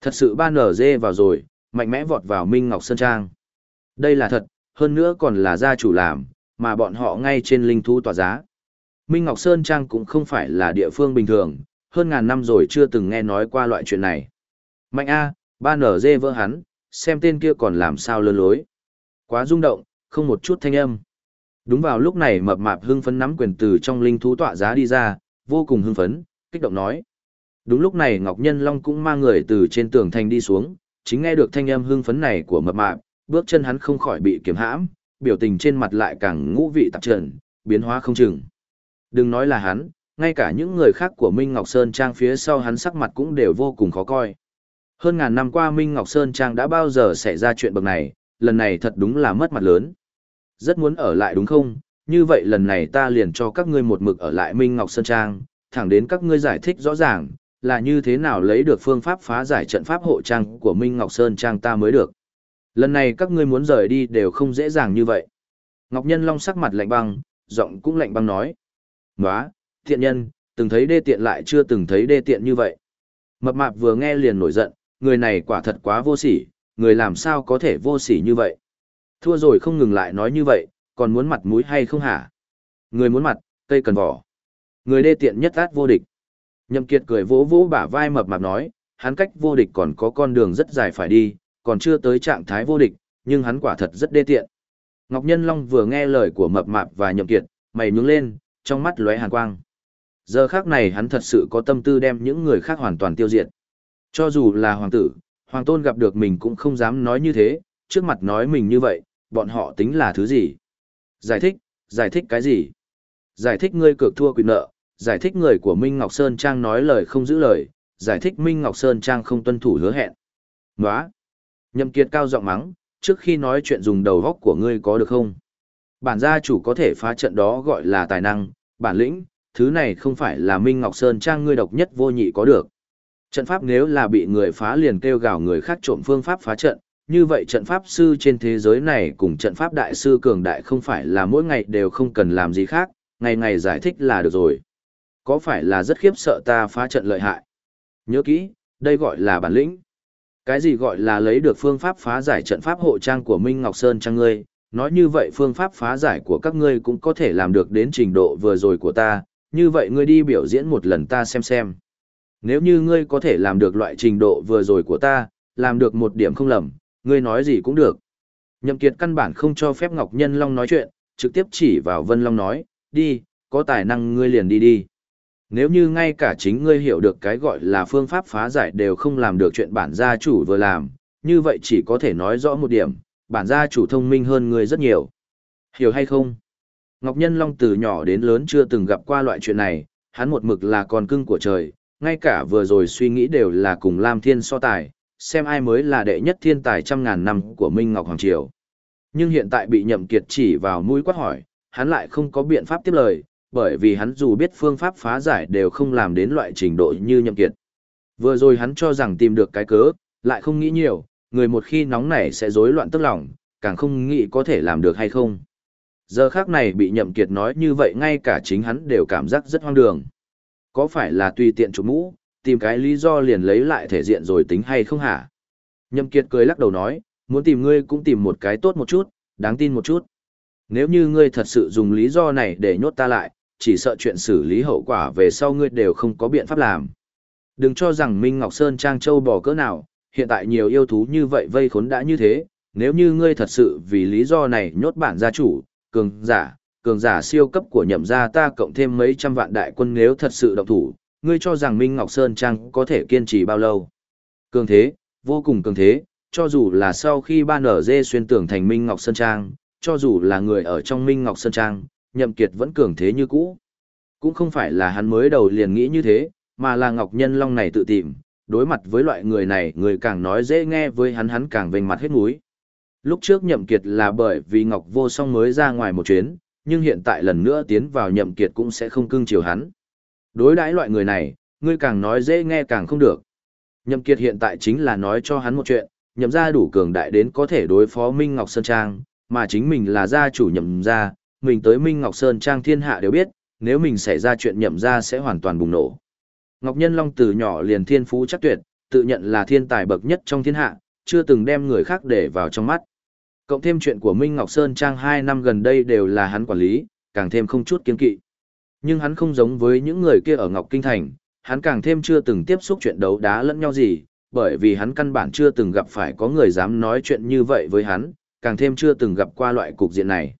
Thật sự ba nở dê vào rồi, mạnh mẽ vọt vào Minh Ngọc Sơn Trang. Đây là thật, hơn nữa còn là gia chủ làm, mà bọn họ ngay trên linh thú tỏa giá. Minh Ngọc Sơn Trang cũng không phải là địa phương bình thường, hơn ngàn năm rồi chưa từng nghe nói qua loại chuyện này. Mạnh A, ba nở dê vỡ hắn, xem tên kia còn làm sao lơ lối. Quá rung động, không một chút thanh âm. Đúng vào lúc này mập mạp hưng phấn nắm quyền từ trong linh thú tọa giá đi ra, vô cùng hưng phấn, kích động nói. Đúng lúc này Ngọc Nhân Long cũng mang người từ trên tường thành đi xuống, chính nghe được thanh âm hưng phấn này của mập mạp, bước chân hắn không khỏi bị kiềm hãm, biểu tình trên mặt lại càng ngũ vị tạp trần, biến hóa không chừng. Đừng nói là hắn, ngay cả những người khác của Minh Ngọc Sơn Trang phía sau hắn sắc mặt cũng đều vô cùng khó coi. Hơn ngàn năm qua Minh Ngọc Sơn Trang đã bao giờ xảy ra chuyện bậc này, lần này thật đúng là mất mặt lớn. Rất muốn ở lại đúng không? Như vậy lần này ta liền cho các ngươi một mực ở lại Minh Ngọc Sơn Trang, thẳng đến các ngươi giải thích rõ ràng, là như thế nào lấy được phương pháp phá giải trận pháp hộ trang của Minh Ngọc Sơn Trang ta mới được. Lần này các ngươi muốn rời đi đều không dễ dàng như vậy. Ngọc Nhân Long sắc mặt lạnh băng, giọng cũng lạnh băng nói. Nóa, thiện nhân, từng thấy đê tiện lại chưa từng thấy đê tiện như vậy. Mập mạp vừa nghe liền nổi giận, người này quả thật quá vô sỉ, người làm sao có thể vô sỉ như vậy. Thua rồi không ngừng lại nói như vậy, còn muốn mặt mũi hay không hả? Người muốn mặt, cây cần vỏ. Người đê tiện nhất át vô địch. Nhậm Kiệt cười vỗ vỗ bả vai mập mạp nói, hắn cách vô địch còn có con đường rất dài phải đi, còn chưa tới trạng thái vô địch, nhưng hắn quả thật rất đê tiện. Ngọc Nhân Long vừa nghe lời của mập mạp và Nhậm Kiệt, mày nhướng lên, trong mắt lóe hàn quang. Giờ khắc này hắn thật sự có tâm tư đem những người khác hoàn toàn tiêu diệt. Cho dù là hoàng tử, hoàng tôn gặp được mình cũng không dám nói như thế, trước mặt nói mình như vậy, bọn họ tính là thứ gì? Giải thích, giải thích cái gì? Giải thích ngươi cược thua quyền nợ, giải thích người của Minh Ngọc Sơn Trang nói lời không giữ lời, giải thích Minh Ngọc Sơn Trang không tuân thủ hứa hẹn. Nóa! Nhậm Kiệt cao giọng mắng, trước khi nói chuyện dùng đầu góc của ngươi có được không? Bản gia chủ có thể phá trận đó gọi là tài năng, bản lĩnh, thứ này không phải là Minh Ngọc Sơn Trang ngươi độc nhất vô nhị có được. Trận pháp nếu là bị người phá liền kêu gào người khác trộm phương pháp phá trận, như vậy trận pháp sư trên thế giới này cùng trận pháp đại sư cường đại không phải là mỗi ngày đều không cần làm gì khác, ngày ngày giải thích là được rồi. Có phải là rất khiếp sợ ta phá trận lợi hại? Nhớ kỹ, đây gọi là bản lĩnh. Cái gì gọi là lấy được phương pháp phá giải trận pháp hộ trang của Minh Ngọc Sơn trang ngươi, nói như vậy phương pháp phá giải của các ngươi cũng có thể làm được đến trình độ vừa rồi của ta, như vậy ngươi đi biểu diễn một lần ta xem xem. Nếu như ngươi có thể làm được loại trình độ vừa rồi của ta, làm được một điểm không lầm, ngươi nói gì cũng được. Nhậm Kiệt căn bản không cho phép Ngọc Nhân Long nói chuyện, trực tiếp chỉ vào Vân Long nói, đi, có tài năng ngươi liền đi đi. Nếu như ngay cả chính ngươi hiểu được cái gọi là phương pháp phá giải đều không làm được chuyện bản gia chủ vừa làm, như vậy chỉ có thể nói rõ một điểm, bản gia chủ thông minh hơn ngươi rất nhiều. Hiểu hay không? Ngọc Nhân Long từ nhỏ đến lớn chưa từng gặp qua loại chuyện này, hắn một mực là con cưng của trời, ngay cả vừa rồi suy nghĩ đều là cùng Lam Thiên so tài, xem ai mới là đệ nhất thiên tài trăm ngàn năm của Minh Ngọc Hoàng Triều. Nhưng hiện tại bị nhậm kiệt chỉ vào mũi quát hỏi, hắn lại không có biện pháp tiếp lời, bởi vì hắn dù biết phương pháp phá giải đều không làm đến loại trình độ như nhậm kiệt. Vừa rồi hắn cho rằng tìm được cái cớ, lại không nghĩ nhiều, người một khi nóng nảy sẽ rối loạn tức lòng, càng không nghĩ có thể làm được hay không. Giờ khác này bị nhậm kiệt nói như vậy ngay cả chính hắn đều cảm giác rất hoang đường. Có phải là tùy tiện chủ mũ, tìm cái lý do liền lấy lại thể diện rồi tính hay không hả? Nhậm kiệt cười lắc đầu nói, muốn tìm ngươi cũng tìm một cái tốt một chút, đáng tin một chút. Nếu như ngươi thật sự dùng lý do này để nhốt ta lại, chỉ sợ chuyện xử lý hậu quả về sau ngươi đều không có biện pháp làm. Đừng cho rằng Minh Ngọc Sơn Trang Châu bò cỡ nào, hiện tại nhiều yêu thú như vậy vây khốn đã như thế, nếu như ngươi thật sự vì lý do này nhốt bản gia chủ, cường giả, cường giả siêu cấp của nhậm gia ta cộng thêm mấy trăm vạn đại quân nếu thật sự động thủ, ngươi cho rằng Minh Ngọc Sơn Trang có thể kiên trì bao lâu. Cường thế, vô cùng cường thế, cho dù là sau khi ban ở dê xuyên tưởng thành Minh Ngọc Sơn Trang, cho dù là người ở trong Minh Ngọc Sơn Trang, nhậm kiệt vẫn cường thế như cũ. Cũng không phải là hắn mới đầu liền nghĩ như thế, mà là Ngọc Nhân Long này tự tìm, đối mặt với loại người này người càng nói dễ nghe với hắn hắn càng vênh mặt hết mũi. Lúc trước nhậm kiệt là bởi vì Ngọc Vô Song mới ra ngoài một chuyến, nhưng hiện tại lần nữa tiến vào nhậm kiệt cũng sẽ không cưng chiều hắn. Đối đãi loại người này, ngươi càng nói dễ nghe càng không được. Nhậm kiệt hiện tại chính là nói cho hắn một chuyện, nhậm gia đủ cường đại đến có thể đối phó Minh Ngọc Sơn Trang, mà chính mình là gia chủ nhậm gia, mình tới Minh Ngọc Sơn Trang thiên hạ đều biết, nếu mình xảy ra chuyện nhậm ra sẽ hoàn toàn bùng nổ. Ngọc Nhân Long từ nhỏ liền thiên phú chắc tuyệt, tự nhận là thiên tài bậc nhất trong thiên hạ, chưa từng đem người khác để vào trong mắt. Cộng thêm chuyện của Minh Ngọc Sơn Trang 2 năm gần đây đều là hắn quản lý, càng thêm không chút kiên kỵ. Nhưng hắn không giống với những người kia ở Ngọc Kinh Thành, hắn càng thêm chưa từng tiếp xúc chuyện đấu đá lẫn nhau gì, bởi vì hắn căn bản chưa từng gặp phải có người dám nói chuyện như vậy với hắn, càng thêm chưa từng gặp qua loại cục diện này.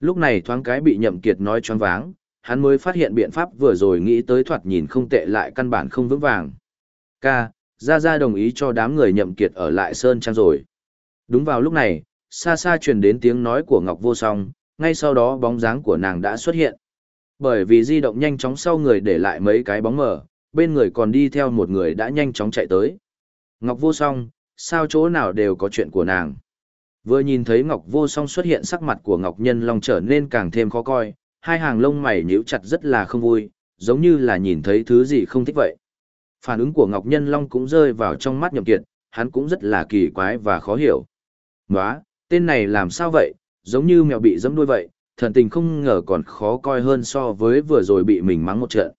Lúc này thoáng cái bị nhậm kiệt nói choáng váng, hắn mới phát hiện biện pháp vừa rồi nghĩ tới thoạt nhìn không tệ lại căn bản không vững vàng. Ca, Gia Gia đồng ý cho đám người nhậm kiệt ở lại Sơn Trang rồi. Đúng vào lúc này, xa xa truyền đến tiếng nói của Ngọc Vô Song, ngay sau đó bóng dáng của nàng đã xuất hiện. Bởi vì di động nhanh chóng sau người để lại mấy cái bóng mờ, bên người còn đi theo một người đã nhanh chóng chạy tới. Ngọc Vô Song, sao chỗ nào đều có chuyện của nàng. Vừa nhìn thấy Ngọc Vô Song xuất hiện sắc mặt của Ngọc Nhân Long trở nên càng thêm khó coi, hai hàng lông mày nhíu chặt rất là không vui, giống như là nhìn thấy thứ gì không thích vậy. Phản ứng của Ngọc Nhân Long cũng rơi vào trong mắt Nhậm Kiệt, hắn cũng rất là kỳ quái và khó hiểu. Nóa, tên này làm sao vậy, giống như mèo bị giẫm đuôi vậy, thần tình không ngờ còn khó coi hơn so với vừa rồi bị mình mắng một trận.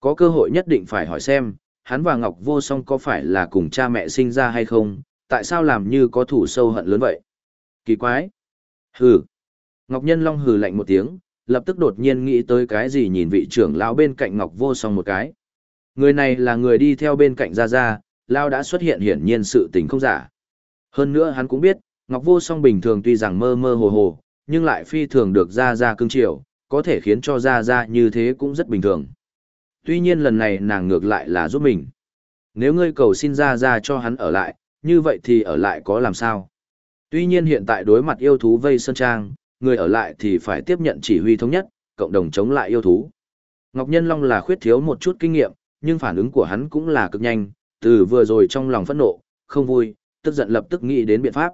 Có cơ hội nhất định phải hỏi xem, hắn và Ngọc Vô Song có phải là cùng cha mẹ sinh ra hay không, tại sao làm như có thủ sâu hận lớn vậy? Kỳ quái. Hừ. Ngọc Nhân Long hừ lạnh một tiếng, lập tức đột nhiên nghĩ tới cái gì nhìn vị trưởng lão bên cạnh Ngọc Vô Song một cái. Người này là người đi theo bên cạnh Gia Gia, Lao đã xuất hiện hiển nhiên sự tình không giả. Hơn nữa hắn cũng biết, Ngọc Vô Song bình thường tuy rằng mơ mơ hồ hồ, nhưng lại phi thường được Gia Gia cưng chiều, có thể khiến cho Gia Gia như thế cũng rất bình thường. Tuy nhiên lần này nàng ngược lại là giúp mình. Nếu ngươi cầu xin Gia Gia cho hắn ở lại, như vậy thì ở lại có làm sao? Tuy nhiên hiện tại đối mặt yêu thú vây sơn trang, người ở lại thì phải tiếp nhận chỉ huy thống nhất, cộng đồng chống lại yêu thú. Ngọc Nhân Long là khuyết thiếu một chút kinh nghiệm, nhưng phản ứng của hắn cũng là cực nhanh, từ vừa rồi trong lòng phẫn nộ, không vui, tức giận lập tức nghĩ đến biện pháp.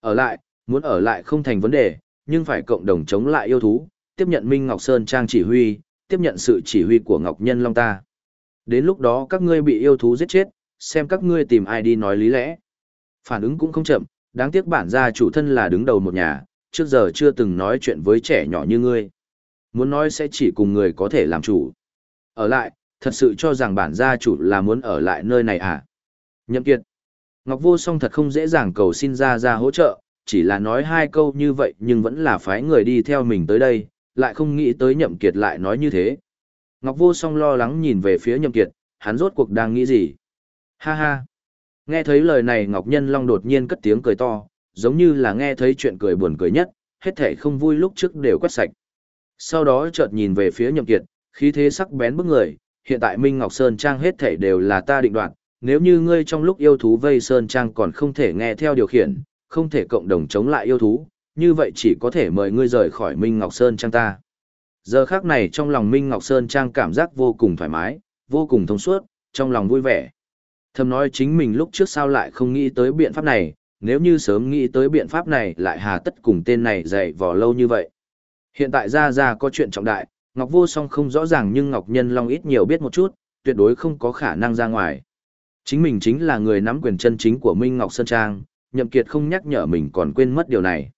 Ở lại, muốn ở lại không thành vấn đề, nhưng phải cộng đồng chống lại yêu thú, tiếp nhận Minh Ngọc Sơn Trang chỉ huy, tiếp nhận sự chỉ huy của Ngọc Nhân Long ta. Đến lúc đó các ngươi bị yêu thú giết chết, xem các ngươi tìm ai đi nói lý lẽ. Phản ứng cũng không chậm, đáng tiếc bản gia chủ thân là đứng đầu một nhà, trước giờ chưa từng nói chuyện với trẻ nhỏ như ngươi. Muốn nói sẽ chỉ cùng người có thể làm chủ. Ở lại, thật sự cho rằng bản gia chủ là muốn ở lại nơi này à? Nhậm kiệt. Ngọc Vô Song thật không dễ dàng cầu xin ra ra hỗ trợ, chỉ là nói hai câu như vậy nhưng vẫn là phái người đi theo mình tới đây, lại không nghĩ tới Nhậm Kiệt lại nói như thế. Ngọc Vô Song lo lắng nhìn về phía Nhậm Kiệt, hắn rốt cuộc đang nghĩ gì? Ha ha! Nghe thấy lời này Ngọc Nhân Long đột nhiên cất tiếng cười to, giống như là nghe thấy chuyện cười buồn cười nhất, hết thể không vui lúc trước đều quét sạch. Sau đó chợt nhìn về phía Nhậm Kiệt, khí thế sắc bén bức người, hiện tại Minh Ngọc Sơn Trang hết thể đều là ta định đoạt, nếu như ngươi trong lúc yêu thú vây Sơn Trang còn không thể nghe theo điều khiển, không thể cộng đồng chống lại yêu thú, như vậy chỉ có thể mời ngươi rời khỏi Minh Ngọc Sơn Trang ta. Giờ khắc này trong lòng Minh Ngọc Sơn Trang cảm giác vô cùng thoải mái, vô cùng thông suốt, trong lòng vui vẻ. Thầm nói chính mình lúc trước sao lại không nghĩ tới biện pháp này, nếu như sớm nghĩ tới biện pháp này lại hà tất cùng tên này dạy vò lâu như vậy. Hiện tại ra ra có chuyện trọng đại, Ngọc Vô Song không rõ ràng nhưng Ngọc Nhân Long ít nhiều biết một chút, tuyệt đối không có khả năng ra ngoài. Chính mình chính là người nắm quyền chân chính của Minh Ngọc Sơn Trang, Nhậm Kiệt không nhắc nhở mình còn quên mất điều này.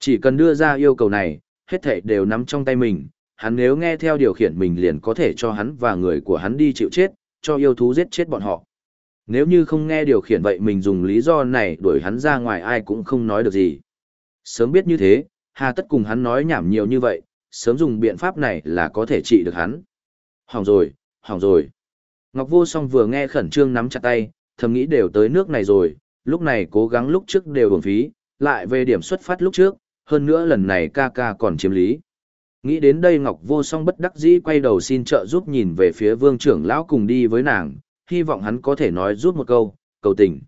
Chỉ cần đưa ra yêu cầu này, hết thảy đều nắm trong tay mình, hắn nếu nghe theo điều khiển mình liền có thể cho hắn và người của hắn đi chịu chết, cho yêu thú giết chết bọn họ. Nếu như không nghe điều khiển vậy mình dùng lý do này đuổi hắn ra ngoài ai cũng không nói được gì. Sớm biết như thế, hà tất cùng hắn nói nhảm nhiều như vậy, sớm dùng biện pháp này là có thể trị được hắn. Hỏng rồi, hỏng rồi. Ngọc Vô Song vừa nghe khẩn trương nắm chặt tay, thầm nghĩ đều tới nước này rồi, lúc này cố gắng lúc trước đều uổng phí, lại về điểm xuất phát lúc trước, hơn nữa lần này ca ca còn chiếm lý. Nghĩ đến đây Ngọc Vô Song bất đắc dĩ quay đầu xin trợ giúp nhìn về phía vương trưởng lão cùng đi với nàng, hy vọng hắn có thể nói giúp một câu, cầu tình.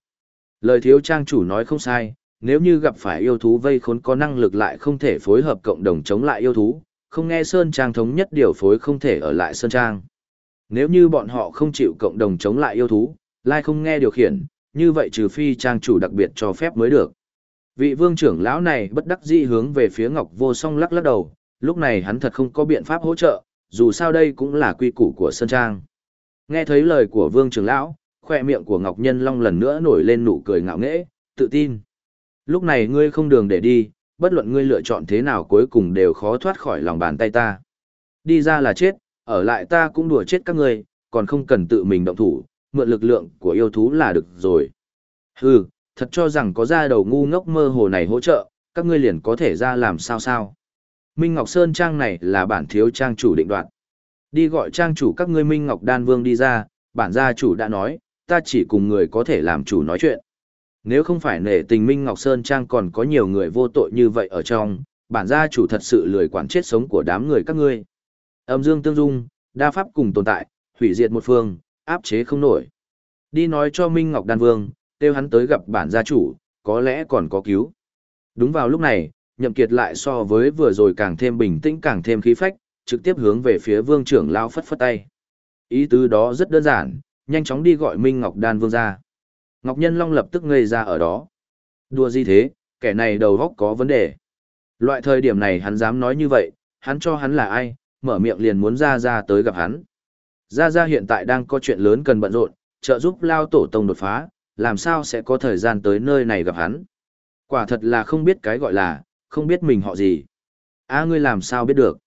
Lời thiếu trang chủ nói không sai, nếu như gặp phải yêu thú vây khốn có năng lực lại không thể phối hợp cộng đồng chống lại yêu thú, không nghe Sơn Trang thống nhất điều phối không thể ở lại Sơn Trang. Nếu như bọn họ không chịu cộng đồng chống lại yêu thú, lại không nghe điều khiển, như vậy trừ phi Trang chủ đặc biệt cho phép mới được. Vị vương trưởng lão này bất đắc dĩ hướng về phía Ngọc Vô Song lắc lắc đầu, lúc này hắn thật không có biện pháp hỗ trợ, dù sao đây cũng là quy củ của Sơn Trang. Nghe thấy lời của vương trưởng lão, khoe miệng của Ngọc Nhân Long lần nữa nổi lên nụ cười ngạo nghễ, tự tin. Lúc này ngươi không đường để đi, bất luận ngươi lựa chọn thế nào cuối cùng đều khó thoát khỏi lòng bàn tay ta. Đi ra là chết, ở lại ta cũng đùa chết các ngươi, còn không cần tự mình động thủ, mượn lực lượng của yêu thú là được rồi. Hừ, thật cho rằng có ra đầu ngu ngốc mơ hồ này hỗ trợ, các ngươi liền có thể ra làm sao sao. Minh Ngọc Sơn Trang này là bản thiếu trang chủ định đoạt. Đi gọi trang chủ các ngươi Minh Ngọc Đan Vương đi ra, bản gia chủ đã nói, ta chỉ cùng người có thể làm chủ nói chuyện. Nếu không phải nể tình Minh Ngọc Sơn Trang còn có nhiều người vô tội như vậy ở trong, bản gia chủ thật sự lười quản chết sống của đám người các ngươi. Âm dương tương dung, đa pháp cùng tồn tại, hủy diệt một phương, áp chế không nổi. Đi nói cho Minh Ngọc Đan Vương, kêu hắn tới gặp bản gia chủ, có lẽ còn có cứu. Đúng vào lúc này, nhậm kiệt lại so với vừa rồi càng thêm bình tĩnh càng thêm khí phách, trực tiếp hướng về phía vương trưởng lao phất phất tay. Ý tứ đó rất đơn giản, nhanh chóng đi gọi Minh Ngọc Đan Vương ra. Ngọc Nhân Long lập tức ngây ra ở đó. Đùa gì thế, kẻ này đầu góc có vấn đề. Loại thời điểm này hắn dám nói như vậy, hắn cho hắn là ai, mở miệng liền muốn ra ra tới gặp hắn. Ra ra hiện tại đang có chuyện lớn cần bận rộn, trợ giúp lao tổ tông đột phá, làm sao sẽ có thời gian tới nơi này gặp hắn. Quả thật là không biết cái gọi là, không biết mình họ gì. a ngươi làm sao biết được.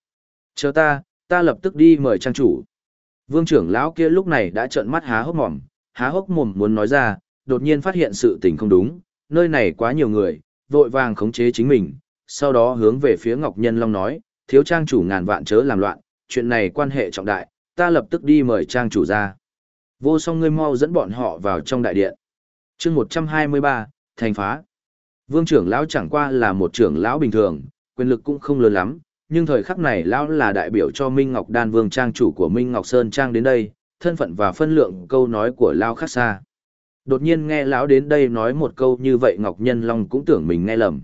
Chờ ta, ta lập tức đi mời trang chủ. Vương trưởng lão kia lúc này đã trợn mắt há hốc mồm, há hốc mồm muốn nói ra, đột nhiên phát hiện sự tình không đúng, nơi này quá nhiều người, vội vàng khống chế chính mình, sau đó hướng về phía Ngọc Nhân Long nói, thiếu trang chủ ngàn vạn chớ làm loạn, chuyện này quan hệ trọng đại, ta lập tức đi mời trang chủ ra. Vô song ngươi mau dẫn bọn họ vào trong đại điện. chương 123, thành phá. Vương trưởng lão chẳng qua là một trưởng lão bình thường, quyền lực cũng không lớn lắm, nhưng thời khắc này lão là đại biểu cho Minh Ngọc Đan Vương trang chủ của Minh Ngọc Sơn trang đến đây, thân phận và phân lượng câu nói của lão khác xa. Đột nhiên nghe lão đến đây nói một câu như vậy Ngọc Nhân Long cũng tưởng mình nghe lầm.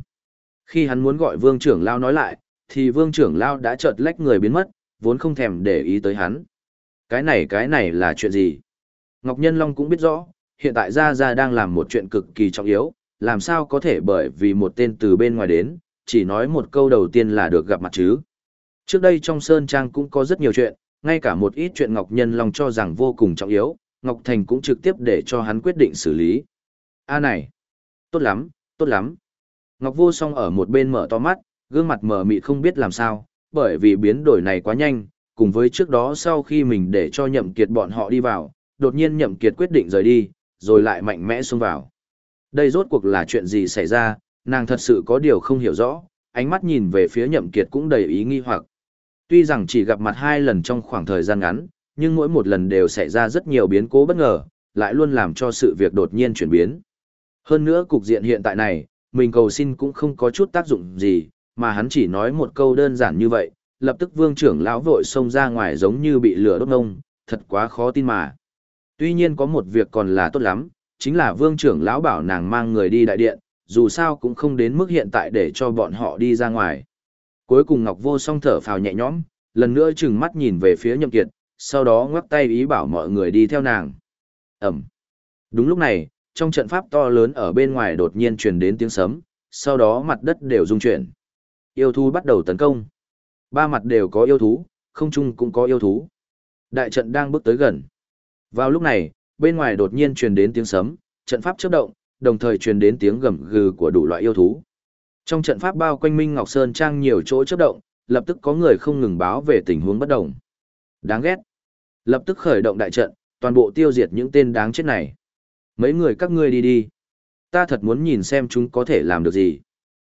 Khi hắn muốn gọi Vương trưởng lão nói lại, thì Vương trưởng lão đã chợt lách người biến mất, vốn không thèm để ý tới hắn. Cái này cái này là chuyện gì? Ngọc Nhân Long cũng biết rõ, hiện tại Gia Gia đang làm một chuyện cực kỳ trọng yếu, làm sao có thể bởi vì một tên từ bên ngoài đến, chỉ nói một câu đầu tiên là được gặp mặt chứ. Trước đây trong Sơn Trang cũng có rất nhiều chuyện, ngay cả một ít chuyện Ngọc Nhân Long cho rằng vô cùng trọng yếu, Ngọc Thành cũng trực tiếp để cho hắn quyết định xử lý. A à này, tốt lắm, tốt lắm. Ngọc Vô Song ở một bên mở to mắt, gương mặt mở mịt không biết làm sao, bởi vì biến đổi này quá nhanh, cùng với trước đó sau khi mình để cho nhậm kiệt bọn họ đi vào, đột nhiên nhậm kiệt quyết định rời đi, rồi lại mạnh mẽ xông vào. Đây rốt cuộc là chuyện gì xảy ra, nàng thật sự có điều không hiểu rõ, ánh mắt nhìn về phía nhậm kiệt cũng đầy ý nghi hoặc. Tuy rằng chỉ gặp mặt hai lần trong khoảng thời gian ngắn, nhưng mỗi một lần đều xảy ra rất nhiều biến cố bất ngờ, lại luôn làm cho sự việc đột nhiên chuyển biến. Hơn nữa cục diện hiện tại này, mình cầu xin cũng không có chút tác dụng gì, mà hắn chỉ nói một câu đơn giản như vậy, lập tức vương trưởng lão vội xông ra ngoài giống như bị lửa đốt ngông, thật quá khó tin mà. Tuy nhiên có một việc còn là tốt lắm, chính là vương trưởng lão bảo nàng mang người đi đại điện, dù sao cũng không đến mức hiện tại để cho bọn họ đi ra ngoài. Cuối cùng Ngọc Vô song thở phào nhẹ nhõm, lần nữa chừng mắt nhìn về phía Nhậm Kiệt, sau đó ngoắc tay ý bảo mọi người đi theo nàng. Ẩm. Đúng lúc này, trong trận pháp to lớn ở bên ngoài đột nhiên truyền đến tiếng sấm, sau đó mặt đất đều rung chuyển. Yêu thú bắt đầu tấn công. Ba mặt đều có yêu thú, không trung cũng có yêu thú. Đại trận đang bước tới gần. Vào lúc này, bên ngoài đột nhiên truyền đến tiếng sấm, trận pháp chớp động, đồng thời truyền đến tiếng gầm gừ của đủ loại yêu thú. Trong trận pháp bao quanh Minh Ngọc Sơn trang nhiều chỗ chớp động, lập tức có người không ngừng báo về tình huống bất đồng. Đáng ghét. Lập tức khởi động đại trận, toàn bộ tiêu diệt những tên đáng chết này. Mấy người các ngươi đi đi. Ta thật muốn nhìn xem chúng có thể làm được gì.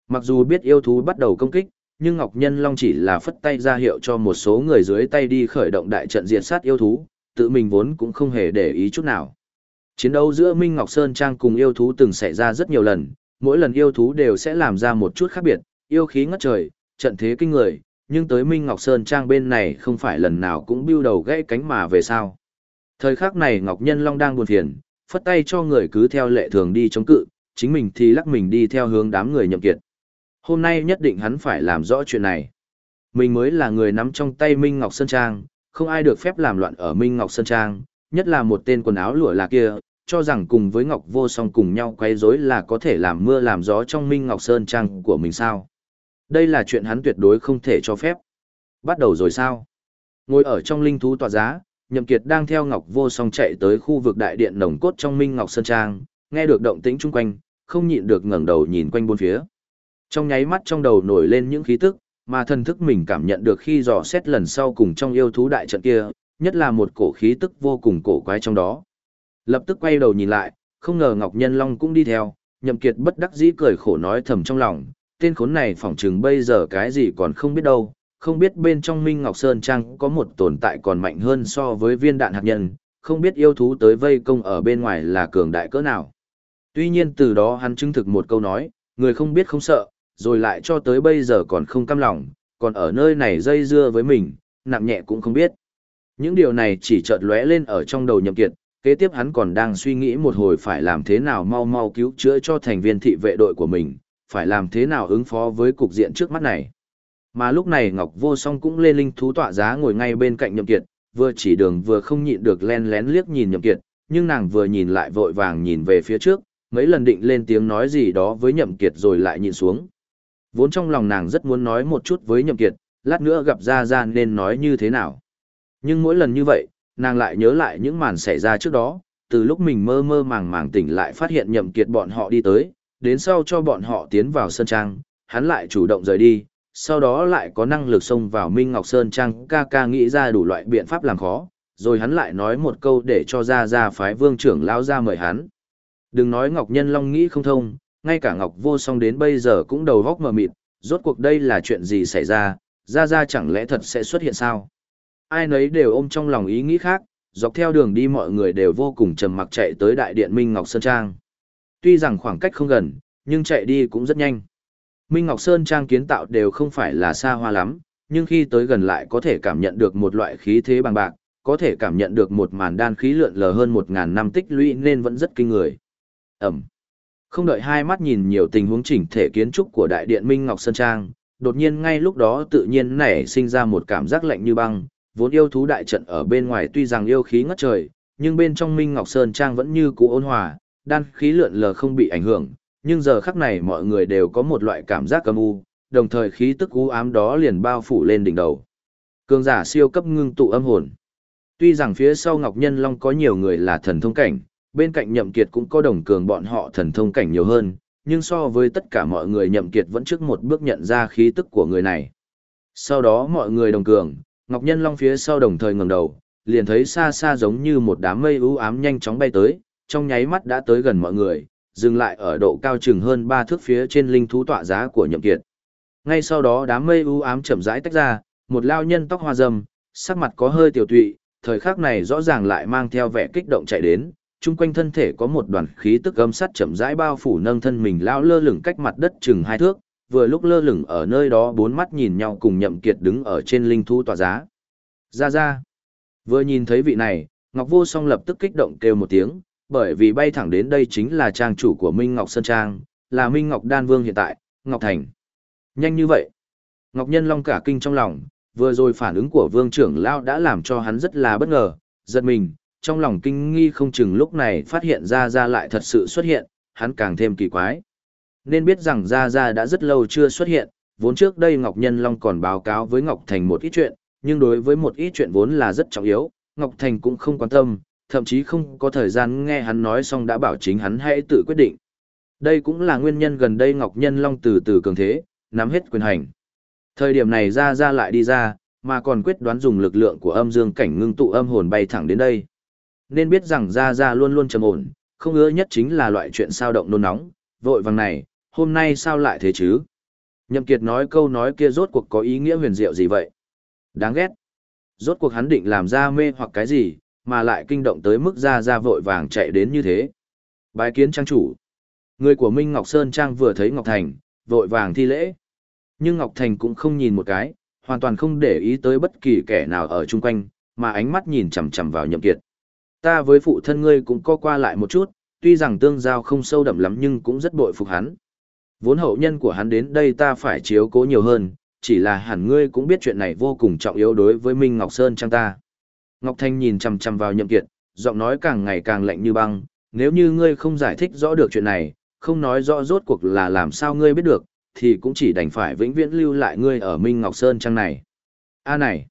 Mặc dù biết yêu thú bắt đầu công kích, nhưng Ngọc Nhân Long chỉ là phất tay ra hiệu cho một số người dưới tay đi khởi động đại trận diệt sát yêu thú, tự mình vốn cũng không hề để ý chút nào. Chiến đấu giữa Minh Ngọc Sơn Trang cùng yêu thú từng xảy ra rất nhiều lần, mỗi lần yêu thú đều sẽ làm ra một chút khác biệt, yêu khí ngất trời, trận thế kinh người, nhưng tới Minh Ngọc Sơn Trang bên này không phải lần nào cũng bưu đầu gãy cánh mà về sao. Thời khắc này Ngọc Nhân Long đang buồn phiền, phất tay cho người cứ theo lệ thường đi chống cự, chính mình thì lắc mình đi theo hướng đám người nhậm kiệt. Hôm nay nhất định hắn phải làm rõ chuyện này. Mình mới là người nắm trong tay Minh Ngọc Sơn Trang, không ai được phép làm loạn ở Minh Ngọc Sơn Trang, nhất là một tên quần áo lụa là kia, cho rằng cùng với Ngọc Vô Song cùng nhau quay rối là có thể làm mưa làm gió trong Minh Ngọc Sơn Trang của mình sao. Đây là chuyện hắn tuyệt đối không thể cho phép. Bắt đầu rồi sao? Ngồi ở trong linh thú tọa giá, Nhậm Kiệt đang theo Ngọc Vô Song chạy tới khu vực đại điện nồng cốt trong Minh Ngọc Sơn Trang, nghe được động tĩnh chung quanh, không nhịn được ngẩng đầu nhìn quanh bốn phía. Trong nháy mắt trong đầu nổi lên những khí tức, mà thần thức mình cảm nhận được khi dò xét lần sau cùng trong yêu thú đại trận kia, nhất là một cổ khí tức vô cùng cổ quái trong đó. Lập tức quay đầu nhìn lại, không ngờ Ngọc Nhân Long cũng đi theo, Nhậm Kiệt bất đắc dĩ cười khổ nói thầm trong lòng, tên khốn này phỏng chừng bây giờ cái gì còn không biết đâu, không biết bên trong Minh Ngọc Sơn Trang có một tồn tại còn mạnh hơn so với viên đạn hạt nhân, không biết yêu thú tới vây công ở bên ngoài là cường đại cỡ nào. Tuy nhiên từ đó hắn chứng thực một câu nói, người không biết không sợ, rồi lại cho tới bây giờ còn không cam lòng, còn ở nơi này dây dưa với mình, nặng nhẹ cũng không biết. Những điều này chỉ chợt lóe lên ở trong đầu nhậm kiệt, kế tiếp hắn còn đang suy nghĩ một hồi phải làm thế nào mau mau cứu chữa cho thành viên thị vệ đội của mình, phải làm thế nào ứng phó với cục diện trước mắt này. Mà lúc này Ngọc Vô Song cũng lên linh thú tọa giá ngồi ngay bên cạnh Nhậm Kiệt, vừa chỉ đường vừa không nhịn được len lén liếc nhìn Nhậm Kiệt, nhưng nàng vừa nhìn lại vội vàng nhìn về phía trước, mấy lần định lên tiếng nói gì đó với Nhậm Kiệt rồi lại nhìn xuống. Vốn trong lòng nàng rất muốn nói một chút với Nhậm Kiệt, lát nữa gặp Ra Gia nên nói như thế nào. Nhưng mỗi lần như vậy, nàng lại nhớ lại những màn xảy ra trước đó, từ lúc mình mơ mơ màng màng tỉnh lại phát hiện Nhậm Kiệt bọn họ đi tới, đến sau cho bọn họ tiến vào sân trang, hắn lại chủ động rời đi, sau đó lại có năng lực xông vào Minh Ngọc Sơn Trang ca ca nghĩ ra đủ loại biện pháp làm khó, rồi hắn lại nói một câu để cho ra ra phái vương trưởng lão ra mời hắn. Đừng nói Ngọc Nhân Long nghĩ không thông, ngay cả Ngọc Vô Song đến bây giờ cũng đầu góc mờ mịt, rốt cuộc đây là chuyện gì xảy ra, ra ra chẳng lẽ thật sẽ xuất hiện sao? Ai nấy đều ôm trong lòng ý nghĩ khác, dọc theo đường đi mọi người đều vô cùng trầm mặc chạy tới đại điện Minh Ngọc Sơn Trang. Tuy rằng khoảng cách không gần, nhưng chạy đi cũng rất nhanh. Minh Ngọc Sơn Trang kiến tạo đều không phải là xa hoa lắm, nhưng khi tới gần lại có thể cảm nhận được một loại khí thế bằng bạc, có thể cảm nhận được một màn đan khí lượn lờ hơn một ngàn năm tích lũy nên vẫn rất kinh người. Ẩm. Không đợi hai mắt nhìn nhiều tình huống chỉnh thể kiến trúc của Đại Điện Minh Ngọc Sơn Trang, đột nhiên ngay lúc đó tự nhiên nảy sinh ra một cảm giác lạnh như băng, vốn yêu thú đại trận ở bên ngoài tuy rằng yêu khí ngất trời, nhưng bên trong Minh Ngọc Sơn Trang vẫn như cũ ôn hòa, đan khí lượn lờ không bị ảnh hưởng, nhưng giờ khắc này mọi người đều có một loại cảm giác âm u, đồng thời khí tức u ám đó liền bao phủ lên đỉnh đầu. Cường giả siêu cấp ngưng tụ âm hồn. Tuy rằng phía sau Ngọc Nhân Long có nhiều người là thần thông cảnh, bên cạnh Nhậm Kiệt cũng có đồng cường bọn họ thần thông cảnh nhiều hơn, nhưng so với tất cả mọi người Nhậm Kiệt vẫn trước một bước nhận ra khí tức của người này. Sau đó mọi người đồng cường, Ngọc Nhân Long phía sau đồng thời ngẩng đầu, liền thấy xa xa giống như một đám mây u ám nhanh chóng bay tới, trong nháy mắt đã tới gần mọi người, dừng lại ở độ cao chừng hơn ba thước phía trên linh thú tọa giá của Nhậm Kiệt. Ngay sau đó đám mây u ám chậm rãi tách ra, một lao nhân tóc hoa râm, sắc mặt có hơi tiểu tụy, thời khắc này rõ ràng lại mang theo vẻ kích động chạy đến, chung quanh thân thể có một đoàn khí tức âm sắt chậm rãi bao phủ nâng thân mình lao lơ lửng cách mặt đất chừng hai thước, vừa lúc lơ lửng ở nơi đó bốn mắt nhìn nhau cùng Nhậm Kiệt đứng ở trên linh thú tòa giá. Ra ra. Vừa nhìn thấy vị này, Ngọc Vô Song lập tức kích động kêu một tiếng, bởi vì bay thẳng đến đây chính là trang chủ của Minh Ngọc Sơn Trang, là Minh Ngọc Đan Vương hiện tại, Ngọc Thành. Nhanh như vậy. Ngọc Nhân Long cả kinh trong lòng, vừa rồi phản ứng của Vương trưởng Lao đã làm cho hắn rất là bất ngờ, giật mình, trong lòng kinh nghi không chừng lúc này phát hiện ra ra lại thật sự xuất hiện, hắn càng thêm kỳ quái. Nên biết rằng ra ra đã rất lâu chưa xuất hiện, vốn trước đây Ngọc Nhân Long còn báo cáo với Ngọc Thành một ít chuyện, nhưng đối với một ít chuyện vốn là rất trọng yếu, Ngọc Thành cũng không quan tâm, thậm chí không có thời gian nghe hắn nói xong đã bảo chính hắn hãy tự quyết định. Đây cũng là nguyên nhân gần đây Ngọc Nhân Long từ từ cường thế, nắm hết quyền hành. Thời điểm này ra ra lại đi ra, mà còn quyết đoán dùng lực lượng của âm dương cảnh ngưng tụ âm hồn bay thẳng đến đây. Nên biết rằng ra ra luôn luôn trầm ổn, không ưa nhất chính là loại chuyện sao động nôn nóng, vội vàng này, hôm nay sao lại thế chứ? Nhậm Kiệt nói câu nói kia rốt cuộc có ý nghĩa huyền diệu gì vậy? Đáng ghét. Rốt cuộc hắn định làm ra mê hoặc cái gì, mà lại kinh động tới mức ra ra vội vàng chạy đến như thế. Bái kiến trang chủ. Người của Minh Ngọc Sơn Trang vừa thấy Ngọc Thành, vội vàng thi lễ. Nhưng Ngọc Thành cũng không nhìn một cái, hoàn toàn không để ý tới bất kỳ kẻ nào ở chung quanh, mà ánh mắt nhìn chằm chằm vào nhậm kiệt. Ta với phụ thân ngươi cũng co qua lại một chút, tuy rằng tương giao không sâu đậm lắm nhưng cũng rất bội phục hắn. Vốn hậu nhân của hắn đến đây ta phải chiếu cố nhiều hơn, chỉ là hẳn ngươi cũng biết chuyện này vô cùng trọng yếu đối với Minh Ngọc Sơn Trang ta. Ngọc Thanh nhìn chằm chằm vào nhậm kiệt, giọng nói càng ngày càng lạnh như băng, nếu như ngươi không giải thích rõ được chuyện này, không nói rõ rốt cuộc là làm sao ngươi biết được, thì cũng chỉ đành phải vĩnh viễn lưu lại ngươi ở Minh Ngọc Sơn trang này. A này!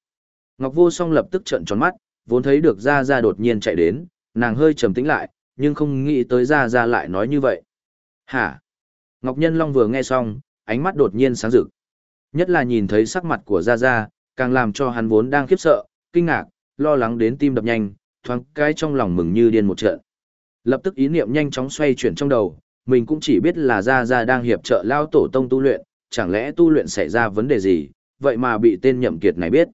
Ngọc Vô Song lập tức trợn tròn mắt, vốn thấy được Gia Gia đột nhiên chạy đến, nàng hơi trầm tĩnh lại, nhưng không nghĩ tới Gia Gia lại nói như vậy. Hả? Ngọc Nhân Long vừa nghe xong, ánh mắt đột nhiên sáng rực. Nhất là nhìn thấy sắc mặt của Gia Gia, càng làm cho hắn vốn đang khiếp sợ, kinh ngạc, lo lắng đến tim đập nhanh, thoáng cái trong lòng mừng như điên một trận. Lập tức ý niệm nhanh chóng xoay chuyển trong đầu, mình cũng chỉ biết là Gia Gia đang hiệp trợ lao tổ tông tu luyện, chẳng lẽ tu luyện xảy ra vấn đề gì, vậy mà bị tên nhậm kiệt này biết.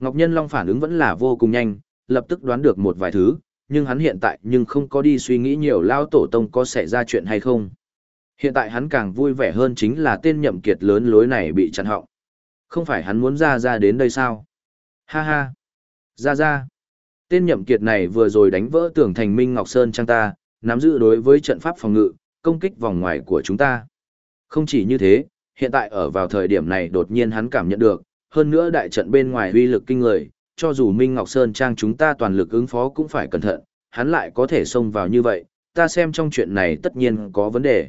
Ngọc Nhân Long phản ứng vẫn là vô cùng nhanh, lập tức đoán được một vài thứ, nhưng hắn hiện tại nhưng không có đi suy nghĩ nhiều lao tổ tông có xảy ra chuyện hay không. Hiện tại hắn càng vui vẻ hơn chính là tên nhậm kiệt lớn lối này bị chặn họng. Không phải hắn muốn ra ra đến đây sao? Ha ha! Ra ra! Tên nhậm kiệt này vừa rồi đánh vỡ tường thành Minh Ngọc Sơn trang ta, nắm giữ đối với trận pháp phòng ngự, công kích vòng ngoài của chúng ta. Không chỉ như thế, hiện tại ở vào thời điểm này đột nhiên hắn cảm nhận được, hơn nữa đại trận bên ngoài uy lực kinh người, cho dù Minh Ngọc Sơn Trang chúng ta toàn lực ứng phó cũng phải cẩn thận, hắn lại có thể xông vào như vậy, ta xem trong chuyện này tất nhiên có vấn đề.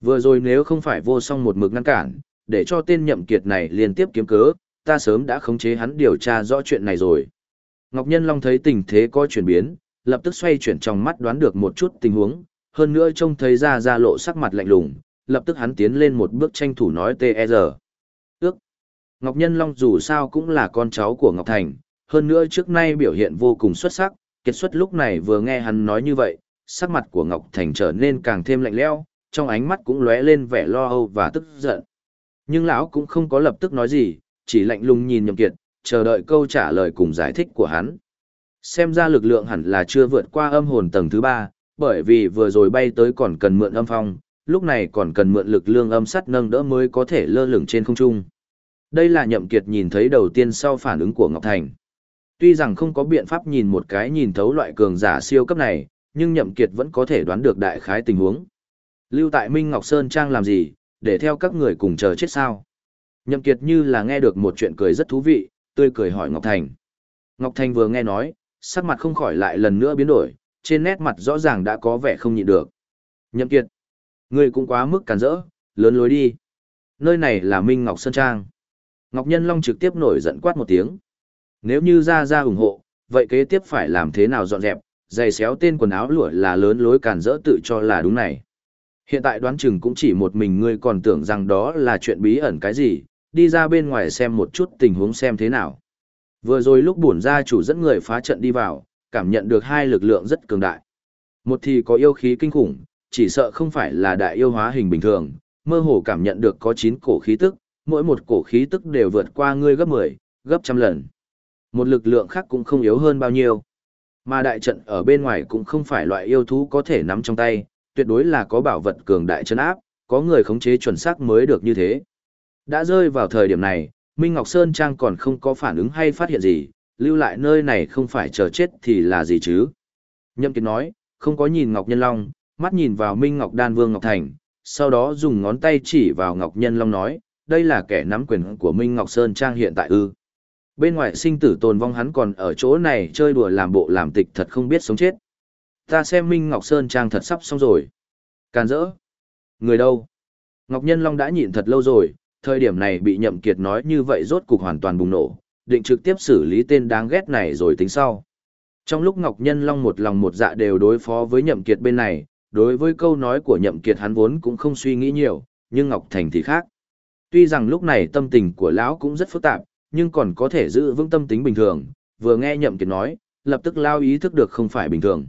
Vừa rồi nếu không phải vô song một mực ngăn cản, để cho tên nhậm kiệt này liên tiếp kiếm cớ, ta sớm đã khống chế hắn điều tra rõ chuyện này rồi. Ngọc Nhân Long thấy tình thế có chuyển biến, lập tức xoay chuyển trong mắt đoán được một chút tình huống, hơn nữa trông thấy ra ra lộ sắc mặt lạnh lùng, lập tức hắn tiến lên một bước tranh thủ nói T.E.R. Ước. Ngọc Nhân Long dù sao cũng là con cháu của Ngọc Thành, hơn nữa trước nay biểu hiện vô cùng xuất sắc, kết xuất lúc này vừa nghe hắn nói như vậy, sắc mặt của Ngọc Thành trở nên càng thêm lạnh lẽo, trong ánh mắt cũng lóe lên vẻ lo âu và tức giận. Nhưng lão cũng không có lập tức nói gì, chỉ lạnh lùng nhìn Nhậm Kiệt, chờ đợi câu trả lời cùng giải thích của hắn. Xem ra lực lượng hẳn là chưa vượt qua âm hồn tầng thứ ba, bởi vì vừa rồi bay tới còn cần mượn âm phong, lúc này còn cần mượn lực lương âm sắt nâng đỡ mới có thể lơ lửng trên không trung. Đây là Nhậm Kiệt nhìn thấy đầu tiên sau phản ứng của Ngọc Thành. Tuy rằng không có biện pháp nhìn một cái nhìn thấu loại cường giả siêu cấp này, nhưng Nhậm Kiệt vẫn có thể đoán được đại khái tình huống. Lưu tại Minh Ngọc Sơn Trang làm gì, để theo các người cùng chờ chết sao? Nhậm Kiệt như là nghe được một chuyện cười rất thú vị, tươi cười hỏi Ngọc Thành. Ngọc Thành vừa nghe nói, sắc mặt không khỏi lại lần nữa biến đổi, trên nét mặt rõ ràng đã có vẻ không nhịn được. Nhậm Kiệt, ngươi cũng quá mức cản rỡ, lớn lối đi. Nơi này là Minh Ngọc Sơn Trang. Ngọc Nhân Long trực tiếp nổi giận quát một tiếng. Nếu như ra ra ủng hộ, vậy kế tiếp phải làm thế nào dọn dẹp, giày xéo tên quần áo lụa là lớn lối cản rỡ tự cho là đúng này. Hiện tại đoán chừng cũng chỉ một mình ngươi còn tưởng rằng đó là chuyện bí ẩn cái gì, đi ra bên ngoài xem một chút tình huống xem thế nào. Vừa rồi lúc bổn gia chủ dẫn người phá trận đi vào, cảm nhận được hai lực lượng rất cường đại. Một thì có yêu khí kinh khủng, chỉ sợ không phải là đại yêu hóa hình bình thường, mơ hồ cảm nhận được có 9 cổ khí tức, mỗi một cổ khí tức đều vượt qua ngươi gấp 10, gấp trăm lần. Một lực lượng khác cũng không yếu hơn bao nhiêu. Mà đại trận ở bên ngoài cũng không phải loại yêu thú có thể nắm trong tay, tuyệt đối là có bảo vật cường đại chân áp, có người khống chế chuẩn xác mới được như thế. Đã rơi vào thời điểm này, Minh Ngọc Sơn Trang còn không có phản ứng hay phát hiện gì, lưu lại nơi này không phải chờ chết thì là gì chứ. Nhậm Kiệt nói, không có nhìn Ngọc Nhân Long, mắt nhìn vào Minh Ngọc Đan Vương Ngọc Thành, sau đó dùng ngón tay chỉ vào Ngọc Nhân Long nói, đây là kẻ nắm quyền của Minh Ngọc Sơn Trang hiện tại ư. Bên ngoài sinh tử tồn vong hắn còn ở chỗ này chơi đùa làm bộ làm tịch thật không biết sống chết. Ta xem Minh Ngọc Sơn Trang thật sắp xong rồi. Càn rỡ. Người đâu? Ngọc Nhân Long đã nhịn thật lâu rồi, thời điểm này bị nhậm kiệt nói như vậy rốt cục hoàn toàn bùng nổ, định trực tiếp xử lý tên đáng ghét này rồi tính sau. Trong lúc Ngọc Nhân Long một lòng một dạ đều đối phó với nhậm kiệt bên này, đối với câu nói của nhậm kiệt hắn vốn cũng không suy nghĩ nhiều, nhưng Ngọc Thành thì khác. Tuy rằng lúc này tâm tình của lão cũng rất phức tạp, nhưng còn có thể giữ vững tâm tính bình thường, vừa nghe nhậm kiệt nói, lập tức lao ý thức được không phải bình thường.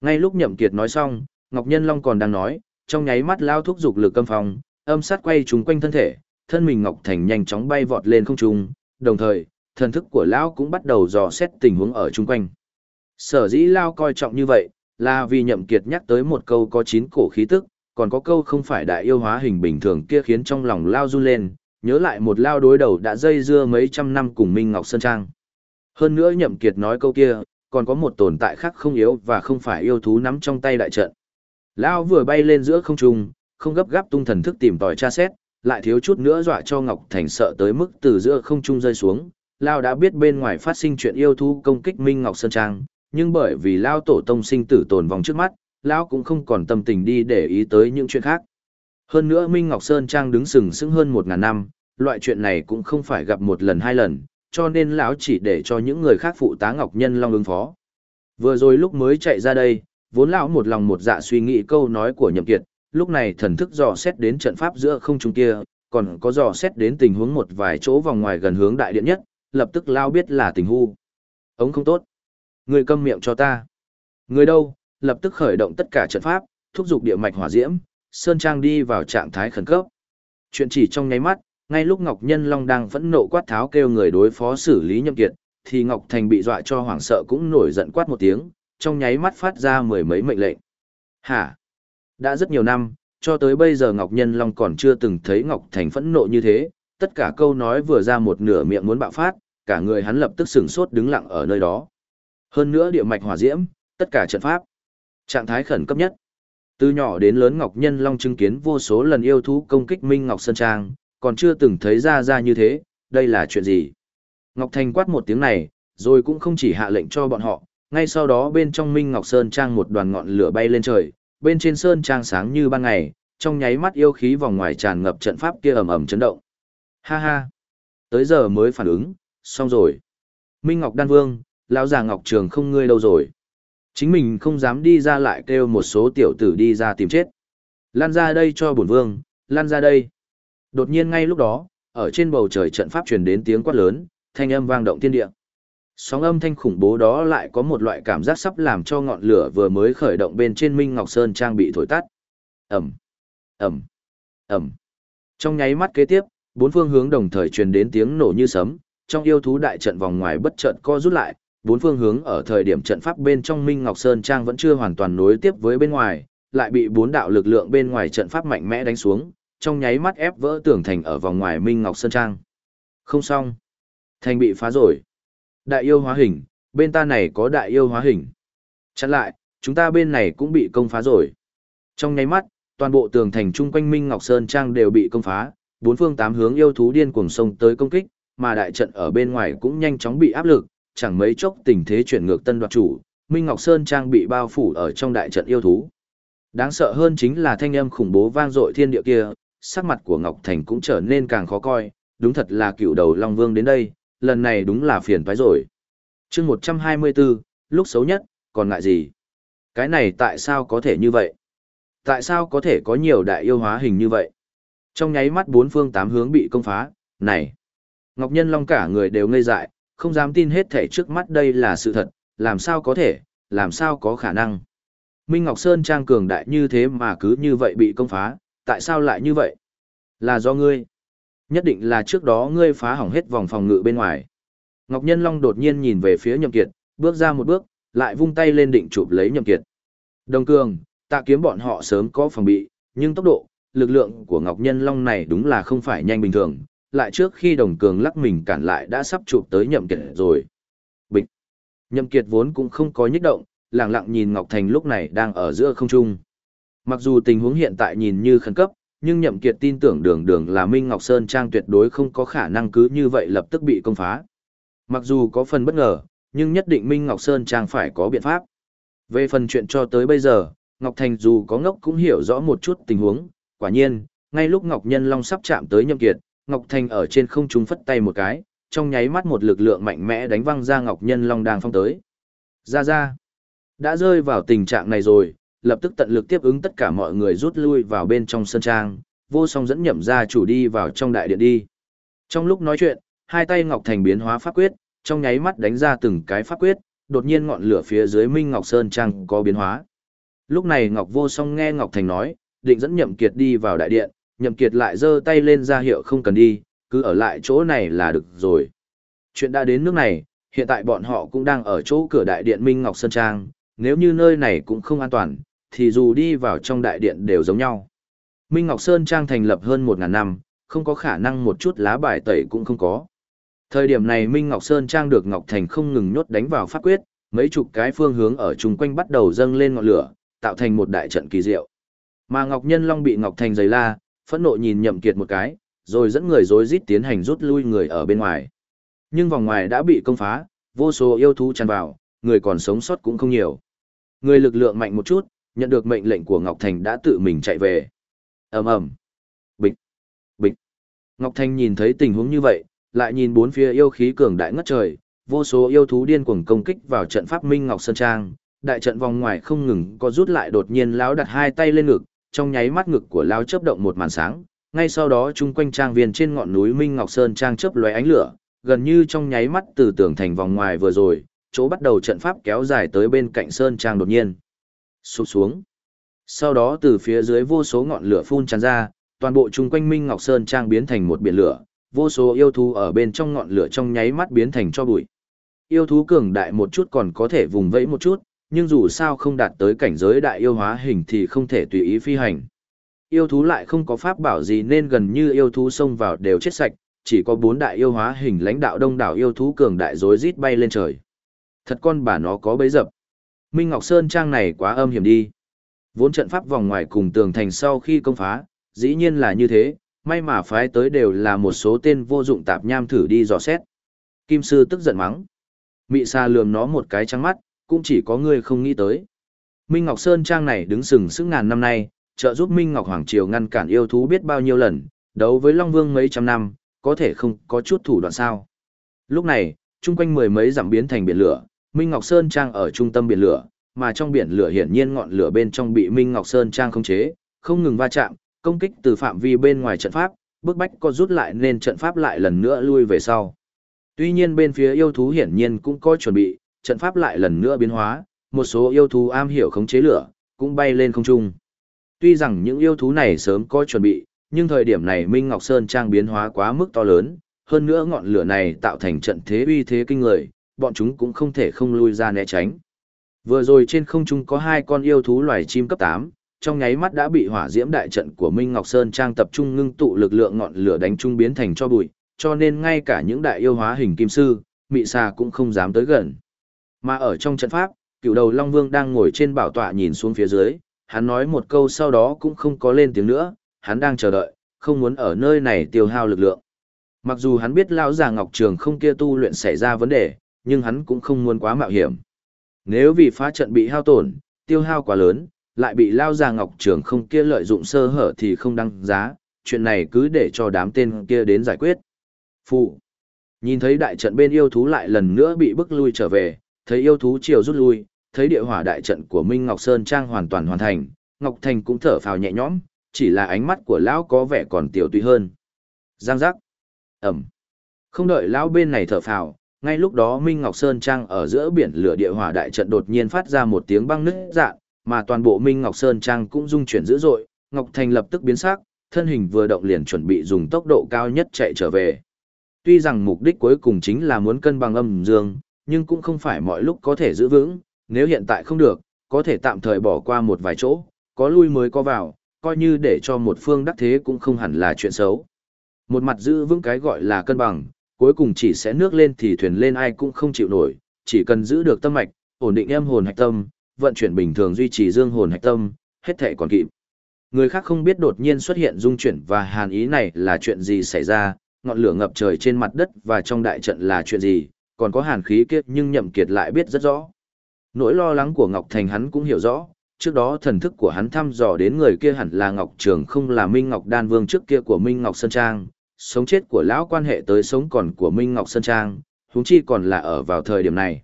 Ngay lúc nhậm kiệt nói xong, Ngọc Nhân Long còn đang nói, trong nháy mắt lao thúc dục lực âm phong, âm sát quay trúng quanh thân thể, thân mình Ngọc Thành nhanh chóng bay vọt lên không trung, đồng thời, thần thức của lão cũng bắt đầu dò xét tình huống ở chung quanh. Sở dĩ lao coi trọng như vậy, là vì nhậm kiệt nhắc tới một câu có chín cổ khí tức, còn có câu không phải đại yêu hóa hình bình thường kia khiến trong lòng lao run lên, nhớ lại một lao đối đầu đã dây dưa mấy trăm năm cùng Minh Ngọc Sơn Trang. Hơn nữa nhậm kiệt nói câu kia, còn có một tồn tại khác không yếu và không phải yêu thú nắm trong tay đại trận. Lao vừa bay lên giữa không trung, không gấp gáp tung thần thức tìm tòi tra xét, lại thiếu chút nữa dọa cho Ngọc Thành sợ tới mức từ giữa không trung rơi xuống. Lao đã biết bên ngoài phát sinh chuyện yêu thú công kích Minh Ngọc Sơn Trang, nhưng bởi vì Lao tổ tông sinh tử tồn vong trước mắt, Lao cũng không còn tâm tình đi để ý tới những chuyện khác. Hơn nữa Minh Ngọc Sơn Trang đứng sừng sững hơn một ngàn năm, loại chuyện này cũng không phải gặp một lần hai lần, cho nên lão chỉ để cho những người khác phụ tá Ngọc Nhân Long ứng phó. Vừa rồi lúc mới chạy ra đây, vốn lão một lòng một dạ suy nghĩ câu nói của Nhậm Kiệt, lúc này thần thức dò xét đến trận pháp giữa không trung kia, còn có dò xét đến tình huống một vài chỗ vòng ngoài gần hướng đại điện nhất, lập tức lao biết là tình hu. Ống không tốt. Người câm miệng cho ta. Người đâu, lập tức khởi động tất cả trận pháp, thúc giục địa mạch hỏa diễm, sơn trang đi vào trạng thái khẩn cấp. Chuyện chỉ trong nháy mắt, ngay lúc Ngọc Nhân Long đang phẫn nộ quát tháo kêu người đối phó xử lý nhậm kiệt, thì Ngọc Thành bị dọa cho hoảng sợ cũng nổi giận quát một tiếng, trong nháy mắt phát ra mười mấy mệnh lệnh. Hả? Đã rất nhiều năm, cho tới bây giờ Ngọc Nhân Long còn chưa từng thấy Ngọc Thành phẫn nộ như thế, tất cả câu nói vừa ra một nửa miệng muốn bạo phát, cả người hắn lập tức sửng sốt đứng lặng ở nơi đó. Hơn nữa địa mạch hỏa diễm, tất cả trận pháp. Trạng thái khẩn cấp nhất. Từ nhỏ đến lớn Ngọc Nhân Long chứng kiến vô số lần yêu thú công kích Minh Ngọc Sơn Trang, còn chưa từng thấy ra ra như thế, đây là chuyện gì? Ngọc Thành quát một tiếng này, rồi cũng không chỉ hạ lệnh cho bọn họ, ngay sau đó bên trong Minh Ngọc Sơn Trang một đoàn ngọn lửa bay lên trời, bên trên Sơn Trang sáng như ban ngày, trong nháy mắt yêu khí vòng ngoài tràn ngập trận pháp kia ầm ầm chấn động. Ha ha! Tới giờ mới phản ứng, xong rồi. Minh Ngọc Đan Vương, lão già Ngọc Trường không ngươi đâu rồi. Chính mình không dám đi ra lại kêu một số tiểu tử đi ra tìm chết. Lan ra đây cho bổn vương, lan ra đây. Đột nhiên ngay lúc đó, ở trên bầu trời trận pháp truyền đến tiếng quát lớn, thanh âm vang động thiên địa. Sóng âm thanh khủng bố đó lại có một loại cảm giác sắp làm cho ngọn lửa vừa mới khởi động bên trên Minh Ngọc Sơn trang bị thổi tắt. Ẩm, Ẩm, Ẩm. Trong nháy mắt kế tiếp, bốn phương hướng đồng thời truyền đến tiếng nổ như sấm, trong yêu thú đại trận vòng ngoài bất chợt co rút lại, bốn phương hướng ở thời điểm trận pháp bên trong Minh Ngọc Sơn Trang vẫn chưa hoàn toàn nối tiếp với bên ngoài, lại bị bốn đạo lực lượng bên ngoài trận pháp mạnh mẽ đánh xuống, trong nháy mắt ép vỡ tường thành ở vòng ngoài Minh Ngọc Sơn Trang. Không xong. Thành bị phá rồi. Đại yêu hóa hình, bên ta này có đại yêu hóa hình. Chặn lại, chúng ta bên này cũng bị công phá rồi. Trong nháy mắt, toàn bộ tường thành chung quanh Minh Ngọc Sơn Trang đều bị công phá, bốn phương tám hướng yêu thú điên cuồng sông tới công kích, mà đại trận ở bên ngoài cũng nhanh chóng bị áp lực, chẳng mấy chốc tình thế chuyển ngược tân đoạt chủ, Minh Ngọc Sơn Trang bị bao phủ ở trong đại trận yêu thú. Đáng sợ hơn chính là thanh âm khủng bố vang dội thiên địa kia, sắc mặt của Ngọc Thành cũng trở nên càng khó coi, đúng thật là cựu đầu Long Vương đến đây, lần này đúng là phiền toái rồi. chương 124, lúc xấu nhất, còn ngại gì? Cái này tại sao có thể như vậy? Tại sao có thể có nhiều đại yêu hóa hình như vậy? Trong nháy mắt bốn phương tám hướng bị công phá, này! Ngọc Nhân Long cả người đều ngây dại, không dám tin hết thể trước mắt đây là sự thật, làm sao có thể, làm sao có khả năng. Minh Ngọc Sơn trang cường đại như thế mà cứ như vậy bị công phá, tại sao lại như vậy? Là do ngươi. Nhất định là trước đó ngươi phá hỏng hết vòng phòng ngự bên ngoài. Ngọc Nhân Long đột nhiên nhìn về phía Nhậm Kiệt, bước ra một bước, lại vung tay lên định chụp lấy Nhậm Kiệt. Đồng cường, tạ kiếm bọn họ sớm có phòng bị, nhưng tốc độ, lực lượng của Ngọc Nhân Long này đúng là không phải nhanh bình thường, lại trước khi đồng cường lắc mình cản lại đã sắp chụp tới Nhậm Kiệt rồi. Bịch. Nhậm Kiệt vốn cũng không có nhích động, lặng lặng nhìn Ngọc Thành lúc này đang ở giữa không trung. Mặc dù tình huống hiện tại nhìn như khẩn cấp, nhưng Nhậm Kiệt tin tưởng đường đường là Minh Ngọc Sơn Trang tuyệt đối không có khả năng cứ như vậy lập tức bị công phá. Mặc dù có phần bất ngờ, nhưng nhất định Minh Ngọc Sơn Trang phải có biện pháp. Về phần chuyện cho tới bây giờ, Ngọc Thành dù có ngốc cũng hiểu rõ một chút tình huống, quả nhiên, ngay lúc Ngọc Nhân Long sắp chạm tới Nhậm Kiệt, Ngọc Thành ở trên không trung phất tay một cái, trong nháy mắt một lực lượng mạnh mẽ đánh văng ra Ngọc Nhân Long đang phong tới. Ra ra, đã rơi vào tình trạng này rồi, lập tức tận lực tiếp ứng tất cả mọi người rút lui vào bên trong sân trang, vô song dẫn nhậm ra chủ đi vào trong đại điện đi. Trong lúc nói chuyện, hai tay Ngọc Thành biến hóa pháp quyết, trong nháy mắt đánh ra từng cái pháp quyết, đột nhiên ngọn lửa phía dưới Minh Ngọc Sơn Trang có biến hóa. Lúc này Ngọc Vô Song nghe Ngọc Thành nói, định dẫn Nhậm Kiệt đi vào đại điện, Nhậm Kiệt lại giơ tay lên ra hiệu không cần đi, cứ ở lại chỗ này là được rồi. Chuyện đã đến nước này, hiện tại bọn họ cũng đang ở chỗ cửa đại điện Minh Ngọc Sơn Trang, nếu như nơi này cũng không an toàn, thì dù đi vào trong đại điện đều giống nhau. Minh Ngọc Sơn Trang thành lập hơn 1.000 năm, không có khả năng một chút lá bài tẩy cũng không có. Thời điểm này Minh Ngọc Sơn Trang được Ngọc Thành không ngừng nhốt đánh vào pháp quyết, mấy chục cái phương hướng ở chung quanh bắt đầu dâng lên ngọn lửa, tạo thành một đại trận kỳ diệu. Mà Ngọc Nhân Long bị Ngọc Thành giày la, phẫn nộ nhìn Nhậm Kiệt một cái, rồi dẫn người rối rít tiến hành rút lui người ở bên ngoài. Nhưng vòng ngoài đã bị công phá, vô số yêu thú tràn vào, người còn sống sót cũng không nhiều. Người lực lượng mạnh một chút, nhận được mệnh lệnh của Ngọc Thành đã tự mình chạy về. ầm ầm, bịch, bịch. Ngọc Thành nhìn thấy tình huống như vậy, lại nhìn bốn phía yêu khí cường đại ngất trời, vô số yêu thú điên cuồng công kích vào trận pháp Minh Ngọc Sơn Trang, đại trận vòng ngoài không ngừng có rút lại đột nhiên lão đặt hai tay lên ngực, trong nháy mắt ngực của lão chớp động một màn sáng, ngay sau đó chung quanh trang viên trên ngọn núi Minh Ngọc Sơn Trang chớp lóe ánh lửa, gần như trong nháy mắt từ tường thành vòng ngoài vừa rồi, chỗ bắt đầu trận pháp kéo dài tới bên cạnh Sơn Trang đột nhiên. sụp xuống. Sau đó từ phía dưới vô số ngọn lửa phun tràn ra, toàn bộ chung quanh Minh Ngọc Sơn Trang biến thành một biển lửa, vô số yêu thú ở bên trong ngọn lửa trong nháy mắt biến thành cho bụi. Yêu thú cường đại một chút còn có thể vùng vẫy một chút, nhưng dù sao không đạt tới cảnh giới đại yêu hóa hình thì không thể tùy ý phi hành. Yêu thú lại không có pháp bảo gì nên gần như yêu thú xông vào đều chết sạch, chỉ có bốn đại yêu hóa hình lãnh đạo đông đảo yêu thú cường đại rối rít bay lên trời. Thật con bà nó có bấy dập. Minh Ngọc Sơn trang này quá âm hiểm đi. Vốn trận pháp vòng ngoài cùng tường thành sau khi công phá, dĩ nhiên là như thế, may mà phái tới đều là một số tên vô dụng tạp nham thử đi dò xét. Kim sư tức giận mắng. Mị xa lườm nó một cái trắng mắt, cũng chỉ có ngươi không nghĩ tới. Minh Ngọc Sơn trang này đứng sừng sững ngàn năm nay, trợ giúp Minh Ngọc Hoàng Triều ngăn cản yêu thú biết bao nhiêu lần, đấu với Long Vương mấy trăm năm, có thể không có chút thủ đoạn sao. Lúc này, chung quanh mười mấy dặm biến thành biển lửa, Minh Ngọc Sơn Trang ở trung tâm biển lửa, mà trong biển lửa hiển nhiên ngọn lửa bên trong bị Minh Ngọc Sơn Trang khống chế, không ngừng va chạm, công kích từ phạm vi bên ngoài trận pháp, bước bách có rút lại nên trận pháp lại lần nữa lui về sau. Tuy nhiên bên phía yêu thú hiển nhiên cũng có chuẩn bị, trận pháp lại lần nữa biến hóa, một số yêu thú am hiểu khống chế lửa, cũng bay lên không trung. Tuy rằng những yêu thú này sớm có chuẩn bị, nhưng thời điểm này Minh Ngọc Sơn Trang biến hóa quá mức to lớn, hơn nữa ngọn lửa này tạo thành trận thế uy thế kinh người, bọn chúng cũng không thể không lui ra né tránh. Vừa rồi trên không trung có hai con yêu thú loài chim cấp 8, trong nháy mắt đã bị hỏa diễm đại trận của Minh Ngọc Sơn Trang tập trung ngưng tụ lực lượng ngọn lửa đánh trung biến thành cho bụi, cho nên ngay cả những đại yêu hóa hình kim sư, mị xà cũng không dám tới gần. Mà ở trong trận pháp, cựu đầu Long Vương đang ngồi trên bảo tọa nhìn xuống phía dưới, hắn nói một câu sau đó cũng không có lên tiếng nữa, hắn đang chờ đợi, không muốn ở nơi này tiêu hao lực lượng. Mặc dù hắn biết lão già Ngọc Trường không kia tu luyện xảy ra vấn đề, nhưng hắn cũng không muốn quá mạo hiểm. Nếu vì phá trận bị hao tổn, tiêu hao quá lớn, lại bị lao già Ngọc Trường không kia lợi dụng sơ hở thì không đăng giá, chuyện này cứ để cho đám tên kia đến giải quyết. Phụ. Nhìn thấy đại trận bên yêu thú lại lần nữa bị bức lui trở về, thấy yêu thú triều rút lui, thấy địa hỏa đại trận của Minh Ngọc Sơn Trang hoàn toàn hoàn thành, Ngọc Thành cũng thở phào nhẹ nhõm, chỉ là ánh mắt của lão có vẻ còn tiểu tùy hơn. Giang giác. Ẩm. Không đợi lão bên này thở phào, ngay lúc đó Minh Ngọc Sơn Trang ở giữa biển lửa địa hỏa đại trận đột nhiên phát ra một tiếng băng nứt dạng, mà toàn bộ Minh Ngọc Sơn Trang cũng rung chuyển dữ dội, Ngọc Thành lập tức biến sắc, thân hình vừa động liền chuẩn bị dùng tốc độ cao nhất chạy trở về. Tuy rằng mục đích cuối cùng chính là muốn cân bằng âm dương, nhưng cũng không phải mọi lúc có thể giữ vững, nếu hiện tại không được, có thể tạm thời bỏ qua một vài chỗ, có lui mới có vào, coi như để cho một phương đắc thế cũng không hẳn là chuyện xấu. Một mặt giữ vững cái gọi là cân bằng, cuối cùng chỉ sẽ nước lên thì thuyền lên ai cũng không chịu nổi, chỉ cần giữ được tâm mạch, ổn định em hồn hạch tâm, vận chuyển bình thường duy trì dương hồn hạch tâm, hết thể còn kịp. Người khác không biết đột nhiên xuất hiện dung chuyển và hàn ý này là chuyện gì xảy ra, ngọn lửa ngập trời trên mặt đất và trong đại trận là chuyện gì, còn có hàn khí kiếp nhưng nhậm kiệt lại biết rất rõ. Nỗi lo lắng của Ngọc Thành hắn cũng hiểu rõ, trước đó thần thức của hắn thăm dò đến người kia hẳn là Ngọc Trường không là Minh Ngọc Đan Vương trước kia của Minh Ngọc Sơn Trang, sống chết của lão quan hệ tới sống còn của Minh Ngọc Sơn Trang, huống chi còn là ở vào thời điểm này.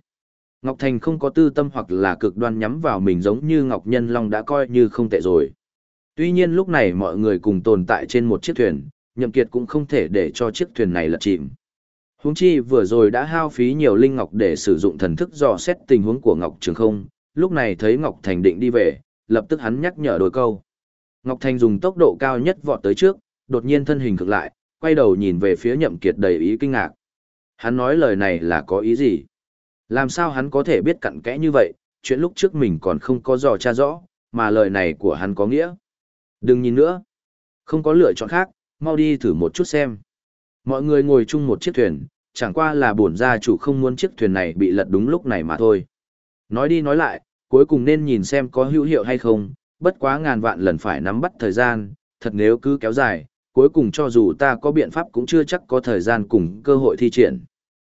Ngọc Thành không có tư tâm hoặc là cực đoan nhắm vào mình giống như Ngọc Nhân Long đã coi như không tệ rồi. Tuy nhiên lúc này mọi người cùng tồn tại trên một chiếc thuyền, Nhậm Kiệt cũng không thể để cho chiếc thuyền này lật chìm. Huống chi vừa rồi đã hao phí nhiều linh ngọc để sử dụng thần thức dò xét tình huống của Ngọc Trường Không, lúc này thấy Ngọc Thành định đi về, lập tức hắn nhắc nhở đôi câu. Ngọc Thành dùng tốc độ cao nhất vọt tới trước, đột nhiên thân hình cực lại, quay đầu nhìn về phía Nhậm Kiệt đầy ý kinh ngạc. Hắn nói lời này là có ý gì? Làm sao hắn có thể biết cặn kẽ như vậy, chuyện lúc trước mình còn không có dò tra rõ, mà lời này của hắn có nghĩa. Đừng nhìn nữa. Không có lựa chọn khác, mau đi thử một chút xem. Mọi người ngồi chung một chiếc thuyền, chẳng qua là bổn gia chủ không muốn chiếc thuyền này bị lật đúng lúc này mà thôi. Nói đi nói lại, cuối cùng nên nhìn xem có hữu hiệu hay không, bất quá ngàn vạn lần phải nắm bắt thời gian, thật nếu cứ kéo dài, cuối cùng cho dù ta có biện pháp cũng chưa chắc có thời gian cùng cơ hội thi triển.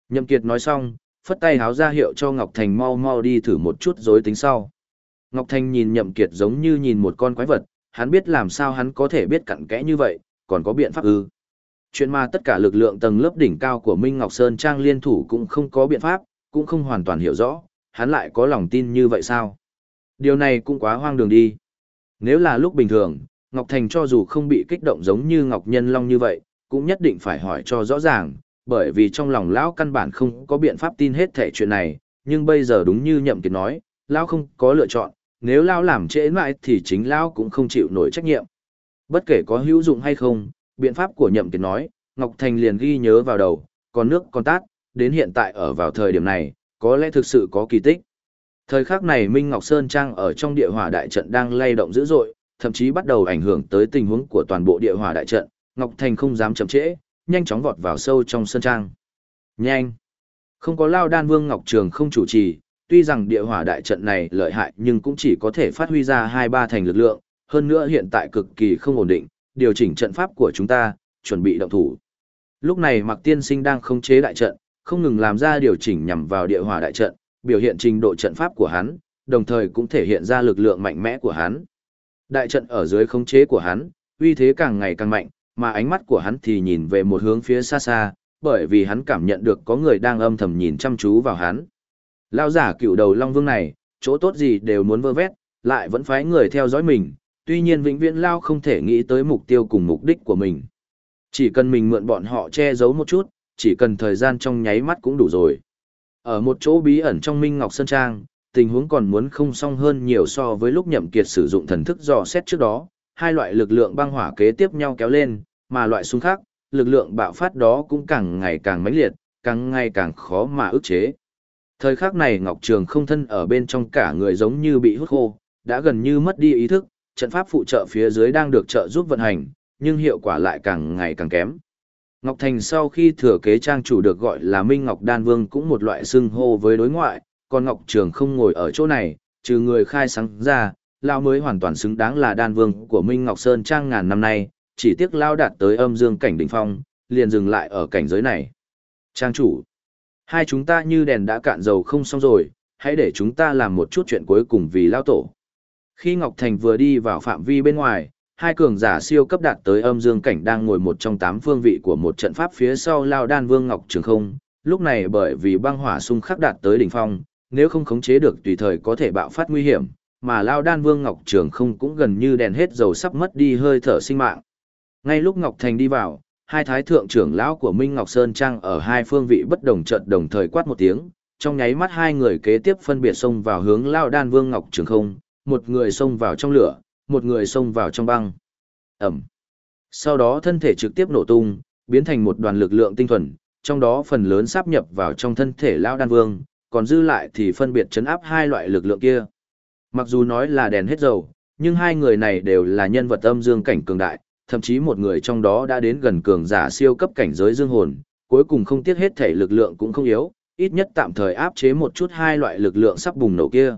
Nhậm Kiệt nói xong, phất tay háo ra hiệu cho Ngọc Thành mau mau đi thử một chút dối tính sau. Ngọc Thành nhìn Nhậm Kiệt giống như nhìn một con quái vật, hắn biết làm sao hắn có thể biết cặn kẽ như vậy, còn có biện pháp ư. Chuyện mà tất cả lực lượng tầng lớp đỉnh cao của Minh Ngọc Sơn Trang liên thủ cũng không có biện pháp, cũng không hoàn toàn hiểu rõ, hắn lại có lòng tin như vậy sao? Điều này cũng quá hoang đường đi. Nếu là lúc bình thường, Ngọc Thành cho dù không bị kích động giống như Ngọc Nhân Long như vậy, cũng nhất định phải hỏi cho rõ ràng, bởi vì trong lòng lão căn bản không có biện pháp tin hết thể chuyện này, nhưng bây giờ đúng như Nhậm Kiệt nói, lão không có lựa chọn, nếu Lão làm trễ mãi thì chính Lão cũng không chịu nổi trách nhiệm. Bất kể có hữu dụng hay không, biện pháp của nhậm kiệt nói, Ngọc Thành liền ghi nhớ vào đầu, còn nước còn tát, đến hiện tại ở vào thời điểm này, có lẽ thực sự có kỳ tích. Thời khắc này Minh Ngọc Sơn Trang ở trong địa hỏa đại trận đang lay động dữ dội, thậm chí bắt đầu ảnh hưởng tới tình huống của toàn bộ địa hỏa đại trận, Ngọc Thành không dám chậm trễ, nhanh chóng vọt vào sâu trong sơn trang. Nhanh! Không có Lao Đan Vương Ngọc Trường không chủ trì, tuy rằng địa hỏa đại trận này lợi hại nhưng cũng chỉ có thể phát huy ra hai ba thành lực lượng, hơn nữa hiện tại cực kỳ không ổn định, điều chỉnh trận pháp của chúng ta, chuẩn bị động thủ. Lúc này Mạc Tiên Sinh đang khống chế đại trận, không ngừng làm ra điều chỉnh nhằm vào địa hỏa đại trận, biểu hiện trình độ trận pháp của hắn, đồng thời cũng thể hiện ra lực lượng mạnh mẽ của hắn. Đại trận ở dưới khống chế của hắn, uy thế càng ngày càng mạnh, mà ánh mắt của hắn thì nhìn về một hướng phía xa xa, bởi vì hắn cảm nhận được có người đang âm thầm nhìn chăm chú vào hắn. Lao giả cựu đầu Long Vương này, chỗ tốt gì đều muốn vơ vét, lại vẫn phái người theo dõi mình, tuy nhiên vĩnh viễn Lao không thể nghĩ tới mục tiêu cùng mục đích của mình. Chỉ cần mình mượn bọn họ che giấu một chút, chỉ cần thời gian trong nháy mắt cũng đủ rồi. Ở một chỗ bí ẩn trong Minh Ngọc Sơn Trang, tình huống còn muốn không song hơn nhiều so với lúc nhậm kiệt sử dụng thần thức dò xét trước đó, hai loại lực lượng băng hỏa kế tiếp nhau kéo lên, mà loại xung khác, lực lượng bạo phát đó cũng càng ngày càng mãnh liệt, càng ngày càng khó mà ức chế. Thời khắc này Ngọc Trường không thân ở bên trong cả người giống như bị hút khô, đã gần như mất đi ý thức, trận pháp phụ trợ phía dưới đang được trợ giúp vận hành, nhưng hiệu quả lại càng ngày càng kém. Ngọc Thành sau khi thừa kế trang chủ được gọi là Minh Ngọc Đan Vương cũng một loại xưng hô với đối ngoại, còn Ngọc Trường không ngồi ở chỗ này, trừ người khai sáng ra, Lao mới hoàn toàn xứng đáng là Đan Vương của Minh Ngọc Sơn Trang ngàn năm nay, chỉ tiếc Lao đạt tới âm dương cảnh đỉnh phong, liền dừng lại ở cảnh giới này. Trang chủ, hai chúng ta như đèn đã cạn dầu không xong rồi, hãy để chúng ta làm một chút chuyện cuối cùng vì Lao Tổ. Khi Ngọc Thành vừa đi vào phạm vi bên ngoài, hai cường giả siêu cấp đạt tới âm dương cảnh đang ngồi một trong tám phương vị của một trận pháp phía sau Lao Đan Vương Ngọc Trường không. Lúc này bởi vì băng hỏa xung khắc đạt tới đỉnh phong, nếu không khống chế được tùy thời có thể bạo phát nguy hiểm, mà Lao Đan Vương Ngọc Trường không cũng gần như đèn hết dầu sắp mất đi hơi thở sinh mạng. Ngay lúc Ngọc Thành đi vào, hai thái thượng trưởng lão của Minh Ngọc Sơn Trang ở hai phương vị bất đồng trận đồng thời quát một tiếng, trong nháy mắt hai người kế tiếp phân biệt xông vào hướng Lao Đan Vương Ngọc Trường không, một người xông vào trong lửa, một người xông vào trong băng. Ẩm. Sau đó thân thể trực tiếp nổ tung, biến thành một đoàn lực lượng tinh thuần, trong đó phần lớn sáp nhập vào trong thân thể Lao Đan Vương, còn dư lại thì phân biệt chấn áp hai loại lực lượng kia. Mặc dù nói là đèn hết dầu, nhưng hai người này đều là nhân vật âm dương cảnh cường đại, thậm chí một người trong đó đã đến gần cường giả siêu cấp cảnh giới dương hồn, cuối cùng không tiếc hết thể lực lượng cũng không yếu, ít nhất tạm thời áp chế một chút hai loại lực lượng sắp bùng nổ kia.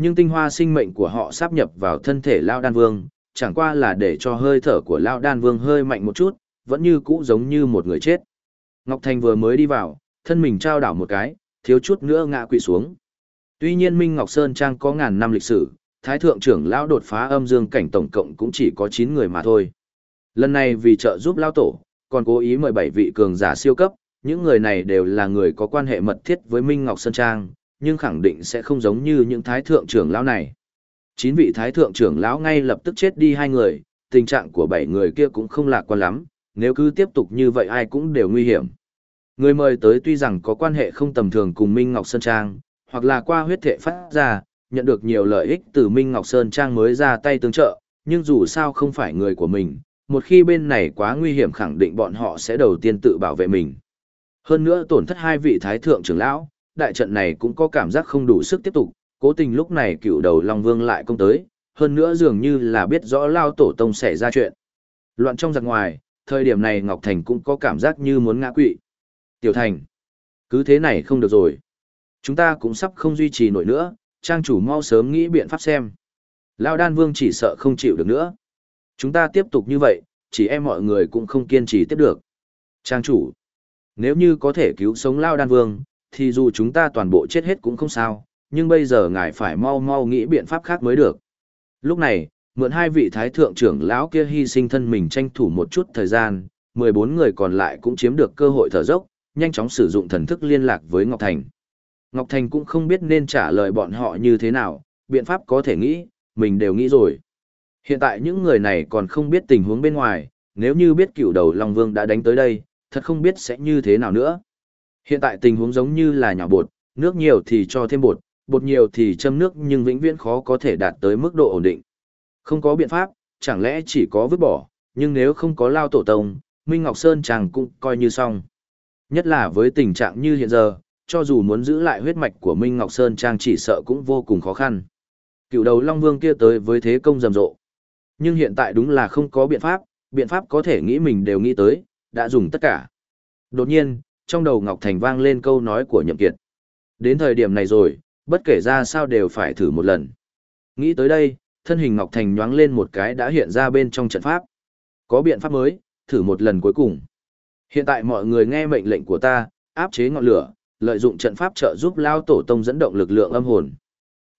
Nhưng tinh hoa sinh mệnh của họ sắp nhập vào thân thể Lao Đan Vương, chẳng qua là để cho hơi thở của Lao Đan Vương hơi mạnh một chút, vẫn như cũ giống như một người chết. Ngọc Thành vừa mới đi vào, thân mình trao đảo một cái, thiếu chút nữa ngã quỵ xuống. Tuy nhiên Minh Ngọc Sơn Trang có ngàn năm lịch sử, Thái Thượng trưởng Lão đột phá âm dương cảnh tổng cộng cũng chỉ có 9 người mà thôi. Lần này vì trợ giúp Lão Tổ, còn cố ý mời 7 vị cường giả siêu cấp, những người này đều là người có quan hệ mật thiết với Minh Ngọc Sơn Trang, nhưng khẳng định sẽ không giống như những Thái Thượng trưởng Lão này. chín vị Thái Thượng trưởng Lão ngay lập tức chết đi hai người, tình trạng của bảy người kia cũng không lạc quan lắm, nếu cứ tiếp tục như vậy ai cũng đều nguy hiểm. Người mời tới tuy rằng có quan hệ không tầm thường cùng Minh Ngọc Sơn Trang, hoặc là qua huyết thể phát ra, nhận được nhiều lợi ích từ Minh Ngọc Sơn Trang mới ra tay tương trợ, nhưng dù sao không phải người của mình, một khi bên này quá nguy hiểm khẳng định bọn họ sẽ đầu tiên tự bảo vệ mình. Hơn nữa tổn thất hai vị thái thượng trưởng lão, đại trận này cũng có cảm giác không đủ sức tiếp tục, cố tình lúc này cựu đầu Long Vương lại công tới, hơn nữa dường như là biết rõ lao tổ tông sẽ ra chuyện. Loạn trong giặc ngoài, thời điểm này Ngọc Thành cũng có cảm giác như muốn ngã quỵ. Tiểu Thành, cứ thế này không được rồi. Chúng ta cũng sắp không duy trì nổi nữa, trang chủ mau sớm nghĩ biện pháp xem. Lao đan vương chỉ sợ không chịu được nữa. Chúng ta tiếp tục như vậy, chỉ em mọi người cũng không kiên trì tiếp được. Trang chủ, nếu như có thể cứu sống Lao đan vương, thì dù chúng ta toàn bộ chết hết cũng không sao, nhưng bây giờ ngài phải mau mau nghĩ biện pháp khác mới được. Lúc này, mượn hai vị thái thượng trưởng lão kia hy sinh thân mình tranh thủ một chút thời gian, 14 người còn lại cũng chiếm được cơ hội thở dốc, nhanh chóng sử dụng thần thức liên lạc với Ngọc Thành. Ngọc Thành cũng không biết nên trả lời bọn họ như thế nào, biện pháp có thể nghĩ, mình đều nghĩ rồi. Hiện tại những người này còn không biết tình huống bên ngoài, nếu như biết cựu đầu Long Vương đã đánh tới đây, thật không biết sẽ như thế nào nữa. Hiện tại tình huống giống như là nhỏ bột, nước nhiều thì cho thêm bột, bột nhiều thì châm nước nhưng vĩnh viễn khó có thể đạt tới mức độ ổn định. Không có biện pháp, chẳng lẽ chỉ có vứt bỏ, nhưng nếu không có lao tổ tông, Minh Ngọc Sơn chàng cũng coi như xong. Nhất là với tình trạng như hiện giờ, cho dù muốn giữ lại huyết mạch của Minh Ngọc Sơn Trang chỉ sợ cũng vô cùng khó khăn. Cựu đầu Long Vương kia tới với thế công rầm rộ. Nhưng hiện tại đúng là không có biện pháp, biện pháp có thể nghĩ mình đều nghĩ tới, đã dùng tất cả. Đột nhiên, trong đầu Ngọc Thành vang lên câu nói của Nhậm Kiệt. Đến thời điểm này rồi, bất kể ra sao đều phải thử một lần. Nghĩ tới đây, thân hình Ngọc Thành nhoáng lên một cái đã hiện ra bên trong trận pháp. Có biện pháp mới, thử một lần cuối cùng. Hiện tại mọi người nghe mệnh lệnh của ta, áp chế ngọn lửa, lợi dụng trận pháp trợ giúp lao tổ tông dẫn động lực lượng âm hồn.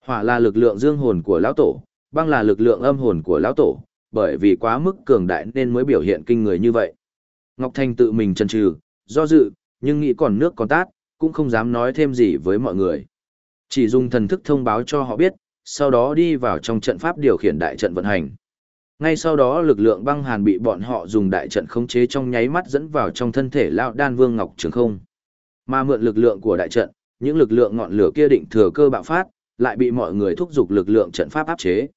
Hỏa là lực lượng dương hồn của lão tổ, băng là lực lượng âm hồn của lão tổ, bởi vì quá mức cường đại nên mới biểu hiện kinh người như vậy. Ngọc Thành tự mình chần chừ, do dự, nhưng nghĩ còn nước còn tát, cũng không dám nói thêm gì với mọi người. Chỉ dùng thần thức thông báo cho họ biết, sau đó đi vào trong trận pháp điều khiển đại trận vận hành. Ngay sau đó lực lượng băng hàn bị bọn họ dùng đại trận khống chế trong nháy mắt dẫn vào trong thân thể lão đan vương Ngọc Trường Không. Mà mượn lực lượng của đại trận, những lực lượng ngọn lửa kia định thừa cơ bạo phát, lại bị mọi người thúc giục lực lượng trận pháp áp chế.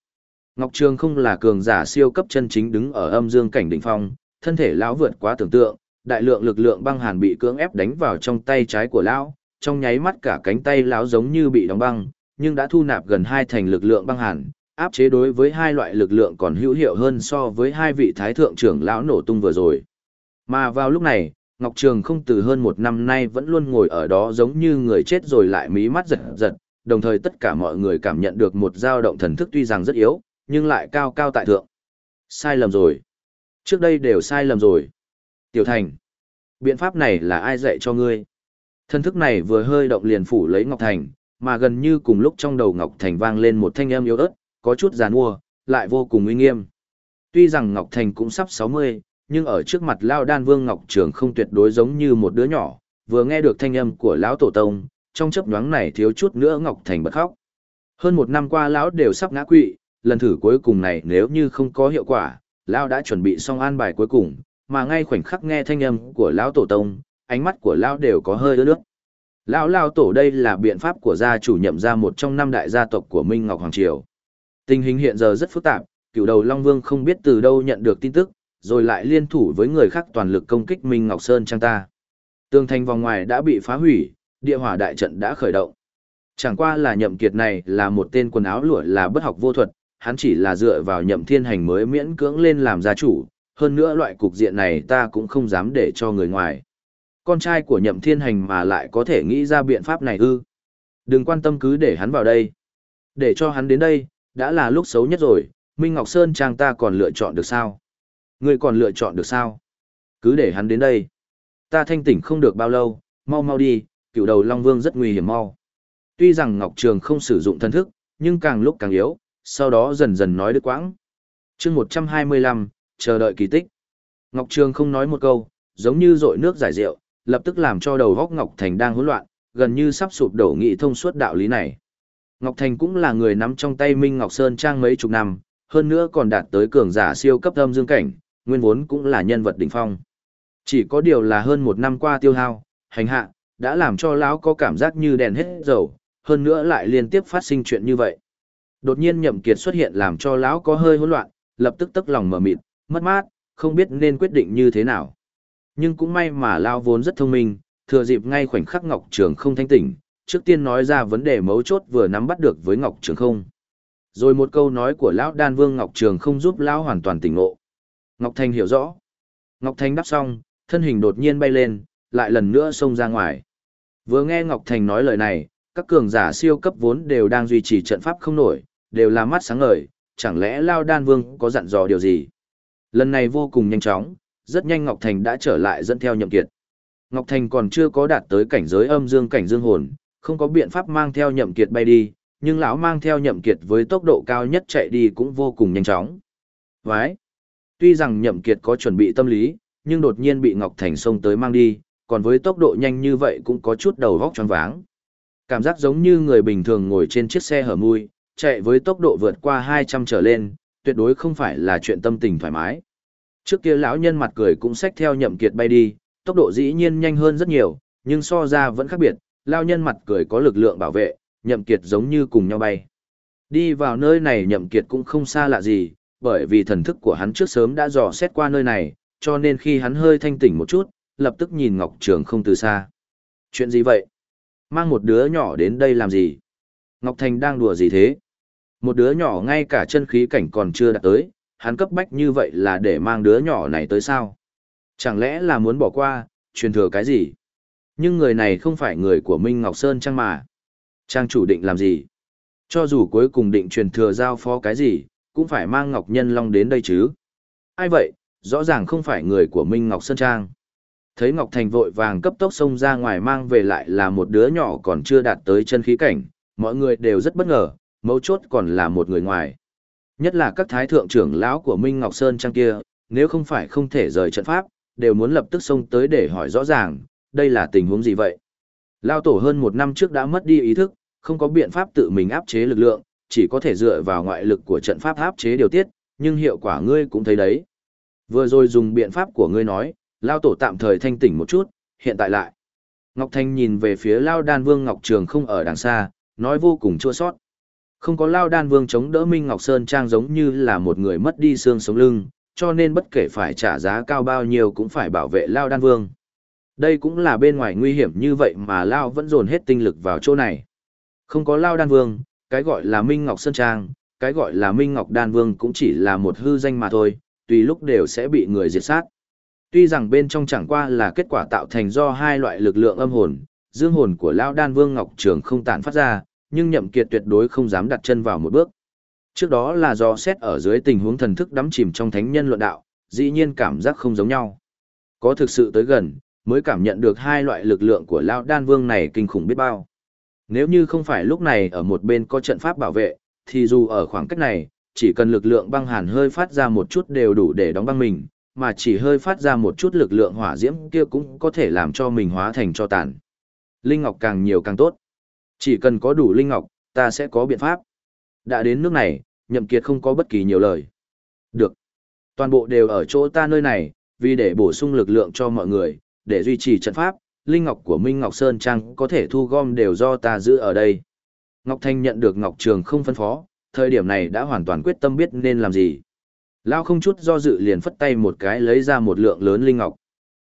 Ngọc Trường không là cường giả siêu cấp chân chính đứng ở âm dương cảnh đỉnh phong, thân thể lão vượt quá tưởng tượng, đại lượng lực lượng băng hàn bị cưỡng ép đánh vào trong tay trái của lão, trong nháy mắt cả cánh tay lão giống như bị đóng băng, nhưng đã thu nạp gần hai thành lực lượng băng hàn, áp chế đối với hai loại lực lượng còn hữu hiệu hơn so với hai vị thái thượng trưởng lão nổ tung vừa rồi. Mà vào lúc này, Ngọc Trường không từ hơn một năm nay vẫn luôn ngồi ở đó giống như người chết rồi lại mí mắt giật giật, đồng thời tất cả mọi người cảm nhận được một dao động thần thức tuy rằng rất yếu, nhưng lại cao cao tại thượng. Sai lầm rồi. Trước đây đều sai lầm rồi. Tiểu Thành. Biện pháp này là ai dạy cho ngươi? Thần thức này vừa hơi động liền phủ lấy Ngọc Thành, mà gần như cùng lúc trong đầu Ngọc Thành vang lên một thanh âm yếu ớt, có chút giàn mua, lại vô cùng uy nghiêm. Tuy rằng Ngọc Thành cũng sắp 60, nhưng ở trước mặt Lao Đan Vương Ngọc Trường không tuyệt đối giống như một đứa nhỏ, vừa nghe được thanh âm của lão tổ tông, trong chấp nhoáng này thiếu chút nữa Ngọc Thành bật khóc. Hơn một năm qua lão đều sắp ngã quỵ, lần thử cuối cùng này nếu như không có hiệu quả, lão đã chuẩn bị xong an bài cuối cùng, mà ngay khoảnh khắc nghe thanh âm của lão tổ tông, ánh mắt của lão đều có hơi ướt nước. Lão lão tổ đây là biện pháp của gia chủ nhậm ra một trong năm đại gia tộc của Minh Ngọc Hoàng Triều. Tình hình hiện giờ rất phức tạp, cựu đầu Long Vương không biết từ đâu nhận được tin tức, rồi lại liên thủ với người khác toàn lực công kích Minh Ngọc Sơn trang ta. Tường thành vòng ngoài đã bị phá hủy, địa hỏa đại trận đã khởi động. Chẳng qua là nhậm kiệt này là một tên quần áo lụa là bất học vô thuật, hắn chỉ là dựa vào nhậm thiên hành mới miễn cưỡng lên làm gia chủ, hơn nữa loại cục diện này ta cũng không dám để cho người ngoài. Con trai của nhậm thiên hành mà lại có thể nghĩ ra biện pháp này ư. Đừng quan tâm cứ để hắn vào đây. Để cho hắn đến đây, đã là lúc xấu nhất rồi, Minh Ngọc Sơn trang ta còn lựa chọn được sao? Ngươi còn lựa chọn được sao? Cứ để hắn đến đây. Ta thanh tỉnh không được bao lâu, mau mau đi, cựu đầu Long Vương rất nguy hiểm mau. Tuy rằng Ngọc Trường không sử dụng thân thức, nhưng càng lúc càng yếu, sau đó dần dần nói đứt quãng. chương 125, chờ đợi kỳ tích. Ngọc Trường không nói một câu, giống như rội nước giải rượu, lập tức làm cho đầu góc Ngọc Thành đang hỗn loạn, gần như sắp sụp đổ nghị thông suốt đạo lý này. Ngọc Thành cũng là người nắm trong tay Minh Ngọc Sơn Trang mấy chục năm, hơn nữa còn đạt tới cường giả siêu cấp âm dương cảnh, nguyên vốn cũng là nhân vật đỉnh phong. Chỉ có điều là hơn một năm qua tiêu hao, hành hạ, đã làm cho lão có cảm giác như đèn hết dầu, hơn nữa lại liên tiếp phát sinh chuyện như vậy. Đột nhiên Nhậm Kiệt xuất hiện làm cho lão có hơi hỗn loạn, lập tức tức lòng mở mịt, mất mát, không biết nên quyết định như thế nào. Nhưng cũng may mà lão vốn rất thông minh, thừa dịp ngay khoảnh khắc Ngọc Trường không thanh tỉnh, trước tiên nói ra vấn đề mấu chốt vừa nắm bắt được với Ngọc Trường không. Rồi một câu nói của lão đan vương Ngọc Trường không giúp lão hoàn toàn tỉnh ngộ. Ngọc Thành hiểu rõ. Ngọc Thành đáp xong, thân hình đột nhiên bay lên, lại lần nữa xông ra ngoài. Vừa nghe Ngọc Thành nói lời này, các cường giả siêu cấp vốn đều đang duy trì trận pháp không nổi, đều là mắt sáng ngời, chẳng lẽ Lao Đan Vương có dặn dò điều gì? Lần này vô cùng nhanh chóng, rất nhanh Ngọc Thành đã trở lại dẫn theo nhậm kiệt. Ngọc Thành còn chưa có đạt tới cảnh giới âm dương cảnh dương hồn, không có biện pháp mang theo nhậm kiệt bay đi, nhưng lão mang theo nhậm kiệt với tốc độ cao nhất chạy đi cũng vô cùng nhanh chóng. Vãi! Tuy rằng nhậm kiệt có chuẩn bị tâm lý, nhưng đột nhiên bị Ngọc Thành xông tới mang đi, còn với tốc độ nhanh như vậy cũng có chút đầu vóc choáng váng. Cảm giác giống như người bình thường ngồi trên chiếc xe hở mui, chạy với tốc độ vượt qua 200 trở lên, tuyệt đối không phải là chuyện tâm tình thoải mái. Trước kia lão nhân mặt cười cũng xách theo nhậm kiệt bay đi, tốc độ dĩ nhiên nhanh hơn rất nhiều, nhưng so ra vẫn khác biệt, lão nhân mặt cười có lực lượng bảo vệ, nhậm kiệt giống như cùng nhau bay. Đi vào nơi này nhậm kiệt cũng không xa lạ gì, bởi vì thần thức của hắn trước sớm đã dò xét qua nơi này, cho nên khi hắn hơi thanh tỉnh một chút, lập tức nhìn Ngọc Trường không từ xa. Chuyện gì vậy? Mang một đứa nhỏ đến đây làm gì? Ngọc Thành đang đùa gì thế? Một đứa nhỏ ngay cả chân khí cảnh còn chưa đạt tới, hắn cấp bách như vậy là để mang đứa nhỏ này tới sao? Chẳng lẽ là muốn bỏ qua, truyền thừa cái gì? Nhưng người này không phải người của Minh Ngọc Sơn chăng mà? Trang chủ định làm gì? Cho dù cuối cùng định truyền thừa giao phó cái gì, cũng phải mang Ngọc Nhân Long đến đây chứ. Ai vậy, rõ ràng không phải người của Minh Ngọc Sơn Trang. Thấy Ngọc Thành vội vàng cấp tốc xông ra ngoài mang về lại là một đứa nhỏ còn chưa đạt tới chân khí cảnh, mọi người đều rất bất ngờ, mấu chốt còn là một người ngoài. Nhất là các thái thượng trưởng lão của Minh Ngọc Sơn Trang kia, nếu không phải không thể rời trận pháp, đều muốn lập tức xông tới để hỏi rõ ràng, đây là tình huống gì vậy. Lao tổ hơn một năm trước đã mất đi ý thức, không có biện pháp tự mình áp chế lực lượng, chỉ có thể dựa vào ngoại lực của trận pháp áp chế điều tiết, nhưng hiệu quả ngươi cũng thấy đấy. Vừa rồi dùng biện pháp của ngươi nói, Lao tổ tạm thời thanh tỉnh một chút, hiện tại lại. Ngọc Thanh nhìn về phía Lao Đan Vương Ngọc Trường không ở đằng xa, nói vô cùng chua sót. Không có Lao Đan Vương chống đỡ Minh Ngọc Sơn Trang giống như là một người mất đi xương sống lưng, cho nên bất kể phải trả giá cao bao nhiêu cũng phải bảo vệ Lao Đan Vương. Đây cũng là bên ngoài nguy hiểm như vậy mà Lao vẫn dồn hết tinh lực vào chỗ này. Không có Lao Đan Vương, cái gọi là Minh Ngọc Sơn Trang, cái gọi là Minh Ngọc Đan Vương cũng chỉ là một hư danh mà thôi, tùy lúc đều sẽ bị người diệt sát. Tuy rằng bên trong chẳng qua là kết quả tạo thành do hai loại lực lượng âm hồn, dương hồn của Lao Đan Vương Ngọc Trường không tản phát ra, nhưng nhậm kiệt tuyệt đối không dám đặt chân vào một bước. Trước đó là do xét ở dưới tình huống thần thức đắm chìm trong thánh nhân luận đạo, dĩ nhiên cảm giác không giống nhau. Có thực sự tới gần, mới cảm nhận được hai loại lực lượng của Lao Đan Vương này kinh khủng biết bao. Nếu như không phải lúc này ở một bên có trận pháp bảo vệ, thì dù ở khoảng cách này, chỉ cần lực lượng băng hàn hơi phát ra một chút đều đủ để đóng băng mình, mà chỉ hơi phát ra một chút lực lượng hỏa diễm kia cũng có thể làm cho mình hóa thành cho tàn. Linh Ngọc càng nhiều càng tốt. Chỉ cần có đủ Linh Ngọc, ta sẽ có biện pháp. Đã đến nước này, Nhậm Kiệt không có bất kỳ nhiều lời. Được. Toàn bộ đều ở chỗ ta nơi này, vì để bổ sung lực lượng cho mọi người, để duy trì trận pháp, Linh Ngọc của Minh Ngọc Sơn Trang có thể thu gom đều do ta giữ ở đây. Ngọc Thanh nhận được Ngọc Trường không phân phó, thời điểm này đã hoàn toàn quyết tâm biết nên làm gì. Lao không chút do dự liền phất tay một cái lấy ra một lượng lớn Linh Ngọc.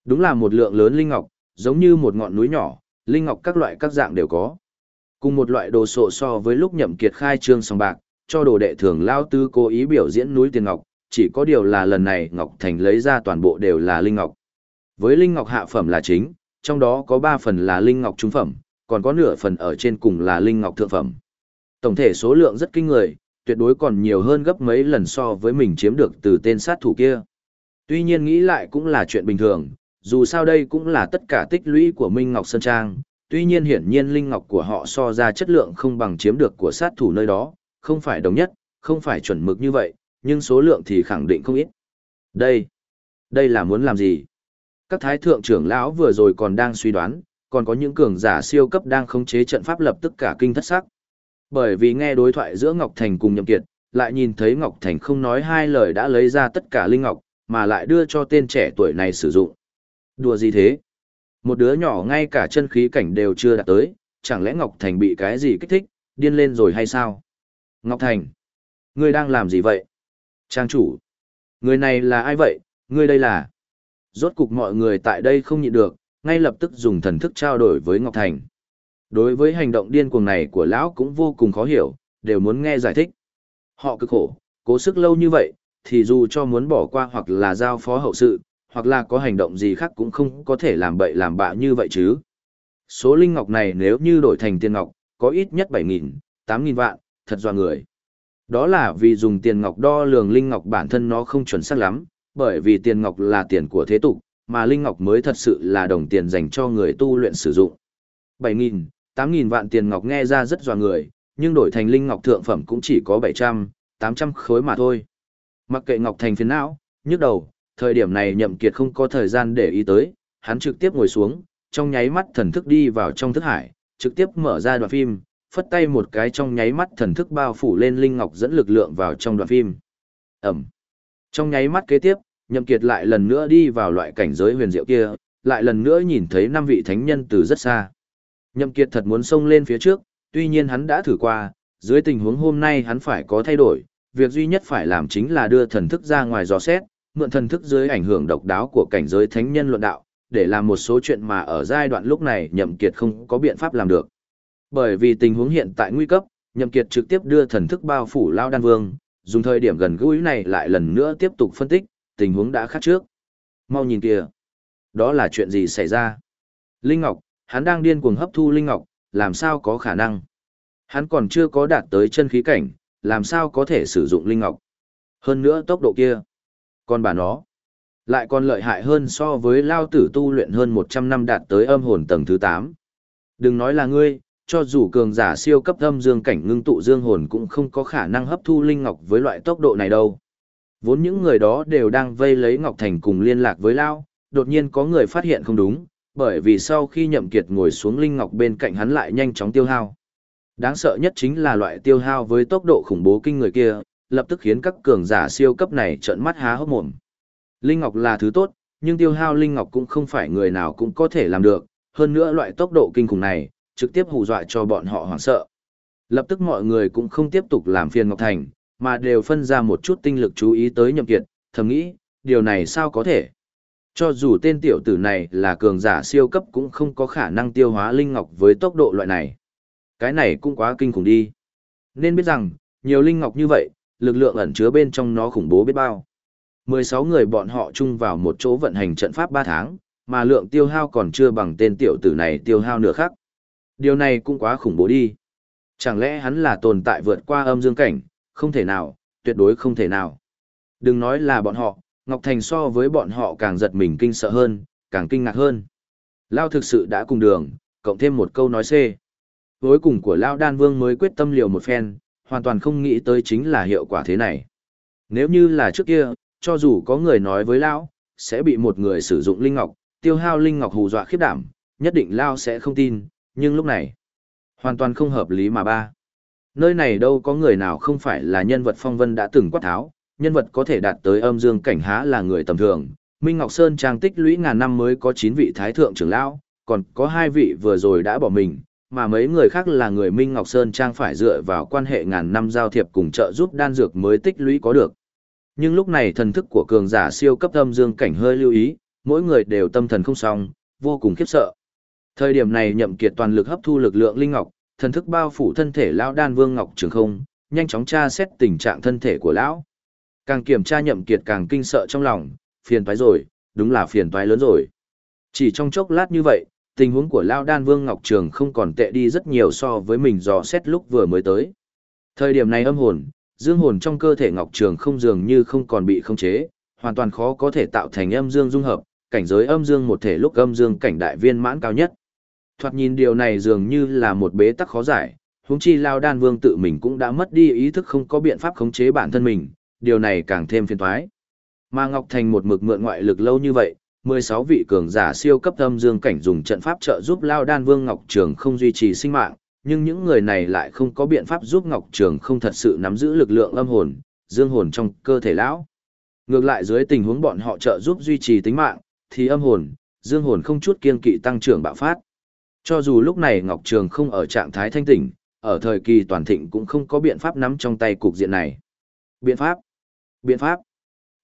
Đúng là một lượng lớn Linh Ngọc, giống như một ngọn núi nhỏ, Linh Ngọc các loại các dạng đều có. Cùng một loại đồ sộ so với lúc nhậm kiệt khai trương song bạc, cho đồ đệ thường Lao Tư cố ý biểu diễn núi tiền Ngọc, chỉ có điều là lần này Ngọc Thành lấy ra toàn bộ đều là Linh Ngọc. Với Linh Ngọc hạ phẩm là chính, trong đó có 3 phần là linh ngọc trung phẩm, còn có nửa phần ở trên cùng là linh ngọc thượng phẩm. Tổng thể số lượng rất kinh người, tuyệt đối còn nhiều hơn gấp mấy lần so với mình chiếm được từ tên sát thủ kia. Tuy nhiên nghĩ lại cũng là chuyện bình thường, dù sao đây cũng là tất cả tích lũy của Minh Ngọc Sơn Trang, tuy nhiên hiển nhiên linh ngọc của họ so ra chất lượng không bằng chiếm được của sát thủ nơi đó, không phải đồng nhất, không phải chuẩn mực như vậy, nhưng số lượng thì khẳng định không ít. Đây, đây là muốn làm gì? Các thái thượng trưởng lão vừa rồi còn đang suy đoán, còn có những cường giả siêu cấp đang khống chế trận pháp lập tức cả kinh thất sắc. Bởi vì nghe đối thoại giữa Ngọc Thành cùng Nhậm Kiệt, lại nhìn thấy Ngọc Thành không nói hai lời đã lấy ra tất cả linh ngọc, mà lại đưa cho tên trẻ tuổi này sử dụng. Đùa gì thế? Một đứa nhỏ ngay cả chân khí cảnh đều chưa đạt tới, chẳng lẽ Ngọc Thành bị cái gì kích thích, điên lên rồi hay sao? Ngọc Thành, ngươi đang làm gì vậy? Trang chủ, người này là ai vậy? Ngươi đây là... Rốt cục mọi người tại đây không nhịn được, ngay lập tức dùng thần thức trao đổi với Ngọc Thành. Đối với hành động điên cuồng này của lão cũng vô cùng khó hiểu, đều muốn nghe giải thích. Họ cực khổ, cố sức lâu như vậy, thì dù cho muốn bỏ qua hoặc là giao phó hậu sự, hoặc là có hành động gì khác cũng không có thể làm bậy làm bạ như vậy chứ. Số linh ngọc này nếu như đổi thành tiền ngọc, có ít nhất 7.000, 8.000 vạn, thật dọa người. Đó là vì dùng tiền ngọc đo lường linh ngọc bản thân nó không chuẩn xác lắm, bởi vì tiền ngọc là tiền của thế tục, mà linh ngọc mới thật sự là đồng tiền dành cho người tu luyện sử dụng. 7.000, 8.000 vạn tiền ngọc nghe ra rất dò người, nhưng đổi thành linh ngọc thượng phẩm cũng chỉ có 700, 800 khối mà thôi. Mặc kệ ngọc thành phiền não, nhức đầu, thời điểm này nhậm kiệt không có thời gian để ý tới, hắn trực tiếp ngồi xuống, trong nháy mắt thần thức đi vào trong thức hải, trực tiếp mở ra đoạn phim, phất tay một cái trong nháy mắt thần thức bao phủ lên linh ngọc dẫn lực lượng vào trong đoạn phim. Ẩm. Trong nháy mắt kế tiếp, Nhậm Kiệt lại lần nữa đi vào loại cảnh giới huyền diệu kia, lại lần nữa nhìn thấy năm vị thánh nhân từ rất xa. Nhậm Kiệt thật muốn xông lên phía trước, tuy nhiên hắn đã thử qua, dưới tình huống hôm nay hắn phải có thay đổi, việc duy nhất phải làm chính là đưa thần thức ra ngoài dò xét, mượn thần thức dưới ảnh hưởng độc đáo của cảnh giới thánh nhân luận đạo, để làm một số chuyện mà ở giai đoạn lúc này Nhậm Kiệt không có biện pháp làm được. Bởi vì tình huống hiện tại nguy cấp, Nhậm Kiệt trực tiếp đưa thần thức bao phủ Lao Đan Vương, dùng thời điểm gần gũi này lại lần nữa tiếp tục phân tích, tình huống đã khác trước. Mau nhìn kìa. Đó là chuyện gì xảy ra? Linh Ngọc, hắn đang điên cuồng hấp thu Linh Ngọc, làm sao có khả năng? Hắn còn chưa có đạt tới chân khí cảnh, làm sao có thể sử dụng Linh Ngọc? Hơn nữa tốc độ kia con bà nó, lại còn lợi hại hơn so với Lao tử tu luyện hơn 100 năm đạt tới âm hồn tầng thứ 8. Đừng nói là ngươi, cho dù cường giả siêu cấp âm dương cảnh ngưng tụ dương hồn cũng không có khả năng hấp thu linh ngọc với loại tốc độ này đâu. Vốn những người đó đều đang vây lấy Ngọc Thành cùng liên lạc với Lao, đột nhiên có người phát hiện không đúng, bởi vì sau khi nhậm kiệt ngồi xuống linh ngọc bên cạnh hắn lại nhanh chóng tiêu hao. Đáng sợ nhất chính là loại tiêu hao với tốc độ khủng bố kinh người kia, lập tức khiến các cường giả siêu cấp này trợn mắt há hốc mồm. Linh ngọc là thứ tốt, nhưng tiêu hao linh ngọc cũng không phải người nào cũng có thể làm được, hơn nữa loại tốc độ kinh khủng này, trực tiếp hù dọa cho bọn họ hoảng sợ. Lập tức mọi người cũng không tiếp tục làm phiền Ngọc Thành, mà đều phân ra một chút tinh lực chú ý tới Nhậm Kiệt, thầm nghĩ, điều này sao có thể? Cho dù tên tiểu tử này là cường giả siêu cấp cũng không có khả năng tiêu hóa linh ngọc với tốc độ loại này. Cái này cũng quá kinh khủng đi. Nên biết rằng, nhiều linh ngọc như vậy, lực lượng ẩn chứa bên trong nó khủng bố biết bao. 16 người bọn họ chung vào một chỗ vận hành trận pháp 3 tháng, mà lượng tiêu hao còn chưa bằng tên tiểu tử này tiêu hao nửa khắc. Điều này cũng quá khủng bố đi. Chẳng lẽ hắn là tồn tại vượt qua âm dương cảnh, không thể nào, tuyệt đối không thể nào. Đừng nói là bọn họ, Ngọc Thành so với bọn họ càng giật mình kinh sợ hơn, càng kinh ngạc hơn. Lao thực sự đã cùng đường, cộng thêm một câu nói C. Cuối cùng của Lao Đan Vương mới quyết tâm liều một phen, hoàn toàn không nghĩ tới chính là hiệu quả thế này. Nếu như là trước kia, cho dù có người nói với Lao, sẽ bị một người sử dụng Linh Ngọc, tiêu hao Linh Ngọc hù dọa khiếp đảm, nhất định Lao sẽ không tin, nhưng lúc này, hoàn toàn không hợp lý mà ba. Nơi này đâu có người nào không phải là nhân vật phong vân đã từng quát tháo, nhân vật có thể đạt tới âm dương cảnh há là người tầm thường. Minh Ngọc Sơn trang tích lũy ngàn năm mới có 9 vị thái thượng trưởng lão, còn có hai vị vừa rồi đã bỏ mình, mà mấy người khác là người Minh Ngọc Sơn trang phải dựa vào quan hệ ngàn năm giao thiệp cùng trợ giúp đan dược mới tích lũy có được. Nhưng lúc này thần thức của cường giả siêu cấp âm dương cảnh hơi lưu ý, mỗi người đều tâm thần không xong, vô cùng khiếp sợ. Thời điểm này nhậm kiệt toàn lực hấp thu lực lượng linh ngọc, thần thức bao phủ thân thể lão đan vương ngọc trường không, nhanh chóng tra xét tình trạng thân thể của lão. Càng kiểm tra nhậm kiệt càng kinh sợ trong lòng, phiền toái rồi, đúng là phiền toái lớn rồi. Chỉ trong chốc lát như vậy, tình huống của lão đan vương ngọc trường không còn tệ đi rất nhiều so với mình dò xét lúc vừa mới tới. Thời điểm này âm hồn, dương hồn trong cơ thể ngọc trường không dường như không còn bị khống chế, hoàn toàn khó có thể tạo thành âm dương dung hợp, cảnh giới âm dương một thể lúc âm dương cảnh đại viên mãn cao nhất. Thoạt nhìn điều này dường như là một bế tắc khó giải, huống chi Lao Đan Vương tự mình cũng đã mất đi ý thức không có biện pháp khống chế bản thân mình, điều này càng thêm phiền toái. Mà Ngọc Thành một mực mượn ngoại lực lâu như vậy, 16 vị cường giả siêu cấp âm dương cảnh dùng trận pháp trợ giúp Lao Đan Vương Ngọc Trường không duy trì sinh mạng, nhưng những người này lại không có biện pháp giúp Ngọc Trường không thật sự nắm giữ lực lượng âm hồn, dương hồn trong cơ thể lão. Ngược lại dưới tình huống bọn họ trợ giúp duy trì tính mạng, thì âm hồn, dương hồn không chút kiên kỵ tăng trưởng bạo phát. Cho dù lúc này Ngọc Trường không ở trạng thái thanh tỉnh, ở thời kỳ toàn thịnh cũng không có biện pháp nắm trong tay cục diện này. Biện pháp? Biện pháp?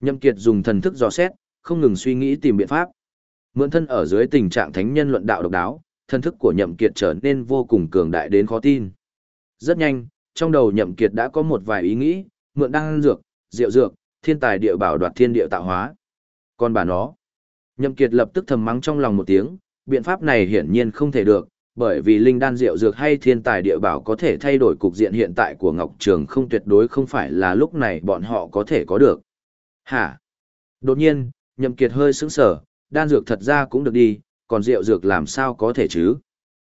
Nhâm Kiệt dùng thần thức dò xét, không ngừng suy nghĩ tìm biện pháp. Mượn thân ở dưới tình trạng thánh nhân luận đạo độc đáo, thân thức của Nhậm Kiệt trở nên vô cùng cường đại đến khó tin. Rất nhanh, trong đầu Nhậm Kiệt đã có một vài ý nghĩ, mượn đan dược, diệu dược, thiên tài địa bảo đoạt thiên địa tạo hóa. Còn bà nó, Nhậm Kiệt lập tức thầm mắng trong lòng một tiếng, biện pháp này hiển nhiên không thể được, bởi vì linh đan rượu dược hay thiên tài địa bảo có thể thay đổi cục diện hiện tại của Ngọc Trường không tuyệt đối không phải là lúc này bọn họ có thể có được. Hả? Đột nhiên, Nhậm Kiệt hơi sững sờ, đan dược thật ra cũng được đi, còn rượu dược làm sao có thể chứ?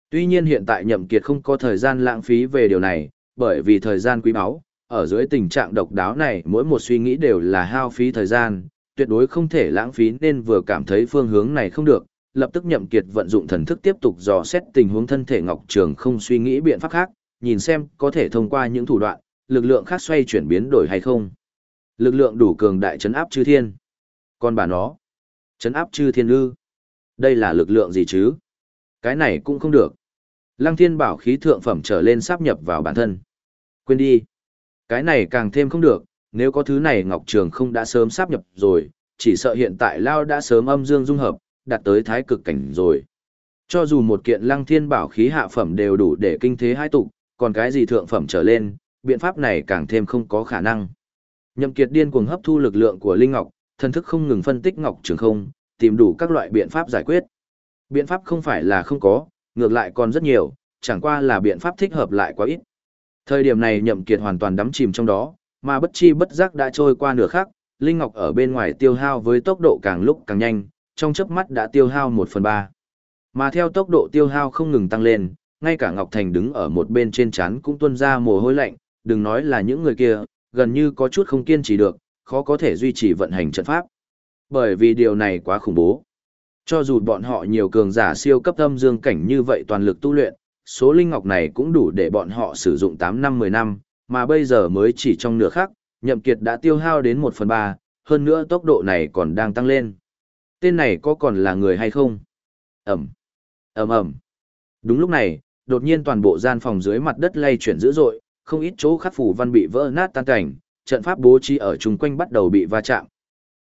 Tuy nhiên hiện tại Nhậm Kiệt không có thời gian lãng phí về điều này, bởi vì thời gian quý báu, ở dưới tình trạng độc đáo này mỗi một suy nghĩ đều là hao phí thời gian, tuyệt đối không thể lãng phí nên vừa cảm thấy phương hướng này không được, lập tức nhậm kiệt vận dụng thần thức tiếp tục dò xét tình huống thân thể Ngọc Trường không suy nghĩ biện pháp khác, nhìn xem có thể thông qua những thủ đoạn, lực lượng khác xoay chuyển biến đổi hay không. Lực lượng đủ cường đại chấn áp chư thiên con bà nó, chấn áp chư thiên ư? Đây là lực lượng gì chứ? Cái này cũng không được. Lăng thiên bảo khí thượng phẩm trở lên sáp nhập vào bản thân. Quên đi. Cái này càng thêm không được, nếu có thứ này Ngọc Trường không đã sớm sáp nhập rồi, chỉ sợ hiện tại Lao đã sớm âm dương dung hợp, đạt tới thái cực cảnh rồi. Cho dù một kiện lăng thiên bảo khí hạ phẩm đều đủ để kinh thế hai tục, còn cái gì thượng phẩm trở lên, biện pháp này càng thêm không có khả năng. Nhậm Kiệt điên cuồng hấp thu lực lượng của Linh Ngọc, Thần thức không ngừng phân tích Ngọc Trường không, tìm đủ các loại biện pháp giải quyết. Biện pháp không phải là không có, ngược lại còn rất nhiều, chẳng qua là biện pháp thích hợp lại quá ít. Thời điểm này Nhậm Kiệt hoàn toàn đắm chìm trong đó, mà bất chi bất giác đã trôi qua nửa khắc, Linh Ngọc ở bên ngoài tiêu hao với tốc độ càng lúc càng nhanh, trong chớp mắt đã tiêu hao 1 phần 3. Mà theo tốc độ tiêu hao không ngừng tăng lên, ngay cả Ngọc Thành đứng ở một bên trên chán cũng tuôn ra mồ hôi lạnh, đừng nói là những người kia, gần như có chút không kiên trì được, khó có thể duy trì vận hành trận pháp. Bởi vì điều này quá khủng bố. Cho dù bọn họ nhiều cường giả siêu cấp âm dương cảnh như vậy toàn lực tu luyện, số linh ngọc này cũng đủ để bọn họ sử dụng 8 năm 10 năm, mà bây giờ mới chỉ trong nửa khắc, nhậm kiệt đã tiêu hao đến 1 phần 3, hơn nữa tốc độ này còn đang tăng lên. Tên này có còn là người hay không? Ẩm, ầm ầm. Đúng lúc này, đột nhiên toàn bộ gian phòng dưới mặt đất lay chuyển dữ dội, không ít chỗ khắc phủ văn bị vỡ nát tan cảnh, trận pháp bố trí ở chung quanh bắt đầu bị va chạm.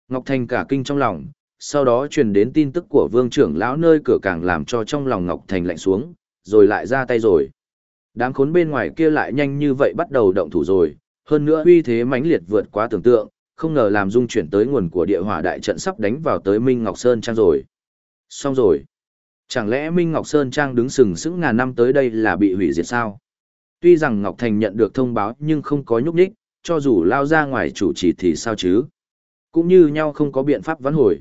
Ngọc Thành cả kinh trong lòng, sau đó truyền đến tin tức của vương trưởng lão nơi cửa càng làm cho trong lòng Ngọc Thành lạnh xuống, rồi lại ra tay rồi. Đám khốn bên ngoài kia lại nhanh như vậy bắt đầu động thủ rồi, hơn nữa uy thế mãnh liệt vượt quá tưởng tượng, không ngờ làm dung chuyển tới nguồn của địa hỏa đại trận sắp đánh vào tới Minh Ngọc Sơn Trang rồi. Xong rồi. Chẳng lẽ Minh Ngọc Sơn Trang đứng sừng sững ngàn năm tới đây là bị hủy diệt sao? Tuy rằng Ngọc Thành nhận được thông báo nhưng không có nhúc nhích, cho dù lao ra ngoài chủ trì thì sao chứ? Cũng như nhau không có biện pháp vãn hồi.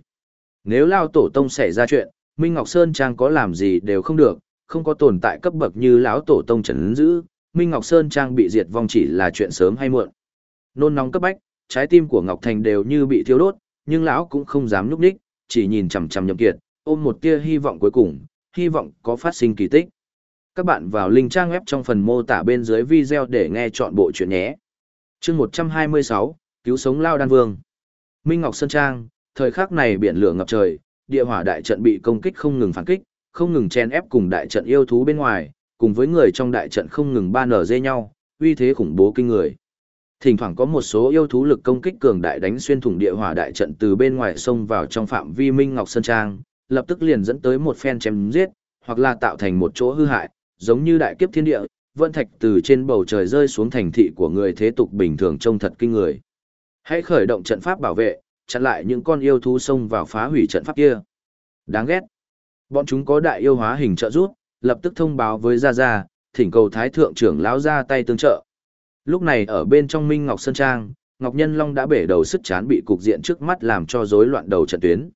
Nếu lao tổ tông xảy ra chuyện, Minh Ngọc Sơn Trang có làm gì đều không được, không có tồn tại cấp bậc như lão tổ tông trấn giữ, Minh Ngọc Sơn Trang bị diệt vong chỉ là chuyện sớm hay muộn. Nôn nóng cấp bách, trái tim của Ngọc Thành đều như bị thiêu đốt, nhưng lão cũng không dám núp ních, chỉ nhìn chằm chằm Nhậm Kiệt, ôm một tia hy vọng cuối cùng, hy vọng có phát sinh kỳ tích. Các bạn vào link trang web trong phần mô tả bên dưới video để nghe chọn bộ truyện nhé. Chương 126, cứu sống Lao Đan Vương. Minh Ngọc Sơn Trang, thời khắc này biển lửa ngập trời, địa hỏa đại trận bị công kích không ngừng phản kích, không ngừng chen ép cùng đại trận yêu thú bên ngoài, cùng với người trong đại trận không ngừng ba nở dây nhau, uy thế khủng bố kinh người. Thỉnh thoảng có một số yêu thú lực công kích cường đại đánh xuyên thủng địa hỏa đại trận từ bên ngoài xông vào trong phạm vi Minh Ngọc Sơn Trang, lập tức liền dẫn tới một phen chém giết, hoặc là tạo thành một chỗ hư hại, giống như đại kiếp thiên địa, vận thạch từ trên bầu trời rơi xuống thành thị của người thế tục bình thường trông thật kinh người. Hãy khởi động trận pháp bảo vệ, chặn lại những con yêu thú xông vào phá hủy trận pháp kia. Đáng ghét. Bọn chúng có đại yêu hóa hình trợ giúp, lập tức thông báo với Gia Gia, thỉnh cầu Thái Thượng trưởng lão ra tay tương trợ. Lúc này ở bên trong Minh Ngọc Sơn Trang, Ngọc Nhân Long đã bể đầu sức chán bị cục diện trước mắt làm cho rối loạn đầu trận tuyến.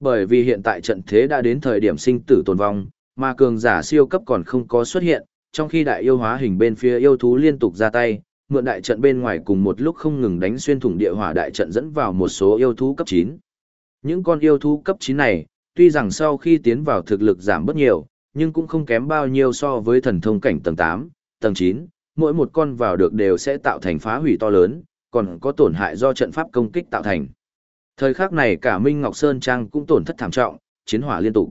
Bởi vì hiện tại trận thế đã đến thời điểm sinh tử tồn vong, mà cường giả siêu cấp còn không có xuất hiện, trong khi đại yêu hóa hình bên phía yêu thú liên tục ra tay, mượn đại trận bên ngoài cùng một lúc không ngừng đánh xuyên thủng địa hỏa đại trận dẫn vào một số yêu thú cấp 9. Những con yêu thú cấp 9 này, tuy rằng sau khi tiến vào thực lực giảm bất nhiều, nhưng cũng không kém bao nhiêu so với thần thông cảnh tầng 8, tầng 9, mỗi một con vào được đều sẽ tạo thành phá hủy to lớn, còn có tổn hại do trận pháp công kích tạo thành. Thời khắc này cả Minh Ngọc Sơn Trang cũng tổn thất thảm trọng, chiến hỏa liên tục.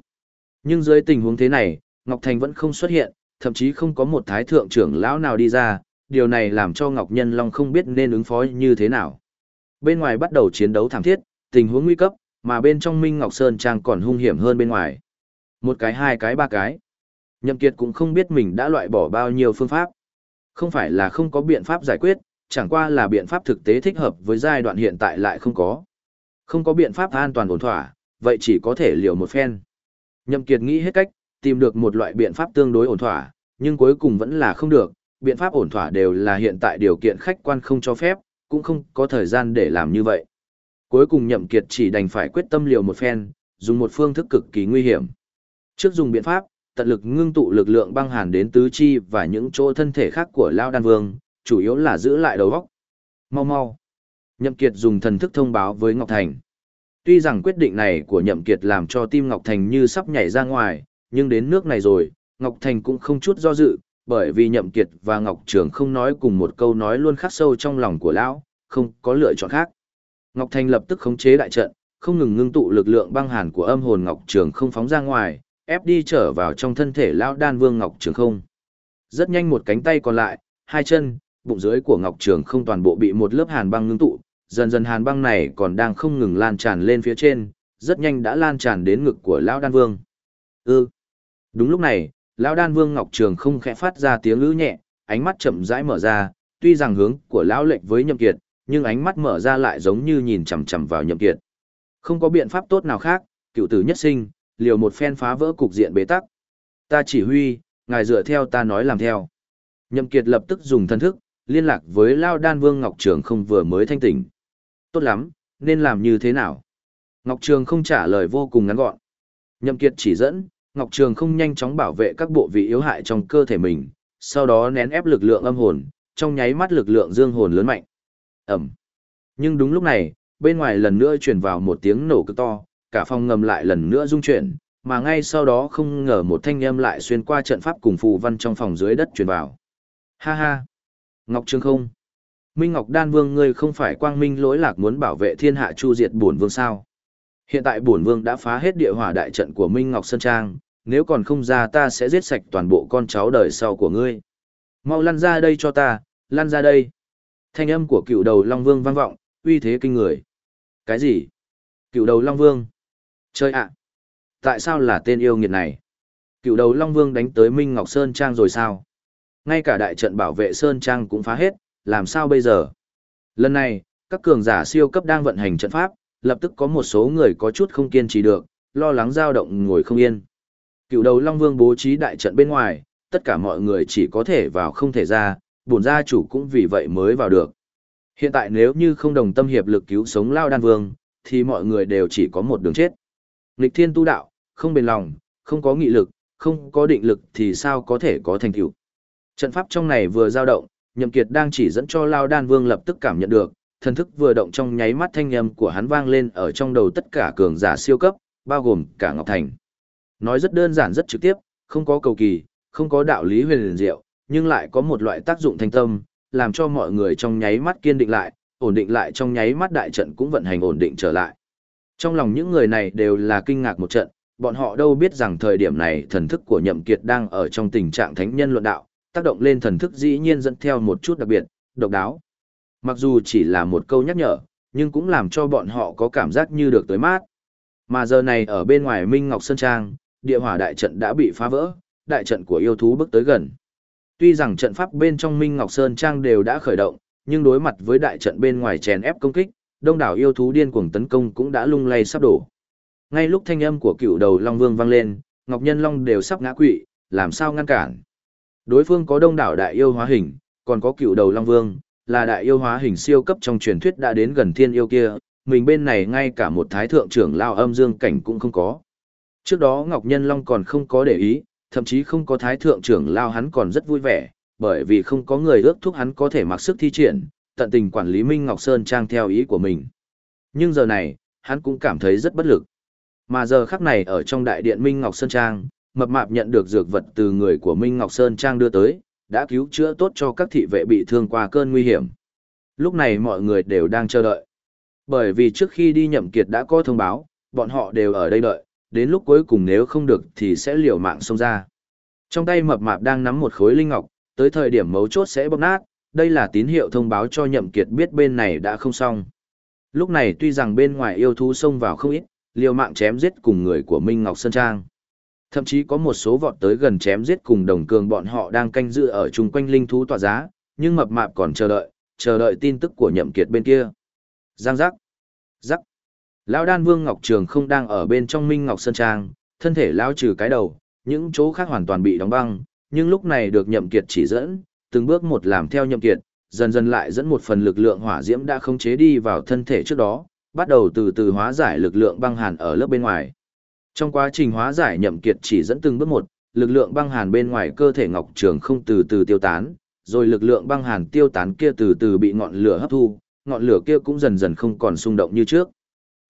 Nhưng dưới tình huống thế này, Ngọc Thành vẫn không xuất hiện, thậm chí không có một thái thượng trưởng lão nào đi ra, điều này làm cho Ngọc Nhân Long không biết nên ứng phó như thế nào. Bên ngoài bắt đầu chiến đấu thảm thiết, tình huống nguy cấp, mà bên trong Minh Ngọc Sơn Trang còn hung hiểm hơn bên ngoài. Một cái hai cái ba cái. Nhậm Kiệt cũng không biết mình đã loại bỏ bao nhiêu phương pháp. Không phải là không có biện pháp giải quyết, chẳng qua là biện pháp thực tế thích hợp với giai đoạn hiện tại lại không có. Không có biện pháp an toàn ổn thỏa, vậy chỉ có thể liều một phen. Nhậm Kiệt nghĩ hết cách, tìm được một loại biện pháp tương đối ổn thỏa, nhưng cuối cùng vẫn là không được, biện pháp ổn thỏa đều là hiện tại điều kiện khách quan không cho phép, cũng không có thời gian để làm như vậy. Cuối cùng Nhậm Kiệt chỉ đành phải quyết tâm liều một phen, dùng một phương thức cực kỳ nguy hiểm. Trước dùng biện pháp, tận lực ngưng tụ lực lượng băng hàn đến tứ chi và những chỗ thân thể khác của Lao Đan Vương, chủ yếu là giữ lại đầu óc. Mau mau. Nhậm Kiệt dùng thần thức thông báo với Ngọc Thành. Tuy rằng quyết định này của Nhậm Kiệt làm cho tim Ngọc Thành như sắp nhảy ra ngoài, nhưng đến nước này rồi, Ngọc Thành cũng không chút do dự, bởi vì Nhậm Kiệt và Ngọc Trường không nói cùng một câu nói luôn khắc sâu trong lòng của lão, không có lựa chọn khác. Ngọc Thành lập tức khống chế đại trận, không ngừng ngưng tụ lực lượng băng hàn của âm hồn Ngọc Trường không phóng ra ngoài, ép đi trở vào trong thân thể lão đan vương Ngọc Trường không. Rất nhanh một cánh tay còn lại, hai chân, bụng dưới của Ngọc Trường không toàn bộ bị một lớp hàn băng ngưng tụ, dần dần hàn băng này còn đang không ngừng lan tràn lên phía trên, rất nhanh đã lan tràn đến ngực của lão đan vương. Ư. Đúng lúc này, lão đan vương Ngọc Trường không khẽ phát ra tiếng lữ nhẹ, ánh mắt chậm rãi mở ra, tuy rằng hướng của lão lệnh với Nhậm Kiệt, nhưng ánh mắt mở ra lại giống như nhìn chằm chằm vào Nhậm Kiệt. Không có biện pháp tốt nào khác, cựu tử nhất sinh, liều một phen phá vỡ cục diện bế tắc. Ta chỉ huy, ngài dựa theo ta nói làm theo. Nhậm Kiệt lập tức dùng thân thức, liên lạc với Lao Đan Vương Ngọc Trường không vừa mới thanh tỉnh. Tốt lắm, nên làm như thế nào? Ngọc Trường không trả lời vô cùng ngắn gọn. Nhậm Kiệt chỉ dẫn, Ngọc Trường không nhanh chóng bảo vệ các bộ vị yếu hại trong cơ thể mình, sau đó nén ép lực lượng âm hồn, trong nháy mắt lực lượng dương hồn lớn mạnh. Ẩm. Nhưng đúng lúc này, bên ngoài lần nữa truyền vào một tiếng nổ cực to, cả phòng ngầm lại lần nữa rung chuyển, mà ngay sau đó không ngờ một thanh âm lại xuyên qua trận pháp cùng phù văn trong phòng dưới đất truyền vào. Ha ha! Ngọc Trường không? Minh Ngọc Đan Vương ngươi không phải quang minh lỗi lạc muốn bảo vệ thiên hạ chu diệt bổn vương sao? Hiện tại bổn vương đã phá hết địa hỏa đại trận của Minh Ngọc Sơn Trang, nếu còn không ra ta sẽ giết sạch toàn bộ con cháu đời sau của ngươi. Mau lăn ra đây cho ta, lăn ra đây. Thanh âm của cựu đầu Long Vương vang vọng, uy thế kinh người. Cái gì? Cựu đầu Long Vương? Chơi ạ! Tại sao là tên yêu nghiệt này? Cựu đầu Long Vương đánh tới Minh Ngọc Sơn Trang rồi sao? Ngay cả đại trận bảo vệ Sơn Trang cũng phá hết, làm sao bây giờ? Lần này, các cường giả siêu cấp đang vận hành trận pháp, lập tức có một số người có chút không kiên trì được, lo lắng dao động ngồi không yên. Cựu đầu Long Vương bố trí đại trận bên ngoài, tất cả mọi người chỉ có thể vào không thể ra, bổn gia chủ cũng vì vậy mới vào được. Hiện tại nếu như không đồng tâm hiệp lực cứu sống Lao Đan Vương, thì mọi người đều chỉ có một đường chết. Nghịch thiên tu đạo, không bền lòng, không có nghị lực, không có định lực thì sao có thể có thành tựu. Trận pháp trong này vừa dao động, Nhậm Kiệt đang chỉ dẫn cho Lao Đan Vương lập tức cảm nhận được, thần thức vừa động trong nháy mắt thanh âm của hắn vang lên ở trong đầu tất cả cường giả siêu cấp, bao gồm cả Ngọc Thành. Nói rất đơn giản rất trực tiếp, không có cầu kỳ, không có đạo lý huyền liền diệu, nhưng lại có một loại tác dụng thanh tâm, làm cho mọi người trong nháy mắt kiên định lại, ổn định lại trong nháy mắt đại trận cũng vận hành ổn định trở lại. Trong lòng những người này đều là kinh ngạc một trận, bọn họ đâu biết rằng thời điểm này thần thức của Nhậm Kiệt đang ở trong tình trạng thánh nhân luận đạo, tác động lên thần thức dĩ nhiên dẫn theo một chút đặc biệt, độc đáo. Mặc dù chỉ là một câu nhắc nhở, nhưng cũng làm cho bọn họ có cảm giác như được tới mát. Mà giờ này ở bên ngoài Minh Ngọc Sơn Trang, địa hỏa đại trận đã bị phá vỡ, đại trận của yêu thú bước tới gần. Tuy rằng trận pháp bên trong Minh Ngọc Sơn Trang đều đã khởi động, nhưng đối mặt với đại trận bên ngoài chèn ép công kích, đông đảo yêu thú điên cuồng tấn công cũng đã lung lay sắp đổ. Ngay lúc thanh âm của cựu đầu Long Vương vang lên, Ngọc Nhân Long đều sắp ngã quỵ, làm sao ngăn cản. Đối phương có đông đảo đại yêu hóa hình, còn có cựu đầu Long Vương, là đại yêu hóa hình siêu cấp trong truyền thuyết đã đến gần thiên yêu kia, mình bên này ngay cả một thái thượng trưởng lao âm dương cảnh cũng không có. Trước đó Ngọc Nhân Long còn không có để ý, thậm chí không có thái thượng trưởng lao hắn còn rất vui vẻ, bởi vì không có người ước thúc hắn có thể mặc sức thi triển, tận tình quản lý Minh Ngọc Sơn Trang theo ý của mình. Nhưng giờ này, hắn cũng cảm thấy rất bất lực. Mà giờ khắc này ở trong đại điện Minh Ngọc Sơn Trang, mập mạp nhận được dược vật từ người của Minh Ngọc Sơn Trang đưa tới, đã cứu chữa tốt cho các thị vệ bị thương qua cơn nguy hiểm. Lúc này mọi người đều đang chờ đợi. Bởi vì trước khi đi nhậm kiệt đã có thông báo, bọn họ đều ở đây đợi, đến lúc cuối cùng nếu không được thì sẽ liều mạng xông ra. Trong tay mập mạp đang nắm một khối linh ngọc, tới thời điểm mấu chốt sẽ bóc nát, đây là tín hiệu thông báo cho nhậm kiệt biết bên này đã không xong. Lúc này tuy rằng bên ngoài yêu thú xông vào không ít, liều mạng chém giết cùng người của Minh Ngọc Sơn Trang. Thậm chí có một số vọt tới gần chém giết cùng đồng cường bọn họ đang canh giữ ở chung quanh linh thú tỏa giá, nhưng mập mạp còn chờ đợi, chờ đợi tin tức của nhậm kiệt bên kia. Giang giác. Giác. Lão đan vương Ngọc Trường không đang ở bên trong Minh Ngọc Sơn Trang, thân thể lão trừ cái đầu, những chỗ khác hoàn toàn bị đóng băng, nhưng lúc này được nhậm kiệt chỉ dẫn, từng bước một làm theo nhậm kiệt, dần dần lại dẫn một phần lực lượng hỏa diễm đã không chế đi vào thân thể trước đó, bắt đầu từ từ hóa giải lực lượng băng hàn ở lớp bên ngoài. Trong quá trình hóa giải nhậm kiệt chỉ dẫn từng bước một, lực lượng băng hàn bên ngoài cơ thể Ngọc Trường không từ từ tiêu tán, rồi lực lượng băng hàn tiêu tán kia từ từ bị ngọn lửa hấp thu, ngọn lửa kia cũng dần dần không còn xung động như trước.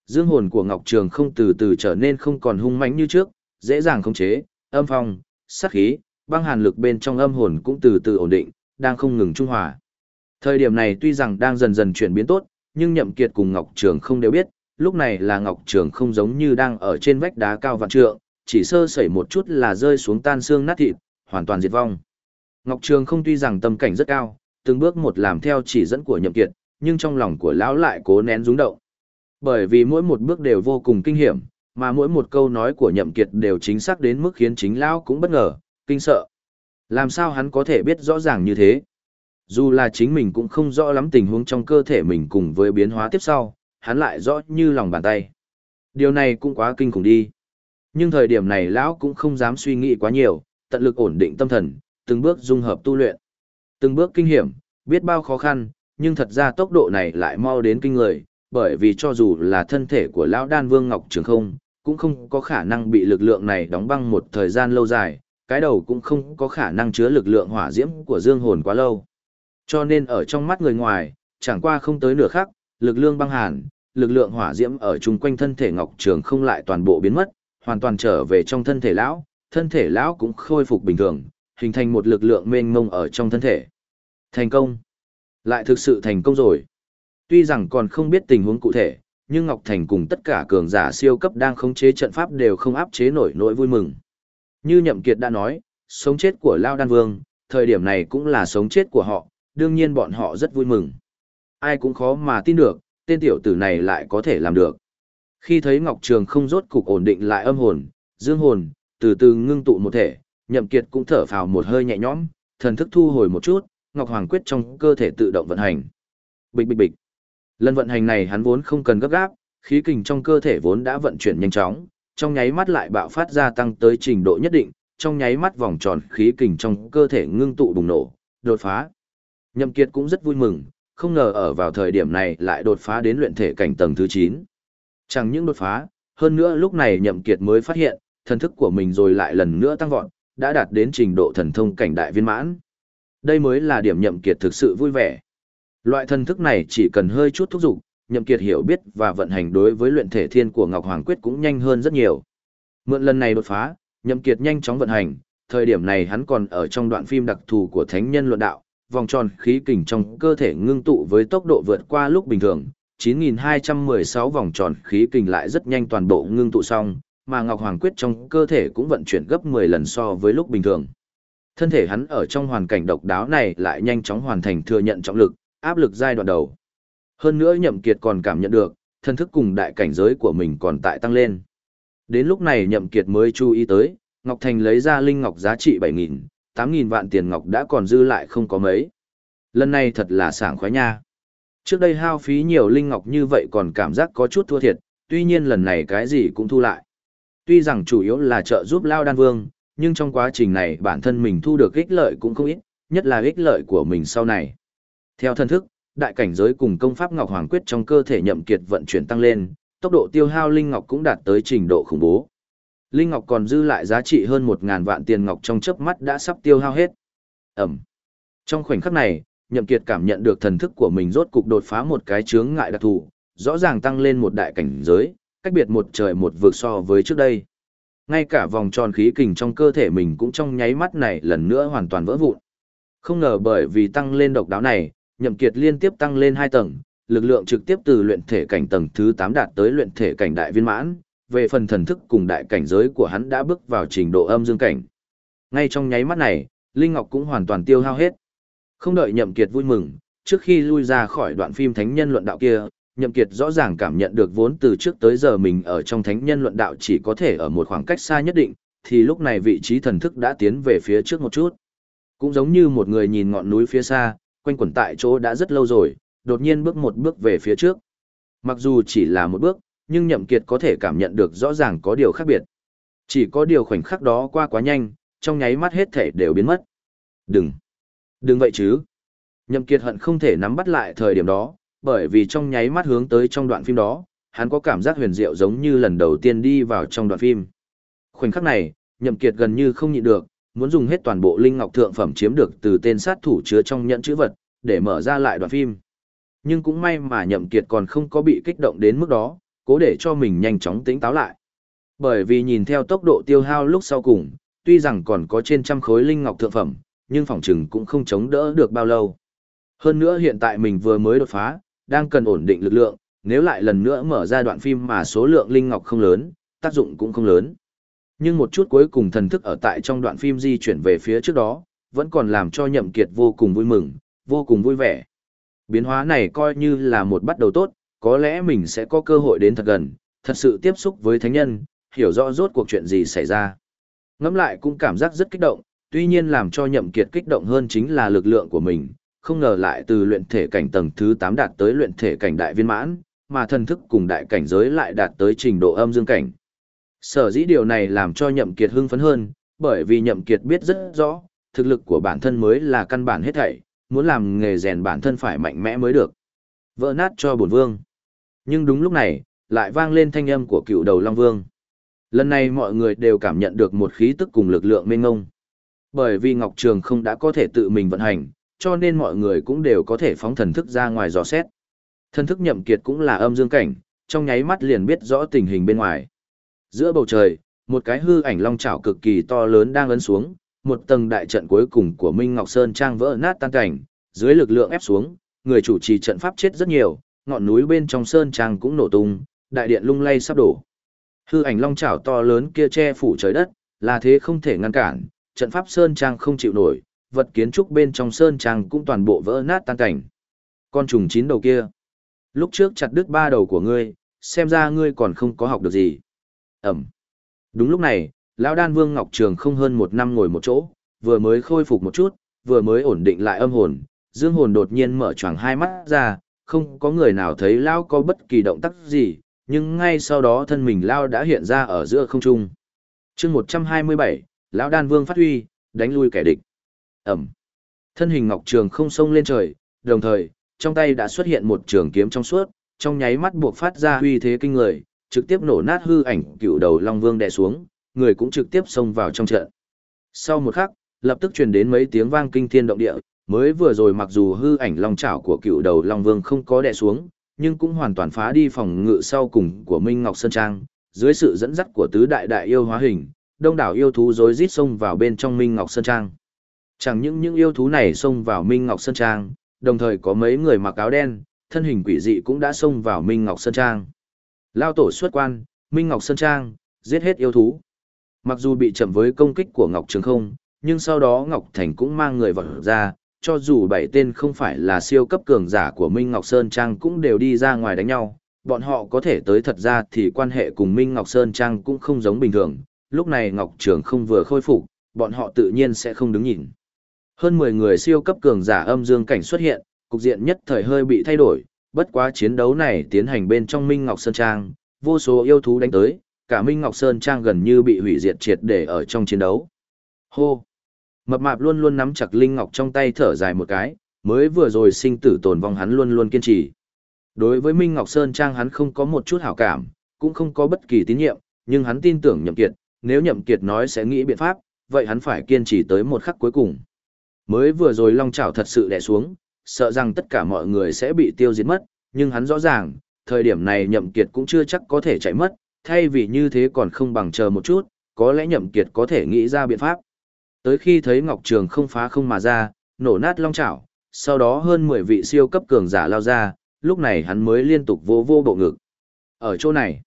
Dương hồn của Ngọc Trường không từ từ trở nên không còn hung mãnh như trước, dễ dàng khống chế, âm phong, sát khí, băng hàn lực bên trong âm hồn cũng từ từ ổn định, đang không ngừng trung hòa. Thời điểm này tuy rằng đang dần dần chuyển biến tốt, nhưng Nhậm Kiệt cùng Ngọc Trường không đều biết, lúc này là Ngọc Trường không giống như đang ở trên vách đá cao vạn trượng, chỉ sơ sẩy một chút là rơi xuống tan xương nát thịt, hoàn toàn diệt vong. Ngọc Trường không tuy rằng tâm cảnh rất cao, từng bước một làm theo chỉ dẫn của Nhậm Kiệt, nhưng trong lòng của lão lại cố nén rúng động. Bởi vì mỗi một bước đều vô cùng kinh hiểm, mà mỗi một câu nói của Nhậm Kiệt đều chính xác đến mức khiến chính lão cũng bất ngờ, kinh sợ. Làm sao hắn có thể biết rõ ràng như thế? Dù là chính mình cũng không rõ lắm tình huống trong cơ thể mình cùng với biến hóa tiếp sau, hắn lại rõ như lòng bàn tay. Điều này cũng quá kinh khủng đi. Nhưng thời điểm này lão cũng không dám suy nghĩ quá nhiều, tận lực ổn định tâm thần, từng bước dung hợp tu luyện. Từng bước kinh hiểm, biết bao khó khăn, nhưng thật ra tốc độ này lại mau đến kinh người, bởi vì cho dù là thân thể của lão đan vương Ngọc Trường không, cũng không có khả năng bị lực lượng này đóng băng một thời gian lâu dài, cái đầu cũng không có khả năng chứa lực lượng hỏa diễm của dương hồn quá lâu. Cho nên ở trong mắt người ngoài, chẳng qua không tới nửa khắc, lực lượng băng hàn, lực lượng hỏa diễm ở chung quanh thân thể Ngọc Trường không lại toàn bộ biến mất, hoàn toàn trở về trong thân thể lão, thân thể lão cũng khôi phục bình thường, hình thành một lực lượng mênh mông ở trong thân thể. Thành công. Lại thực sự thành công rồi. Tuy rằng còn không biết tình huống cụ thể, nhưng Ngọc Thành cùng tất cả cường giả siêu cấp đang khống chế trận pháp đều không áp chế nổi nỗi vui mừng. Như Nhậm Kiệt đã nói, sống chết của Lao Đan Vương, thời điểm này cũng là sống chết của họ, đương nhiên bọn họ rất vui mừng. Ai cũng khó mà tin được, tên tiểu tử này lại có thể làm được. Khi thấy Ngọc Trường không rốt cục ổn định lại âm hồn, dương hồn, từ từ ngưng tụ một thể, Nhậm Kiệt cũng thở phào một hơi nhẹ nhõm, thần thức thu hồi một chút, Ngọc Hoàng quyết trong cơ thể tự động vận hành. Bịch bịch bịch. Lần vận hành này hắn vốn không cần gấp gáp, khí kình trong cơ thể vốn đã vận chuyển nhanh chóng, trong nháy mắt lại bạo phát ra tăng tới trình độ nhất định, trong nháy mắt vòng tròn khí kình trong cơ thể ngưng tụ bùng nổ, đột phá. Nhậm Kiệt cũng rất vui mừng, không ngờ ở vào thời điểm này lại đột phá đến luyện thể cảnh tầng thứ 9. Chẳng những đột phá, hơn nữa lúc này Nhậm Kiệt mới phát hiện, thần thức của mình rồi lại lần nữa tăng vọt, đã đạt đến trình độ thần thông cảnh đại viên mãn. Đây mới là điểm Nhậm Kiệt thực sự vui vẻ. Loại thần thức này chỉ cần hơi chút thúc giục, Nhậm Kiệt hiểu biết và vận hành đối với luyện thể thiên của Ngọc Hoàng Quyết cũng nhanh hơn rất nhiều. Mượn lần này đột phá, Nhậm Kiệt nhanh chóng vận hành, thời điểm này hắn còn ở trong đoạn phim đặc thù của Thánh Nhân Luận Đạo, vòng tròn khí kình trong cơ thể ngưng tụ với tốc độ vượt qua lúc bình thường, 9216 vòng tròn khí kình lại rất nhanh toàn bộ ngưng tụ xong, mà Ngọc Hoàng Quyết trong cơ thể cũng vận chuyển gấp 10 lần so với lúc bình thường. Thân thể hắn ở trong hoàn cảnh độc đáo này lại nhanh chóng hoàn thành thừa nhận trọng lực, áp lực giai đoạn đầu. Hơn nữa Nhậm Kiệt còn cảm nhận được, thân thức cùng đại cảnh giới của mình còn tại tăng lên. Đến lúc này Nhậm Kiệt mới chú ý tới, Ngọc Thành lấy ra linh ngọc giá trị 7.000, 8.000 vạn tiền ngọc đã còn dư lại không có mấy. Lần này thật là sảng khoái nha. Trước đây hao phí nhiều linh ngọc như vậy còn cảm giác có chút thua thiệt, tuy nhiên lần này cái gì cũng thu lại. Tuy rằng chủ yếu là trợ giúp Lao Đan Vương, nhưng trong quá trình này bản thân mình thu được ích lợi cũng không ít, nhất là ích lợi của mình sau này. Theo thân thức, đại cảnh giới cùng công pháp Ngọc Hoàng Quyết trong cơ thể nhậm kiệt vận chuyển tăng lên, tốc độ tiêu hao linh ngọc cũng đạt tới trình độ khủng bố. Linh ngọc còn dư lại giá trị hơn 1000 vạn tiền ngọc trong chớp mắt đã sắp tiêu hao hết. Ẩm. Trong khoảnh khắc này, Nhậm Kiệt cảm nhận được thần thức của mình rốt cục đột phá một cái chướng ngại đặc thù, rõ ràng tăng lên một đại cảnh giới, cách biệt một trời một vực so với trước đây. Ngay cả vòng tròn khí kình trong cơ thể mình cũng trong nháy mắt này lần nữa hoàn toàn vỡ vụn. Không ngờ bởi vì tăng lên độc đáo này, Nhậm Kiệt liên tiếp tăng lên 2 tầng, lực lượng trực tiếp từ luyện thể cảnh tầng thứ 8 đạt tới luyện thể cảnh đại viên mãn, về phần thần thức cùng đại cảnh giới của hắn đã bước vào trình độ âm dương cảnh. Ngay trong nháy mắt này, Linh Ngọc cũng hoàn toàn tiêu hao hết. Không đợi Nhậm Kiệt vui mừng, trước khi lui ra khỏi đoạn phim Thánh Nhân Luận Đạo kia, Nhậm Kiệt rõ ràng cảm nhận được vốn từ trước tới giờ mình ở trong Thánh Nhân Luận Đạo chỉ có thể ở một khoảng cách xa nhất định, thì lúc này vị trí thần thức đã tiến về phía trước một chút. Cũng giống như một người nhìn ngọn núi phía xa, quanh quẩn tại chỗ đã rất lâu rồi, đột nhiên bước một bước về phía trước. Mặc dù chỉ là một bước, nhưng Nhậm Kiệt có thể cảm nhận được rõ ràng có điều khác biệt. Chỉ có điều khoảnh khắc đó qua quá nhanh, trong nháy mắt hết thể đều biến mất. Đừng! Đừng vậy chứ! Nhậm Kiệt hận không thể nắm bắt lại thời điểm đó, bởi vì trong nháy mắt hướng tới trong đoạn phim đó, hắn có cảm giác huyền diệu giống như lần đầu tiên đi vào trong đoạn phim. Khoảnh khắc này, Nhậm Kiệt gần như không nhịn được, muốn dùng hết toàn bộ linh ngọc thượng phẩm chiếm được từ tên sát thủ chứa trong nhận chữ vật, để mở ra lại đoạn phim. Nhưng cũng may mà Nhậm Kiệt còn không có bị kích động đến mức đó, cố để cho mình nhanh chóng tỉnh táo lại. Bởi vì nhìn theo tốc độ tiêu hao lúc sau cùng, tuy rằng còn có trên trăm khối linh ngọc thượng phẩm, nhưng phòng trừng cũng không chống đỡ được bao lâu. Hơn nữa hiện tại mình vừa mới đột phá, đang cần ổn định lực lượng, nếu lại lần nữa mở ra đoạn phim mà số lượng linh ngọc không lớn, tác dụng cũng không lớn. Nhưng một chút cuối cùng thần thức ở tại trong đoạn phim di chuyển về phía trước đó, vẫn còn làm cho nhậm kiệt vô cùng vui mừng, vô cùng vui vẻ. Biến hóa này coi như là một bắt đầu tốt, có lẽ mình sẽ có cơ hội đến thật gần, thật sự tiếp xúc với thánh nhân, hiểu rõ rốt cuộc chuyện gì xảy ra. Ngẫm lại cũng cảm giác rất kích động, tuy nhiên làm cho nhậm kiệt kích động hơn chính là lực lượng của mình, không ngờ lại từ luyện thể cảnh tầng thứ 8 đạt tới luyện thể cảnh đại viên mãn, mà thần thức cùng đại cảnh giới lại đạt tới trình độ âm dương cảnh. Sở dĩ điều này làm cho nhậm kiệt hưng phấn hơn, bởi vì nhậm kiệt biết rất rõ, thực lực của bản thân mới là căn bản hết thảy, muốn làm nghề rèn bản thân phải mạnh mẽ mới được. Vỡ nát cho bổn vương. Nhưng đúng lúc này, lại vang lên thanh âm của cựu đầu Long Vương. Lần này mọi người đều cảm nhận được một khí tức cùng lực lượng mênh ngông. Bởi vì Ngọc Trường không đã có thể tự mình vận hành, cho nên mọi người cũng đều có thể phóng thần thức ra ngoài dò xét. Thần thức nhậm kiệt cũng là âm dương cảnh, trong nháy mắt liền biết rõ tình hình bên ngoài. Giữa bầu trời, một cái hư ảnh long chảo cực kỳ to lớn đang ấn xuống, một tầng đại trận cuối cùng của Minh Ngọc Sơn trang vỡ nát tan cảnh, dưới lực lượng ép xuống, người chủ trì trận pháp chết rất nhiều, ngọn núi bên trong sơn trang cũng nổ tung, đại điện lung lay sắp đổ. Hư ảnh long chảo to lớn kia che phủ trời đất, là thế không thể ngăn cản, trận pháp sơn trang không chịu nổi, vật kiến trúc bên trong sơn trang cũng toàn bộ vỡ nát tan cảnh. Con trùng chín đầu kia, lúc trước chặt đứt ba đầu của ngươi, xem ra ngươi còn không có học được gì. Ẩm. Đúng lúc này, lão đan vương ngọc trường không hơn một năm ngồi một chỗ, vừa mới khôi phục một chút, vừa mới ổn định lại âm hồn, dương hồn đột nhiên mở choàng hai mắt ra, không có người nào thấy lão có bất kỳ động tác gì, nhưng ngay sau đó thân mình lão đã hiện ra ở giữa không trung. Chương 127, lão đan vương phát huy, đánh lui kẻ địch. Ẩm. Thân hình ngọc trường không sông lên trời, đồng thời, trong tay đã xuất hiện một trường kiếm trong suốt, trong nháy mắt buộc phát ra huy thế kinh người, trực tiếp nổ nát hư ảnh cựu đầu Long Vương đè xuống, người cũng trực tiếp xông vào trong trận. Sau một khắc, lập tức truyền đến mấy tiếng vang kinh thiên động địa, mới vừa rồi mặc dù hư ảnh long chảo của cựu đầu Long Vương không có đè xuống, nhưng cũng hoàn toàn phá đi phòng ngự sau cùng của Minh Ngọc Sơn Trang, dưới sự dẫn dắt của tứ đại đại yêu hóa hình, đông đảo yêu thú rối rít xông vào bên trong Minh Ngọc Sơn Trang. Chẳng những những yêu thú này xông vào Minh Ngọc Sơn Trang, đồng thời có mấy người mặc áo đen, thân hình quỷ dị cũng đã xông vào Minh Ngọc Sơn Trang. Lao tổ xuất quan, Minh Ngọc Sơn Trang, giết hết yêu thú. Mặc dù bị chậm với công kích của Ngọc Trường Không, nhưng sau đó Ngọc Thành cũng mang người vật ra, cho dù bảy tên không phải là siêu cấp cường giả của Minh Ngọc Sơn Trang cũng đều đi ra ngoài đánh nhau, bọn họ có thể tới thật ra thì quan hệ cùng Minh Ngọc Sơn Trang cũng không giống bình thường, lúc này Ngọc Trường không vừa khôi phục, bọn họ tự nhiên sẽ không đứng nhìn. Hơn 10 người siêu cấp cường giả âm dương cảnh xuất hiện, cục diện nhất thời hơi bị thay đổi, bất quá chiến đấu này tiến hành bên trong Minh Ngọc Sơn Trang, vô số yêu thú đánh tới, cả Minh Ngọc Sơn Trang gần như bị hủy diệt triệt để ở trong chiến đấu. Hô! Mập mạp luôn luôn nắm chặt Linh Ngọc trong tay thở dài một cái, mới vừa rồi sinh tử tồn vong hắn luôn luôn kiên trì. Đối với Minh Ngọc Sơn Trang hắn không có một chút hảo cảm, cũng không có bất kỳ tín nhiệm, nhưng hắn tin tưởng Nhậm Kiệt, nếu Nhậm Kiệt nói sẽ nghĩ biện pháp, vậy hắn phải kiên trì tới một khắc cuối cùng. Mới vừa rồi Long Chảo thật sự đè xuống, sợ rằng tất cả mọi người sẽ bị tiêu diệt mất, nhưng hắn rõ ràng, thời điểm này Nhậm Kiệt cũng chưa chắc có thể chạy mất, thay vì như thế còn không bằng chờ một chút, có lẽ Nhậm Kiệt có thể nghĩ ra biện pháp. Tới khi thấy Ngọc Trường không phá không mà ra, nổ nát long chảo, sau đó hơn 10 vị siêu cấp cường giả lao ra, lúc này hắn mới liên tục vô vô bộ ngực. Ở chỗ này,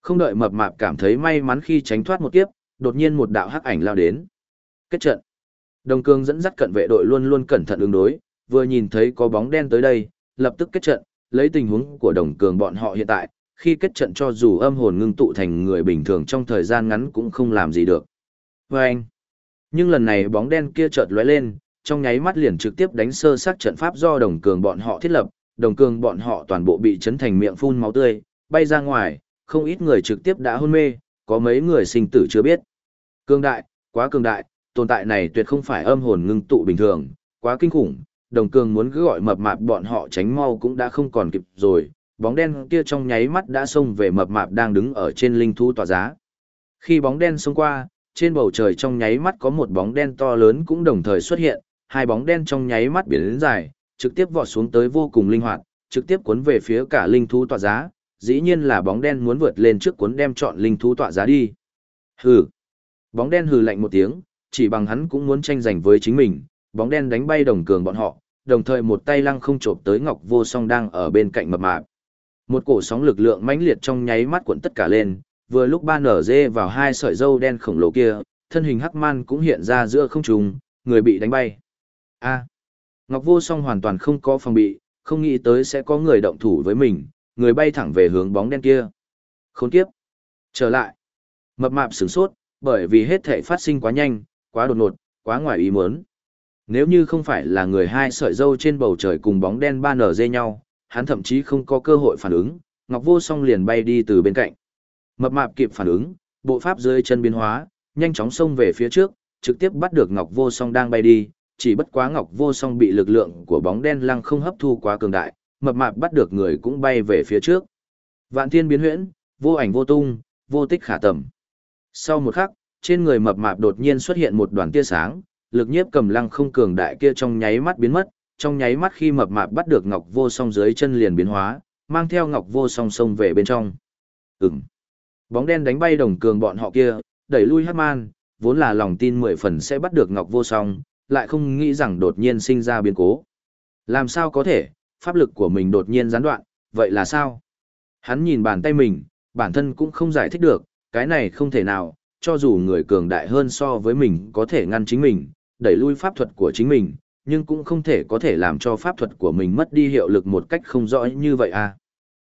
không đợi mập mạp cảm thấy may mắn khi tránh thoát một kiếp, đột nhiên một đạo hắc ảnh lao đến. Kết trận. Đồng cương dẫn dắt cận vệ đội luôn luôn cẩn thận ứng đối, vừa nhìn thấy có bóng đen tới đây, lập tức kết trận, lấy tình huống của đồng cường bọn họ hiện tại, khi kết trận cho dù âm hồn ngưng tụ thành người bình thường trong thời gian ngắn cũng không làm gì được. Và anh, nhưng lần này bóng đen kia chợt lóe lên, trong nháy mắt liền trực tiếp đánh sơ sát trận pháp do đồng cường bọn họ thiết lập, đồng cường bọn họ toàn bộ bị chấn thành miệng phun máu tươi, bay ra ngoài, không ít người trực tiếp đã hôn mê, có mấy người sinh tử chưa biết. Cường đại, quá cường đại, tồn tại này tuyệt không phải âm hồn ngưng tụ bình thường, quá kinh khủng, đồng cường muốn cứ gọi mập mạp bọn họ tránh mau cũng đã không còn kịp rồi, bóng đen kia trong nháy mắt đã xông về mập mạp đang đứng ở trên linh thú tỏa giá. Khi bóng đen xông qua, trên bầu trời trong nháy mắt có một bóng đen to lớn cũng đồng thời xuất hiện, hai bóng đen trong nháy mắt biến đến dài, trực tiếp vọt xuống tới vô cùng linh hoạt, trực tiếp cuốn về phía cả linh thú tọa giá, dĩ nhiên là bóng đen muốn vượt lên trước cuốn đem chọn linh thú tọa giá đi. Hừ. Bóng đen hừ lạnh một tiếng, chỉ bằng hắn cũng muốn tranh giành với chính mình, bóng đen đánh bay đồng cường bọn họ, đồng thời một tay lăng không chộp tới Ngọc Vô Song đang ở bên cạnh mập mạp. Một cổ sóng lực lượng mãnh liệt trong nháy mắt cuộn tất cả lên, vừa lúc ba nở dê vào hai sợi dâu đen khổng lồ kia, thân hình hắc man cũng hiện ra giữa không trung, người bị đánh bay. A. À, Ngọc Vô Song hoàn toàn không có phòng bị, không nghĩ tới sẽ có người động thủ với mình, người bay thẳng về hướng bóng đen kia. Khốn kiếp. Trở lại. Mập mạp sửng sốt, bởi vì hết thể phát sinh quá nhanh, quá đột ngột, quá ngoài ý muốn. Nếu như không phải là người hai sợi dâu trên bầu trời cùng bóng đen ba nở dê nhau, hắn thậm chí không có cơ hội phản ứng, Ngọc Vô Song liền bay đi từ bên cạnh. Mập mạp kịp phản ứng, bộ pháp dưới chân biến hóa, nhanh chóng xông về phía trước, trực tiếp bắt được Ngọc Vô Song đang bay đi, chỉ bất quá Ngọc Vô Song bị lực lượng của bóng đen lăng không hấp thu quá cường đại, mập mạp bắt được người cũng bay về phía trước. Vạn thiên biến huyễn, vô ảnh vô tung, vô tích khả tầm. Sau một khắc, trên người mập mạp đột nhiên xuất hiện một đoàn tia sáng, lực nhiếp cầm lăng không cường đại kia trong nháy mắt biến mất, trong nháy mắt khi mập mạp bắt được Ngọc Vô Song dưới chân liền biến hóa, mang theo Ngọc Vô Song xông về bên trong. Ừm. Bóng đen đánh bay đồng cường bọn họ kia, đẩy lui Hắc Man, vốn là lòng tin mười phần sẽ bắt được Ngọc Vô Song, lại không nghĩ rằng đột nhiên sinh ra biến cố. Làm sao có thể, pháp lực của mình đột nhiên gián đoạn, vậy là sao? Hắn nhìn bàn tay mình, bản thân cũng không giải thích được, cái này không thể nào, cho dù người cường đại hơn so với mình có thể ngăn chính mình, đẩy lui pháp thuật của chính mình, nhưng cũng không thể có thể làm cho pháp thuật của mình mất đi hiệu lực một cách không rõ như vậy à.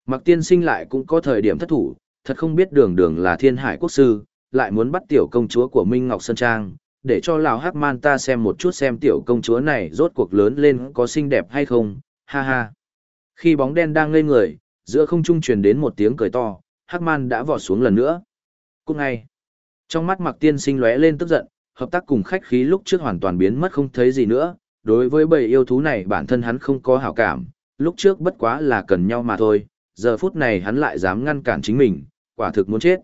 Mặc tiên sinh lại cũng có thời điểm thất thủ, thật không biết đường đường là thiên hải quốc sư, lại muốn bắt tiểu công chúa của Minh Ngọc Sơn Trang, để cho lão hắc man ta xem một chút xem tiểu công chúa này rốt cuộc lớn lên có xinh đẹp hay không, ha ha. Khi bóng đen đang ngây người, giữa không trung truyền đến một tiếng cười to, hắc man đã vọt xuống lần nữa. Cũng ngay, trong mắt mặc tiên sinh lóe lên tức giận, hợp tác cùng khách khí lúc trước hoàn toàn biến mất không thấy gì nữa, đối với bầy yêu thú này bản thân hắn không có hảo cảm, lúc trước bất quá là cần nhau mà thôi, giờ phút này hắn lại dám ngăn cản chính mình, quả thực muốn chết.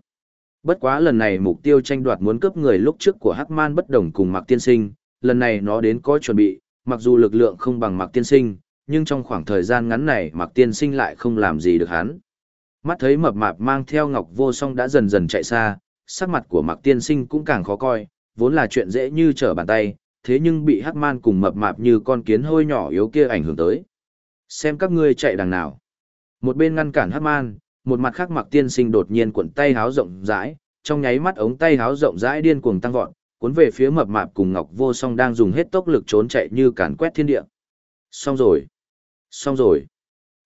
Bất quá lần này mục tiêu tranh đoạt muốn cướp người lúc trước của Hắc Man bất đồng cùng Mạc Tiên Sinh, lần này nó đến có chuẩn bị, mặc dù lực lượng không bằng Mạc Tiên Sinh, nhưng trong khoảng thời gian ngắn này Mạc Tiên Sinh lại không làm gì được hắn. Mắt thấy mập mạp mang theo Ngọc Vô Song đã dần dần chạy xa, sắc mặt của Mạc Tiên Sinh cũng càng khó coi, vốn là chuyện dễ như trở bàn tay, thế nhưng bị Hắc Man cùng mập mạp như con kiến hôi nhỏ yếu kia ảnh hưởng tới. Xem các ngươi chạy đằng nào. Một bên ngăn cản Hắc Man, một mặt khác mặc Tiên Sinh đột nhiên cuộn tay háo rộng rãi, trong nháy mắt ống tay háo rộng rãi điên cuồng tăng vọt, cuốn về phía mập mạp cùng Ngọc Vô Song đang dùng hết tốc lực trốn chạy như càn quét thiên địa. Xong rồi, xong rồi.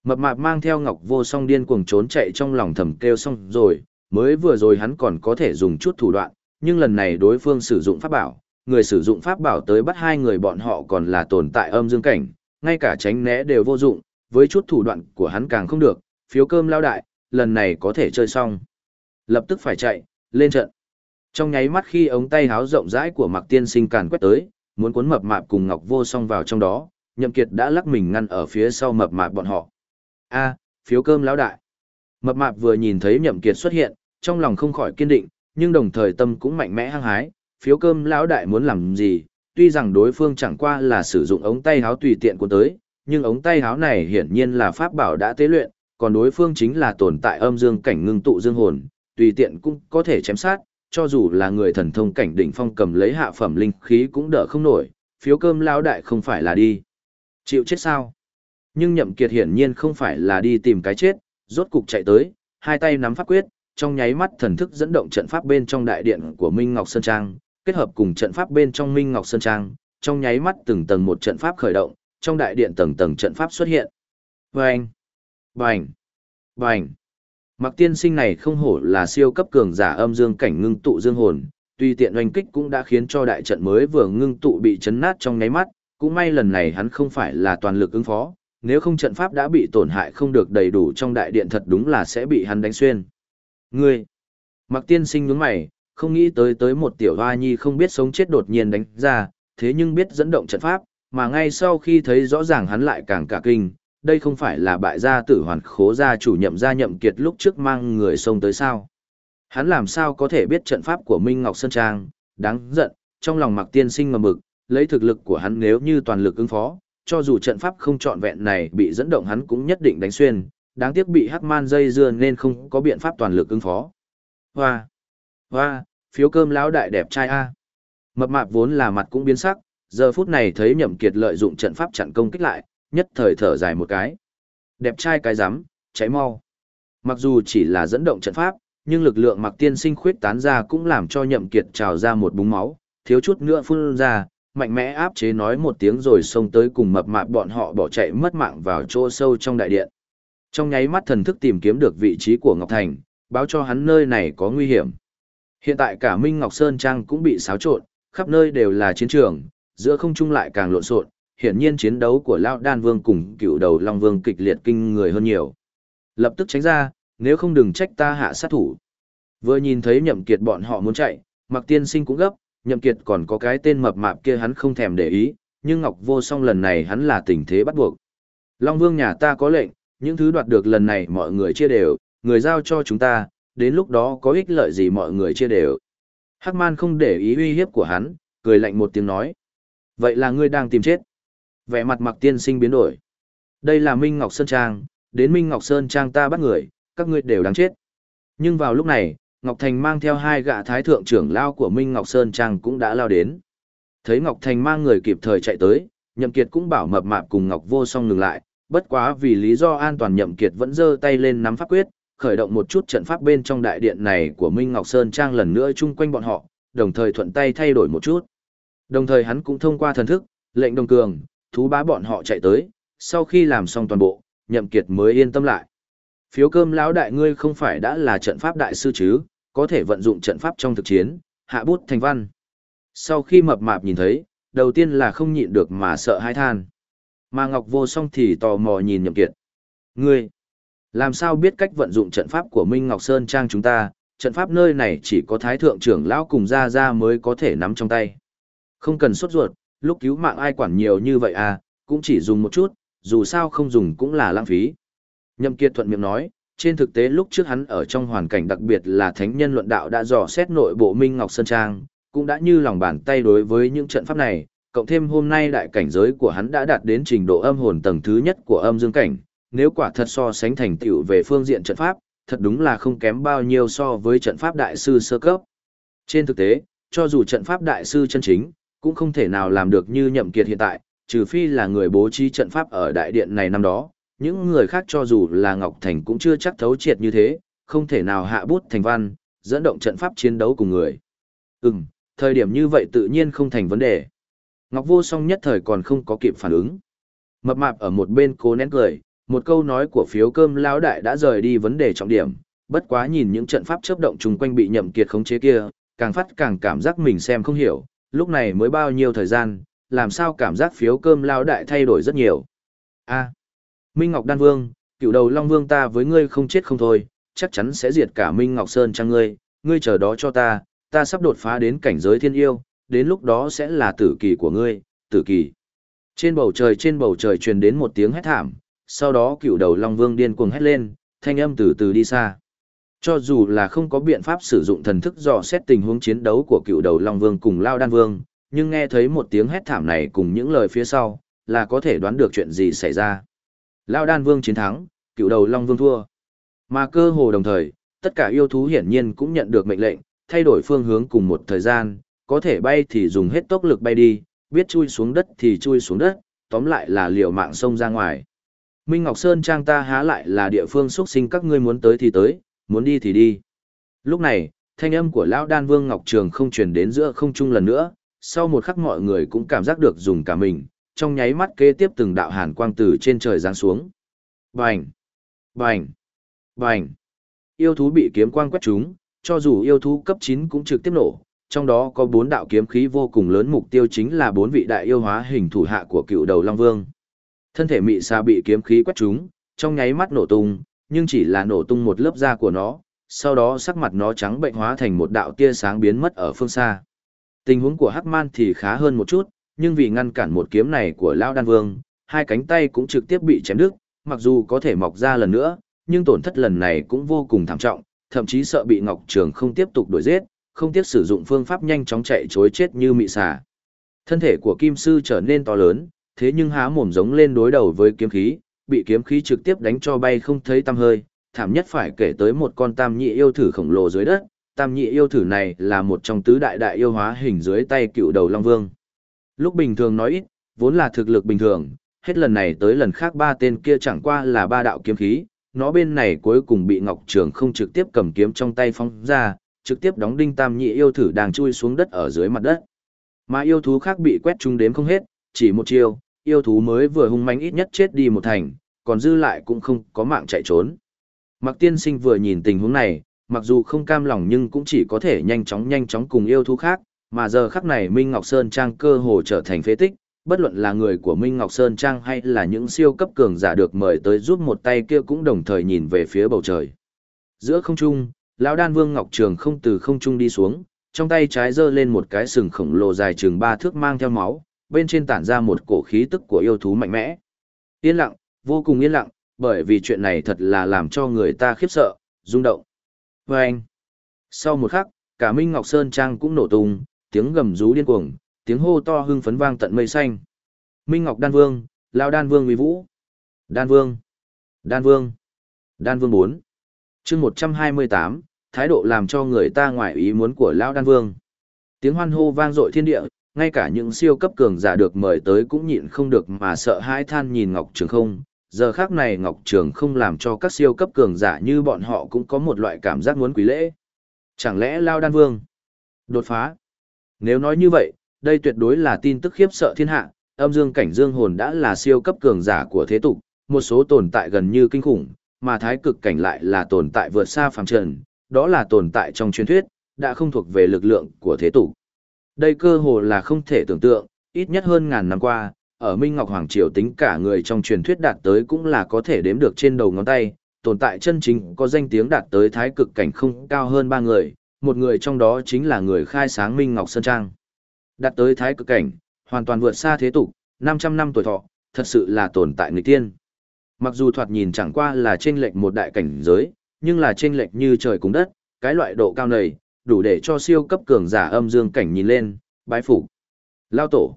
Mập mạp mang theo Ngọc Vô Song điên cuồng trốn chạy trong lòng thầm kêu xong rồi, mới vừa rồi hắn còn có thể dùng chút thủ đoạn, nhưng lần này đối phương sử dụng pháp bảo, người sử dụng pháp bảo tới bắt hai người bọn họ còn là tồn tại âm dương cảnh, ngay cả tránh né đều vô dụng, với chút thủ đoạn của hắn càng không được, phiếu cơm lao đại, lần này có thể chơi xong. Lập tức phải chạy, lên trận. Trong nháy mắt khi ống tay háo rộng rãi của Mạc Tiên Sinh càn quét tới, muốn cuốn mập mạp cùng Ngọc Vô Song vào trong đó, Nhậm Kiệt đã lắc mình ngăn ở phía sau mập mạp bọn họ. A, phiếu cơm lão đại. Mập mạp vừa nhìn thấy Nhậm Kiệt xuất hiện, trong lòng không khỏi kiên định, nhưng đồng thời tâm cũng mạnh mẽ hăng hái, phiếu cơm lão đại muốn làm gì, tuy rằng đối phương chẳng qua là sử dụng ống tay háo tùy tiện của tới, nhưng ống tay háo này hiển nhiên là pháp bảo đã tế luyện, còn đối phương chính là tồn tại âm dương cảnh ngưng tụ dương hồn, tùy tiện cũng có thể chém sát, cho dù là người thần thông cảnh đỉnh phong cầm lấy hạ phẩm linh khí cũng đỡ không nổi, phiếu cơm lão đại không phải là đi. Chịu chết sao? Nhưng nhậm kiệt hiển nhiên không phải là đi tìm cái chết, rốt cục chạy tới, hai tay nắm pháp quyết, trong nháy mắt thần thức dẫn động trận pháp bên trong đại điện của Minh Ngọc Sơn Trang, kết hợp cùng trận pháp bên trong Minh Ngọc Sơn Trang, trong nháy mắt từng tầng một trận pháp khởi động, trong đại điện tầng tầng trận pháp xuất hiện. Vành, bành, bành. Mặc tiên sinh này không hổ là siêu cấp cường giả âm dương cảnh ngưng tụ dương hồn, tuy tiện oanh kích cũng đã khiến cho đại trận mới vừa ngưng tụ bị chấn nát trong nháy mắt, cũng may lần này hắn không phải là toàn lực ứng phó, nếu không trận pháp đã bị tổn hại không được đầy đủ trong đại điện thật đúng là sẽ bị hắn đánh xuyên. Ngươi! Mặc tiên sinh nhướng mày, không nghĩ tới tới một tiểu hoa nhi không biết sống chết đột nhiên đánh ra, thế nhưng biết dẫn động trận pháp, mà ngay sau khi thấy rõ ràng hắn lại càng cả kinh, đây không phải là bại gia tử hoàn khố gia chủ nhậm gia nhậm kiệt lúc trước mang người xông tới sao. Hắn làm sao có thể biết trận pháp của Minh Ngọc Sơn Trang, đáng giận, trong lòng mặc tiên sinh mà mực, lấy thực lực của hắn nếu như toàn lực ứng phó, cho dù trận pháp không trọn vẹn này bị dẫn động hắn cũng nhất định đánh xuyên, đáng tiếc bị hắc man dây dưa nên không có biện pháp toàn lực ứng phó. Hoa! Hoa! Phiếu cơm lão đại đẹp trai a. Mập mạp vốn là mặt cũng biến sắc, giờ phút này thấy nhậm kiệt lợi dụng trận pháp chặn công kích lại, nhất thời thở dài một cái. Đẹp trai cái rắm cháy mau. Mặc dù chỉ là dẫn động trận pháp, nhưng lực lượng mặc tiên sinh khuyết tán ra cũng làm cho nhậm kiệt trào ra một búng máu, thiếu chút nữa phun ra, mạnh mẽ áp chế nói một tiếng rồi xông tới cùng mập mạp bọn họ bỏ chạy mất mạng vào chỗ sâu trong đại điện. Trong nháy mắt thần thức tìm kiếm được vị trí của Ngọc Thành, báo cho hắn nơi này có nguy hiểm. Hiện tại cả Minh Ngọc Sơn Trang cũng bị xáo trộn, khắp nơi đều là chiến trường, giữa không trung lại càng lộn xộn, hiển nhiên chiến đấu của Lão Đan Vương cùng cựu đầu Long Vương kịch liệt kinh người hơn nhiều. Lập tức tránh ra, nếu không đừng trách ta hạ sát thủ. Vừa nhìn thấy nhậm kiệt bọn họ muốn chạy, mặc tiên sinh cũng gấp, nhậm kiệt còn có cái tên mập mạp kia hắn không thèm để ý, nhưng Ngọc Vô Song lần này hắn là tình thế bắt buộc. Long Vương nhà ta có lệnh, những thứ đoạt được lần này mọi người chia đều, người giao cho chúng ta, đến lúc đó có ích lợi gì mọi người chia đều. Hắc man không để ý uy hiếp của hắn, cười lạnh một tiếng nói. Vậy là ngươi đang tìm chết. Vẻ mặt mặc tiên sinh biến đổi. Đây là Minh Ngọc Sơn Trang, đến Minh Ngọc Sơn Trang ta bắt người, các ngươi đều đáng chết. Nhưng vào lúc này, Ngọc Thành mang theo hai gã thái thượng trưởng lao của Minh Ngọc Sơn Trang cũng đã lao đến. Thấy Ngọc Thành mang người kịp thời chạy tới, Nhậm Kiệt cũng bảo mập mạp cùng Ngọc Vô Song ngừng lại, bất quá vì lý do an toàn Nhậm Kiệt vẫn giơ tay lên nắm pháp quyết, khởi động một chút trận pháp bên trong đại điện này của Minh Ngọc Sơn Trang lần nữa chung quanh bọn họ, đồng thời thuận tay thay đổi một chút. Đồng thời hắn cũng thông qua thần thức, lệnh đồng cường, thú bá bọn họ chạy tới, sau khi làm xong toàn bộ, Nhậm Kiệt mới yên tâm lại. Phiếu cơm lão đại ngươi không phải đã là trận pháp đại sư chứ, có thể vận dụng trận pháp trong thực chiến, hạ bút thành văn. Sau khi mập mạp nhìn thấy, đầu tiên là không nhịn được mà sợ hãi than. Mà Ngọc Vô Song thì tò mò nhìn Nhậm Kiệt. Ngươi, làm sao biết cách vận dụng trận pháp của Minh Ngọc Sơn Trang chúng ta, trận pháp nơi này chỉ có Thái Thượng trưởng lão cùng Gia Gia mới có thể nắm trong tay. Không cần sốt ruột, lúc cứu mạng ai quản nhiều như vậy à, cũng chỉ dùng một chút, dù sao không dùng cũng là lãng phí. Nhậm Kiệt thuận miệng nói, trên thực tế lúc trước hắn ở trong hoàn cảnh đặc biệt là thánh nhân luận đạo đã dò xét nội bộ Minh Ngọc Sơn Trang, cũng đã như lòng bàn tay đối với những trận pháp này, cộng thêm hôm nay đại cảnh giới của hắn đã đạt đến trình độ âm hồn tầng thứ nhất của âm dương cảnh, nếu quả thật so sánh thành tựu về phương diện trận pháp, thật đúng là không kém bao nhiêu so với trận pháp đại sư sơ cấp. Trên thực tế, cho dù trận pháp đại sư chân chính, cũng không thể nào làm được như nhậm kiệt hiện tại, trừ phi là người bố trí trận pháp ở đại điện này năm đó, những người khác cho dù là Ngọc Thành cũng chưa chắc thấu triệt như thế, không thể nào hạ bút thành văn, dẫn động trận pháp chiến đấu cùng người. Ừm, thời điểm như vậy tự nhiên không thành vấn đề. Ngọc Vô Song nhất thời còn không có kịp phản ứng. Mập mạp ở một bên cố nén cười, một câu nói của phiếu cơm lão đại đã rời đi vấn đề trọng điểm, bất quá nhìn những trận pháp chớp động chung quanh bị nhậm kiệt khống chế kia, càng phát càng cảm giác mình xem không hiểu, lúc này mới bao nhiêu thời gian, làm sao cảm giác phiếu cơm lão đại thay đổi rất nhiều. A. Minh Ngọc Đan Vương, cựu đầu Long Vương ta với ngươi không chết không thôi, chắc chắn sẽ diệt cả Minh Ngọc Sơn trang ngươi, ngươi chờ đó cho ta, ta sắp đột phá đến cảnh giới thiên yêu, đến lúc đó sẽ là tử kỳ của ngươi, tử kỳ. Trên bầu trời trên bầu trời truyền đến một tiếng hét thảm, sau đó cựu đầu Long Vương điên cuồng hét lên, thanh âm từ từ đi xa. Cho dù là không có biện pháp sử dụng thần thức dò xét tình huống chiến đấu của cựu đầu Long Vương cùng Lao Đan Vương, nhưng nghe thấy một tiếng hét thảm này cùng những lời phía sau, là có thể đoán được chuyện gì xảy ra. Lao Đan Vương chiến thắng, cựu đầu Long Vương thua. Mà cơ hồ đồng thời, tất cả yêu thú hiển nhiên cũng nhận được mệnh lệnh, thay đổi phương hướng cùng một thời gian, có thể bay thì dùng hết tốc lực bay đi, biết chui xuống đất thì chui xuống đất, tóm lại là liều mạng sông ra ngoài. Minh Ngọc Sơn Trang ta há lại là địa phương xuất sinh các ngươi muốn tới thì tới, muốn đi thì đi. Lúc này, thanh âm của Lão Đan Vương Ngọc Trường không truyền đến giữa không trung lần nữa, sau một khắc mọi người cũng cảm giác được dùng cả mình, trong nháy mắt kế tiếp từng đạo hàn quang từ trên trời giáng xuống. Bành! Bành! Bành! Yêu thú bị kiếm quang quét trúng, cho dù yêu thú cấp 9 cũng trực tiếp nổ, trong đó có bốn đạo kiếm khí vô cùng lớn mục tiêu chính là bốn vị đại yêu hóa hình thủ hạ của cựu đầu Long Vương. Thân thể mị xà bị kiếm khí quét trúng, trong nháy mắt nổ tung, nhưng chỉ là nổ tung một lớp da của nó, sau đó sắc mặt nó trắng bệnh hóa thành một đạo tia sáng biến mất ở phương xa. Tình huống của Hắc Man thì khá hơn một chút, nhưng vì ngăn cản một kiếm này của Lão Đan Vương, hai cánh tay cũng trực tiếp bị chém đứt, mặc dù có thể mọc ra lần nữa, nhưng tổn thất lần này cũng vô cùng thảm trọng, thậm chí sợ bị Ngọc Trường không tiếp tục đuổi giết, không tiếc sử dụng phương pháp nhanh chóng chạy trối chết như mị xà. Thân thể của Kim Sư trở nên to lớn, thế nhưng há mồm giống lên đối đầu với kiếm khí, bị kiếm khí trực tiếp đánh cho bay không thấy tăm hơi, thảm nhất phải kể tới một con tam nhị yêu thử khổng lồ dưới đất, tam nhị yêu thử này là một trong tứ đại đại yêu hóa hình dưới tay cựu đầu Long Vương. Lúc bình thường nói ít, vốn là thực lực bình thường, hết lần này tới lần khác ba tên kia chẳng qua là ba đạo kiếm khí, nó bên này cuối cùng bị Ngọc Trường không trực tiếp cầm kiếm trong tay phóng ra, trực tiếp đóng đinh tam nhị yêu thử đang chui xuống đất ở dưới mặt đất. Mà yêu thú khác bị quét trung đếm không hết, chỉ một chiêu, yêu thú mới vừa hung manh ít nhất chết đi một thành, còn dư lại cũng không có mạng chạy trốn. Mặc tiên sinh vừa nhìn tình huống này, mặc dù không cam lòng nhưng cũng chỉ có thể nhanh chóng nhanh chóng cùng yêu thú khác, mà giờ khắc này Minh Ngọc Sơn Trang cơ hồ trở thành phế tích, bất luận là người của Minh Ngọc Sơn Trang hay là những siêu cấp cường giả được mời tới giúp một tay kia cũng đồng thời nhìn về phía bầu trời. Giữa không trung, lão đan vương Ngọc Trường không từ không trung đi xuống, trong tay trái giơ lên một cái sừng khổng lồ dài chừng ba thước mang theo máu, bên trên tản ra một cổ khí tức của yêu thú mạnh mẽ. Yên lặng, vô cùng yên lặng, bởi vì chuyện này thật là làm cho người ta khiếp sợ, rung động. Và anh, sau một khắc, cả Minh Ngọc Sơn Trang cũng nổ tung, tiếng gầm rú điên cuồng, tiếng hô to hưng phấn vang tận mây xanh. Minh Ngọc Đan Vương, Lao Đan Vương uy vũ. Đan Vương, Đan Vương, Đan Vương 4. chương 128, thái độ làm cho người ta ngoại ý muốn của Lao Đan Vương. Tiếng hoan hô vang dội thiên địa, ngay cả những siêu cấp cường giả được mời tới cũng nhịn không được mà sợ hãi than nhìn Ngọc Trường không. Giờ khác này Ngọc Trường không làm cho các siêu cấp cường giả như bọn họ cũng có một loại cảm giác muốn quý lễ. Chẳng lẽ Lao Đan Vương đột phá? Nếu nói như vậy, đây tuyệt đối là tin tức khiếp sợ thiên hạ, âm dương cảnh dương hồn đã là siêu cấp cường giả của thế tục, một số tồn tại gần như kinh khủng, mà thái cực cảnh lại là tồn tại vượt xa phàm trần, đó là tồn tại trong truyền thuyết, đã không thuộc về lực lượng của thế tục. Đây cơ hồ là không thể tưởng tượng, ít nhất hơn ngàn năm qua, ở Minh Ngọc Hoàng Triều tính cả người trong truyền thuyết đạt tới cũng là có thể đếm được trên đầu ngón tay, tồn tại chân chính có danh tiếng đạt tới thái cực cảnh không cao hơn ba người, một người trong đó chính là người khai sáng Minh Ngọc Sơn Trang. Đạt tới thái cực cảnh, hoàn toàn vượt xa thế tục, 500 năm tuổi thọ, thật sự là tồn tại người tiên. Mặc dù thoạt nhìn chẳng qua là trên lệch một đại cảnh giới, nhưng là trên lệch như trời cùng đất, cái loại độ cao này, đủ để cho siêu cấp cường giả âm dương cảnh nhìn lên, bái phục. Lao tổ.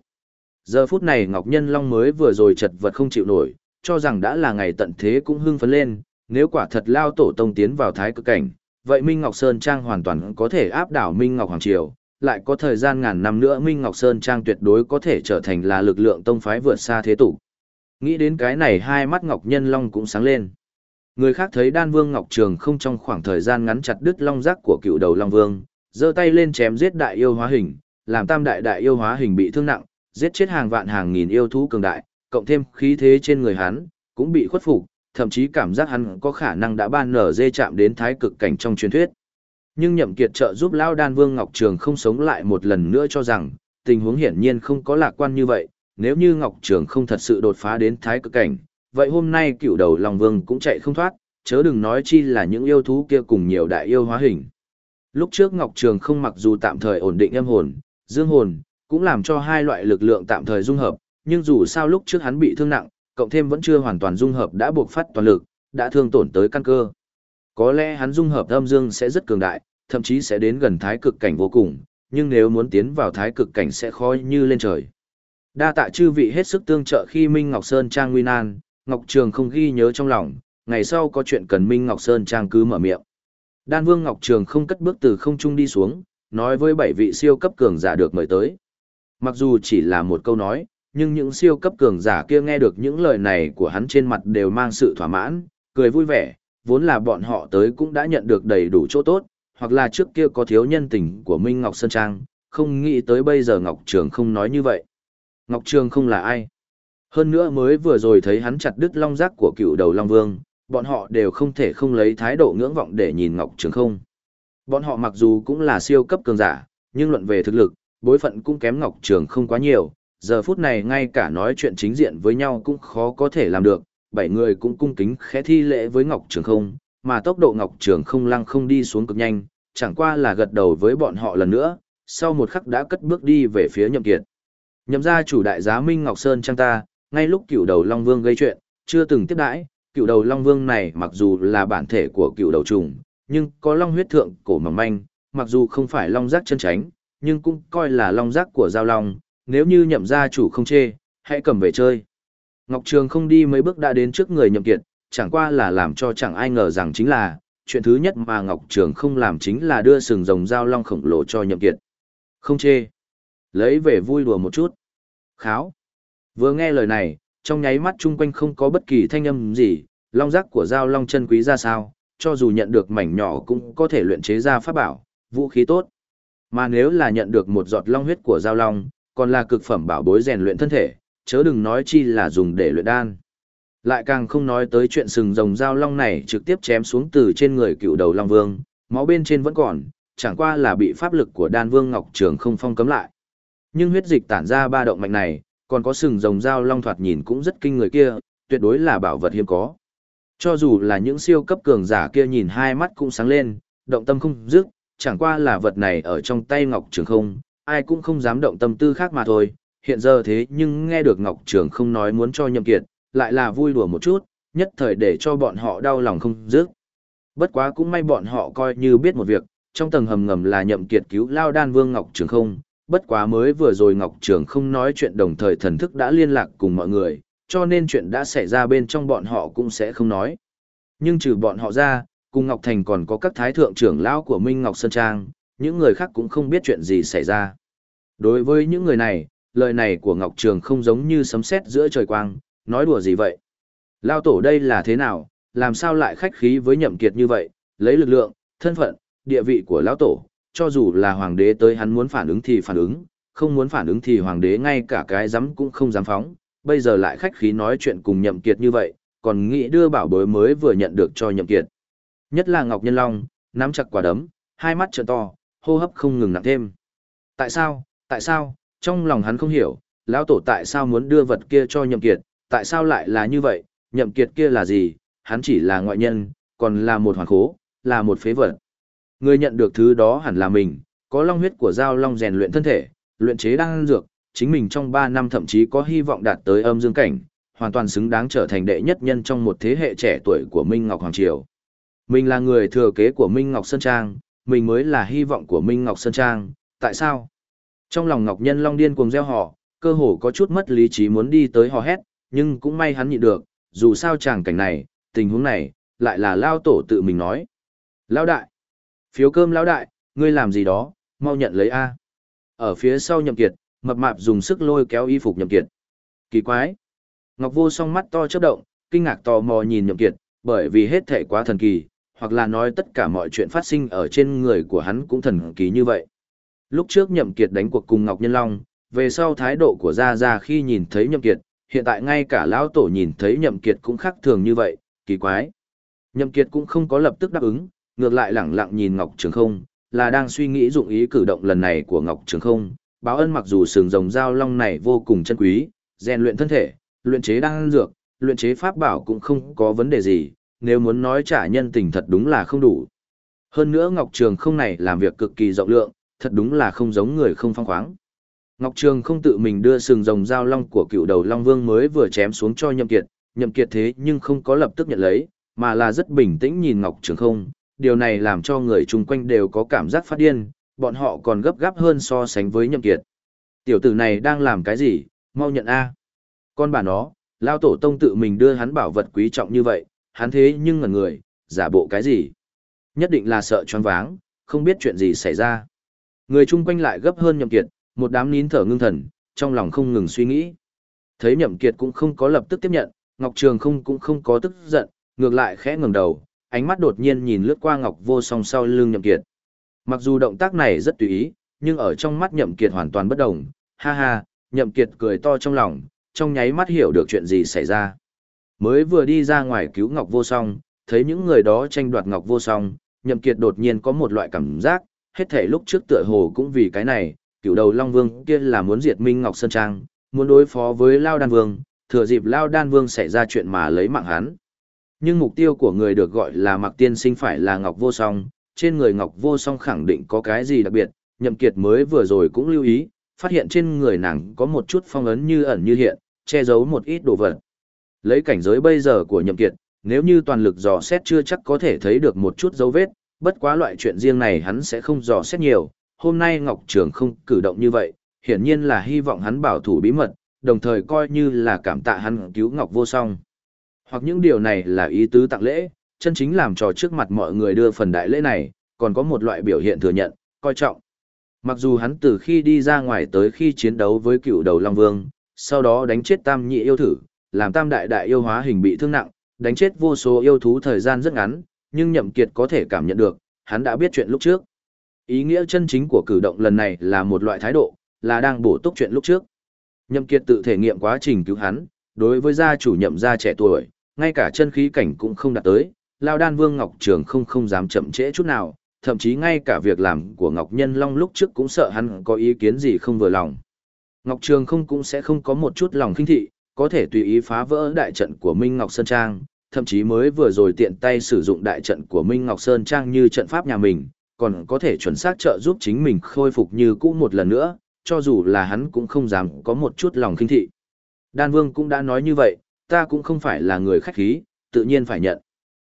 Giờ phút này Ngọc Nhân Long mới vừa rồi chật vật không chịu nổi, cho rằng đã là ngày tận thế cũng hưng phấn lên, nếu quả thật Lao tổ tông tiến vào thái cực cảnh, vậy Minh Ngọc Sơn Trang hoàn toàn có thể áp đảo Minh Ngọc Hoàng Triều, lại có thời gian ngàn năm nữa Minh Ngọc Sơn Trang tuyệt đối có thể trở thành là lực lượng tông phái vượt xa thế tục. Nghĩ đến cái này hai mắt Ngọc Nhân Long cũng sáng lên. Người khác thấy Đan Vương Ngọc Trường không trong khoảng thời gian ngắn chặt đứt long giác của cựu đầu Long Vương, giơ tay lên chém giết đại yêu hóa hình, làm tam đại đại yêu hóa hình bị thương nặng, giết chết hàng vạn hàng nghìn yêu thú cường đại, cộng thêm khí thế trên người hắn, cũng bị khuất phục, thậm chí cảm giác hắn có khả năng đã ban nở dê chạm đến thái cực cảnh trong truyền thuyết. Nhưng nhậm kiệt trợ giúp Lão Đan Vương Ngọc Trường không sống lại một lần nữa cho rằng, tình huống hiển nhiên không có lạc quan như vậy, nếu như Ngọc Trường không thật sự đột phá đến thái cực cảnh, vậy hôm nay cựu đầu Long Vương cũng chạy không thoát, chớ đừng nói chi là những yêu thú kia cùng nhiều đại yêu hóa hình. Lúc trước Ngọc Trường không mặc dù tạm thời ổn định âm hồn, dương hồn, cũng làm cho hai loại lực lượng tạm thời dung hợp, nhưng dù sao lúc trước hắn bị thương nặng, cộng thêm vẫn chưa hoàn toàn dung hợp đã buộc phát toàn lực, đã thương tổn tới căn cơ. Có lẽ hắn dung hợp âm dương sẽ rất cường đại, thậm chí sẽ đến gần thái cực cảnh vô cùng, nhưng nếu muốn tiến vào thái cực cảnh sẽ khó như lên trời. Đa tạ chư vị hết sức tương trợ khi Minh Ngọc Sơn Trang nguyên an Ngọc Trường không ghi nhớ trong lòng, ngày sau có chuyện cần Minh Ngọc Sơn Trang cứ mở miệng. Đan Vương Ngọc Trường không cất bước từ không trung đi xuống, nói với bảy vị siêu cấp cường giả được mời tới. Mặc dù chỉ là một câu nói, nhưng những siêu cấp cường giả kia nghe được những lời này của hắn trên mặt đều mang sự thỏa mãn, cười vui vẻ, vốn là bọn họ tới cũng đã nhận được đầy đủ chỗ tốt, hoặc là trước kia có thiếu nhân tình của Minh Ngọc Sơn Trang, không nghĩ tới bây giờ Ngọc Trường không nói như vậy. Ngọc Trường không là ai? Hơn nữa mới vừa rồi thấy hắn chặt đứt long giác của cựu đầu Long Vương, bọn họ đều không thể không lấy thái độ ngưỡng vọng để nhìn Ngọc Trường không. Bọn họ mặc dù cũng là siêu cấp cường giả, nhưng luận về thực lực, bối phận cũng kém Ngọc Trường không quá nhiều, giờ phút này ngay cả nói chuyện chính diện với nhau cũng khó có thể làm được, bảy người cũng cung kính khẽ thi lễ với Ngọc Trường không, mà tốc độ Ngọc Trường không lăng không đi xuống cực nhanh, chẳng qua là gật đầu với bọn họ lần nữa, sau một khắc đã cất bước đi về phía Nhậm Kiệt. Nhậm gia chủ đại giá Minh Ngọc Sơn trang ta, ngay lúc cựu đầu Long Vương gây chuyện, chưa từng tiếp đãi, cựu đầu Long Vương này mặc dù là bản thể của cựu đầu trùng, nhưng có long huyết thượng cổ mỏng manh, mặc dù không phải long giác chân tránh, nhưng cũng coi là long giác của giao long, nếu như nhậm gia chủ không chê, hãy cầm về chơi. Ngọc Trường không đi mấy bước đã đến trước người nhậm kiệt, chẳng qua là làm cho chẳng ai ngờ rằng chính là, chuyện thứ nhất mà Ngọc Trường không làm chính là đưa sừng rồng giao long khổng lồ cho nhậm kiệt. Không chê. Lấy về vui đùa một chút. Kháo. Vừa nghe lời này, trong nháy mắt chung quanh không có bất kỳ thanh âm gì, Long giác của Giao Long chân quý ra sao, cho dù nhận được mảnh nhỏ cũng có thể luyện chế ra pháp bảo, vũ khí tốt. Mà nếu là nhận được một giọt long huyết của Giao Long, còn là cực phẩm bảo bối rèn luyện thân thể, chớ đừng nói chi là dùng để luyện đan. Lại càng không nói tới chuyện sừng rồng Giao Long này trực tiếp chém xuống từ trên người cựu đầu Long Vương, máu bên trên vẫn còn, chẳng qua là bị pháp lực của đan vương Ngọc Trường không phong cấm lại. Nhưng huyết dịch tản ra ba động mạnh này, còn có sừng rồng dao long thoạt nhìn cũng rất kinh người kia, tuyệt đối là bảo vật hiếm có. Cho dù là những siêu cấp cường giả kia nhìn hai mắt cũng sáng lên, động tâm không dứt, chẳng qua là vật này ở trong tay Ngọc Trường không, ai cũng không dám động tâm tư khác mà thôi. Hiện giờ thế nhưng nghe được Ngọc Trường không nói muốn cho nhậm kiệt, lại là vui đùa một chút, nhất thời để cho bọn họ đau lòng không dứt. Bất quá cũng may bọn họ coi như biết một việc, trong tầng hầm ngầm là nhậm kiệt cứu lao đan vương Ngọc Trường không, bất quá mới vừa rồi Ngọc Trường không nói chuyện đồng thời thần thức đã liên lạc cùng mọi người, cho nên chuyện đã xảy ra bên trong bọn họ cũng sẽ không nói. Nhưng trừ bọn họ ra, cùng Ngọc Thành còn có các thái thượng trưởng lão của Minh Ngọc Sơn Trang, những người khác cũng không biết chuyện gì xảy ra. Đối với những người này, lời này của Ngọc Trường không giống như sấm sét giữa trời quang, nói đùa gì vậy? Lao tổ đây là thế nào, làm sao lại khách khí với nhậm kiệt như vậy, lấy lực lượng, thân phận, địa vị của lão tổ, cho dù là hoàng đế tới hắn muốn phản ứng thì phản ứng, không muốn phản ứng thì hoàng đế ngay cả cái dám cũng không dám phóng, bây giờ lại khách khí nói chuyện cùng nhậm kiệt như vậy, còn nghĩ đưa bảo bối mới vừa nhận được cho nhậm kiệt. Nhất là Ngọc Nhân Long, nắm chặt quả đấm, hai mắt trợn to, hô hấp không ngừng nặng thêm. Tại sao, tại sao, trong lòng hắn không hiểu, lão tổ tại sao muốn đưa vật kia cho nhậm kiệt, tại sao lại là như vậy, nhậm kiệt kia là gì, hắn chỉ là ngoại nhân, còn là một hoàng khố, là một phế vật. Người nhận được thứ đó hẳn là mình, có long huyết của giao long rèn luyện thân thể, luyện chế đan dược, chính mình trong 3 năm thậm chí có hy vọng đạt tới âm dương cảnh, hoàn toàn xứng đáng trở thành đệ nhất nhân trong một thế hệ trẻ tuổi của Minh Ngọc Hoàng Triều. Mình là người thừa kế của Minh Ngọc Sơn Trang, mình mới là hy vọng của Minh Ngọc Sơn Trang, tại sao? Trong lòng Ngọc Nhân Long điên cuồng gieo họ, cơ hồ có chút mất lý trí muốn đi tới hò hét, nhưng cũng may hắn nhịn được, dù sao chàng cảnh này, tình huống này, lại là Lao Tổ tự mình nói. Lao Đại! Phiếu cơm lão Đại, ngươi làm gì đó, mau nhận lấy A. Ở phía sau nhậm kiệt, mập mạp dùng sức lôi kéo y phục nhậm kiệt. Kỳ quái! Ngọc Vô song mắt to chớp động, kinh ngạc tò mò nhìn nhậm kiệt, bởi vì hết thể quá thần kỳ, hoặc là nói tất cả mọi chuyện phát sinh ở trên người của hắn cũng thần kỳ như vậy. Lúc trước nhậm kiệt đánh cuộc cùng Ngọc Nhân Long, về sau thái độ của Gia Gia khi nhìn thấy nhậm kiệt, hiện tại ngay cả lão tổ nhìn thấy nhậm kiệt cũng khác thường như vậy, kỳ quái. Nhậm kiệt cũng không có lập tức đáp ứng, ngược lại lẳng lặng nhìn Ngọc Trường Không, là đang suy nghĩ dụng ý cử động lần này của Ngọc Trường Không. Báo ân mặc dù sừng rồng dao long này vô cùng chân quý, rèn luyện thân thể, luyện chế đan dược, luyện chế pháp bảo cũng không có vấn đề gì, nếu muốn nói trả nhân tình thật đúng là không đủ. Hơn nữa Ngọc Trường Không này làm việc cực kỳ rộng lượng, thật đúng là không giống người không phong khoáng. Ngọc Trường không tự mình đưa sừng rồng giao long của cựu đầu Long Vương mới vừa chém xuống cho Nhậm Kiệt, Nhậm Kiệt thế nhưng không có lập tức nhận lấy, mà là rất bình tĩnh nhìn Ngọc Trường không, điều này làm cho người chung quanh đều có cảm giác phát điên, bọn họ còn gấp gáp hơn so sánh với Nhậm Kiệt. Tiểu tử này đang làm cái gì, mau nhận A. Con bà nó, Lao Tổ Tông tự mình đưa hắn bảo vật quý trọng như vậy, hắn thế nhưng ngẩn người, giả bộ cái gì? Nhất định là sợ choáng váng, không biết chuyện gì xảy ra. Người chung quanh lại gấp hơn Nhậm Kiệt, một đám nín thở ngưng thần, trong lòng không ngừng suy nghĩ. Thấy Nhậm Kiệt cũng không có lập tức tiếp nhận, Ngọc Trường không cũng không có tức giận, ngược lại khẽ ngẩng đầu, ánh mắt đột nhiên nhìn lướt qua Ngọc Vô Song sau lưng Nhậm Kiệt. Mặc dù động tác này rất tùy ý, nhưng ở trong mắt Nhậm Kiệt hoàn toàn bất động. Ha ha, Nhậm Kiệt cười to trong lòng, trong nháy mắt hiểu được chuyện gì xảy ra. Mới vừa đi ra ngoài cứu Ngọc Vô Song, thấy những người đó tranh đoạt Ngọc Vô Song, Nhậm Kiệt đột nhiên có một loại cảm giác, hết thể lúc trước tựa hồ cũng vì cái này, cựu đầu Long Vương kia là muốn diệt Minh Ngọc Sơn Trang, muốn đối phó với Lao Đan Vương, thừa dịp Lao Đan Vương xảy ra chuyện mà lấy mạng hắn. Nhưng mục tiêu của người được gọi là Mạc Tiên Sinh phải là Ngọc Vô Song, trên người Ngọc Vô Song khẳng định có cái gì đặc biệt, Nhậm Kiệt mới vừa rồi cũng lưu ý, phát hiện trên người nàng có một chút phong ấn như ẩn như hiện, che giấu một ít đồ vật. Lấy cảnh giới bây giờ của Nhậm Kiệt, nếu như toàn lực dò xét chưa chắc có thể thấy được một chút dấu vết, bất quá loại chuyện riêng này hắn sẽ không dò xét nhiều, hôm nay Ngọc Trường không cử động như vậy, hiển nhiên là hy vọng hắn bảo thủ bí mật, đồng thời coi như là cảm tạ hắn cứu Ngọc vô song. Hoặc những điều này là ý tứ tặng lễ, chân chính làm trò trước mặt mọi người đưa phần đại lễ này, còn có một loại biểu hiện thừa nhận, coi trọng. Mặc dù hắn từ khi đi ra ngoài tới khi chiến đấu với cựu đầu Long Vương, sau đó đánh chết tam nhị yêu thử, làm tam đại đại yêu hóa hình bị thương nặng, đánh chết vô số yêu thú thời gian rất ngắn, nhưng Nhậm Kiệt có thể cảm nhận được, hắn đã biết chuyện lúc trước. Ý nghĩa chân chính của cử động lần này là một loại thái độ, là đang bổ túc chuyện lúc trước. Nhậm Kiệt tự thể nghiệm quá trình cứu hắn, đối với gia chủ nhậm gia trẻ tuổi, ngay cả chân khí cảnh cũng không đạt tới, Lao Đan Vương Ngọc Trường không không dám chậm trễ chút nào, thậm chí ngay cả việc làm của Ngọc Nhân Long lúc trước cũng sợ hắn có ý kiến gì không vừa lòng. Ngọc Trường không cũng sẽ không có một chút lòng khinh thị, có thể tùy ý phá vỡ đại trận của Minh Ngọc Sơn Trang, thậm chí mới vừa rồi tiện tay sử dụng đại trận của Minh Ngọc Sơn Trang như trận pháp nhà mình, còn có thể chuẩn xác trợ giúp chính mình khôi phục như cũ một lần nữa, cho dù là hắn cũng không dám có một chút lòng khinh thị. Đan Vương cũng đã nói như vậy, ta cũng không phải là người khách khí, tự nhiên phải nhận.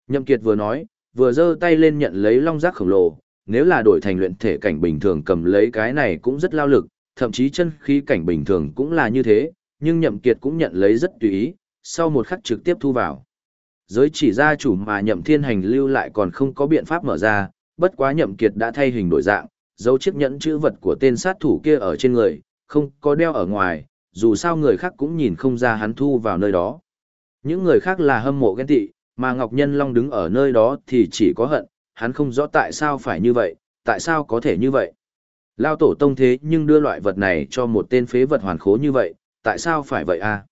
Nhậm Kiệt vừa nói, vừa giơ tay lên nhận lấy long giác khổng lồ, nếu là đổi thành luyện thể cảnh bình thường cầm lấy cái này cũng rất lao lực, thậm chí chân khí cảnh bình thường cũng là như thế, nhưng Nhậm Kiệt cũng nhận lấy rất tùy ý, sau một khắc trực tiếp thu vào. Giới chỉ gia chủ mà Nhậm Thiên Hành lưu lại còn không có biện pháp mở ra, bất quá Nhậm Kiệt đã thay hình đổi dạng, dấu chiếc nhẫn chữ vật của tên sát thủ kia ở trên người, không có đeo ở ngoài, dù sao người khác cũng nhìn không ra hắn thu vào nơi đó. Những người khác là hâm mộ ghen tị, mà Ngọc Nhân Long đứng ở nơi đó thì chỉ có hận, hắn không rõ tại sao phải như vậy, tại sao có thể như vậy. Lao tổ tông thế nhưng đưa loại vật này cho một tên phế vật hoàn khố như vậy, tại sao phải vậy à?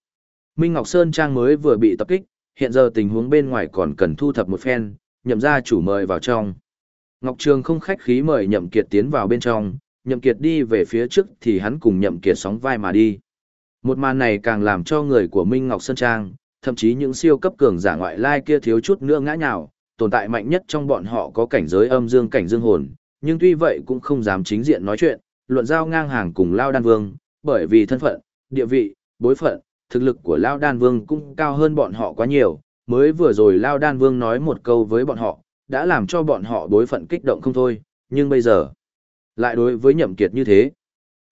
Minh Ngọc Sơn Trang mới vừa bị tập kích, hiện giờ tình huống bên ngoài còn cần thu thập một phen, nhậm ra chủ mời vào trong. Ngọc Trường không khách khí mời nhậm kiệt tiến vào bên trong, nhậm kiệt đi về phía trước thì hắn cùng nhậm kiệt sóng vai mà đi. Một màn này càng làm cho người của Minh Ngọc Sơn Trang, thậm chí những siêu cấp cường giả ngoại lai kia thiếu chút nữa ngã nhào, tồn tại mạnh nhất trong bọn họ có cảnh giới âm dương cảnh dương hồn, nhưng tuy vậy cũng không dám chính diện nói chuyện, luận giao ngang hàng cùng Lao Đan Vương, bởi vì thân phận, địa vị, bối phận, thực lực của Lao Đan Vương cũng cao hơn bọn họ quá nhiều, mới vừa rồi Lao Đan Vương nói một câu với bọn họ, đã làm cho bọn họ bối phận kích động không thôi, nhưng bây giờ, lại đối với Nhậm Kiệt như thế.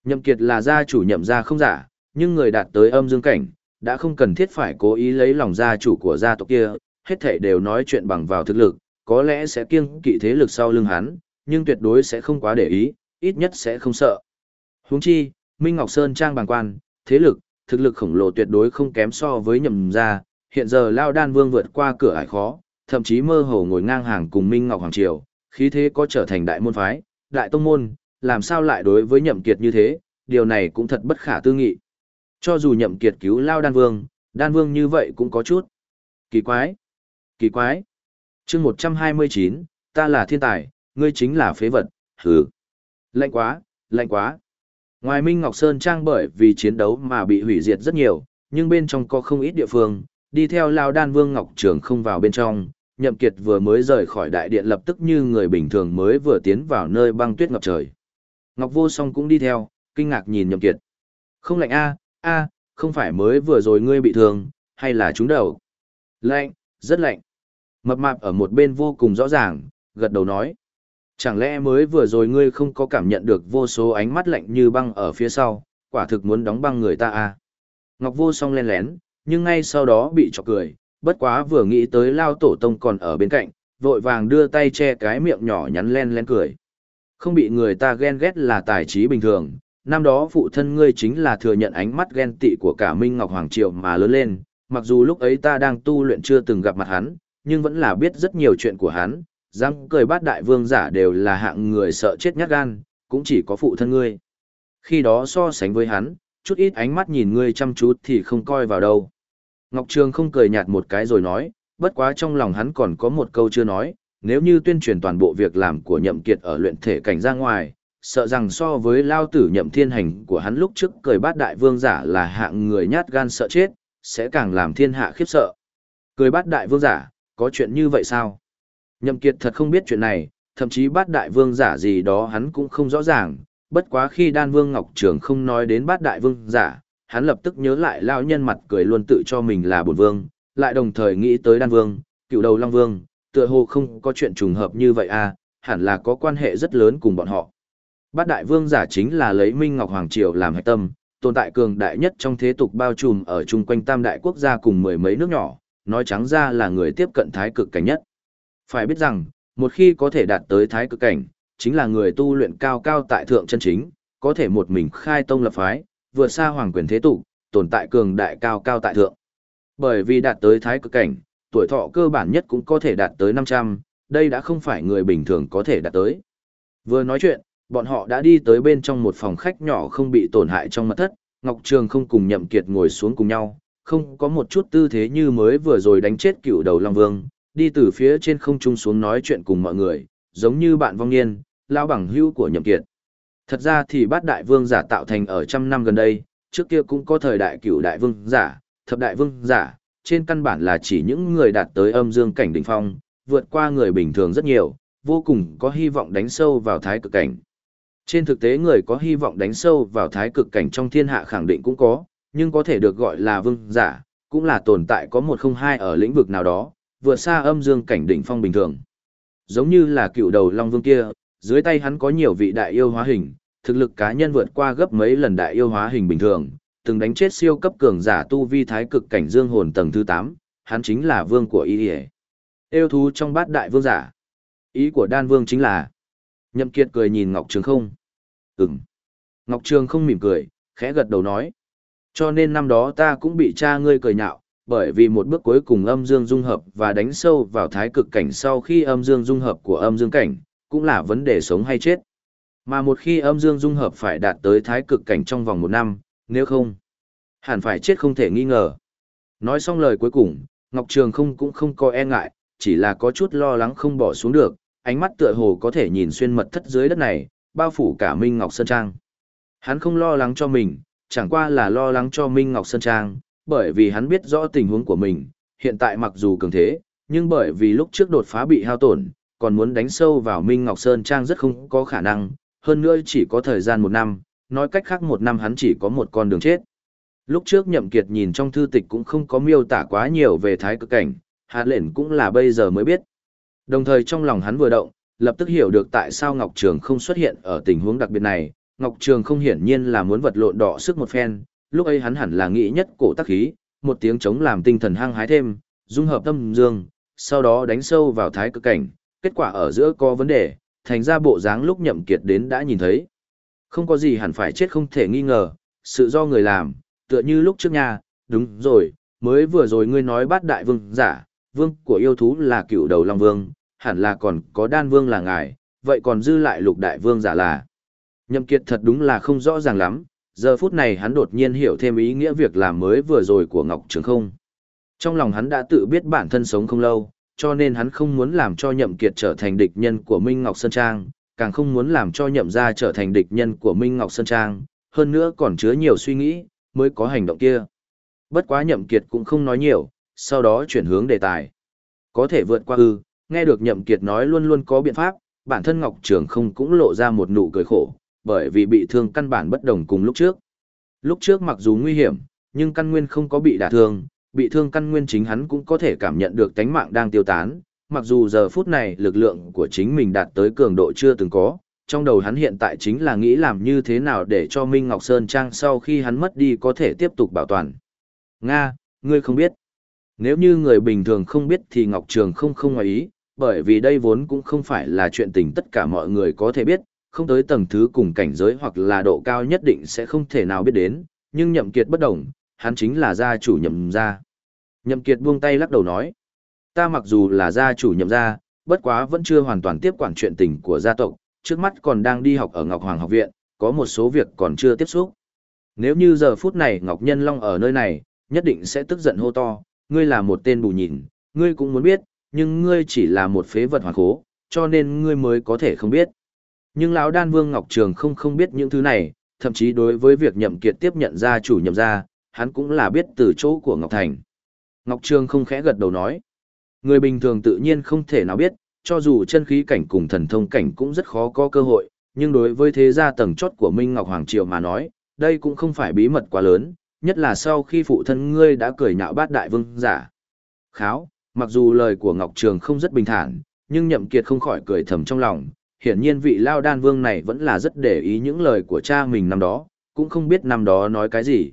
Nhậm Kiệt là gia chủ nhậm gia không giả, nhưng người đạt tới âm dương cảnh, đã không cần thiết phải cố ý lấy lòng gia chủ của gia tộc kia, hết thảy đều nói chuyện bằng vào thực lực, có lẽ sẽ kiêng kỵ thế lực sau lưng hắn, nhưng tuyệt đối sẽ không quá để ý, ít nhất sẽ không sợ. Huống chi, Minh Ngọc Sơn trang bằng quan, thế lực, thực lực khổng lồ tuyệt đối không kém so với nhậm gia, hiện giờ Lao Đan Vương vượt qua cửa ải khó, thậm chí mơ hồ ngồi ngang hàng cùng Minh Ngọc Hoàng Triều, khí thế có trở thành đại môn phái, đại tông môn, làm sao lại đối với nhậm kiệt như thế, điều này cũng thật bất khả tư nghị. Cho dù nhậm kiệt cứu lao đan vương, đan vương như vậy cũng có chút. Kỳ quái. Kỳ quái. chương 129, ta là thiên tài, ngươi chính là phế vật, hừ. Lạnh quá, lạnh quá. Ngoài Minh Ngọc Sơn Trang bởi vì chiến đấu mà bị hủy diệt rất nhiều, nhưng bên trong có không ít địa phương, đi theo Lao Đan Vương Ngọc Trường không vào bên trong, Nhậm Kiệt vừa mới rời khỏi đại điện lập tức như người bình thường mới vừa tiến vào nơi băng tuyết ngập trời. Ngọc Vô Song cũng đi theo, kinh ngạc nhìn Nhậm Kiệt. Không lạnh a, a, không phải mới vừa rồi ngươi bị thương, hay là trúng đầu? Lạnh, rất lạnh. Mập mạp ở một bên vô cùng rõ ràng, gật đầu nói. Chẳng lẽ mới vừa rồi ngươi không có cảm nhận được vô số ánh mắt lạnh như băng ở phía sau, quả thực muốn đóng băng người ta à? Ngọc vô song len lén, nhưng ngay sau đó bị chọc cười, bất quá vừa nghĩ tới lao tổ tông còn ở bên cạnh, vội vàng đưa tay che cái miệng nhỏ nhắn len len cười. Không bị người ta ghen ghét là tài trí bình thường, năm đó phụ thân ngươi chính là thừa nhận ánh mắt ghen tị của cả Minh Ngọc Hoàng Triều mà lớn lên, mặc dù lúc ấy ta đang tu luyện chưa từng gặp mặt hắn, nhưng vẫn là biết rất nhiều chuyện của hắn, dám cười bát đại vương giả đều là hạng người sợ chết nhát gan, cũng chỉ có phụ thân ngươi. Khi đó so sánh với hắn, chút ít ánh mắt nhìn ngươi chăm chút thì không coi vào đâu. Ngọc Trường không cười nhạt một cái rồi nói, bất quá trong lòng hắn còn có một câu chưa nói, nếu như tuyên truyền toàn bộ việc làm của nhậm kiệt ở luyện thể cảnh ra ngoài, sợ rằng so với lao tử nhậm thiên hành của hắn lúc trước cười bát đại vương giả là hạng người nhát gan sợ chết, sẽ càng làm thiên hạ khiếp sợ. Cười bát đại vương giả, có chuyện như vậy sao? Nhậm kiệt thật không biết chuyện này, thậm chí bát đại vương giả gì đó hắn cũng không rõ ràng, bất quá khi đan vương ngọc trường không nói đến bát đại vương giả, hắn lập tức nhớ lại lao nhân mặt cười luôn tự cho mình là bổn vương, lại đồng thời nghĩ tới đan vương, cựu đầu long vương, tựa hồ không có chuyện trùng hợp như vậy à, hẳn là có quan hệ rất lớn cùng bọn họ. Bát đại vương giả chính là lấy Minh Ngọc Hoàng Triều làm hạch tâm, tồn tại cường đại nhất trong thế tục bao trùm ở chung quanh tam đại quốc gia cùng mười mấy nước nhỏ, nói trắng ra là người tiếp cận thái cực cảnh nhất. Phải biết rằng, một khi có thể đạt tới thái cực cảnh, chính là người tu luyện cao cao tại thượng chân chính, có thể một mình khai tông lập phái, vượt xa hoàng quyền thế tục, tồn tại cường đại cao cao tại thượng. Bởi vì đạt tới thái cực cảnh, tuổi thọ cơ bản nhất cũng có thể đạt tới 500, đây đã không phải người bình thường có thể đạt tới. Vừa nói chuyện, bọn họ đã đi tới bên trong một phòng khách nhỏ không bị tổn hại trong mật thất, Ngọc Trường không cùng Nhậm Kiệt ngồi xuống cùng nhau, không có một chút tư thế như mới vừa rồi đánh chết cựu đầu Long Vương, đi từ phía trên không trung xuống nói chuyện cùng mọi người, giống như bạn vong niên, lao bằng hữu của Nhậm Kiệt. Thật ra thì bát đại vương giả tạo thành ở trăm năm gần đây, trước kia cũng có thời đại cựu đại vương giả, thập đại vương giả, trên căn bản là chỉ những người đạt tới âm dương cảnh đỉnh phong, vượt qua người bình thường rất nhiều, vô cùng có hy vọng đánh sâu vào thái cực cảnh. Trên thực tế người có hy vọng đánh sâu vào thái cực cảnh trong thiên hạ khẳng định cũng có, nhưng có thể được gọi là vương giả, cũng là tồn tại có một không hai ở lĩnh vực nào đó, vượt xa âm dương cảnh đỉnh phong bình thường. Giống như là cựu đầu Long Vương kia, dưới tay hắn có nhiều vị đại yêu hóa hình, thực lực cá nhân vượt qua gấp mấy lần đại yêu hóa hình bình thường, từng đánh chết siêu cấp cường giả tu vi thái cực cảnh dương hồn tầng thứ 8, hắn chính là vương của y. Yêu thú trong bát đại vương giả. Ý của đan vương chính là Nhậm Kiệt cười nhìn Ngọc Trường không. Ừm. Ngọc Trường không mỉm cười, khẽ gật đầu nói. Cho nên năm đó ta cũng bị cha ngươi cười nhạo, bởi vì một bước cuối cùng âm dương dung hợp và đánh sâu vào thái cực cảnh sau khi âm dương dung hợp của âm dương cảnh, cũng là vấn đề sống hay chết. Mà một khi âm dương dung hợp phải đạt tới thái cực cảnh trong vòng một năm, nếu không, hẳn phải chết không thể nghi ngờ. Nói xong lời cuối cùng, Ngọc Trường không cũng không có e ngại, chỉ là có chút lo lắng không bỏ xuống được, ánh mắt tựa hồ có thể nhìn xuyên mật thất dưới đất này, bao phủ cả Minh Ngọc Sơn Trang. Hắn không lo lắng cho mình, chẳng qua là lo lắng cho Minh Ngọc Sơn Trang, bởi vì hắn biết rõ tình huống của mình, hiện tại mặc dù cường thế, nhưng bởi vì lúc trước đột phá bị hao tổn, còn muốn đánh sâu vào Minh Ngọc Sơn Trang rất không có khả năng, hơn nữa chỉ có thời gian một năm, nói cách khác một năm hắn chỉ có một con đường chết. Lúc trước Nhậm Kiệt nhìn trong thư tịch cũng không có miêu tả quá nhiều về thái cực cảnh, Hạ Lệnh cũng là bây giờ mới biết. Đồng thời trong lòng hắn vừa động, lập tức hiểu được tại sao Ngọc Trường không xuất hiện ở tình huống đặc biệt này. Ngọc Trường không hiển nhiên là muốn vật lộn đỏ sức một phen, lúc ấy hắn hẳn là nghĩ nhất cổ tác khí, một tiếng chống làm tinh thần hăng hái thêm, dung hợp tâm dương, sau đó đánh sâu vào thái cực cảnh, kết quả ở giữa có vấn đề, thành ra bộ dáng lúc nhậm kiệt đến đã nhìn thấy. Không có gì hẳn phải chết không thể nghi ngờ, sự do người làm, tựa như lúc trước nha, đúng rồi, mới vừa rồi ngươi nói bát đại vương giả, vương của yêu thú là cựu đầu long vương, hẳn là còn có đan vương là ngài, vậy còn dư lại lục đại vương giả là. Nhậm kiệt thật đúng là không rõ ràng lắm, giờ phút này hắn đột nhiên hiểu thêm ý nghĩa việc làm mới vừa rồi của Ngọc Trường không. Trong lòng hắn đã tự biết bản thân sống không lâu, cho nên hắn không muốn làm cho nhậm kiệt trở thành địch nhân của Minh Ngọc Sơn Trang, càng không muốn làm cho nhậm gia trở thành địch nhân của Minh Ngọc Sơn Trang, hơn nữa còn chứa nhiều suy nghĩ, mới có hành động kia. Bất quá nhậm kiệt cũng không nói nhiều, sau đó chuyển hướng đề tài. Có thể vượt qua ư, nghe được nhậm kiệt nói luôn luôn có biện pháp, bản thân Ngọc Trường không cũng lộ ra một nụ cười khổ, bởi vì bị thương căn bản bất đồng cùng lúc trước. Lúc trước mặc dù nguy hiểm, nhưng căn nguyên không có bị đả thương, bị thương căn nguyên chính hắn cũng có thể cảm nhận được tánh mạng đang tiêu tán, mặc dù giờ phút này lực lượng của chính mình đạt tới cường độ chưa từng có, trong đầu hắn hiện tại chính là nghĩ làm như thế nào để cho Minh Ngọc Sơn Trang sau khi hắn mất đi có thể tiếp tục bảo toàn. Nga, ngươi không biết. Nếu như người bình thường không biết thì Ngọc Trường không không ngoài ý, bởi vì đây vốn cũng không phải là chuyện tình tất cả mọi người có thể biết, không tới tầng thứ cùng cảnh giới hoặc là độ cao nhất định sẽ không thể nào biết đến, nhưng nhậm kiệt bất đồng, hắn chính là gia chủ nhậm gia. Nhậm kiệt buông tay lắc đầu nói, ta mặc dù là gia chủ nhậm gia, bất quá vẫn chưa hoàn toàn tiếp quản chuyện tình của gia tộc, trước mắt còn đang đi học ở Ngọc Hoàng học viện, có một số việc còn chưa tiếp xúc. Nếu như giờ phút này Ngọc Nhân Long ở nơi này, nhất định sẽ tức giận hô to, ngươi là một tên bù nhìn, ngươi cũng muốn biết, nhưng ngươi chỉ là một phế vật hoàn khố, cho nên ngươi mới có thể không biết. Nhưng lão đan vương Ngọc Trường không không biết những thứ này, thậm chí đối với việc nhậm kiệt tiếp nhận gia chủ nhậm gia, hắn cũng là biết từ chỗ của Ngọc Thành. Ngọc Trường không khẽ gật đầu nói. Người bình thường tự nhiên không thể nào biết, cho dù chân khí cảnh cùng thần thông cảnh cũng rất khó có cơ hội, nhưng đối với thế gia tầng chót của Minh Ngọc Hoàng Triều mà nói, đây cũng không phải bí mật quá lớn, nhất là sau khi phụ thân ngươi đã cười nhạo bát đại vương giả. Kháo, mặc dù lời của Ngọc Trường không rất bình thản, nhưng Nhậm Kiệt không khỏi cười thầm trong lòng, hiển nhiên vị Lao Đan Vương này vẫn là rất để ý những lời của cha mình năm đó, cũng không biết năm đó nói cái gì.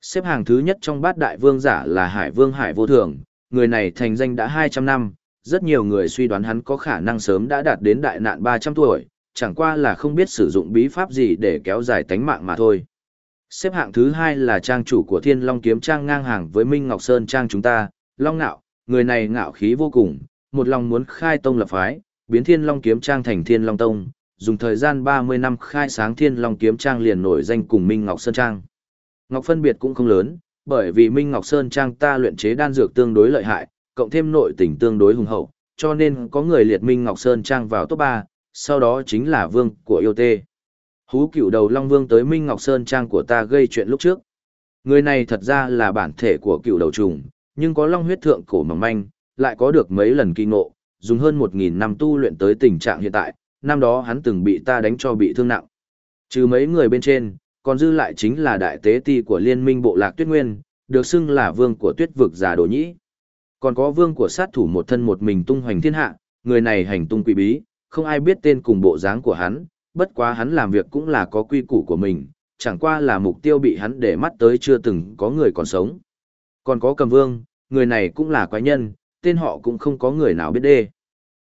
Xếp hàng thứ nhất trong bát đại vương giả là Hải Vương Hải Vô Thường, người này thành danh đã 200 năm, rất nhiều người suy đoán hắn có khả năng sớm đã đạt đến đại nạn 300 tuổi, chẳng qua là không biết sử dụng bí pháp gì để kéo dài tánh mạng mà thôi. Xếp hạng thứ hai là trang chủ của Thiên Long Kiếm Trang ngang hàng với Minh Ngọc Sơn Trang chúng ta, Long Nạo, người này ngạo khí vô cùng, một lòng muốn khai tông lập phái, biến Thiên Long kiếm trang thành Thiên Long tông, dùng thời gian 30 năm khai sáng Thiên Long kiếm trang liền nổi danh cùng Minh Ngọc Sơn Trang. Ngọc phân biệt cũng không lớn, bởi vì Minh Ngọc Sơn Trang ta luyện chế đan dược tương đối lợi hại, cộng thêm nội tình tương đối hùng hậu, cho nên có người liệt Minh Ngọc Sơn Trang vào top 3, sau đó chính là vương của yêu tê. Hú cửu đầu Long Vương tới Minh Ngọc Sơn Trang của ta gây chuyện lúc trước. Người này thật ra là bản thể của cựu đầu trùng, nhưng có long huyết thượng cổ mỏng manh, lại có được mấy lần kinh ngộ, dùng hơn 1.000 năm tu luyện tới tình trạng hiện tại, năm đó hắn từng bị ta đánh cho bị thương nặng. Trừ mấy người bên trên, còn dư lại chính là đại tế ti của liên minh bộ lạc tuyết nguyên, được xưng là vương của tuyết vực giả đồ nhĩ. Còn có vương của sát thủ một thân một mình tung hoành thiên hạ, người này hành tung quỷ bí, không ai biết tên cùng bộ dáng của hắn, bất quá hắn làm việc cũng là có quy củ của mình, chẳng qua là mục tiêu bị hắn để mắt tới chưa từng có người còn sống. Còn có cầm vương, người này cũng là quái nhân, tên họ cũng không có người nào biết đê.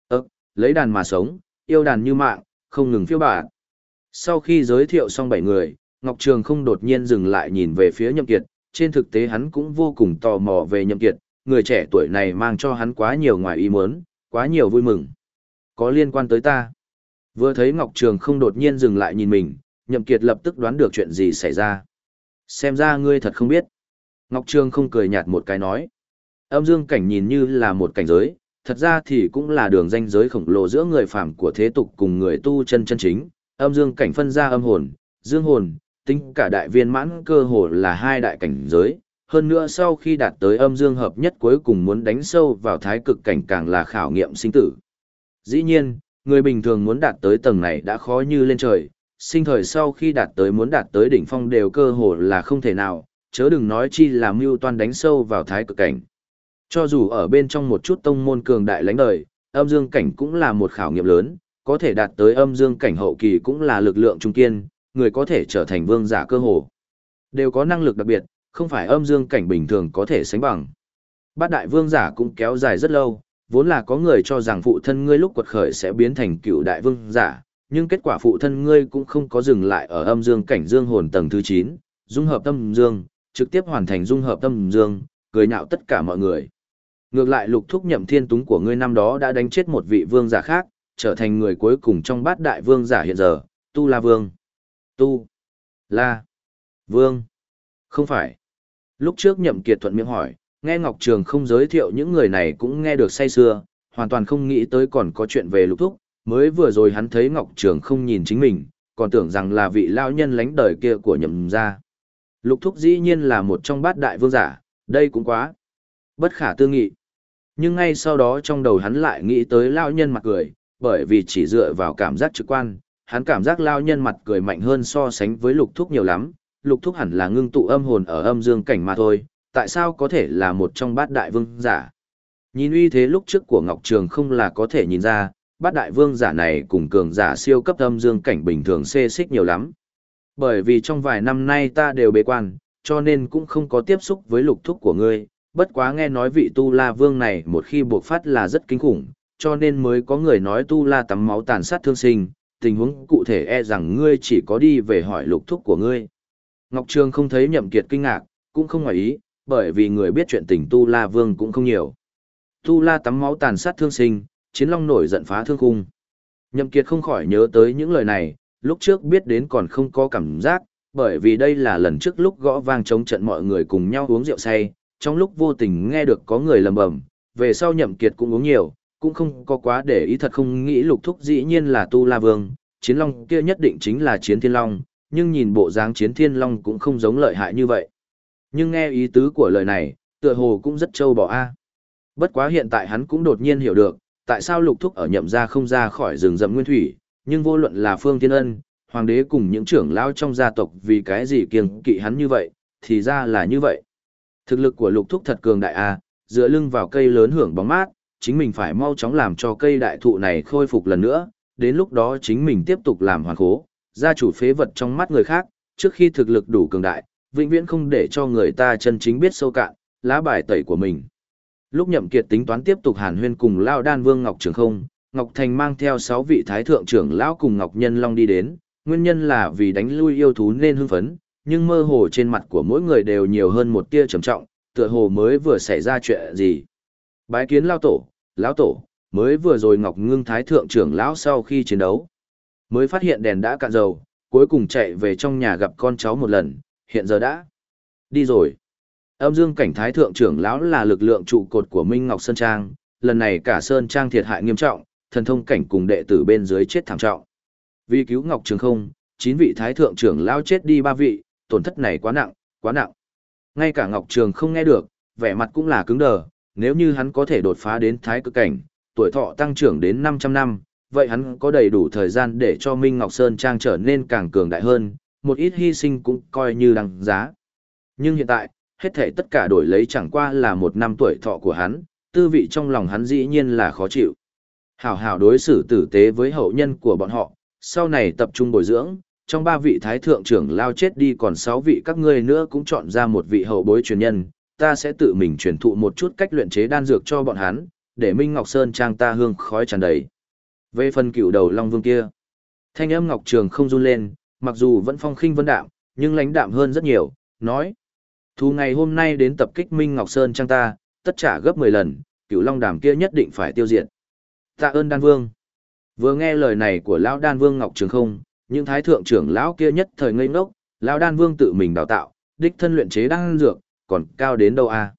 Ơ, lấy đàn mà sống, yêu đàn như mạng, không ngừng phiêu bạt. Sau khi giới thiệu xong bảy người, Ngọc Trường không đột nhiên dừng lại nhìn về phía Nhậm Kiệt, trên thực tế hắn cũng vô cùng tò mò về Nhậm Kiệt, người trẻ tuổi này mang cho hắn quá nhiều ngoài ý muốn, quá nhiều vui mừng. Có liên quan tới ta. Vừa thấy Ngọc Trường không đột nhiên dừng lại nhìn mình, Nhậm Kiệt lập tức đoán được chuyện gì xảy ra. Xem ra ngươi thật không biết. Ngọc Trường không cười nhạt một cái nói. Âm dương cảnh nhìn như là một cảnh giới, thật ra thì cũng là đường ranh giới khổng lồ giữa người phàm của thế tục cùng người tu chân chân chính. Âm dương cảnh phân ra âm hồn, dương hồn, tính cả đại viên mãn cơ hồ là hai đại cảnh giới. Hơn nữa sau khi đạt tới âm dương hợp nhất cuối cùng muốn đánh sâu vào thái cực cảnh càng là khảo nghiệm sinh tử. Dĩ nhiên, người bình thường muốn đạt tới tầng này đã khó như lên trời, sinh thời sau khi đạt tới muốn đạt tới đỉnh phong đều cơ hồ là không thể nào, chớ đừng nói chi là mưu toan đánh sâu vào thái cực cảnh. Cho dù ở bên trong một chút tông môn cường đại lãnh đời, âm dương cảnh cũng là một khảo nghiệm lớn, có thể đạt tới âm dương cảnh hậu kỳ cũng là lực lượng trung kiên, người có thể trở thành vương giả cơ hồ. Đều có năng lực đặc biệt, không phải âm dương cảnh bình thường có thể sánh bằng. Bát đại vương giả cũng kéo dài rất lâu, vốn là có người cho rằng phụ thân ngươi lúc quật khởi sẽ biến thành cựu đại vương giả, nhưng kết quả phụ thân ngươi cũng không có dừng lại ở âm dương cảnh dương hồn tầng thứ 9, dung hợp tâm dương, trực tiếp hoàn thành dung hợp tâm dương, cười nhạo tất cả mọi người. Ngược lại lục thúc nhậm thiên túng của ngươi năm đó đã đánh chết một vị vương giả khác, trở thành người cuối cùng trong bát đại vương giả hiện giờ, Tu La Vương. Tu La Vương. Không phải. Lúc trước nhậm kiệt thuận miệng hỏi, nghe Ngọc Trường không giới thiệu những người này cũng nghe được say sưa, hoàn toàn không nghĩ tới còn có chuyện về lục thúc, mới vừa rồi hắn thấy Ngọc Trường không nhìn chính mình, còn tưởng rằng là vị lao nhân lánh đời kia của nhậm gia. Lục thúc dĩ nhiên là một trong bát đại vương giả, đây cũng quá. Bất khả tư nghị. Nhưng ngay sau đó trong đầu hắn lại nghĩ tới lao nhân mặt cười, bởi vì chỉ dựa vào cảm giác trực quan, hắn cảm giác lao nhân mặt cười mạnh hơn so sánh với lục thúc nhiều lắm, lục thúc hẳn là ngưng tụ âm hồn ở âm dương cảnh mà thôi, tại sao có thể là một trong bát đại vương giả. Nhìn uy thế lúc trước của Ngọc Trường không là có thể nhìn ra, bát đại vương giả này cùng cường giả siêu cấp âm dương cảnh bình thường xê xích nhiều lắm. Bởi vì trong vài năm nay ta đều bế quan, cho nên cũng không có tiếp xúc với lục thúc của ngươi, bất quá nghe nói vị tu la vương này một khi buộc phát là rất kinh khủng, cho nên mới có người nói tu la tắm máu tàn sát thương sinh, tình huống cụ thể e rằng ngươi chỉ có đi về hỏi lục thúc của ngươi. Ngọc Trường không thấy nhậm kiệt kinh ngạc, cũng không ngoài ý, bởi vì người biết chuyện tình tu la vương cũng không nhiều. Tu la tắm máu tàn sát thương sinh, chiến long nổi giận phá thương khung. Nhậm kiệt không khỏi nhớ tới những lời này, lúc trước biết đến còn không có cảm giác, bởi vì đây là lần trước lúc gõ vang chống trận mọi người cùng nhau uống rượu say, trong lúc vô tình nghe được có người lầm bầm, về sau nhậm kiệt cũng uống nhiều, cũng không có quá để ý thật không nghĩ lục thúc dĩ nhiên là tu la vương, chiến long kia nhất định chính là chiến thiên long, nhưng nhìn bộ dáng chiến thiên long cũng không giống lợi hại như vậy. Nhưng nghe ý tứ của lời này, tựa hồ cũng rất trâu bỏ a. Bất quá hiện tại hắn cũng đột nhiên hiểu được, tại sao lục thúc ở nhậm gia không ra khỏi rừng rậm nguyên thủy, nhưng vô luận là Phương Thiên Ân, hoàng đế cùng những trưởng lão trong gia tộc vì cái gì kiêng kỵ hắn như vậy, thì ra là như vậy. Thực lực của lục thúc thật cường đại a, dựa lưng vào cây lớn hưởng bóng mát, chính mình phải mau chóng làm cho cây đại thụ này khôi phục lần nữa, đến lúc đó chính mình tiếp tục làm hoàn khố, gia chủ phế vật trong mắt người khác, trước khi thực lực đủ cường đại, vĩnh viễn không để cho người ta chân chính biết sâu cạn, lá bài tẩy của mình. Lúc nhậm kiệt tính toán tiếp tục hàn huyên cùng Lao Đan Vương Ngọc Trường không, Ngọc Thành mang theo 6 vị thái thượng trưởng lão cùng Ngọc Nhân Long đi đến, nguyên nhân là vì đánh lui yêu thú nên hưng phấn, nhưng mơ hồ trên mặt của mỗi người đều nhiều hơn một tia trầm trọng, tựa hồ mới vừa xảy ra chuyện gì. Bái kiến lao tổ, lão tổ, mới vừa rồi Ngọc Ngưng Thái Thượng trưởng lão sau khi chiến đấu. Mới phát hiện đèn đã cạn dầu, cuối cùng chạy về trong nhà gặp con cháu một lần, hiện giờ đã đi rồi. Âm Dương cảnh Thái Thượng trưởng lão là lực lượng trụ cột của Minh Ngọc Sơn Trang, lần này cả Sơn Trang thiệt hại nghiêm trọng, thần thông cảnh cùng đệ tử bên dưới chết thảm trọng. Vì cứu Ngọc Trường không, chín vị Thái Thượng trưởng lão chết đi ba vị, tổn thất này quá nặng, quá nặng. Ngay cả Ngọc Trường không nghe được, vẻ mặt cũng là cứng đờ, nếu như hắn có thể đột phá đến thái cực cảnh, tuổi thọ tăng trưởng đến 500 năm, vậy hắn có đầy đủ thời gian để cho Minh Ngọc Sơn Trang trở nên càng cường đại hơn, một ít hy sinh cũng coi như đăng giá. Nhưng hiện tại, hết thể tất cả đổi lấy chẳng qua là một năm tuổi thọ của hắn, tư vị trong lòng hắn dĩ nhiên là khó chịu. Hảo hảo đối xử tử tế với hậu nhân của bọn họ, sau này tập trung bồi dưỡng, trong ba vị thái thượng trưởng lao chết đi còn sáu vị các ngươi nữa cũng chọn ra một vị hậu bối truyền nhân, ta sẽ tự mình truyền thụ một chút cách luyện chế đan dược cho bọn hắn, để Minh Ngọc Sơn trang ta hương khói tràn đầy. Về phần cựu đầu Long Vương kia, thanh âm Ngọc Trường không run lên, mặc dù vẫn phong khinh vân đạm, nhưng lãnh đạm hơn rất nhiều, nói. thù ngày hôm nay đến tập kích Minh Ngọc Sơn trang ta, tất trả gấp 10 lần, cựu Long Đàm kia nhất định phải tiêu diệt. Tạ ơn Đan Vương. Vừa nghe lời này của Lão Đan Vương Ngọc Trường không, những thái thượng trưởng lão kia nhất thời ngây ngốc, Lão Đan Vương tự mình đào tạo, đích thân luyện chế đan dược, còn cao đến đâu à?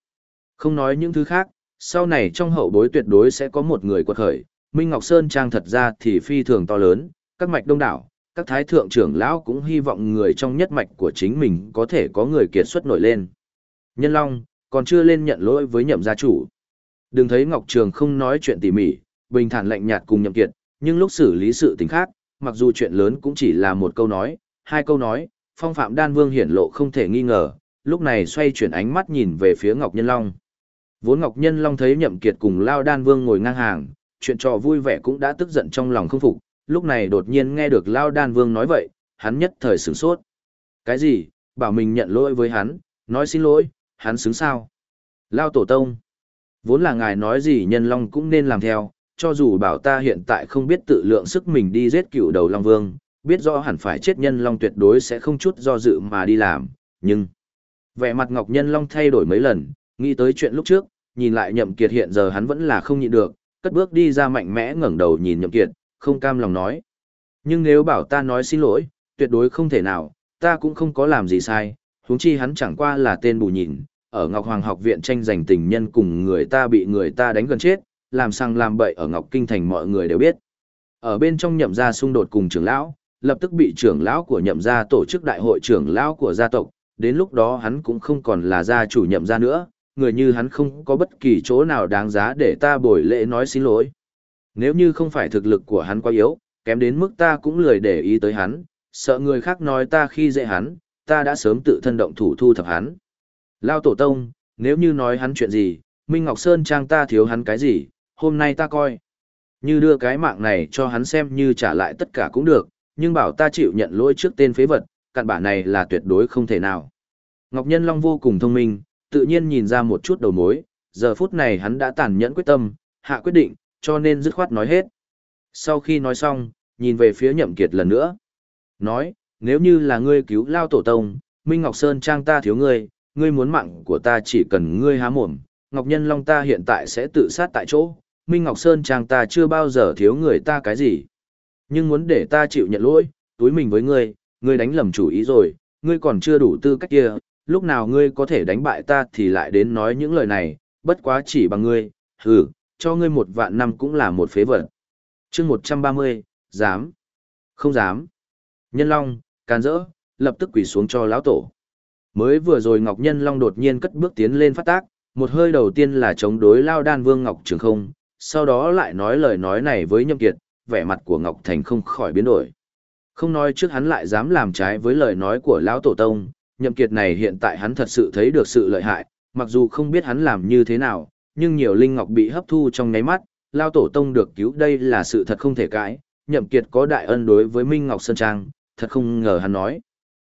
Không nói những thứ khác, sau này trong hậu bối tuyệt đối sẽ có một người quật khởi, Minh Ngọc Sơn Trang thật ra thì phi thường to lớn, các mạch đông đảo, các thái thượng trưởng lão cũng hy vọng người trong nhất mạch của chính mình có thể có người kiệt xuất nổi lên. Nhân Long, còn chưa lên nhận lỗi với nhậm gia chủ. Đừng thấy Ngọc Trường không nói chuyện tỉ mỉ, bình thản lạnh nhạt cùng nhậm kiệt, nhưng lúc xử lý sự tình khác, mặc dù chuyện lớn cũng chỉ là một câu nói, hai câu nói, phong phạm đan vương hiển lộ không thể nghi ngờ, lúc này xoay chuyển ánh mắt nhìn về phía Ngọc Nhân Long. Vốn Ngọc Nhân Long thấy nhậm kiệt cùng Lao Đan Vương ngồi ngang hàng, chuyện trò vui vẻ cũng đã tức giận trong lòng không phục, lúc này đột nhiên nghe được Lao Đan Vương nói vậy, hắn nhất thời sửng sốt. Cái gì, bảo mình nhận lỗi với hắn, nói xin lỗi, hắn xứng sao? Lao Tổ Tông. Vốn là ngài nói gì nhân long cũng nên làm theo, cho dù bảo ta hiện tại không biết tự lượng sức mình đi giết cựu đầu Long Vương, biết rõ hẳn phải chết nhân long tuyệt đối sẽ không chút do dự mà đi làm, nhưng... Vẻ mặt Ngọc Nhân Long thay đổi mấy lần, nghĩ tới chuyện lúc trước, nhìn lại Nhậm Kiệt hiện giờ hắn vẫn là không nhịn được, cất bước đi ra mạnh mẽ ngẩng đầu nhìn Nhậm Kiệt, không cam lòng nói. Nhưng nếu bảo ta nói xin lỗi, tuyệt đối không thể nào, ta cũng không có làm gì sai, huống chi hắn chẳng qua là tên bù nhìn, ở Ngọc Hoàng học viện tranh giành tình nhân cùng người ta bị người ta đánh gần chết, làm sang làm bậy ở Ngọc Kinh thành mọi người đều biết. Ở bên trong nhậm gia xung đột cùng trưởng lão, lập tức bị trưởng lão của nhậm gia tổ chức đại hội trưởng lão của gia tộc, đến lúc đó hắn cũng không còn là gia chủ nhậm gia nữa, người như hắn không có bất kỳ chỗ nào đáng giá để ta bồi lễ nói xin lỗi. Nếu như không phải thực lực của hắn quá yếu, kém đến mức ta cũng lười để ý tới hắn, sợ người khác nói ta khi dễ hắn, ta đã sớm tự thân động thủ thu thập hắn. Lao tổ tông, nếu như nói hắn chuyện gì, Minh Ngọc Sơn trang ta thiếu hắn cái gì, hôm nay ta coi. Như đưa cái mạng này cho hắn xem như trả lại tất cả cũng được, nhưng bảo ta chịu nhận lỗi trước tên phế vật, cặn bản này là tuyệt đối không thể nào. Ngọc Nhân Long vô cùng thông minh, tự nhiên nhìn ra một chút đầu mối, giờ phút này hắn đã tàn nhẫn quyết tâm, hạ quyết định, cho nên dứt khoát nói hết. Sau khi nói xong, nhìn về phía nhậm kiệt lần nữa. Nói, nếu như là ngươi cứu lao tổ tông, Minh Ngọc Sơn trang ta thiếu ngươi, ngươi muốn mạng của ta chỉ cần ngươi há mồm, Ngọc Nhân Long ta hiện tại sẽ tự sát tại chỗ, Minh Ngọc Sơn trang ta chưa bao giờ thiếu người ta cái gì. Nhưng muốn để ta chịu nhận lỗi, túi mình với ngươi, ngươi đánh lầm chủ ý rồi, ngươi còn chưa đủ tư cách kia, lúc nào ngươi có thể đánh bại ta thì lại đến nói những lời này, bất quá chỉ bằng ngươi, hừ, cho ngươi một vạn năm cũng là một phế vật. chương 130, dám, không dám. Nhân Long, can rỡ, lập tức quỳ xuống cho lão tổ. Mới vừa rồi Ngọc Nhân Long đột nhiên cất bước tiến lên phát tác, một hơi đầu tiên là chống đối lao đan vương Ngọc Trường không, sau đó lại nói lời nói này với Nhâm Kiệt, vẻ mặt của Ngọc Thành không khỏi biến đổi. Không nói trước hắn lại dám làm trái với lời nói của lão tổ tông, nhậm kiệt này hiện tại hắn thật sự thấy được sự lợi hại, mặc dù không biết hắn làm như thế nào, nhưng nhiều linh ngọc bị hấp thu trong nháy mắt, lao tổ tông được cứu đây là sự thật không thể cãi, nhậm kiệt có đại ân đối với Minh Ngọc Sơn Trang, thật không ngờ hắn nói.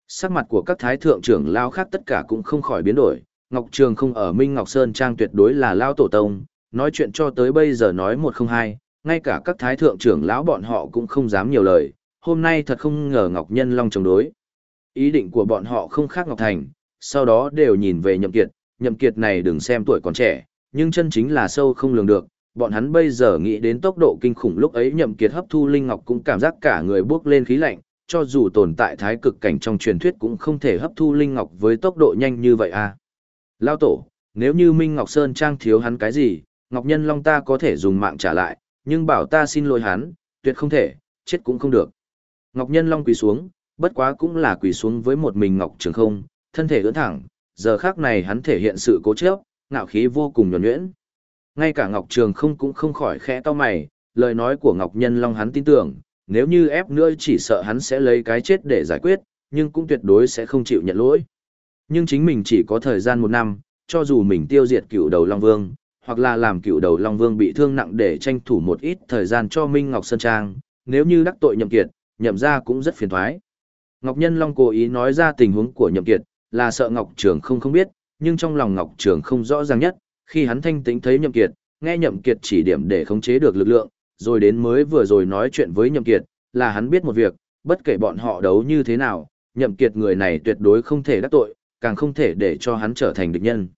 Sắc mặt của các thái thượng trưởng lão khác tất cả cũng không khỏi biến đổi, Ngọc Trường không ở Minh Ngọc Sơn Trang tuyệt đối là lao tổ tông, nói chuyện cho tới bây giờ nói một không hai, ngay cả các thái thượng trưởng lão bọn họ cũng không dám nhiều lời, hôm nay thật không ngờ Ngọc Nhân Long chống đối. Ý định của bọn họ không khác Ngọc Thành, sau đó đều nhìn về Nhậm Kiệt, Nhậm Kiệt này đừng xem tuổi còn trẻ, nhưng chân chính là sâu không lường được, bọn hắn bây giờ nghĩ đến tốc độ kinh khủng lúc ấy nhậm kiệt hấp thu linh ngọc cũng cảm giác cả người bước lên khí lạnh, cho dù tồn tại thái cực cảnh trong truyền thuyết cũng không thể hấp thu linh ngọc với tốc độ nhanh như vậy à. Lao tổ, nếu như Minh Ngọc Sơn Trang thiếu hắn cái gì, Ngọc Nhân Long ta có thể dùng mạng trả lại, nhưng bảo ta xin lỗi hắn, tuyệt không thể, chết cũng không được. Ngọc Nhân Long quỳ xuống, bất quá cũng là quỳ xuống với một mình Ngọc Trường không, thân thể ưỡn thẳng, giờ khác này hắn thể hiện sự cố chấp, ngạo khí vô cùng nhuẩn nhuyễn. Ngay cả Ngọc Trường không cũng không khỏi khẽ to mày, lời nói của Ngọc Nhân Long hắn tin tưởng, nếu như ép nữa chỉ sợ hắn sẽ lấy cái chết để giải quyết, nhưng cũng tuyệt đối sẽ không chịu nhận lỗi. Nhưng chính mình chỉ có thời gian một năm, cho dù mình tiêu diệt cựu đầu Long Vương, hoặc là làm cựu đầu Long Vương bị thương nặng để tranh thủ một ít thời gian cho Minh Ngọc Sơn Trang, nếu như đắc tội nhậm kiệt, nhậm ra cũng rất phiền toái. Ngọc Nhân Long cố ý nói ra tình huống của nhậm kiệt, là sợ Ngọc Trường không không biết, nhưng trong lòng Ngọc Trường không rõ ràng nhất, khi hắn thanh tĩnh thấy nhậm kiệt, nghe nhậm kiệt chỉ điểm để khống chế được lực lượng, rồi đến mới vừa rồi nói chuyện với nhậm kiệt, là hắn biết một việc, bất kể bọn họ đấu như thế nào, nhậm kiệt người này tuyệt đối không thể đắc tội, càng không thể để cho hắn trở thành địch nhân.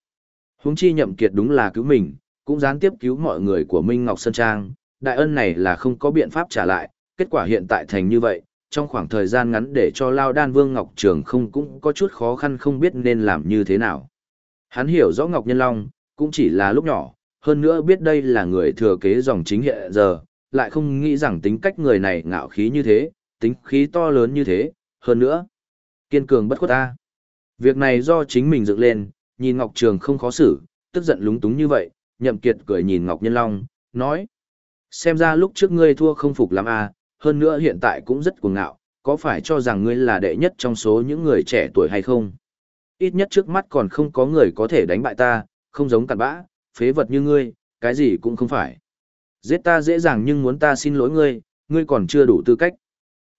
Huống chi nhậm kiệt đúng là cứu mình, cũng gián tiếp cứu mọi người của Minh Ngọc Sơn Trang, đại ân này là không có biện pháp trả lại, kết quả hiện tại thành như vậy, trong khoảng thời gian ngắn để cho Lao Đan Vương Ngọc Trường không cũng có chút khó khăn không biết nên làm như thế nào. Hắn hiểu rõ Ngọc Nhân Long, cũng chỉ là lúc nhỏ, hơn nữa biết đây là người thừa kế dòng chính hiện giờ, lại không nghĩ rằng tính cách người này ngạo khí như thế, tính khí to lớn như thế, hơn nữa, kiên cường bất khuất ta. Việc này do chính mình dựng lên, nhìn Ngọc Trường không khó xử, tức giận lúng túng như vậy, nhậm kiệt cười nhìn Ngọc Nhân Long, nói. Xem ra lúc trước ngươi thua không phục lắm à, hơn nữa hiện tại cũng rất cuồng ngạo, có phải cho rằng ngươi là đệ nhất trong số những người trẻ tuổi hay không? Ít nhất trước mắt còn không có người có thể đánh bại ta, không giống cặn bã, phế vật như ngươi, cái gì cũng không phải. Giết ta dễ dàng nhưng muốn ta xin lỗi ngươi, ngươi còn chưa đủ tư cách.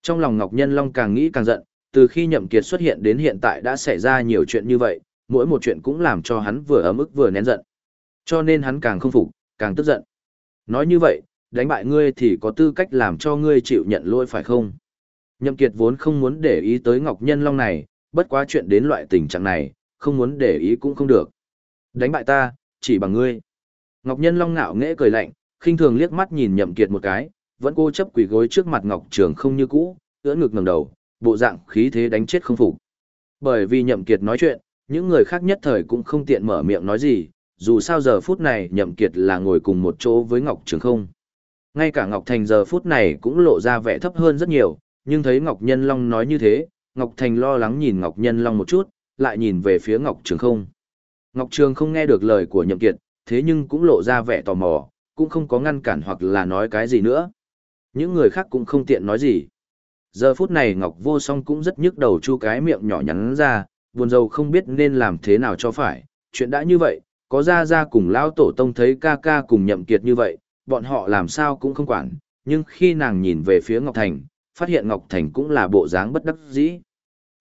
Trong lòng Ngọc Nhân Long càng nghĩ càng giận, từ khi Nhậm Kiệt xuất hiện đến hiện tại đã xảy ra nhiều chuyện như vậy, mỗi một chuyện cũng làm cho hắn vừa ấm ức vừa nén giận. Cho nên hắn càng không phục, càng tức giận. Nói như vậy, đánh bại ngươi thì có tư cách làm cho ngươi chịu nhận lỗi phải không? Nhậm Kiệt vốn không muốn để ý tới Ngọc Nhân Long này, bất quá chuyện đến loại tình trạng này, không muốn để ý cũng không được. Đánh bại ta, chỉ bằng ngươi. Ngọc Nhân Long ngạo nghễ cười lạnh, khinh thường liếc mắt nhìn Nhậm Kiệt một cái, vẫn cô chấp quỳ gối trước mặt Ngọc Trường không như cũ, ưỡn ngực ngẩng đầu, bộ dạng khí thế đánh chết không phục. Bởi vì Nhậm Kiệt nói chuyện, những người khác nhất thời cũng không tiện mở miệng nói gì, dù sao giờ phút này Nhậm Kiệt là ngồi cùng một chỗ với Ngọc Trường không. Ngay cả Ngọc Thành giờ phút này cũng lộ ra vẻ thấp hơn rất nhiều, nhưng thấy Ngọc Nhân Long nói như thế, Ngọc Thành lo lắng nhìn Ngọc Nhân Long một chút, lại nhìn về phía Ngọc Trường không. Ngọc Trường không nghe được lời của Nhậm Kiệt, thế nhưng cũng lộ ra vẻ tò mò, cũng không có ngăn cản hoặc là nói cái gì nữa. Những người khác cũng không tiện nói gì. Giờ phút này Ngọc Vô Song cũng rất nhức đầu chu cái miệng nhỏ nhắn ra, buồn rầu không biết nên làm thế nào cho phải. Chuyện đã như vậy, có ra ra cùng lão tổ tông thấy ca ca cùng nhậm kiệt như vậy, bọn họ làm sao cũng không quản. Nhưng khi nàng nhìn về phía Ngọc Thành, phát hiện Ngọc Thành cũng là bộ dáng bất đắc dĩ.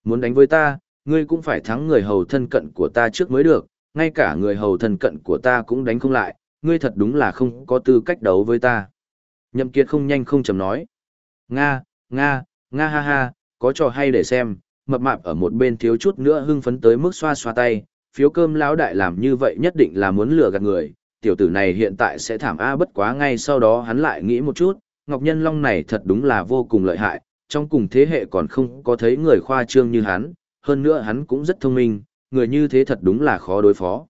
Muốn đánh với ta, ngươi cũng phải thắng người hầu thân cận của ta trước mới được, ngay cả người hầu thân cận của ta cũng đánh không lại, ngươi thật đúng là không có tư cách đấu với ta. Nhậm Kiệt không nhanh không chậm nói. Nga, Nga, Nga ha ha, có trò hay để xem, mập mạp ở một bên thiếu chút nữa hưng phấn tới mức xoa xoa tay, phiếu cơm lão đại làm như vậy nhất định là muốn lừa gạt người, tiểu tử này hiện tại sẽ thảm a bất quá ngay sau đó hắn lại nghĩ một chút, Ngọc Nhân Long này thật đúng là vô cùng lợi hại, trong cùng thế hệ còn không có thấy người khoa trương như hắn, hơn nữa hắn cũng rất thông minh, người như thế thật đúng là khó đối phó.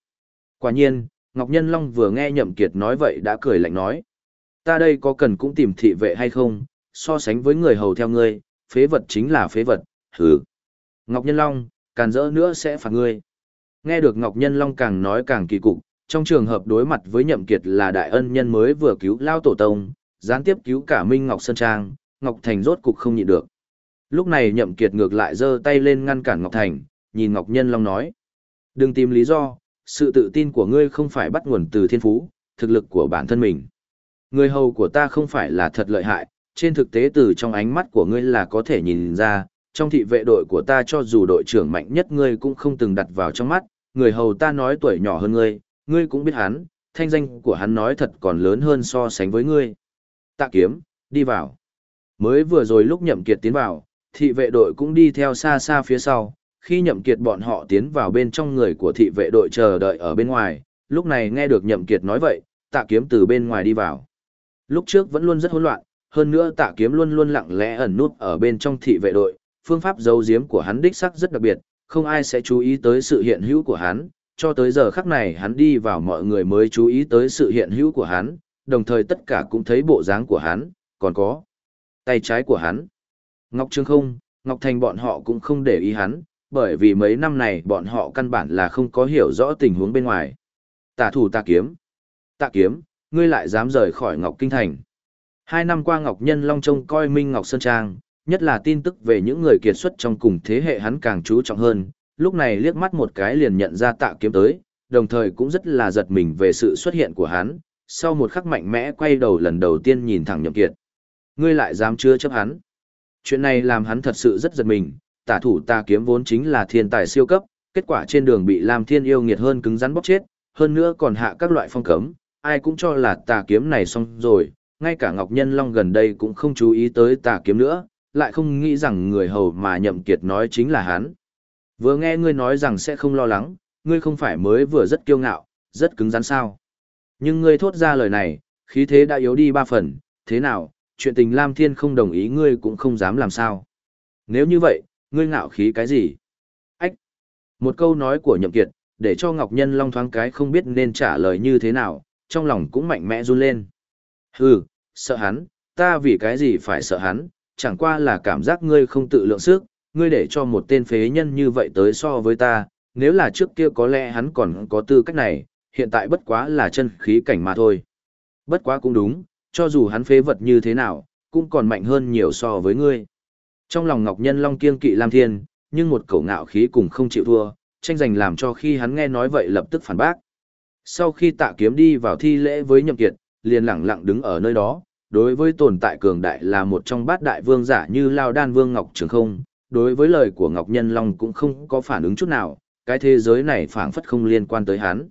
Quả nhiên, Ngọc Nhân Long vừa nghe Nhậm Kiệt nói vậy đã cười lạnh nói. Ta đây có cần cũng tìm thị vệ hay không, so sánh với người hầu theo ngươi, phế vật chính là phế vật, hừ. Ngọc Nhân Long, càng rỡ nữa sẽ phạt ngươi. Nghe được Ngọc Nhân Long càng nói càng kỳ cục, trong trường hợp đối mặt với Nhậm Kiệt là đại ân nhân mới vừa cứu Lao Tổ Tông, gián tiếp cứu cả Minh Ngọc Sơn Trang, Ngọc Thành rốt cục không nhịn được. Lúc này Nhậm Kiệt ngược lại giơ tay lên ngăn cản Ngọc Thành, nhìn Ngọc Nhân Long nói. Đừng tìm lý do, sự tự tin của ngươi không phải bắt nguồn từ thiên phú, thực lực của bản thân mình. Người hầu của ta không phải là thật lợi hại, trên thực tế từ trong ánh mắt của ngươi là có thể nhìn ra, trong thị vệ đội của ta cho dù đội trưởng mạnh nhất ngươi cũng không từng đặt vào trong mắt, người hầu ta nói tuổi nhỏ hơn ngươi, ngươi cũng biết hắn, thanh danh của hắn nói thật còn lớn hơn so sánh với ngươi. Tạ kiếm, đi vào. Mới vừa rồi lúc nhậm kiệt tiến vào, thị vệ đội cũng đi theo xa xa phía sau, khi nhậm kiệt bọn họ tiến vào bên trong người của thị vệ đội chờ đợi ở bên ngoài, Lúc này nghe được Nhậm Kiệt nói vậy, tạ kiếm từ bên ngoài đi vào. Lúc trước vẫn luôn rất hỗn loạn, hơn nữa tạ kiếm luôn luôn lặng lẽ ẩn nút ở bên trong thị vệ đội, phương pháp giấu giếm của hắn đích sắc rất đặc biệt, không ai sẽ chú ý tới sự hiện hữu của hắn, cho tới giờ khắc này hắn đi vào mọi người mới chú ý tới sự hiện hữu của hắn, đồng thời tất cả cũng thấy bộ dáng của hắn, còn có tay trái của hắn. Ngọc Trương không, Ngọc Thành bọn họ cũng không để ý hắn, bởi vì mấy năm này bọn họ căn bản là không có hiểu rõ tình huống bên ngoài. Tả thủ tạ kiếm. Tạ kiếm, ngươi lại dám rời khỏi Ngọc Kinh Thành. Hai năm qua Ngọc Nhân Long trông coi Minh Ngọc Sơn Trang, nhất là tin tức về những người kiệt xuất trong cùng thế hệ hắn càng chú trọng hơn, lúc này liếc mắt một cái liền nhận ra tạ kiếm tới, đồng thời cũng rất là giật mình về sự xuất hiện của hắn, sau một khắc mạnh mẽ quay đầu lần đầu tiên nhìn thẳng nhậm kiệt. Ngươi lại dám chưa chấp hắn. Chuyện này làm hắn thật sự rất giật mình, tả thủ ta kiếm vốn chính là thiên tài siêu cấp, kết quả trên đường bị Lam Thiên yêu nghiệt hơn cứng rắn bóp chết, hơn nữa còn hạ các loại phong cấm, ai cũng cho là tà kiếm này xong rồi, ngay cả Ngọc Nhân Long gần đây cũng không chú ý tới tà kiếm nữa, lại không nghĩ rằng người hầu mà nhậm kiệt nói chính là hắn. Vừa nghe ngươi nói rằng sẽ không lo lắng, ngươi không phải mới vừa rất kiêu ngạo, rất cứng rắn sao. Nhưng ngươi thốt ra lời này, khí thế đã yếu đi ba phần, thế nào, chuyện tình Lam Thiên không đồng ý ngươi cũng không dám làm sao. Nếu như vậy, ngươi ngạo khí cái gì? Ách! Một câu nói của nhậm kiệt, để cho Ngọc Nhân Long thoáng cái không biết nên trả lời như thế nào, trong lòng cũng mạnh mẽ run lên. Hừ, sợ hắn, ta vì cái gì phải sợ hắn, chẳng qua là cảm giác ngươi không tự lượng sức, ngươi để cho một tên phế nhân như vậy tới so với ta, nếu là trước kia có lẽ hắn còn có tư cách này, hiện tại bất quá là chân khí cảnh mà thôi. Bất quá cũng đúng, cho dù hắn phế vật như thế nào, cũng còn mạnh hơn nhiều so với ngươi. Trong lòng Ngọc Nhân Long kiên kỵ Lam Thiên, nhưng một cẩu ngạo khí cùng không chịu thua, tranh giành làm cho khi hắn nghe nói vậy lập tức phản bác. Sau khi tạ kiếm đi vào thi lễ với nhậm kiệt, liền lặng lặng đứng ở nơi đó, đối với tồn tại cường đại là một trong bát đại vương giả như Lao Đan Vương Ngọc Trường Không, đối với lời của Ngọc Nhân Long cũng không có phản ứng chút nào, cái thế giới này phảng phất không liên quan tới hắn.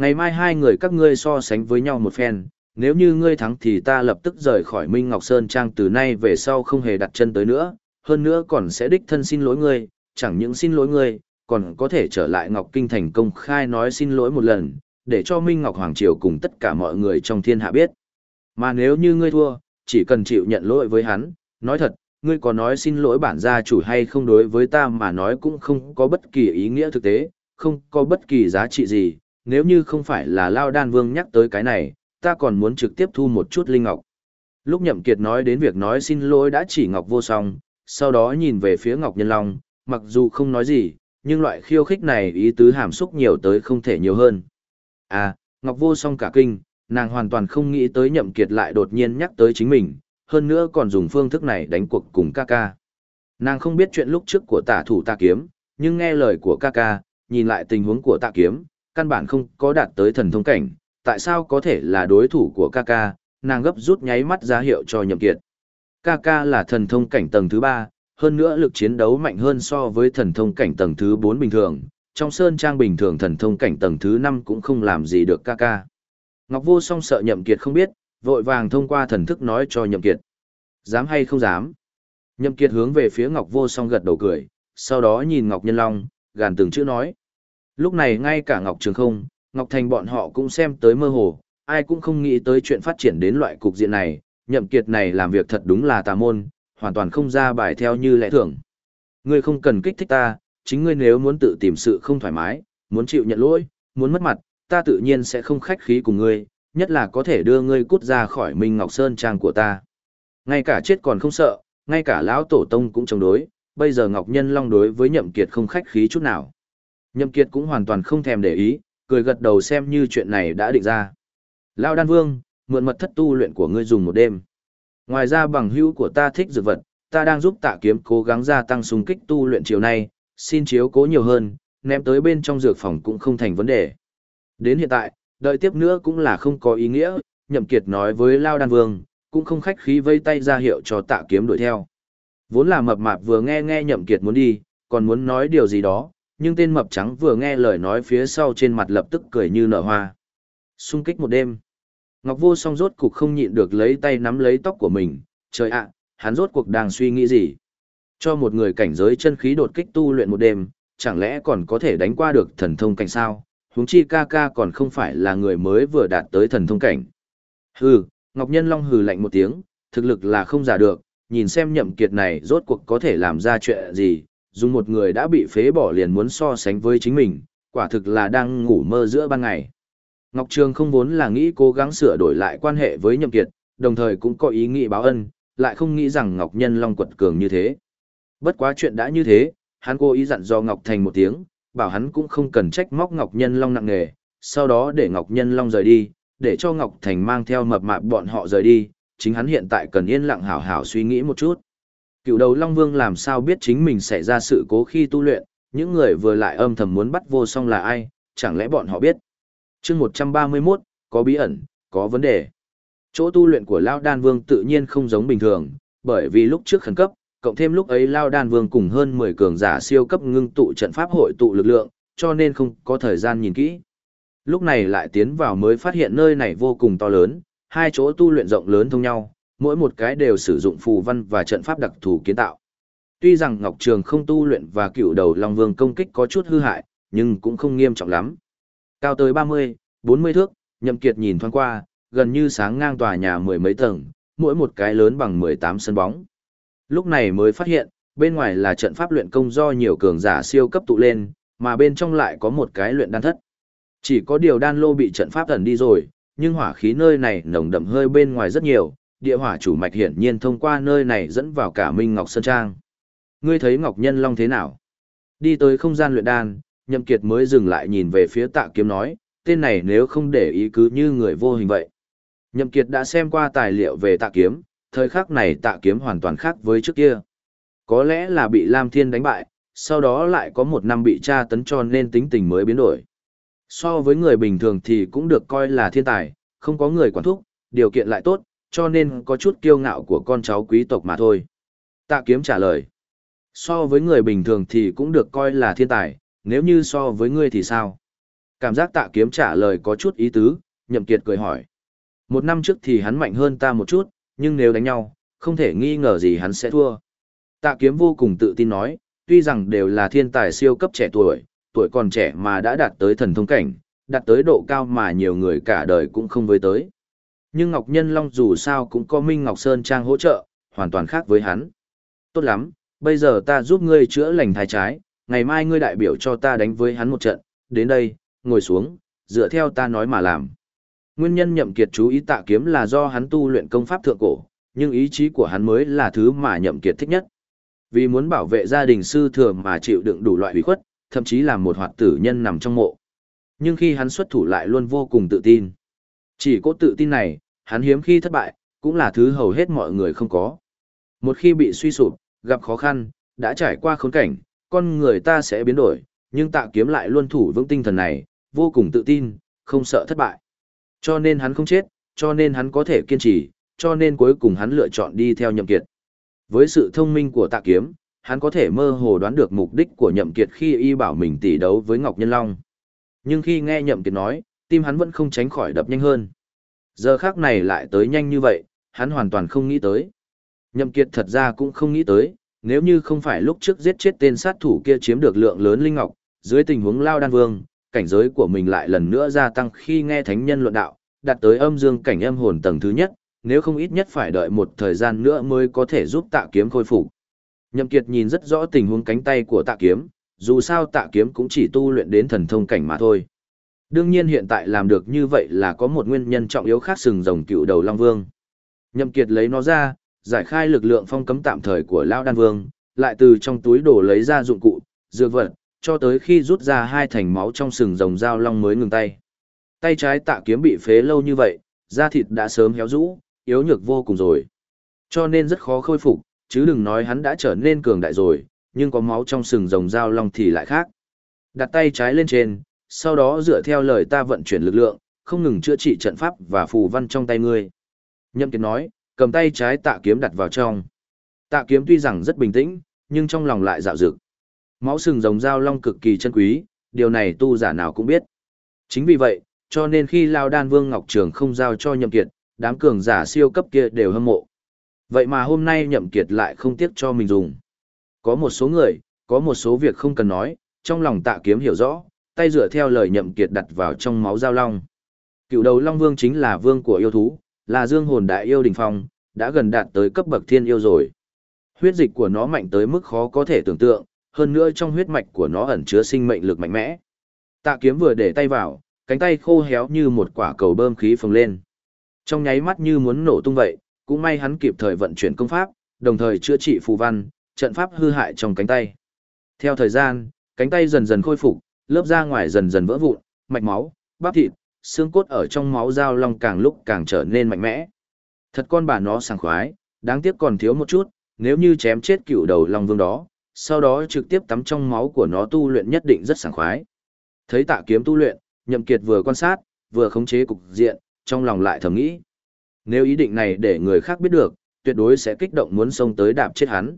Ngày mai hai người các ngươi so sánh với nhau một phen, nếu như ngươi thắng thì ta lập tức rời khỏi Minh Ngọc Sơn Trang từ nay về sau không hề đặt chân tới nữa, hơn nữa còn sẽ đích thân xin lỗi ngươi, chẳng những xin lỗi ngươi, còn có thể trở lại Ngọc Kinh thành công khai nói xin lỗi một lần, để cho Minh Ngọc Hoàng Triều cùng tất cả mọi người trong thiên hạ biết. Mà nếu như ngươi thua, chỉ cần chịu nhận lỗi với hắn, nói thật, ngươi có nói xin lỗi bản gia chủ hay không đối với ta mà nói cũng không có bất kỳ ý nghĩa thực tế, không có bất kỳ giá trị gì, nếu như không phải là Lao Đan Vương nhắc tới cái này, ta còn muốn trực tiếp thu một chút linh ngọc. Lúc Nhậm Kiệt nói đến việc nói xin lỗi đã chỉ Ngọc Vô Song, sau đó nhìn về phía Ngọc Nhân Long, mặc dù không nói gì, nhưng loại khiêu khích này ý tứ hàm xúc nhiều tới không thể nhiều hơn. À, Ngọc Vô Song cả kinh, nàng hoàn toàn không nghĩ tới Nhậm Kiệt lại đột nhiên nhắc tới chính mình, hơn nữa còn dùng phương thức này đánh cuộc cùng ca ca. Nàng không biết chuyện lúc trước của tả thủ tạ kiếm, nhưng nghe lời của ca ca, nhìn lại tình huống của tạ kiếm, căn bản không có đạt tới thần thông cảnh, tại sao có thể là đối thủ của Kaka nàng gấp rút nháy mắt ra hiệu cho nhậm kiệt. Kaka là thần thông cảnh tầng thứ 3, hơn nữa lực chiến đấu mạnh hơn so với thần thông cảnh tầng thứ 4 bình thường, trong sơn trang bình thường thần thông cảnh tầng thứ 5 cũng không làm gì được Kaka. Ngọc Vô Song sợ Nhậm Kiệt không biết, vội vàng thông qua thần thức nói cho Nhậm Kiệt. Dám hay không dám? Nhậm Kiệt hướng về phía Ngọc Vô Song gật đầu cười, sau đó nhìn Ngọc Nhân Long, gàn từng chữ nói. Lúc này ngay cả Ngọc Trường không, Ngọc Thành bọn họ cũng xem tới mơ hồ, ai cũng không nghĩ tới chuyện phát triển đến loại cục diện này, Nhậm Kiệt này làm việc thật đúng là tà môn, hoàn toàn không ra bài theo như lẽ thường. Ngươi không cần kích thích ta, chính ngươi nếu muốn tự tìm sự không thoải mái, muốn chịu nhận lỗi, muốn mất mặt, ta tự nhiên sẽ không khách khí cùng ngươi, nhất là có thể đưa ngươi cút ra khỏi Minh Ngọc Sơn trang của ta. Ngay cả chết còn không sợ, ngay cả lão tổ tông cũng chống đối, bây giờ Ngọc Nhân Long đối với Nhậm Kiệt không khách khí chút nào. Nhậm Kiệt cũng hoàn toàn không thèm để ý, cười gật đầu xem như chuyện này đã định ra. Lão Đan Vương, mượn mật thất tu luyện của ngươi dùng một đêm. Ngoài ra bằng hữu của ta thích dược vật, ta đang giúp tạ kiếm cố gắng gia tăng sung kích tu luyện chiều nay, xin chiếu cố nhiều hơn, ném tới bên trong dược phòng cũng không thành vấn đề. Đến hiện tại, đợi tiếp nữa cũng là không có ý nghĩa, Nhậm Kiệt nói với Lão Đan Vương, cũng không khách khí vây tay ra hiệu cho tạ kiếm đuổi theo. Vốn là mập mạp vừa nghe nghe Nhậm Kiệt muốn đi, còn muốn nói điều gì đó, nhưng tên mập trắng vừa nghe lời nói phía sau trên mặt lập tức cười như nở hoa. Xung kích một đêm. Ngọc Vô song rốt cục không nhịn được lấy tay nắm lấy tóc của mình, trời ạ, hắn rốt cuộc đang suy nghĩ gì? Cho một người cảnh giới chân khí đột kích tu luyện một đêm, chẳng lẽ còn có thể đánh qua được thần thông cảnh sao? huống chi ca ca còn không phải là người mới vừa đạt tới thần thông cảnh. Hừ, Ngọc Nhân Long hừ lạnh một tiếng, thực lực là không giả được, nhìn xem nhậm kiệt này rốt cuộc có thể làm ra chuyện gì, dùng một người đã bị phế bỏ liền muốn so sánh với chính mình, quả thực là đang ngủ mơ giữa ban ngày. Ngọc Trường không vốn là nghĩ cố gắng sửa đổi lại quan hệ với nhậm kiệt, đồng thời cũng có ý nghĩ báo ân, lại không nghĩ rằng Ngọc Nhân Long quật cường như thế. Bất quá chuyện đã như thế, hắn cố ý dặn dò Ngọc Thành một tiếng, bảo hắn cũng không cần trách móc Ngọc Nhân Long nặng nề, sau đó để Ngọc Nhân Long rời đi, để cho Ngọc Thành mang theo mập mạp bọn họ rời đi, chính hắn hiện tại cần yên lặng hảo hảo suy nghĩ một chút. Cựu đầu Long Vương làm sao biết chính mình xảy ra sự cố khi tu luyện, những người vừa lại âm thầm muốn bắt vô song là ai, chẳng lẽ bọn họ biết. chương 131, có bí ẩn, có vấn đề. Chỗ tu luyện của Lao Đan Vương tự nhiên không giống bình thường, bởi vì lúc trước khẩn cấp, cộng thêm lúc ấy Lao Đan Vương cùng hơn 10 cường giả siêu cấp ngưng tụ trận pháp hội tụ lực lượng, cho nên không có thời gian nhìn kỹ. Lúc này lại tiến vào mới phát hiện nơi này vô cùng to lớn, hai chỗ tu luyện rộng lớn thông nhau, mỗi một cái đều sử dụng phù văn và trận pháp đặc thù kiến tạo. Tuy rằng Ngọc Trường không tu luyện và cựu đầu Long Vương công kích có chút hư hại, nhưng cũng không nghiêm trọng lắm. Cao tới 30, 40 thước, Nhậm Kiệt nhìn thoáng qua, gần như sáng ngang tòa nhà mười mấy tầng, mỗi một cái lớn bằng 18 sân bóng. Lúc này mới phát hiện, bên ngoài là trận pháp luyện công do nhiều cường giả siêu cấp tụ lên, mà bên trong lại có một cái luyện đan thất. Chỉ có điều đan lô bị trận pháp ẩn đi rồi, nhưng hỏa khí nơi này nồng đậm hơi bên ngoài rất nhiều, địa hỏa chủ mạch hiển nhiên thông qua nơi này dẫn vào cả Minh Ngọc Sơn Trang. Ngươi thấy Ngọc Nhân Long thế nào? Đi tới không gian luyện đan, Nhậm Kiệt mới dừng lại nhìn về phía tạ kiếm nói, tên này nếu không để ý cứ như người vô hình vậy. Nhậm Kiệt đã xem qua tài liệu về tạ kiếm, thời khắc này tạ kiếm hoàn toàn khác với trước kia. Có lẽ là bị Lam Thiên đánh bại, sau đó lại có một năm bị tra tấn cho nên tính tình mới biến đổi. So với người bình thường thì cũng được coi là thiên tài, không có người quản thúc, điều kiện lại tốt, cho nên có chút kiêu ngạo của con cháu quý tộc mà thôi. Tạ kiếm trả lời. So với người bình thường thì cũng được coi là thiên tài, nếu như so với ngươi thì sao? Cảm giác tạ kiếm trả lời có chút ý tứ, nhậm kiệt cười hỏi. Một năm trước thì hắn mạnh hơn ta một chút, nhưng nếu đánh nhau, không thể nghi ngờ gì hắn sẽ thua. Tạ kiếm vô cùng tự tin nói, tuy rằng đều là thiên tài siêu cấp trẻ tuổi, tuổi còn trẻ mà đã đạt tới thần thông cảnh, đạt tới độ cao mà nhiều người cả đời cũng không với tới. Nhưng Ngọc Nhân Long dù sao cũng có Minh Ngọc Sơn Trang hỗ trợ, hoàn toàn khác với hắn. Tốt lắm, bây giờ ta giúp ngươi chữa lành thai trái, ngày mai ngươi đại biểu cho ta đánh với hắn một trận, đến đây, ngồi xuống, dựa theo ta nói mà làm. Nguyên nhân nhậm kiệt chú ý tạ kiếm là do hắn tu luyện công pháp thượng cổ, nhưng ý chí của hắn mới là thứ mà nhậm kiệt thích nhất. Vì muốn bảo vệ gia đình sư thừa mà chịu đựng đủ loại hủy khuất, thậm chí là một hoạt tử nhân nằm trong mộ. Nhưng khi hắn xuất thủ lại luôn vô cùng tự tin. Chỉ có tự tin này, hắn hiếm khi thất bại, cũng là thứ hầu hết mọi người không có. Một khi bị suy sụp, gặp khó khăn, đã trải qua khốn cảnh, con người ta sẽ biến đổi, nhưng tạ kiếm lại luôn thủ vững tinh thần này, vô cùng tự tin, không sợ thất bại. Cho nên hắn không chết, cho nên hắn có thể kiên trì, cho nên cuối cùng hắn lựa chọn đi theo nhậm kiệt. Với sự thông minh của tạ kiếm, hắn có thể mơ hồ đoán được mục đích của nhậm kiệt khi y bảo mình tỷ đấu với Ngọc Nhân Long. Nhưng khi nghe nhậm kiệt nói, tim hắn vẫn không tránh khỏi đập nhanh hơn. Giờ khắc này lại tới nhanh như vậy, hắn hoàn toàn không nghĩ tới. Nhậm kiệt thật ra cũng không nghĩ tới, nếu như không phải lúc trước giết chết tên sát thủ kia chiếm được lượng lớn linh ngọc, dưới tình huống lao đan vương, cảnh giới của mình lại lần nữa gia tăng khi nghe thánh nhân luận đạo, đạt tới âm dương cảnh âm hồn tầng thứ nhất, nếu không ít nhất phải đợi một thời gian nữa mới có thể giúp tạ kiếm khôi phục. Nhậm Kiệt nhìn rất rõ tình huống cánh tay của tạ kiếm, dù sao tạ kiếm cũng chỉ tu luyện đến thần thông cảnh mà thôi. Đương nhiên hiện tại làm được như vậy là có một nguyên nhân trọng yếu khác sừng rồng cựu đầu Long Vương. Nhậm Kiệt lấy nó ra, giải khai lực lượng phong cấm tạm thời của Lão Đan Vương, lại từ trong túi đồ lấy ra dụng cụ, dược vật, cho tới khi rút ra hai thành máu trong sừng rồng dao long mới ngừng tay. Tay trái tạ kiếm bị phế lâu như vậy, da thịt đã sớm héo rũ, yếu nhược vô cùng rồi. Cho nên rất khó khôi phục, chứ đừng nói hắn đã trở nên cường đại rồi, nhưng có máu trong sừng rồng dao long thì lại khác. Đặt tay trái lên trên, sau đó dựa theo lời ta vận chuyển lực lượng, không ngừng chữa trị trận pháp và phù văn trong tay ngươi. Nhâm Kiệt nói, cầm tay trái tạ kiếm đặt vào trong. Tạ kiếm tuy rằng rất bình tĩnh, nhưng trong lòng lại dạo dực. Máu sừng rồng dao long cực kỳ chân quý, điều này tu giả nào cũng biết. Chính vì vậy, cho nên khi Lao Đan Vương Ngọc Trường không giao cho Nhậm Kiệt, đám cường giả siêu cấp kia đều hâm mộ. Vậy mà hôm nay Nhậm Kiệt lại không tiếc cho mình dùng. Có một số người, có một số việc không cần nói, trong lòng tạ kiếm hiểu rõ, tay dựa theo lời nhậm kiệt đặt vào trong máu giao long. Cựu đầu long vương chính là vương của yêu thú, là dương hồn đại yêu đỉnh phong, đã gần đạt tới cấp bậc thiên yêu rồi. Huyết dịch của nó mạnh tới mức khó có thể tưởng tượng, hơn nữa trong huyết mạch của nó ẩn chứa sinh mệnh lực mạnh mẽ. Tạ kiếm vừa để tay vào, cánh tay khô héo như một quả cầu bơm khí phồng lên. Trong nháy mắt như muốn nổ tung vậy, cũng may hắn kịp thời vận chuyển công pháp, đồng thời chữa trị phù văn, trận pháp hư hại trong cánh tay. Theo thời gian, cánh tay dần dần khôi phục, lớp da ngoài dần dần vỡ vụn, mạch máu, bắp thịt, xương cốt ở trong máu dao long càng lúc càng trở nên mạnh mẽ. Thật con bà nó sảng khoái, đáng tiếc còn thiếu một chút, nếu như chém chết cựu đầu long vương đó, sau đó trực tiếp tắm trong máu của nó tu luyện nhất định rất sảng khoái. Thấy tạ kiếm tu luyện, nhậm kiệt vừa quan sát, vừa khống chế cục diện, trong lòng lại thầm nghĩ. Nếu ý định này để người khác biết được, tuyệt đối sẽ kích động muốn xông tới đạp chết hắn.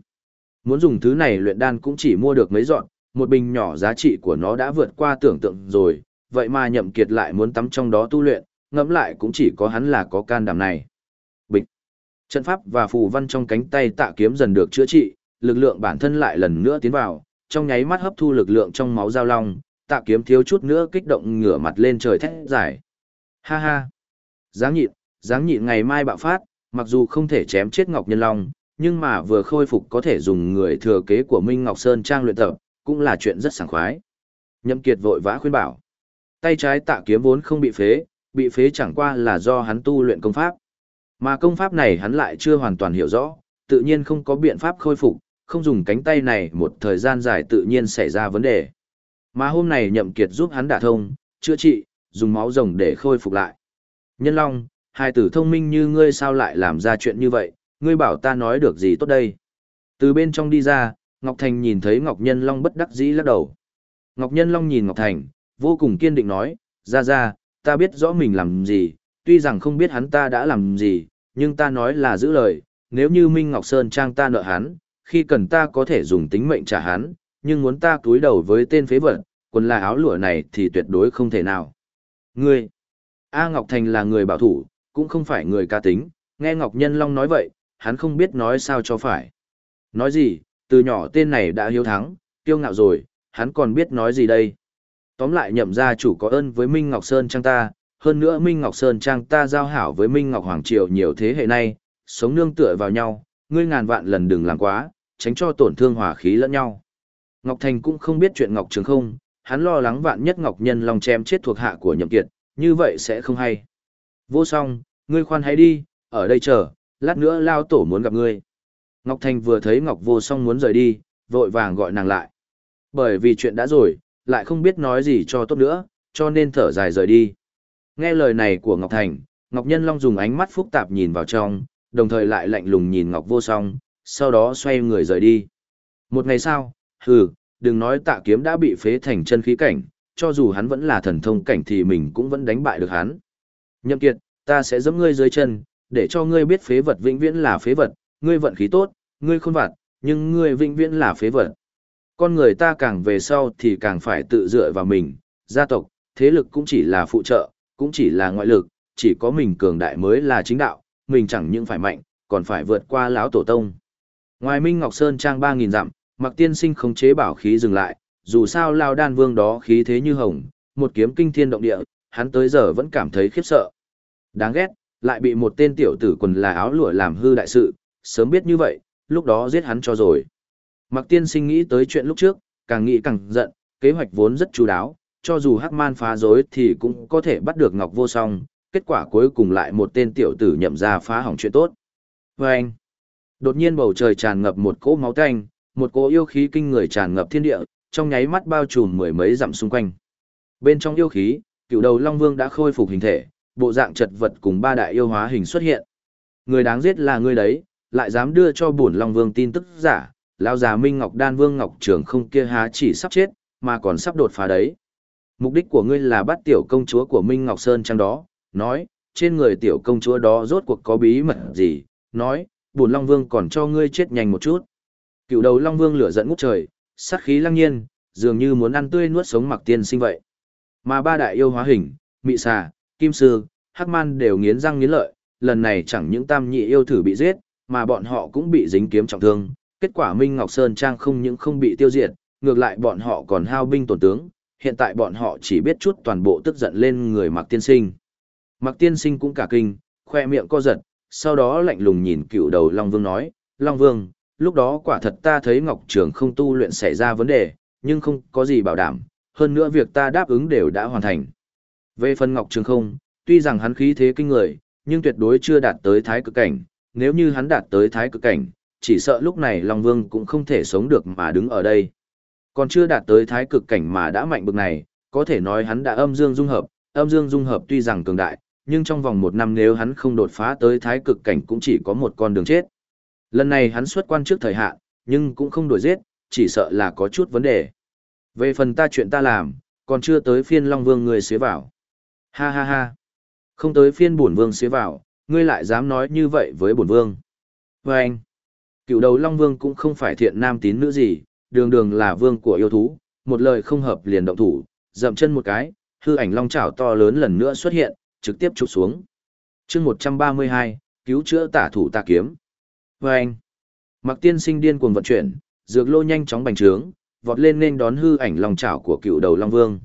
Muốn dùng thứ này luyện đan cũng chỉ mua được mấy dọn, một bình nhỏ giá trị của nó đã vượt qua tưởng tượng rồi, vậy mà nhậm kiệt lại muốn tắm trong đó tu luyện, ngẫm lại cũng chỉ có hắn là có can đảm này. Bịch. Trận pháp và phù văn trong cánh tay tạ kiếm dần được chữa trị, lực lượng bản thân lại lần nữa tiến vào, trong nháy mắt hấp thu lực lượng trong máu giao long, tạ kiếm thiếu chút nữa kích động ngửa mặt lên trời thét giải. Ha ha. Giáng nhịn, giáng nhịn ngày mai bạo phát, mặc dù không thể chém chết Ngọc Nhân Long, nhưng mà vừa khôi phục có thể dùng người thừa kế của Minh Ngọc Sơn Trang luyện tập, cũng là chuyện rất sảng khoái. Nhậm Kiệt vội vã khuyên bảo. Tay trái tạ kiếm vốn không bị phế, bị phế chẳng qua là do hắn tu luyện công pháp. Mà công pháp này hắn lại chưa hoàn toàn hiểu rõ, tự nhiên không có biện pháp khôi phục, không dùng cánh tay này một thời gian dài tự nhiên xảy ra vấn đề. Mà hôm này Nhậm Kiệt giúp hắn đả thông, chữa trị, dùng máu rồng để khôi phục lại. Nhân Long, hai tử thông minh như ngươi sao lại làm ra chuyện như vậy, ngươi bảo ta nói được gì tốt đây. Từ bên trong đi ra, Ngọc Thành nhìn thấy Ngọc Nhân Long bất đắc dĩ lắc đầu. Ngọc Nhân Long nhìn Ngọc Thành, vô cùng kiên định nói, ra ra, ta biết rõ mình làm gì, tuy rằng không biết hắn ta đã làm gì, nhưng ta nói là giữ lời, nếu như Minh Ngọc Sơn Trang ta nợ hắn, khi cần ta có thể dùng tính mệnh trả hắn, nhưng muốn ta cúi đầu với tên phế vật, quần là áo lụa này thì tuyệt đối không thể nào. Ngươi, A Ngọc Thành là người bảo thủ, cũng không phải người ca tính, nghe Ngọc Nhân Long nói vậy, hắn không biết nói sao cho phải. Nói gì, từ nhỏ tên này đã hiếu thắng, kiêu ngạo rồi, hắn còn biết nói gì đây. Tóm lại nhậm gia chủ có ơn với Minh Ngọc Sơn Trang ta, hơn nữa Minh Ngọc Sơn Trang ta giao hảo với Minh Ngọc Hoàng Triều nhiều thế hệ nay, sống nương tựa vào nhau, ngươi ngàn vạn lần đừng làm quá, tránh cho tổn thương hòa khí lẫn nhau. Ngọc Thành cũng không biết chuyện Ngọc Trường không, hắn lo lắng vạn nhất Ngọc Nhân lòng chém chết thuộc hạ của nhậm kiệt, như vậy sẽ không hay. Vô song, ngươi khoan hãy đi, ở đây chờ, lát nữa lao tổ muốn gặp ngươi. Ngọc Thành vừa thấy Ngọc Vô Song muốn rời đi, vội vàng gọi nàng lại. Bởi vì chuyện đã rồi, lại không biết nói gì cho tốt nữa, cho nên thở dài rời đi. Nghe lời này của Ngọc Thành, Ngọc Nhân Long dùng ánh mắt phức tạp nhìn vào trong, đồng thời lại lạnh lùng nhìn Ngọc Vô Song, sau đó xoay người rời đi. Một ngày sau, hừ, đừng nói tạ kiếm đã bị phế thành chân khí cảnh, cho dù hắn vẫn là thần thông cảnh thì mình cũng vẫn đánh bại được hắn. Nhậm Kiệt, ta sẽ giẫm ngươi dưới chân, để cho ngươi biết phế vật vĩnh viễn là phế vật, ngươi vận khí tốt, ngươi khôn vặt, nhưng ngươi vĩnh viễn là phế vật. Con người ta càng về sau thì càng phải tự dựa vào mình, gia tộc, thế lực cũng chỉ là phụ trợ, cũng chỉ là ngoại lực, chỉ có mình cường đại mới là chính đạo, mình chẳng những phải mạnh, còn phải vượt qua lão tổ tông. Ngoài Minh Ngọc Sơn trang 3000 dặm, Mặc Tiên Sinh khống chế bảo khí dừng lại, dù sao Lao Đan Vương đó khí thế như hồng, một kiếm kinh thiên động địa, hắn tới giờ vẫn cảm thấy khiếp sợ. Đáng ghét, lại bị một tên tiểu tử quần là áo lụa làm hư đại sự, sớm biết như vậy, lúc đó giết hắn cho rồi. Mặc tiên sinh nghĩ tới chuyện lúc trước, càng nghĩ càng giận, kế hoạch vốn rất chú đáo, cho dù hắc man phá rối thì cũng có thể bắt được Ngọc Vô Song, kết quả cuối cùng lại một tên tiểu tử nhậm ra phá hỏng chuyện tốt. Và anh, đột nhiên bầu trời tràn ngập một cỗ máu tanh, một cỗ yêu khí kinh người tràn ngập thiên địa, trong nháy mắt bao trùm mười mấy dặm xung quanh. Bên trong yêu khí, cựu đầu Long Vương đã khôi phục hình thể, bộ dạng chật vật cùng ba đại yêu hóa hình xuất hiện. Người đáng giết là ngươi đấy, lại dám đưa cho bổn Long Vương tin tức giả, lão già Minh Ngọc Đan Vương Ngọc Trường không kia há chỉ sắp chết, mà còn sắp đột phá đấy. Mục đích của ngươi là bắt tiểu công chúa của Minh Ngọc Sơn trang đó, nói, trên người tiểu công chúa đó rốt cuộc có bí mật gì, nói, bổn Long Vương còn cho ngươi chết nhanh một chút. Cựu đầu Long Vương lửa giận ngút trời, sát khí lăng nhiên, dường như muốn ăn tươi nuốt sống mặc tiên sinh vậy. Mà ba đại yêu hóa hình, mị xà, kim sư, hắc man đều nghiến răng nghiến lợi, lần này chẳng những tam nhị yêu thử bị giết, mà bọn họ cũng bị dính kiếm trọng thương. Kết quả Minh Ngọc Sơn Trang không những không bị tiêu diệt, ngược lại bọn họ còn hao binh tổn tướng, hiện tại bọn họ chỉ biết chút toàn bộ tức giận lên người Mạc Tiên Sinh. Mạc Tiên Sinh cũng cả kinh, khoe miệng co giật, sau đó lạnh lùng nhìn cựu đầu Long Vương nói, Long Vương, lúc đó quả thật ta thấy Ngọc Trường không tu luyện xảy ra vấn đề, nhưng không có gì bảo đảm, hơn nữa việc ta đáp ứng đều đã hoàn thành. Về phần Ngọc Trường không, tuy rằng hắn khí thế kinh người, nhưng tuyệt đối chưa đạt tới thái cực cảnh, nếu như hắn đạt tới thái cực cảnh, chỉ sợ lúc này Long Vương cũng không thể sống được mà đứng ở đây. Còn chưa đạt tới thái cực cảnh mà đã mạnh bực này, có thể nói hắn đã âm dương dung hợp, âm dương dung hợp tuy rằng cường đại, nhưng trong vòng một năm nếu hắn không đột phá tới thái cực cảnh cũng chỉ có một con đường chết. Lần này hắn xuất quan trước thời hạn, nhưng cũng không đổi giết, chỉ sợ là có chút vấn đề. Về phần ta chuyện ta làm, còn chưa tới phiên Long Vương người xế vào. Ha ha ha. Không tới phiên bổn vương xế vào, ngươi lại dám nói như vậy với bổn vương. Và anh, cựu đầu Long Vương cũng không phải thiện nam tín nữ gì, đường đường là vương của yêu thú, một lời không hợp liền động thủ, dậm chân một cái, hư ảnh long chảo to lớn lần nữa xuất hiện, trực tiếp chụp xuống. chương 132, cứu chữa tả thủ tà kiếm. Và anh, mặc tiên sinh điên cuồng vận chuyển, dược lô nhanh chóng bành trướng, vọt lên nên đón hư ảnh long chảo của cựu đầu Long Vương.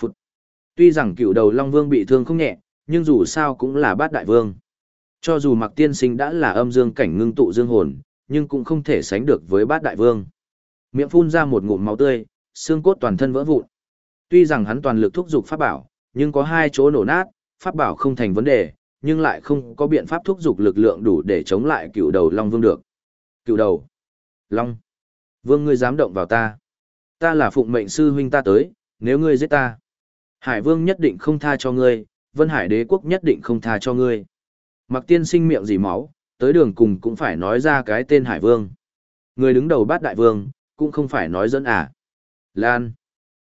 Phụt. Tuy rằng cựu đầu Long Vương bị thương không nhẹ, nhưng dù sao cũng là bát đại vương. Cho dù mặc tiên sinh đã là âm dương cảnh ngưng tụ dương hồn, nhưng cũng không thể sánh được với bát đại vương. Miệng phun ra một ngụm máu tươi, xương cốt toàn thân vỡ vụn. Tuy rằng hắn toàn lực thúc giục pháp bảo, nhưng có hai chỗ nổ nát, pháp bảo không thành vấn đề, nhưng lại không có biện pháp thúc giục lực lượng đủ để chống lại cựu đầu Long Vương được. Cựu đầu. Long. Vương ngươi dám động vào ta. Ta là phụng mệnh sư huynh ta tới, nếu ngươi giết ta. Hải Vương nhất định không tha cho ngươi, Vân Hải đế quốc nhất định không tha cho ngươi. Mặc tiên sinh miệng gì máu, tới đường cùng cũng phải nói ra cái tên Hải Vương. Người đứng đầu bát đại vương, cũng không phải nói dẫn à. Lan.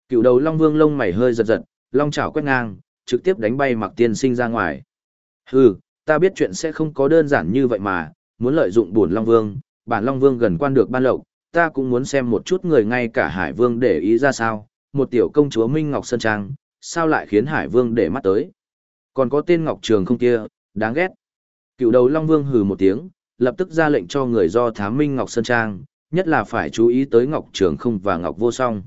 Cựu đầu Long Vương lông mày hơi giật giật, long chảo quét ngang, trực tiếp đánh bay Mặc Tiên Sinh ra ngoài. Hừ, ta biết chuyện sẽ không có đơn giản như vậy mà, muốn lợi dụng bổn Long Vương, bản Long Vương gần quan được ban lộc, ta cũng muốn xem một chút người ngay cả Hải Vương để ý ra sao, một tiểu công chúa Minh Ngọc Sơn Trang, sao lại khiến Hải Vương để mắt tới. Còn có tên Ngọc Trường không kia, đáng ghét. Cựu đầu Long Vương hừ một tiếng, lập tức ra lệnh cho người do thám Minh Ngọc Sơn Trang, nhất là phải chú ý tới Ngọc Trường không và Ngọc Vô Song.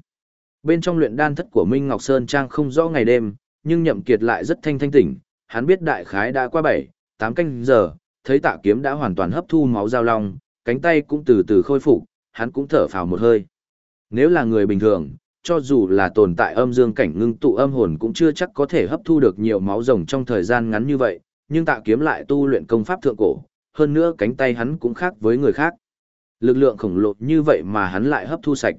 Bên trong luyện đan thất của Minh Ngọc Sơn Trang không rõ ngày đêm, nhưng nhậm kiệt lại rất thanh thanh tỉnh, hắn biết đại khái đã qua 7, 8 canh giờ, thấy tạ kiếm đã hoàn toàn hấp thu máu giao long, cánh tay cũng từ từ khôi phục, hắn cũng thở phào một hơi. Nếu là người bình thường, cho dù là tồn tại âm dương cảnh ngưng tụ âm hồn cũng chưa chắc có thể hấp thu được nhiều máu rồng trong thời gian ngắn như vậy, nhưng tạ kiếm lại tu luyện công pháp thượng cổ, hơn nữa cánh tay hắn cũng khác với người khác. Lực lượng khổng lồ như vậy mà hắn lại hấp thu sạch.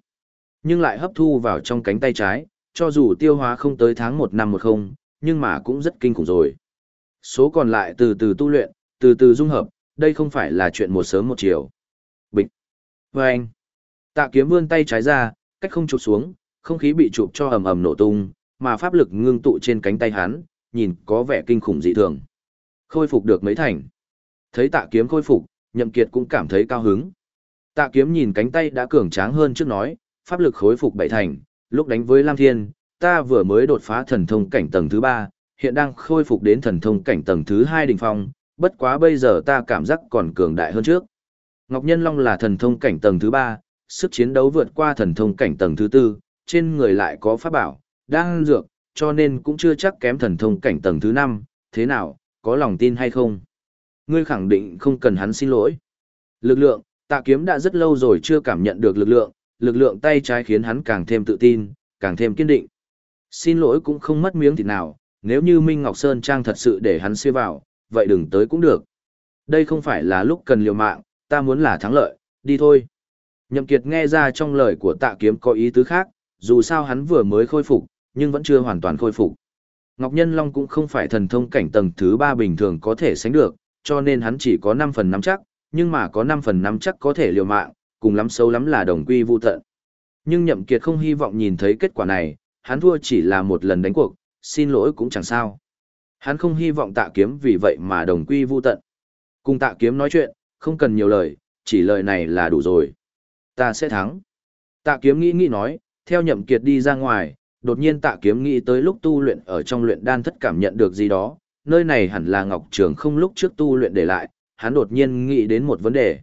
Nhưng lại hấp thu vào trong cánh tay trái, cho dù tiêu hóa không tới tháng 1 năm 10, nhưng mà cũng rất kinh khủng rồi. Số còn lại từ từ tu luyện, từ từ dung hợp, đây không phải là chuyện một sớm một chiều. Bịch. Và anh. Tạ kiếm vươn tay trái ra, cách không chụp xuống, không khí bị chụp cho ầm ầm nổ tung, mà pháp lực ngưng tụ trên cánh tay hắn, nhìn có vẻ kinh khủng dị thường. Khôi phục được mấy thành. Thấy tạ kiếm khôi phục, nhậm kiệt cũng cảm thấy cao hứng. Tạ kiếm nhìn cánh tay đã cường tráng hơn trước nói, pháp lực khôi phục bảy thành, lúc đánh với Lam Thiên, ta vừa mới đột phá thần thông cảnh tầng thứ ba, hiện đang khôi phục đến thần thông cảnh tầng thứ hai đỉnh phong, bất quá bây giờ ta cảm giác còn cường đại hơn trước. Ngọc Nhân Long là thần thông cảnh tầng thứ ba, sức chiến đấu vượt qua thần thông cảnh tầng thứ tư, trên người lại có pháp bảo, đang dược, cho nên cũng chưa chắc kém thần thông cảnh tầng thứ năm, thế nào, có lòng tin hay không? Ngươi khẳng định không cần hắn xin lỗi. Lực lượng, tạ kiếm đã rất lâu rồi chưa cảm nhận được lực lượng, lực lượng tay trái khiến hắn càng thêm tự tin, càng thêm kiên định. Xin lỗi cũng không mất miếng thịt nào, nếu như Minh Ngọc Sơn Trang thật sự để hắn xưa vào, vậy đừng tới cũng được. Đây không phải là lúc cần liều mạng, ta muốn là thắng lợi, đi thôi. Nhậm Kiệt nghe ra trong lời của tạ kiếm có ý tứ khác, dù sao hắn vừa mới khôi phục, nhưng vẫn chưa hoàn toàn khôi phục. Ngọc Nhân Long cũng không phải thần thông cảnh tầng thứ 3 bình thường có thể sánh được, cho nên hắn chỉ có 5 phần 5 chắc, nhưng mà có 5 phần 5 chắc có thể liều mạng, cùng lắm xấu lắm là đồng quy vu tận. Nhưng Nhậm Kiệt không hy vọng nhìn thấy kết quả này, hắn thua chỉ là một lần đánh cuộc, xin lỗi cũng chẳng sao. Hắn không hy vọng tạ kiếm vì vậy mà đồng quy vu tận. Cùng tạ kiếm nói chuyện, không cần nhiều lời, chỉ lời này là đủ rồi. Ta sẽ thắng. Tạ kiếm nghĩ nghĩ nói, theo nhậm kiệt đi ra ngoài, đột nhiên tạ kiếm nghĩ tới lúc tu luyện ở trong luyện đan thất cảm nhận được gì đó, nơi này hẳn là Ngọc Trường không lúc trước tu luyện để lại, hắn đột nhiên nghĩ đến một vấn đề.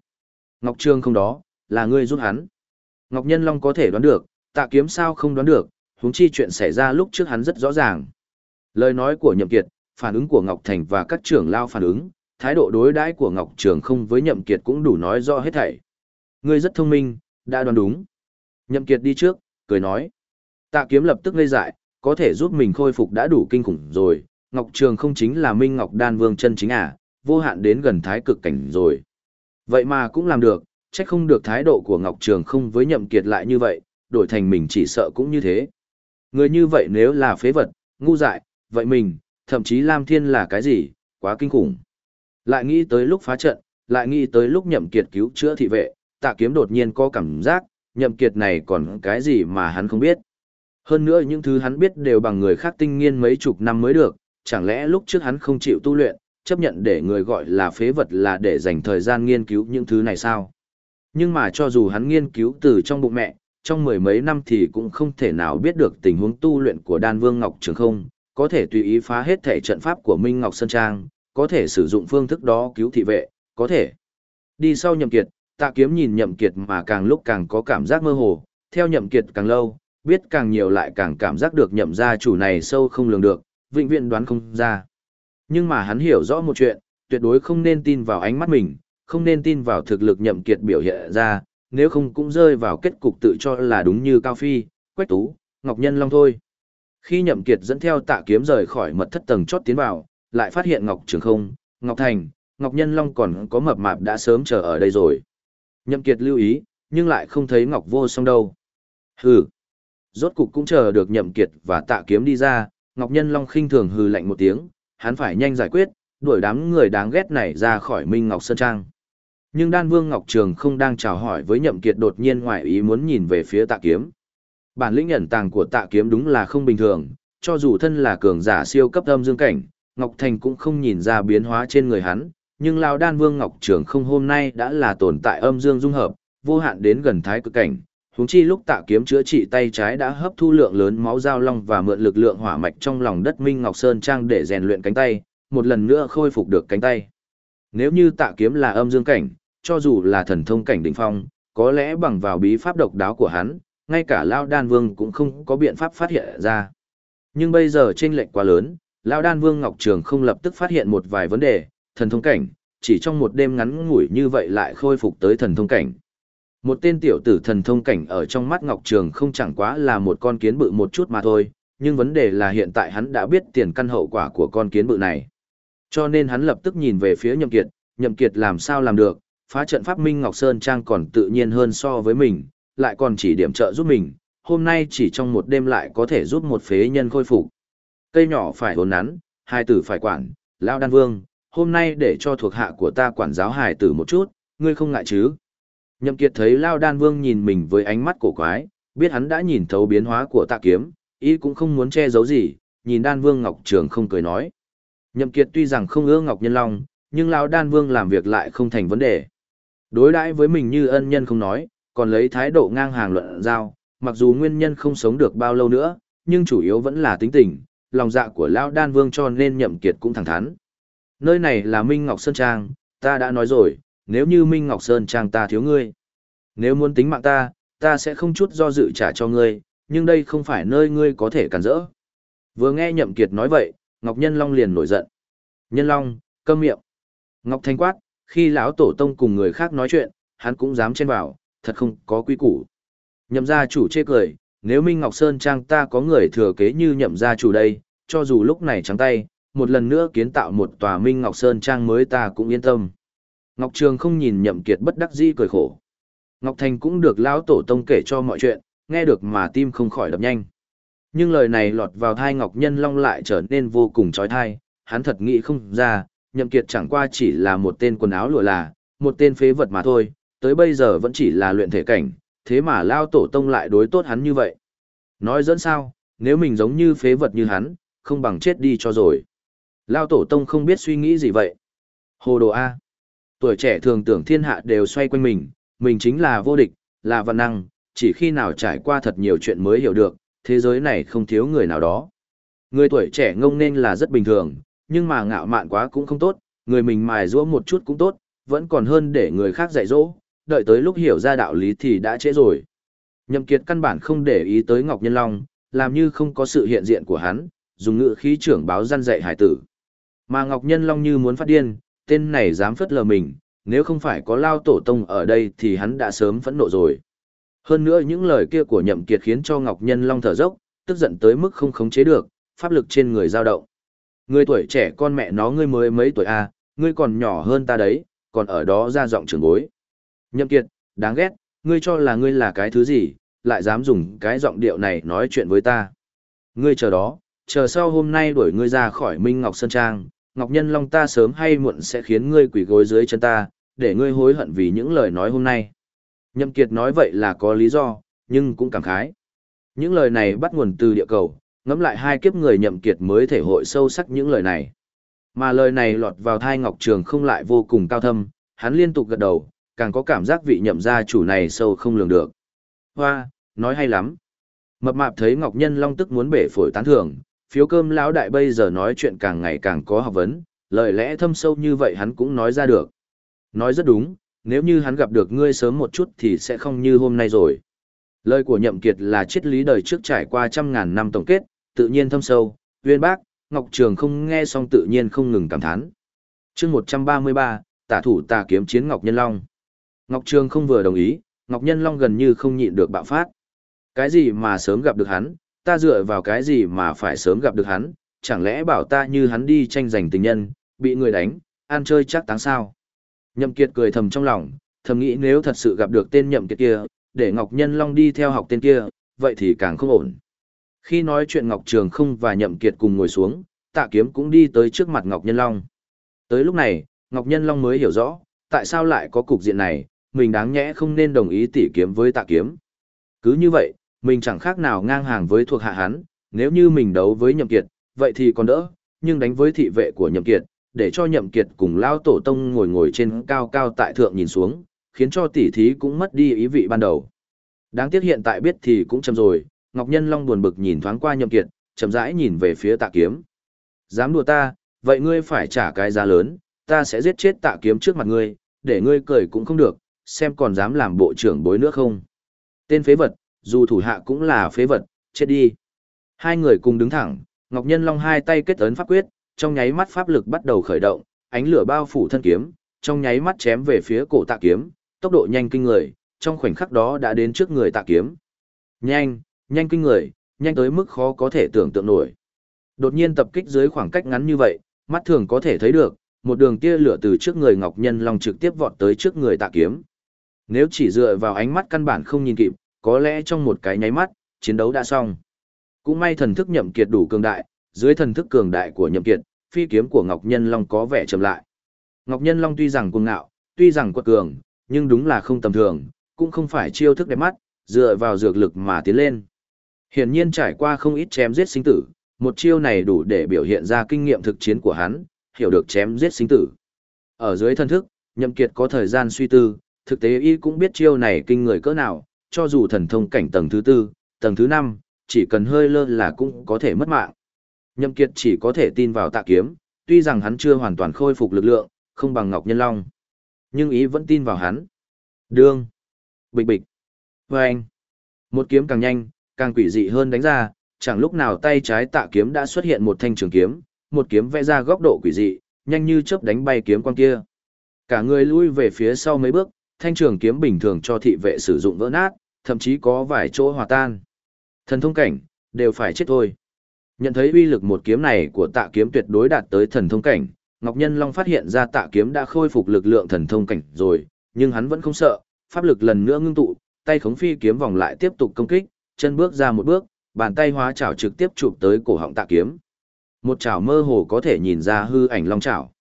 Ngọc Trường không đó, là ngươi giúp hắn. Ngọc Nhân Long có thể đoán được, tạ kiếm sao không đoán được, huống chi chuyện xảy ra lúc trước hắn rất rõ ràng. Lời nói của Nhậm Kiệt, phản ứng của Ngọc Thành và các trưởng lao phản ứng, thái độ đối đãi của Ngọc Trường không với Nhậm Kiệt cũng đủ nói rõ hết thảy. Ngươi rất thông minh, đã đoán đúng. Nhậm Kiệt đi trước, cười nói. Tạ kiếm lập tức ngây dại, có thể giúp mình khôi phục đã đủ kinh khủng rồi. Ngọc Trường không chính là Minh Ngọc Đan Vương chân chính à, vô hạn đến gần thái cực cảnh rồi. Vậy mà cũng làm được, chắc không được thái độ của Ngọc Trường không với Nhậm Kiệt lại như vậy, đổi thành mình chỉ sợ cũng như thế. Người như vậy nếu là phế vật, ngu dại, vậy mình, thậm chí Lam Thiên là cái gì, quá kinh khủng. Lại nghĩ tới lúc phá trận, lại nghĩ tới lúc Nhậm Kiệt cứu chữa thị vệ, tạ kiếm đột nhiên có cảm giác, Nhậm Kiệt này còn cái gì mà hắn không biết. Hơn nữa những thứ hắn biết đều bằng người khác tinh nghiên mấy chục năm mới được, chẳng lẽ lúc trước hắn không chịu tu luyện, chấp nhận để người gọi là phế vật là để dành thời gian nghiên cứu những thứ này sao? Nhưng mà cho dù hắn nghiên cứu từ trong bụng mẹ, trong mười mấy năm thì cũng không thể nào biết được tình huống tu luyện của đan vương Ngọc Trường không, có thể tùy ý phá hết thể trận pháp của Minh Ngọc Sơn Trang, có thể sử dụng phương thức đó cứu thị vệ, có thể. Đi sau nhậm kiệt, tạ kiếm nhìn nhậm kiệt mà càng lúc càng có cảm giác mơ hồ, theo nhậm kiệt càng lâu, biết càng nhiều lại càng cảm giác được nhậm gia chủ này sâu không lường được, vĩnh viễn đoán không ra. Nhưng mà hắn hiểu rõ một chuyện, tuyệt đối không nên tin vào ánh mắt mình, không nên tin vào thực lực nhậm kiệt biểu hiện ra, nếu không cũng rơi vào kết cục tự cho là đúng như Cao Phi, Quách Tú, Ngọc Nhân Long thôi. Khi nhậm kiệt dẫn theo tạ kiếm rời khỏi mật thất tầng chót tiến vào, lại phát hiện Ngọc Trường không, Ngọc Thành, Ngọc Nhân Long còn có mập mạp đã sớm chờ ở đây rồi. Nhậm kiệt lưu ý, nhưng lại không thấy Ngọc Vô Song đâu. Hừ. Rốt cục cũng chờ được nhậm kiệt và tạ kiếm đi ra, Ngọc Nhân Long khinh thường hừ lạnh một tiếng, hắn phải nhanh giải quyết, đuổi đám người đáng ghét này ra khỏi Minh Ngọc Sơn Trang. Nhưng đan vương Ngọc Trường không đang chào hỏi với nhậm kiệt đột nhiên ngoại ý muốn nhìn về phía tạ kiếm. Bản lĩnh ẩn tàng của tạ kiếm đúng là không bình thường, cho dù thân là cường giả siêu cấp âm dương cảnh, Ngọc Thành cũng không nhìn ra biến hóa trên người hắn, nhưng Lão Đan Vương Ngọc Trường không hôm nay đã là tồn tại âm dương dung hợp, vô hạn đến gần thái cực cảnh. Huống chi lúc tạ kiếm chữa trị tay trái đã hấp thu lượng lớn máu giao long và mượn lực lượng hỏa mạch trong lòng đất Minh Ngọc Sơn Trang để rèn luyện cánh tay, một lần nữa khôi phục được cánh tay. Nếu như tạ kiếm là âm dương cảnh, cho dù là thần thông cảnh đỉnh phong, có lẽ bằng vào bí pháp độc đáo của hắn, ngay cả Lao Đan Vương cũng không có biện pháp phát hiện ra. Nhưng bây giờ chênh lệch quá lớn, Lao Đan Vương Ngọc Trường không lập tức phát hiện một vài vấn đề, thần thông cảnh, chỉ trong một đêm ngắn ngủi như vậy lại khôi phục tới thần thông cảnh. Một tên tiểu tử thần thông cảnh ở trong mắt Ngọc Trường không chẳng quá là một con kiến bự một chút mà thôi, nhưng vấn đề là hiện tại hắn đã biết tiền căn hậu quả của con kiến bự này. Cho nên hắn lập tức nhìn về phía Nhậm Kiệt, Nhậm Kiệt làm sao làm được, phá trận pháp Minh Ngọc Sơn Trang còn tự nhiên hơn so với mình, lại còn chỉ điểm trợ giúp mình, hôm nay chỉ trong một đêm lại có thể giúp một phế nhân khôi phục. Cây nhỏ phải hồn nắn, hai tử phải quản, Lão Đan Vương, hôm nay để cho thuộc hạ của ta quản giáo hài tử một chút, ngươi không ngại chứ? Nhậm Kiệt thấy Lão Đan Vương nhìn mình với ánh mắt cổ quái, biết hắn đã nhìn thấu biến hóa của tạ kiếm, ý cũng không muốn che giấu gì, nhìn Đan Vương Ngọc Trường không cười nói. Nhậm Kiệt tuy rằng không ưa Ngọc Nhân Long, nhưng Lão Đan Vương làm việc lại không thành vấn đề. Đối đãi với mình như ân nhân không nói, còn lấy thái độ ngang hàng luận giao, mặc dù nguyên nhân không sống được bao lâu nữa, nhưng chủ yếu vẫn là tính tình, lòng dạ của Lão Đan Vương cho nên nhậm kiệt cũng thẳng thắn. Nơi này là Minh Ngọc Sơn Trang, ta đã nói rồi, nếu như Minh Ngọc Sơn Trang ta thiếu ngươi. Nếu muốn tính mạng ta, ta sẽ không chút do dự trả cho ngươi, nhưng đây không phải nơi ngươi có thể cản rỡ. Vừa nghe nhậm kiệt nói vậy, Ngọc Nhân Long liền nổi giận. Nhân Long, câm miệng. Ngọc Thanh quát, khi lão tổ tông cùng người khác nói chuyện, hắn cũng dám chen vào, thật không có quy củ. Nhậm gia chủ chê cười, nếu Minh Ngọc Sơn Trang ta có người thừa kế như nhậm gia chủ đây, cho dù lúc này trắng tay, một lần nữa kiến tạo một tòa Minh Ngọc Sơn Trang mới ta cũng yên tâm. Ngọc Trường không nhìn nhậm kiệt bất đắc dĩ cười khổ. Ngọc Thành cũng được lão tổ tông kể cho mọi chuyện, nghe được mà tim không khỏi đập nhanh. Nhưng lời này lọt vào thai Ngọc Nhân Long lại trở nên vô cùng chói tai. hắn thật nghĩ không ra, nhậm kiệt chẳng qua chỉ là một tên quần áo lụa là, một tên phế vật mà thôi, tới bây giờ vẫn chỉ là luyện thể cảnh, thế mà lao tổ tông lại đối tốt hắn như vậy. Nói dẫn sao, nếu mình giống như phế vật như hắn, không bằng chết đi cho rồi. Lao tổ tông không biết suy nghĩ gì vậy. Hồ đồ A. Tuổi trẻ thường tưởng thiên hạ đều xoay quanh mình, mình chính là vô địch, là văn năng, chỉ khi nào trải qua thật nhiều chuyện mới hiểu được, thế giới này không thiếu người nào đó. Người tuổi trẻ ngông nên là rất bình thường, nhưng mà ngạo mạn quá cũng không tốt, người mình mài giũa một chút cũng tốt, vẫn còn hơn để người khác dạy dỗ, đợi tới lúc hiểu ra đạo lý thì đã trễ rồi. Nhậm Kiệt căn bản không để ý tới Ngọc Nhân Long, làm như không có sự hiện diện của hắn, dùng ngữ khí trưởng báo gian dạy hải tử. Mà Ngọc Nhân Long như muốn phát điên, tên này dám phất lờ mình, nếu không phải có lao tổ tông ở đây thì hắn đã sớm phẫn nộ rồi. Hơn nữa những lời kia của nhậm kiệt khiến cho Ngọc Nhân Long thở dốc, tức giận tới mức không khống chế được, pháp lực trên người dao động. Người tuổi trẻ con mẹ nó ngươi mới mấy tuổi à, ngươi còn nhỏ hơn ta đấy, còn ở đó ra giọng trưởng bối. Nhậm kiệt, đáng ghét, ngươi cho là ngươi là cái thứ gì, lại dám dùng cái giọng điệu này nói chuyện với ta. Ngươi chờ đó, chờ sau hôm nay đuổi ngươi ra khỏi Minh Ngọc Sơn Trang, Ngọc Nhân Long ta sớm hay muộn sẽ khiến ngươi quỳ gối dưới chân ta, để ngươi hối hận vì những lời nói hôm nay. Nhậm Kiệt nói vậy là có lý do, nhưng cũng cảm khái. Những lời này bắt nguồn từ địa cầu, ngẫm lại hai kiếp người Nhậm Kiệt mới thể hội sâu sắc những lời này. Mà lời này lọt vào thai Ngọc Trường không lại vô cùng cao thâm, hắn liên tục gật đầu, càng có cảm giác vị nhậm gia chủ này sâu không lường được. Hoa, nói hay lắm. Mập mạp thấy Ngọc Nhân Long tức muốn bể phổi tán thưởng, phiếu cơm lão đại bây giờ nói chuyện càng ngày càng có học vấn, lời lẽ thâm sâu như vậy hắn cũng nói ra được. Nói rất đúng, nếu như hắn gặp được ngươi sớm một chút thì sẽ không như hôm nay rồi. Lời của Nhậm Kiệt là triết lý đời trước trải qua trăm ngàn năm tổng kết, tự nhiên thâm sâu, uyên bác, Ngọc Trường không nghe xong tự nhiên không ngừng cảm thán. Chương 133, tả thủ tà kiếm chiến Ngọc Nhân Long. Ngọc Trường không vừa đồng ý, Ngọc Nhân Long gần như không nhịn được bạo phát. Cái gì mà sớm gặp được hắn, ta dựa vào cái gì mà phải sớm gặp được hắn, chẳng lẽ bảo ta như hắn đi tranh giành tình nhân, bị người đánh, ăn chơi chắc táng sao. Nhậm Kiệt cười thầm trong lòng, thầm nghĩ nếu thật sự gặp được tên Nhậm Kiệt kia, để Ngọc Nhân Long đi theo học tên kia, vậy thì càng không ổn. Khi nói chuyện Ngọc Trường không và Nhậm Kiệt cùng ngồi xuống, Tạ Kiếm cũng đi tới trước mặt Ngọc Nhân Long. Tới lúc này, Ngọc Nhân Long mới hiểu rõ, tại sao lại có cục diện này, mình đáng nhẽ không nên đồng ý tỉ kiếm với Tạ Kiếm. Cứ như vậy, mình chẳng khác nào ngang hàng với thuộc hạ hắn, nếu như mình đấu với Nhậm Kiệt, vậy thì còn đỡ, nhưng đánh với thị vệ của Nhậm Kiệt, để cho Nhậm Kiệt cùng lao tổ tông ngồi ngồi trên cao cao tại thượng nhìn xuống, khiến cho tỷ thí cũng mất đi ý vị ban đầu. Đáng tiếc hiện tại biết thì cũng chậm rồi, Ngọc Nhân Long buồn bực nhìn thoáng qua Nhậm Kiệt, chậm rãi nhìn về phía Tạ Kiếm. Dám đùa ta, vậy ngươi phải trả cái giá lớn, ta sẽ giết chết Tạ Kiếm trước mặt ngươi, để ngươi cười cũng không được, xem còn dám làm bộ trưởng bối nữa không. Tên phế vật, dù thủ hạ cũng là phế vật, chết đi. Hai người cùng đứng thẳng, Ngọc Nhân Long hai tay kết ấn pháp quyết, trong nháy mắt pháp lực bắt đầu khởi động, ánh lửa bao phủ thân kiếm, trong nháy mắt chém về phía cổ tạ kiếm, tốc độ nhanh kinh người, trong khoảnh khắc đó đã đến trước người tạ kiếm. Nhanh, nhanh kinh người, nhanh tới mức khó có thể tưởng tượng nổi. Đột nhiên tập kích dưới khoảng cách ngắn như vậy, mắt thường có thể thấy được, một đường tia lửa từ trước người Ngọc Nhân Long trực tiếp vọt tới trước người tạ kiếm. Nếu chỉ dựa vào ánh mắt căn bản không nhìn kịp, có lẽ trong một cái nháy mắt, chiến đấu đã xong. Cũng may thần thức nhậm kiệt đủ cường đại, dưới thần thức cường đại của nhậm kiệt, phi kiếm của Ngọc Nhân Long có vẻ chậm lại. Ngọc Nhân Long tuy rằng cuồng ngạo, tuy rằng quật cường, nhưng đúng là không tầm thường, cũng không phải chiêu thức đẹp mắt, dựa vào dược lực mà tiến lên. Hiển nhiên trải qua không ít chém giết sinh tử, một chiêu này đủ để biểu hiện ra kinh nghiệm thực chiến của hắn, hiểu được chém giết sinh tử. Ở dưới thân thức, Nhậm Kiệt có thời gian suy tư, thực tế y cũng biết chiêu này kinh người cỡ nào, cho dù thần thông cảnh tầng thứ tư, tầng thứ năm, chỉ cần hơi lơ là cũng có thể mất mạng. Nhậm Kiệt chỉ có thể tin vào tạ kiếm, tuy rằng hắn chưa hoàn toàn khôi phục lực lượng, không bằng Ngọc Nhân Long. Nhưng ý vẫn tin vào hắn. Đương. Bịch bịch. Vâng. Một kiếm càng nhanh, càng quỷ dị hơn đánh ra, chẳng lúc nào tay trái tạ kiếm đã xuất hiện một thanh trường kiếm, một kiếm vẽ ra góc độ quỷ dị, nhanh như chớp đánh bay kiếm quan kia. Cả người lui về phía sau mấy bước, thanh trường kiếm bình thường cho thị vệ sử dụng vỡ nát, thậm chí có vài chỗ hòa tan. Thần thông cảnh, đều phải chết thôi. Nhận thấy uy lực một kiếm này của tạ kiếm tuyệt đối đạt tới thần thông cảnh, Ngọc Nhân Long phát hiện ra tạ kiếm đã khôi phục lực lượng thần thông cảnh rồi, nhưng hắn vẫn không sợ, pháp lực lần nữa ngưng tụ, tay khống phi kiếm vòng lại tiếp tục công kích, chân bước ra một bước, bàn tay hóa chảo trực tiếp chụp tới cổ họng tạ kiếm. Một chảo mơ hồ có thể nhìn ra hư ảnh long chảo.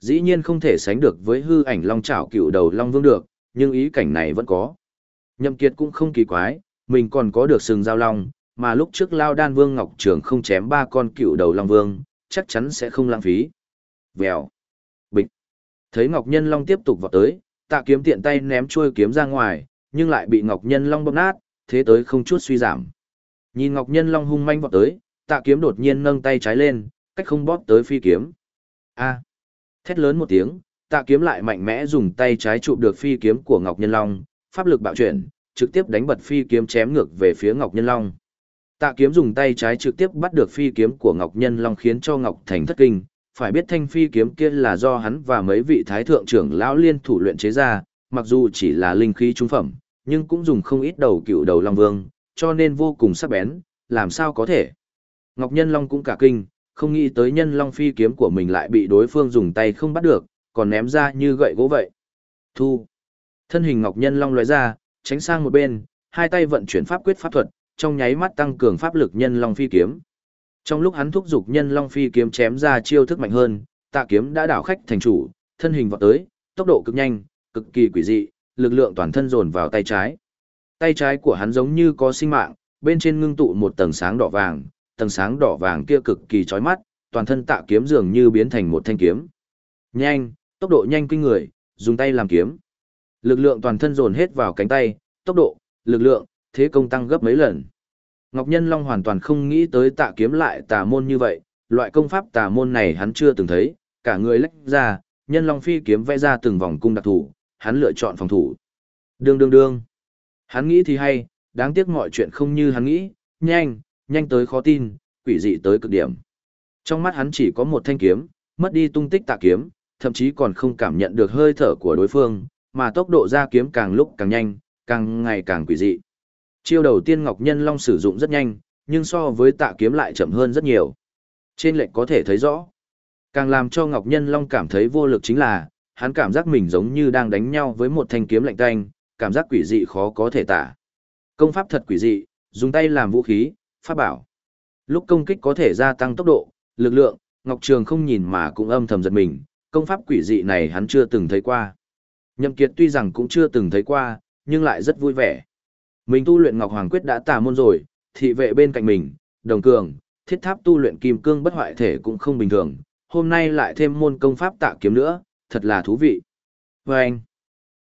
Dĩ nhiên không thể sánh được với hư ảnh long chảo cựu đầu long vương được, nhưng ý cảnh này vẫn có. Nhậm Kiệt cũng không kỳ quái, mình còn có được sừng giao long, mà lúc trước Lao Đan Vương Ngọc Trường không chém ba con cựu đầu long vương, chắc chắn sẽ không lãng phí. Vèo. Bịch. Thấy Ngọc Nhân Long tiếp tục vọt tới, tạ kiếm tiện tay ném chuôi kiếm ra ngoài, nhưng lại bị Ngọc Nhân Long bóp nát, thế tới không chút suy giảm. Nhìn Ngọc Nhân Long hung manh vọt tới, tạ kiếm đột nhiên nâng tay trái lên, cách không bóp tới phi kiếm. A. Thét lớn một tiếng, tạ kiếm lại mạnh mẽ dùng tay trái chụp được phi kiếm của Ngọc Nhân Long, pháp lực bạo chuyển, trực tiếp đánh bật phi kiếm chém ngược về phía Ngọc Nhân Long. Tạ kiếm dùng tay trái trực tiếp bắt được phi kiếm của Ngọc Nhân Long khiến cho Ngọc Thành thất kinh, phải biết thanh phi kiếm kia là do hắn và mấy vị thái thượng trưởng lão liên thủ luyện chế ra, mặc dù chỉ là linh khí trung phẩm, nhưng cũng dùng không ít đầu cựu đầu Long Vương, cho nên vô cùng sắc bén, làm sao có thể. Ngọc Nhân Long cũng cả kinh, không nghĩ tới nhân Long phi kiếm của mình lại bị đối phương dùng tay không bắt được, còn ném ra như gậy gỗ vậy. Thu. Thân hình Ngọc Nhân Long lóe ra, tránh sang một bên, hai tay vận chuyển pháp quyết pháp thuật, trong nháy mắt tăng cường pháp lực nhân Long phi kiếm. Trong lúc hắn thúc giục nhân Long phi kiếm chém ra chiêu thức mạnh hơn, tạ kiếm đã đảo khách thành chủ, thân hình vọt tới, tốc độ cực nhanh, cực kỳ quỷ dị, lực lượng toàn thân dồn vào tay trái. Tay trái của hắn giống như có sinh mạng, bên trên ngưng tụ một tầng sáng đỏ vàng, tầng sáng đỏ vàng kia cực kỳ chói mắt, toàn thân tạ kiếm dường như biến thành một thanh kiếm. Nhanh, tốc độ nhanh kinh người, dùng tay làm kiếm. Lực lượng toàn thân dồn hết vào cánh tay, tốc độ, lực lượng, thế công tăng gấp mấy lần. Ngọc Nhân Long hoàn toàn không nghĩ tới tạ kiếm lại tà môn như vậy, loại công pháp tà môn này hắn chưa từng thấy, cả người lách ra, Nhân Long phi kiếm vẽ ra từng vòng cung đặc thủ, hắn lựa chọn phòng thủ. Đương đương đương. Hắn nghĩ thì hay, đáng tiếc mọi chuyện không như hắn nghĩ, nhanh, nhanh tới khó tin, quỷ dị tới cực điểm. Trong mắt hắn chỉ có một thanh kiếm, mất đi tung tích tạ kiếm, thậm chí còn không cảm nhận được hơi thở của đối phương, mà tốc độ ra kiếm càng lúc càng nhanh, càng ngày càng quỷ dị. Chiêu đầu tiên Ngọc Nhân Long sử dụng rất nhanh, nhưng so với tạ kiếm lại chậm hơn rất nhiều. Trên lệnh có thể thấy rõ. Càng làm cho Ngọc Nhân Long cảm thấy vô lực chính là, hắn cảm giác mình giống như đang đánh nhau với một thanh kiếm lạnh tanh, cảm giác quỷ dị khó có thể tả. Công pháp thật quỷ dị, dùng tay làm vũ khí, pháp bảo. Lúc công kích có thể gia tăng tốc độ, lực lượng, Ngọc Trường không nhìn mà cũng âm thầm giật mình, công pháp quỷ dị này hắn chưa từng thấy qua. Nhậm Kiệt tuy rằng cũng chưa từng thấy qua, nhưng lại rất vui vẻ. Mình tu luyện Ngọc Hoàng Quyết đã tà môn rồi, thị vệ bên cạnh mình, đồng cường, thiết tháp tu luyện kim cương bất hoại thể cũng không bình thường, hôm nay lại thêm môn công pháp tạ kiếm nữa, thật là thú vị. Và anh,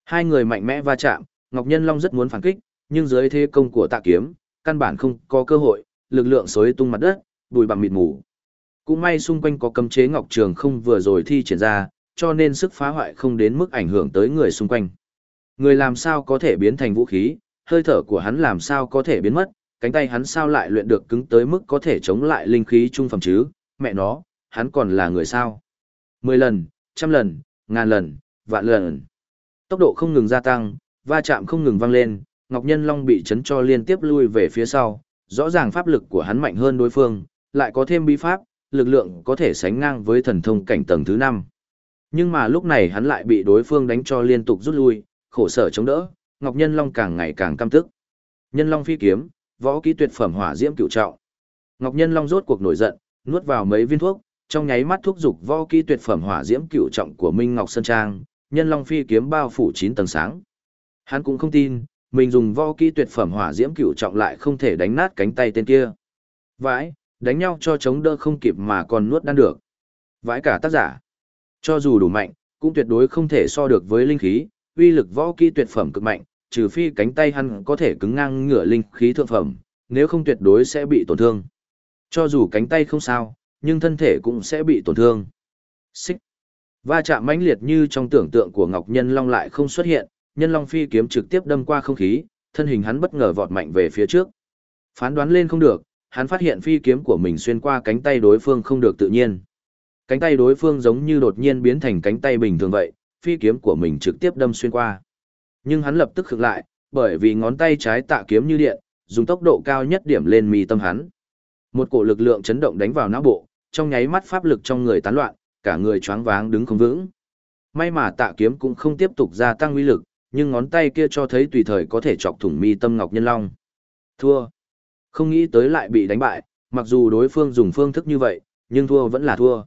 hai người mạnh mẽ va chạm, Ngọc Nhân Long rất muốn phản kích, nhưng dưới thế công của tạ kiếm, căn bản không có cơ hội, lực lượng xối tung mặt đất, đùi bằng mịt mù. Cũng may xung quanh có cấm chế Ngọc Trường không vừa rồi thi triển ra, cho nên sức phá hoại không đến mức ảnh hưởng tới người xung quanh. Người làm sao có thể biến thành vũ khí, hơi thở của hắn làm sao có thể biến mất, cánh tay hắn sao lại luyện được cứng tới mức có thể chống lại linh khí trung phẩm chứ, mẹ nó, hắn còn là người sao. Mười lần, trăm lần, ngàn lần, vạn lần. Tốc độ không ngừng gia tăng, va chạm không ngừng vang lên, Ngọc Nhân Long bị chấn cho liên tiếp lui về phía sau, rõ ràng pháp lực của hắn mạnh hơn đối phương, lại có thêm bí pháp, lực lượng có thể sánh ngang với thần thông cảnh tầng thứ 5. Nhưng mà lúc này hắn lại bị đối phương đánh cho liên tục rút lui, khổ sở chống đỡ, Ngọc Nhân Long càng ngày càng căm tức. Nhân Long phi kiếm, võ kỹ tuyệt phẩm hỏa diễm cựu trọng. Ngọc Nhân Long rốt cuộc nổi giận, nuốt vào mấy viên thuốc, trong nháy mắt thuốc dục võ kỹ tuyệt phẩm hỏa diễm cựu trọng của Minh Ngọc Sơn Trang, Nhân Long phi kiếm bao phủ 9 tầng sáng. Hắn cũng không tin, mình dùng võ kỹ tuyệt phẩm hỏa diễm cựu trọng lại không thể đánh nát cánh tay tên kia. Vãi, đánh nhau cho chống đỡ không kịp mà còn nuốt đan được. Vãi cả tác giả. Cho dù đủ mạnh, cũng tuyệt đối không thể so được với linh khí, uy lực võ kỹ tuyệt phẩm cực mạnh, trừ phi cánh tay hắn có thể cứng ngang ngửa linh khí thượng phẩm, nếu không tuyệt đối sẽ bị tổn thương. Cho dù cánh tay không sao, nhưng thân thể cũng sẽ bị tổn thương. Xích. Va chạm mãnh liệt như trong tưởng tượng của Ngọc Nhân Long lại không xuất hiện, Nhân Long phi kiếm trực tiếp đâm qua không khí, thân hình hắn bất ngờ vọt mạnh về phía trước. Phán đoán lên không được, hắn phát hiện phi kiếm của mình xuyên qua cánh tay đối phương không được tự nhiên. Cánh tay đối phương giống như đột nhiên biến thành cánh tay bình thường vậy, phi kiếm của mình trực tiếp đâm xuyên qua. Nhưng hắn lập tức khựng lại, bởi vì ngón tay trái tạ kiếm như điện, dùng tốc độ cao nhất điểm lên mi tâm hắn. Một cổ lực lượng chấn động đánh vào não bộ, trong nháy mắt pháp lực trong người tán loạn, cả người choáng váng đứng không vững. May mà tạ kiếm cũng không tiếp tục gia tăng uy lực, nhưng ngón tay kia cho thấy tùy thời có thể chọc thủng mi tâm Ngọc Nhân Long. Thua. Không nghĩ tới lại bị đánh bại, mặc dù đối phương dùng phương thức như vậy, nhưng thua vẫn là thua.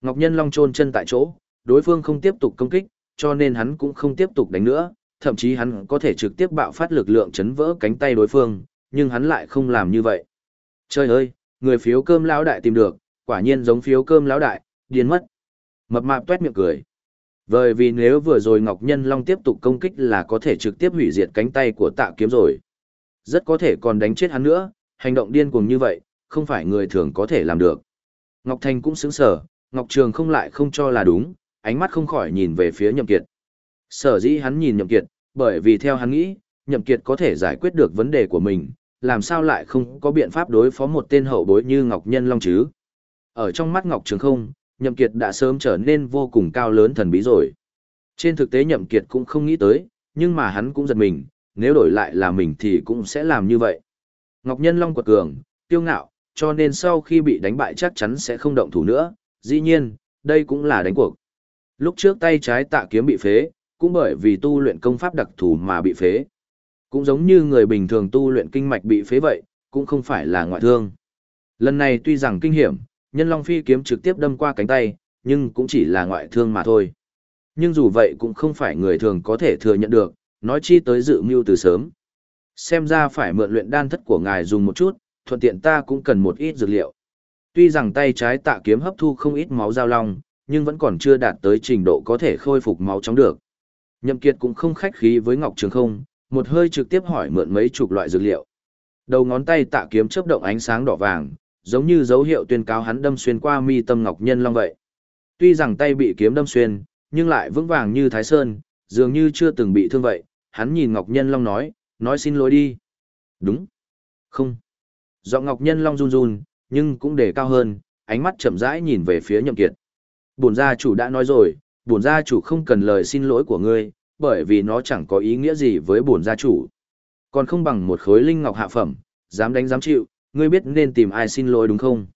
Ngọc Nhân Long chôn chân tại chỗ, đối phương không tiếp tục công kích, cho nên hắn cũng không tiếp tục đánh nữa, thậm chí hắn có thể trực tiếp bạo phát lực lượng chấn vỡ cánh tay đối phương, nhưng hắn lại không làm như vậy. Trời ơi, người phiếu cơm lão đại tìm được, quả nhiên giống phiếu cơm lão đại, điên mất. Mập mạp tuét miệng cười. Bởi vì nếu vừa rồi Ngọc Nhân Long tiếp tục công kích là có thể trực tiếp hủy diệt cánh tay của tạ kiếm rồi. Rất có thể còn đánh chết hắn nữa, hành động điên cuồng như vậy, không phải người thường có thể làm được. Ngọc Thành cũng sững sờ, Ngọc Trường không lại không cho là đúng, ánh mắt không khỏi nhìn về phía Nhậm Kiệt. Sở dĩ hắn nhìn Nhậm Kiệt, bởi vì theo hắn nghĩ, Nhậm Kiệt có thể giải quyết được vấn đề của mình, làm sao lại không có biện pháp đối phó một tên hậu bối như Ngọc Nhân Long chứ? Ở trong mắt Ngọc Trường không, Nhậm Kiệt đã sớm trở nên vô cùng cao lớn thần bí rồi. Trên thực tế Nhậm Kiệt cũng không nghĩ tới, nhưng mà hắn cũng giật mình, nếu đổi lại là mình thì cũng sẽ làm như vậy. Ngọc Nhân Long quật cường, tiêu ngạo, cho nên sau khi bị đánh bại chắc chắn sẽ không động thủ nữa, dĩ nhiên, đây cũng là đánh cuộc. Lúc trước tay trái tạ kiếm bị phế, cũng bởi vì tu luyện công pháp đặc thù mà bị phế. Cũng giống như người bình thường tu luyện kinh mạch bị phế vậy, cũng không phải là ngoại thương. Lần này tuy rằng kinh hiểm, nhân long phi kiếm trực tiếp đâm qua cánh tay, nhưng cũng chỉ là ngoại thương mà thôi. Nhưng dù vậy cũng không phải người thường có thể thừa nhận được, nói chi tới dự mưu từ sớm. Xem ra phải mượn luyện đan thất của ngài dùng một chút, thuận tiện ta cũng cần một ít dược liệu. Tuy rằng tay trái tạ kiếm hấp thu không ít máu giao long, nhưng vẫn còn chưa đạt tới trình độ có thể khôi phục máu chóng được. Nhậm Kiệt cũng không khách khí với Ngọc Trường không, một hơi trực tiếp hỏi mượn mấy chục loại dược liệu. Đầu ngón tay tạ kiếm chớp động ánh sáng đỏ vàng, giống như dấu hiệu tuyên cáo hắn đâm xuyên qua mi tâm Ngọc Nhân Long vậy. Tuy rằng tay bị kiếm đâm xuyên, nhưng lại vững vàng như Thái Sơn, dường như chưa từng bị thương vậy. Hắn nhìn Ngọc Nhân Long nói, nói xin lỗi đi. Đúng. Không. Giọng Ngọc Nhân Long run run, nhưng cũng để cao hơn, ánh mắt chậm rãi nhìn về phía Nhậm Kiệt. Bổn gia chủ đã nói rồi, bổn gia chủ không cần lời xin lỗi của ngươi, bởi vì nó chẳng có ý nghĩa gì với bổn gia chủ. Còn không bằng một khối linh ngọc hạ phẩm, dám đánh dám chịu, ngươi biết nên tìm ai xin lỗi đúng không?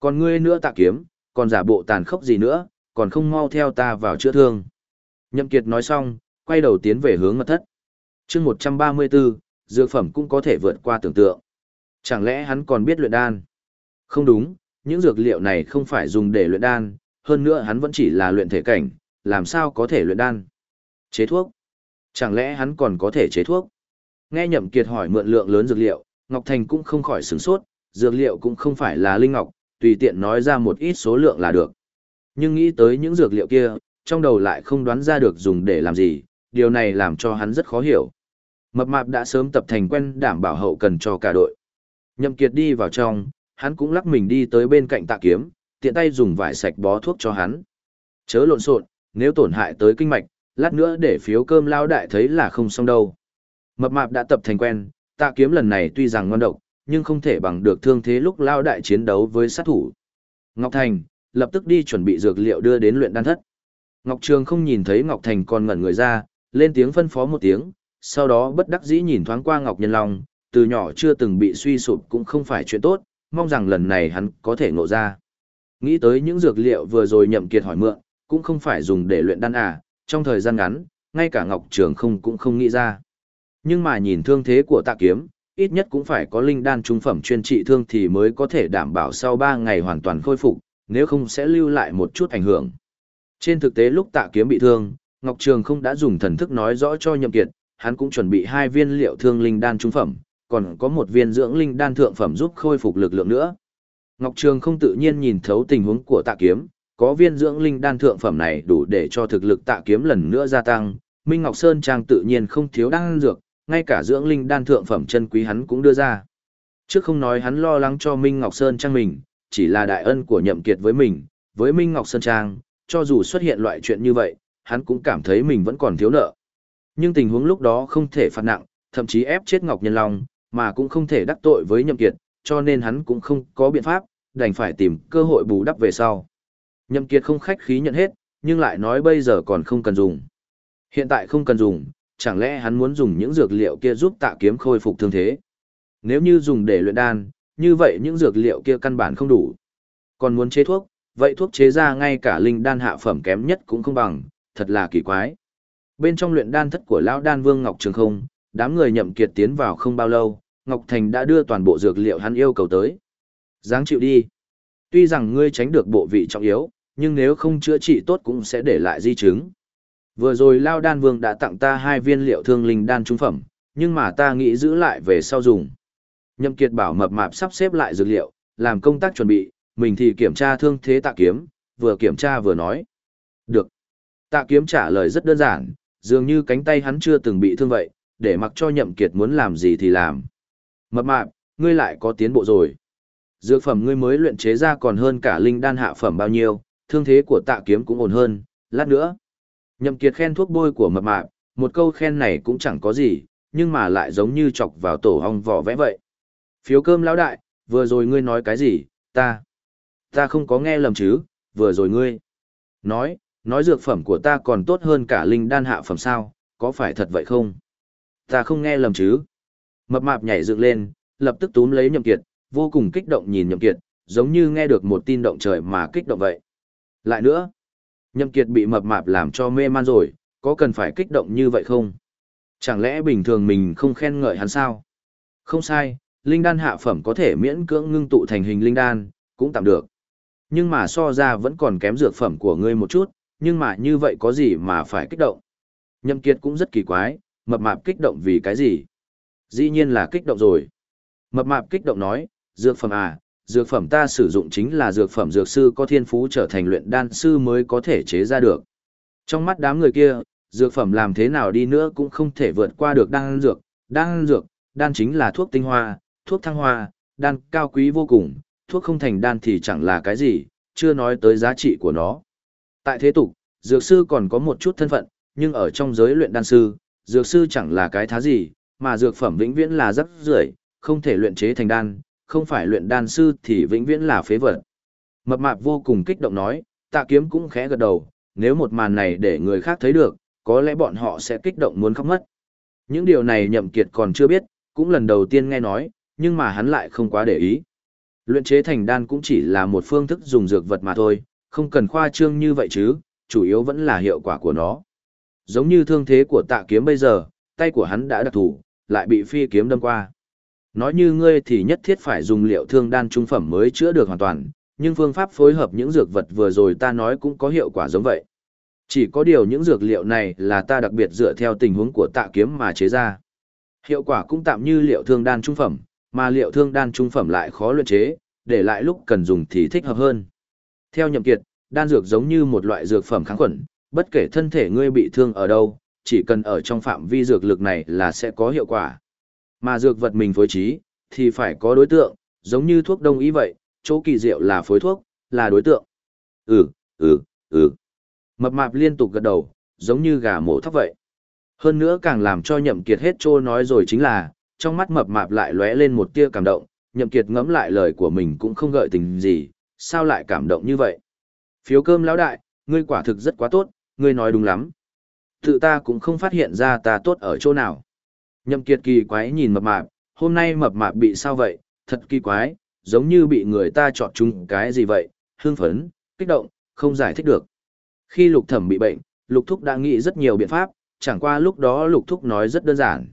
Còn ngươi nữa tạ kiếm, còn giả bộ tàn khốc gì nữa, còn không mau theo ta vào chữa thương. Nhậm Kiệt nói xong, quay đầu tiến về hướng mật thất. Chương 134, dược phẩm cũng có thể vượt qua tưởng tượng. Chẳng lẽ hắn còn biết luyện đan? Không đúng, những dược liệu này không phải dùng để luyện đan, hơn nữa hắn vẫn chỉ là luyện thể cảnh, làm sao có thể luyện đan? Chế thuốc? Chẳng lẽ hắn còn có thể chế thuốc? Nghe Nhậm Kiệt hỏi mượn lượng lớn dược liệu, Ngọc Thành cũng không khỏi sửng sốt, dược liệu cũng không phải là linh ngọc, tùy tiện nói ra một ít số lượng là được. Nhưng nghĩ tới những dược liệu kia, trong đầu lại không đoán ra được dùng để làm gì, điều này làm cho hắn rất khó hiểu. Mập mạp đã sớm tập thành quen đảm bảo hậu cần cho cả đội. Nhậm Kiệt đi vào trong, hắn cũng lắc mình đi tới bên cạnh tạ kiếm, tiện tay dùng vải sạch bó thuốc cho hắn. Chớ lộn xộn, nếu tổn hại tới kinh mạch, lát nữa để phiếu cơm lao đại thấy là không xong đâu. Mập mạp đã tập thành quen, tạ kiếm lần này tuy rằng ngon độc, nhưng không thể bằng được thương thế lúc lao đại chiến đấu với sát thủ. Ngọc Thành, lập tức đi chuẩn bị dược liệu đưa đến luyện đan thất. Ngọc Trường không nhìn thấy Ngọc Thành còn ngẩn người ra, lên tiếng phân phó một tiếng, sau đó bất đắc dĩ nhìn thoáng qua Ngọc Nhân Long, từ nhỏ chưa từng bị suy sụp cũng không phải chuyện tốt, mong rằng lần này hắn có thể ngộ ra. Nghĩ tới những dược liệu vừa rồi nhậm kiệt hỏi mượn, cũng không phải dùng để luyện đan à, trong thời gian ngắn, ngay cả Ngọc Trường không cũng không nghĩ ra. Nhưng mà nhìn thương thế của tạ kiếm, ít nhất cũng phải có linh đan trung phẩm chuyên trị thương thì mới có thể đảm bảo sau 3 ngày hoàn toàn khôi phục, nếu không sẽ lưu lại một chút ảnh hưởng. Trên thực tế lúc tạ kiếm bị thương, Ngọc Trường không đã dùng thần thức nói rõ cho nhậm kiệt, hắn cũng chuẩn bị hai viên liệu thương linh đan trung phẩm, còn có một viên dưỡng linh đan thượng phẩm giúp khôi phục lực lượng nữa. Ngọc Trường không tự nhiên nhìn thấu tình huống của tạ kiếm, có viên dưỡng linh đan thượng phẩm này đủ để cho thực lực tạ kiếm lần nữa gia tăng, Minh Ngọc Sơn Trang tự nhiên không thiếu đan dược, ngay cả dưỡng linh đan thượng phẩm chân quý hắn cũng đưa ra. Trước không nói hắn lo lắng cho Minh Ngọc Sơn Trang mình, chỉ là đại ân của nhậm kiệt với mình, với Minh Ngọc Sơn Trang, cho dù xuất hiện loại chuyện như vậy, hắn cũng cảm thấy mình vẫn còn thiếu nợ. Nhưng tình huống lúc đó không thể phạt nặng, thậm chí ép chết Ngọc Nhân Long, mà cũng không thể đắc tội với nhậm kiệt, cho nên hắn cũng không có biện pháp, đành phải tìm cơ hội bù đắp về sau. Nhậm kiệt không khách khí nhận hết, nhưng lại nói bây giờ còn không cần dùng. Hiện tại không cần dùng, chẳng lẽ hắn muốn dùng những dược liệu kia giúp tạ kiếm khôi phục thương thế? Nếu như dùng để luyện đan, như vậy những dược liệu kia căn bản không đủ. Còn muốn chế thuốc, vậy thuốc chế ra ngay cả linh đan hạ phẩm kém nhất cũng không bằng, thật là kỳ quái. Bên trong luyện đan thất của lão đan vương Ngọc Trường Không, đám người nhậm kiệt tiến vào không bao lâu, Ngọc Thành đã đưa toàn bộ dược liệu hắn yêu cầu tới. Giáng chịu đi. Tuy rằng ngươi tránh được bộ vị trọng yếu, nhưng nếu không chữa trị tốt cũng sẽ để lại di chứng. Vừa rồi Lao Đan Vương đã tặng ta hai viên liệu thương linh đan trung phẩm, nhưng mà ta nghĩ giữ lại về sau dùng. Nhậm Kiệt bảo mập mạp sắp xếp lại dược liệu, làm công tác chuẩn bị, mình thì kiểm tra thương thế tạ kiếm, vừa kiểm tra vừa nói. Được. Tạ kiếm trả lời rất đơn giản, dường như cánh tay hắn chưa từng bị thương vậy, để mặc cho Nhậm Kiệt muốn làm gì thì làm. Mập mạp, ngươi lại có tiến bộ rồi. Dược phẩm ngươi mới luyện chế ra còn hơn cả linh đan hạ phẩm bao nhiêu, thương thế của tạ kiếm cũng ổn hơn, lát nữa. Nhậm Kiệt khen thuốc bôi của mập mạp, một câu khen này cũng chẳng có gì, nhưng mà lại giống như chọc vào tổ hong vỏ vẽ vậy. Phiếu cơm lão đại, vừa rồi ngươi nói cái gì, ta, ta không có nghe lầm chứ, vừa rồi ngươi. Nói, nói dược phẩm của ta còn tốt hơn cả linh đan hạ phẩm sao, có phải thật vậy không? Ta không nghe lầm chứ. Mập mạp nhảy dựng lên, lập tức túm lấy nhậm kiệt, vô cùng kích động nhìn nhậm kiệt, giống như nghe được một tin động trời mà kích động vậy. Lại nữa, nhậm kiệt bị mập mạp làm cho mê man rồi, có cần phải kích động như vậy không? Chẳng lẽ bình thường mình không khen ngợi hắn sao? Không sai, linh đan hạ phẩm có thể miễn cưỡng ngưng tụ thành hình linh đan, cũng tạm được. Nhưng mà so ra vẫn còn kém dược phẩm của ngươi một chút, nhưng mà như vậy có gì mà phải kích động? Nhậm Kiệt cũng rất kỳ quái, mập mạp kích động vì cái gì? Dĩ nhiên là kích động rồi. Mập mạp kích động nói, dược phẩm à, dược phẩm ta sử dụng chính là dược phẩm dược sư có thiên phú trở thành luyện đan sư mới có thể chế ra được. Trong mắt đám người kia, dược phẩm làm thế nào đi nữa cũng không thể vượt qua được đan dược, đan dược, đan chính là thuốc tinh hoa, thuốc thăng hoa, đan cao quý vô cùng, thuốc không thành đan thì chẳng là cái gì, chưa nói tới giá trị của nó. Tại thế tục, dược sư còn có một chút thân phận, nhưng ở trong giới luyện đan sư, dược sư chẳng là cái thá gì, mà dược phẩm vĩnh viễn là rất rưởi, không thể luyện chế thành đan, không phải luyện đan sư thì vĩnh viễn là phế vật. Mập mạp vô cùng kích động nói, tạ kiếm cũng khẽ gật đầu, nếu một màn này để người khác thấy được, có lẽ bọn họ sẽ kích động muốn khóc mất. Những điều này nhậm kiệt còn chưa biết, cũng lần đầu tiên nghe nói, nhưng mà hắn lại không quá để ý. Luyện chế thành đan cũng chỉ là một phương thức dùng dược vật mà thôi, không cần khoa trương như vậy chứ, chủ yếu vẫn là hiệu quả của nó. Giống như thương thế của tạ kiếm bây giờ, tay của hắn đã đặc thủ, lại bị phi kiếm đâm qua. Nói như ngươi thì nhất thiết phải dùng liệu thương đan trung phẩm mới chữa được hoàn toàn, nhưng phương pháp phối hợp những dược vật vừa rồi ta nói cũng có hiệu quả giống vậy. Chỉ có điều những dược liệu này là ta đặc biệt dựa theo tình huống của tạ kiếm mà chế ra. Hiệu quả cũng tạm như liệu thương đan trung phẩm, mà liệu thương đan trung phẩm lại khó luyện chế, để lại lúc cần dùng thì thích hợp hơn. Theo nhậm kiệt, đan dược giống như một loại dược phẩm kháng khuẩn, bất kể thân thể ngươi bị thương ở đâu, chỉ cần ở trong phạm vi dược lực này là sẽ có hiệu quả. Mà dược vật mình phối trí, thì phải có đối tượng, giống như thuốc đông y vậy, chỗ kỳ diệu là phối thuốc, là đối tượng. Ừ, ừ, ừ. Mập mạp liên tục gật đầu, giống như gà mổ thóc vậy. Hơn nữa càng làm cho nhậm kiệt hết trô nói rồi chính là, trong mắt mập mạp lại lóe lên một tia cảm động, nhậm kiệt ngẫm lại lời của mình cũng không gợi tình gì, sao lại cảm động như vậy. Phiếu cơm lão đại, ngươi quả thực rất quá tốt, ngươi nói đúng lắm. Tự ta cũng không phát hiện ra ta tốt ở chỗ nào. Nhậm kiệt kỳ quái nhìn mập mạp, hôm nay mập mạp bị sao vậy, thật kỳ quái, giống như bị người ta chọn chúng cái gì vậy, hương phấn, kích động, không giải thích được. Khi lục thẩm bị bệnh, lục thúc đã nghĩ rất nhiều biện pháp, chẳng qua lúc đó lục thúc nói rất đơn giản.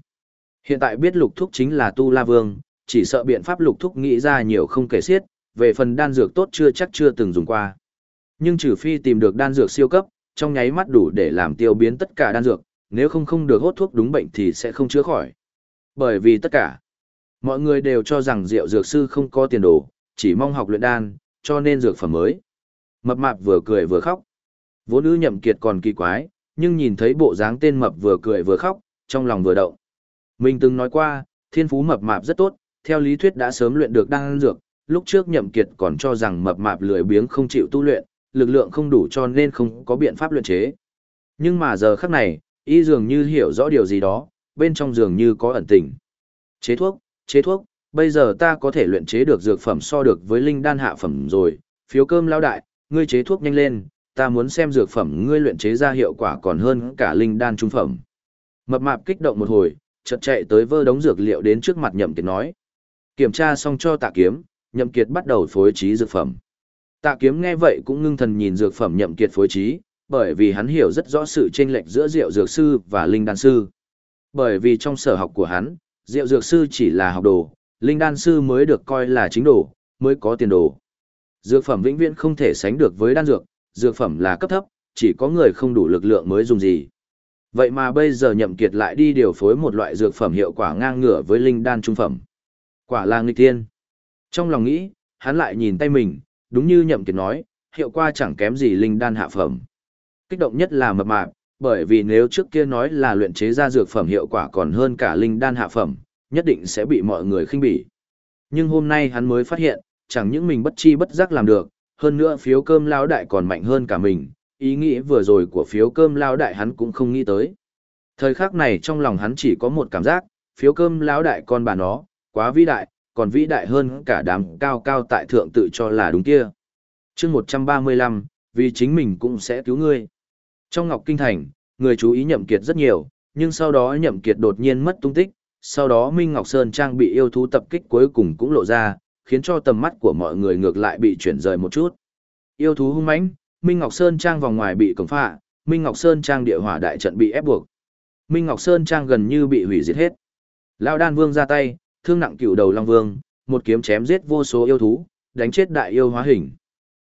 Hiện tại biết lục thúc chính là Tu La Vương, chỉ sợ biện pháp lục thúc nghĩ ra nhiều không kể xiết, về phần đan dược tốt chưa chắc chưa từng dùng qua. Nhưng trừ phi tìm được đan dược siêu cấp, trong nháy mắt đủ để làm tiêu biến tất cả đan dược, nếu không không được hốt thuốc đúng bệnh thì sẽ không chữa khỏi. Bởi vì tất cả, mọi người đều cho rằng rượu dược sư không có tiền đồ, chỉ mong học luyện đan, cho nên dược phẩm mới. Mập mạp vừa cười vừa khóc. Vốn nữ nhậm kiệt còn kỳ quái, nhưng nhìn thấy bộ dáng tên mập vừa cười vừa khóc, trong lòng vừa động. Mình từng nói qua, thiên phú mập mạp rất tốt, theo lý thuyết đã sớm luyện được đan dược, lúc trước nhậm kiệt còn cho rằng mập mạp lười biếng không chịu tu luyện, lực lượng không đủ cho nên không có biện pháp luyện chế. Nhưng mà giờ khắc này, y dường như hiểu rõ điều gì đó, bên trong dường như có ẩn tình. Chế thuốc, chế thuốc, bây giờ ta có thể luyện chế được dược phẩm so được với linh đan hạ phẩm rồi, phiếu cơm lao đại, ngươi chế thuốc nhanh lên, ta muốn xem dược phẩm ngươi luyện chế ra hiệu quả còn hơn cả linh đan trung phẩm. Mập mạp kích động một hồi, chợt chạy tới vơ đống dược liệu đến trước mặt Nhậm Kiệt nói. Kiểm tra xong cho Tạ Kiếm, Nhậm Kiệt bắt đầu phối trí dược phẩm. Tạ Kiếm nghe vậy cũng ngưng thần nhìn dược phẩm Nhậm Kiệt phối trí, bởi vì hắn hiểu rất rõ sự chênh lệch giữa rượu dược sư và linh đan sư. Bởi vì trong sở học của hắn, rượu dược sư chỉ là học đồ, linh đan sư mới được coi là chính đồ, mới có tiền đồ. Dược phẩm vĩnh viễn không thể sánh được với đan dược, dược phẩm là cấp thấp, chỉ có người không đủ lực lượng mới dùng gì. Vậy mà bây giờ nhậm kiệt lại đi điều phối một loại dược phẩm hiệu quả ngang ngửa với linh đan trung phẩm. Quả là nghịch tiên. Trong lòng nghĩ, hắn lại nhìn tay mình, đúng như nhậm kiệt nói, hiệu quả chẳng kém gì linh đan hạ phẩm. Kích động nhất là mập mạp, bởi vì nếu trước kia nói là luyện chế ra dược phẩm hiệu quả còn hơn cả linh đan hạ phẩm, nhất định sẽ bị mọi người khinh bỉ. Nhưng hôm nay hắn mới phát hiện, chẳng những mình bất chi bất giác làm được, hơn nữa phiếu cơm lao đại còn mạnh hơn cả mình, ý nghĩ vừa rồi của phiếu cơm lao đại hắn cũng không nghĩ tới. Thời khắc này trong lòng hắn chỉ có một cảm giác, phiếu cơm lao đại con bà nó, quá vĩ đại, còn vĩ đại hơn cả đám cao cao tại thượng tự cho là đúng kia. chương 135, vì chính mình cũng sẽ cứu ngươi. Trong Ngọc Kinh Thành, người chú ý nhậm kiệt rất nhiều, nhưng sau đó nhậm kiệt đột nhiên mất tung tích, sau đó Minh Ngọc Sơn Trang bị yêu thú tập kích cuối cùng cũng lộ ra, khiến cho tầm mắt của mọi người ngược lại bị chuyển rời một chút. Yêu thú hung mãnh, Minh Ngọc Sơn Trang vòng ngoài bị cổng phá, Minh Ngọc Sơn Trang địa hỏa đại trận bị ép buộc. Minh Ngọc Sơn Trang gần như bị hủy diệt hết. Lão Đan Vương ra tay, thương nặng cựu đầu Long Vương, một kiếm chém giết vô số yêu thú, đánh chết đại yêu hóa hình.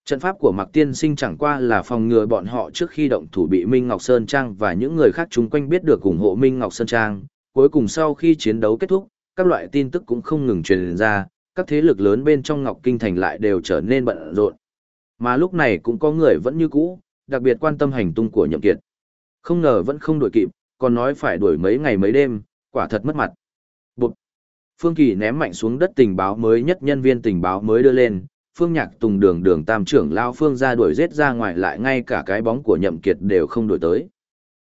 Trận pháp của Mạc Tiên Sinh chẳng qua là phòng ngừa bọn họ trước khi động thủ bị Minh Ngọc Sơn Trang và những người khác chung quanh biết được ủng hộ Minh Ngọc Sơn Trang. Cuối cùng sau khi chiến đấu kết thúc, các loại tin tức cũng không ngừng truyền ra, các thế lực lớn bên trong Ngọc Kinh Thành lại đều trở nên bận rộn. Mà lúc này cũng có người vẫn như cũ, đặc biệt quan tâm hành tung của Nhậm Kiệt. Không ngờ vẫn không đuổi kịp, còn nói phải đuổi mấy ngày mấy đêm, quả thật mất mặt. Phương Kỳ ném mạnh xuống đất tình báo mới nhất nhân viên tình báo mới đưa lên, Phương Nhạc Tùng đường đường tam trưởng lao Phương ra đuổi giết ra ngoài lại ngay cả cái bóng của Nhậm Kiệt đều không đuổi tới.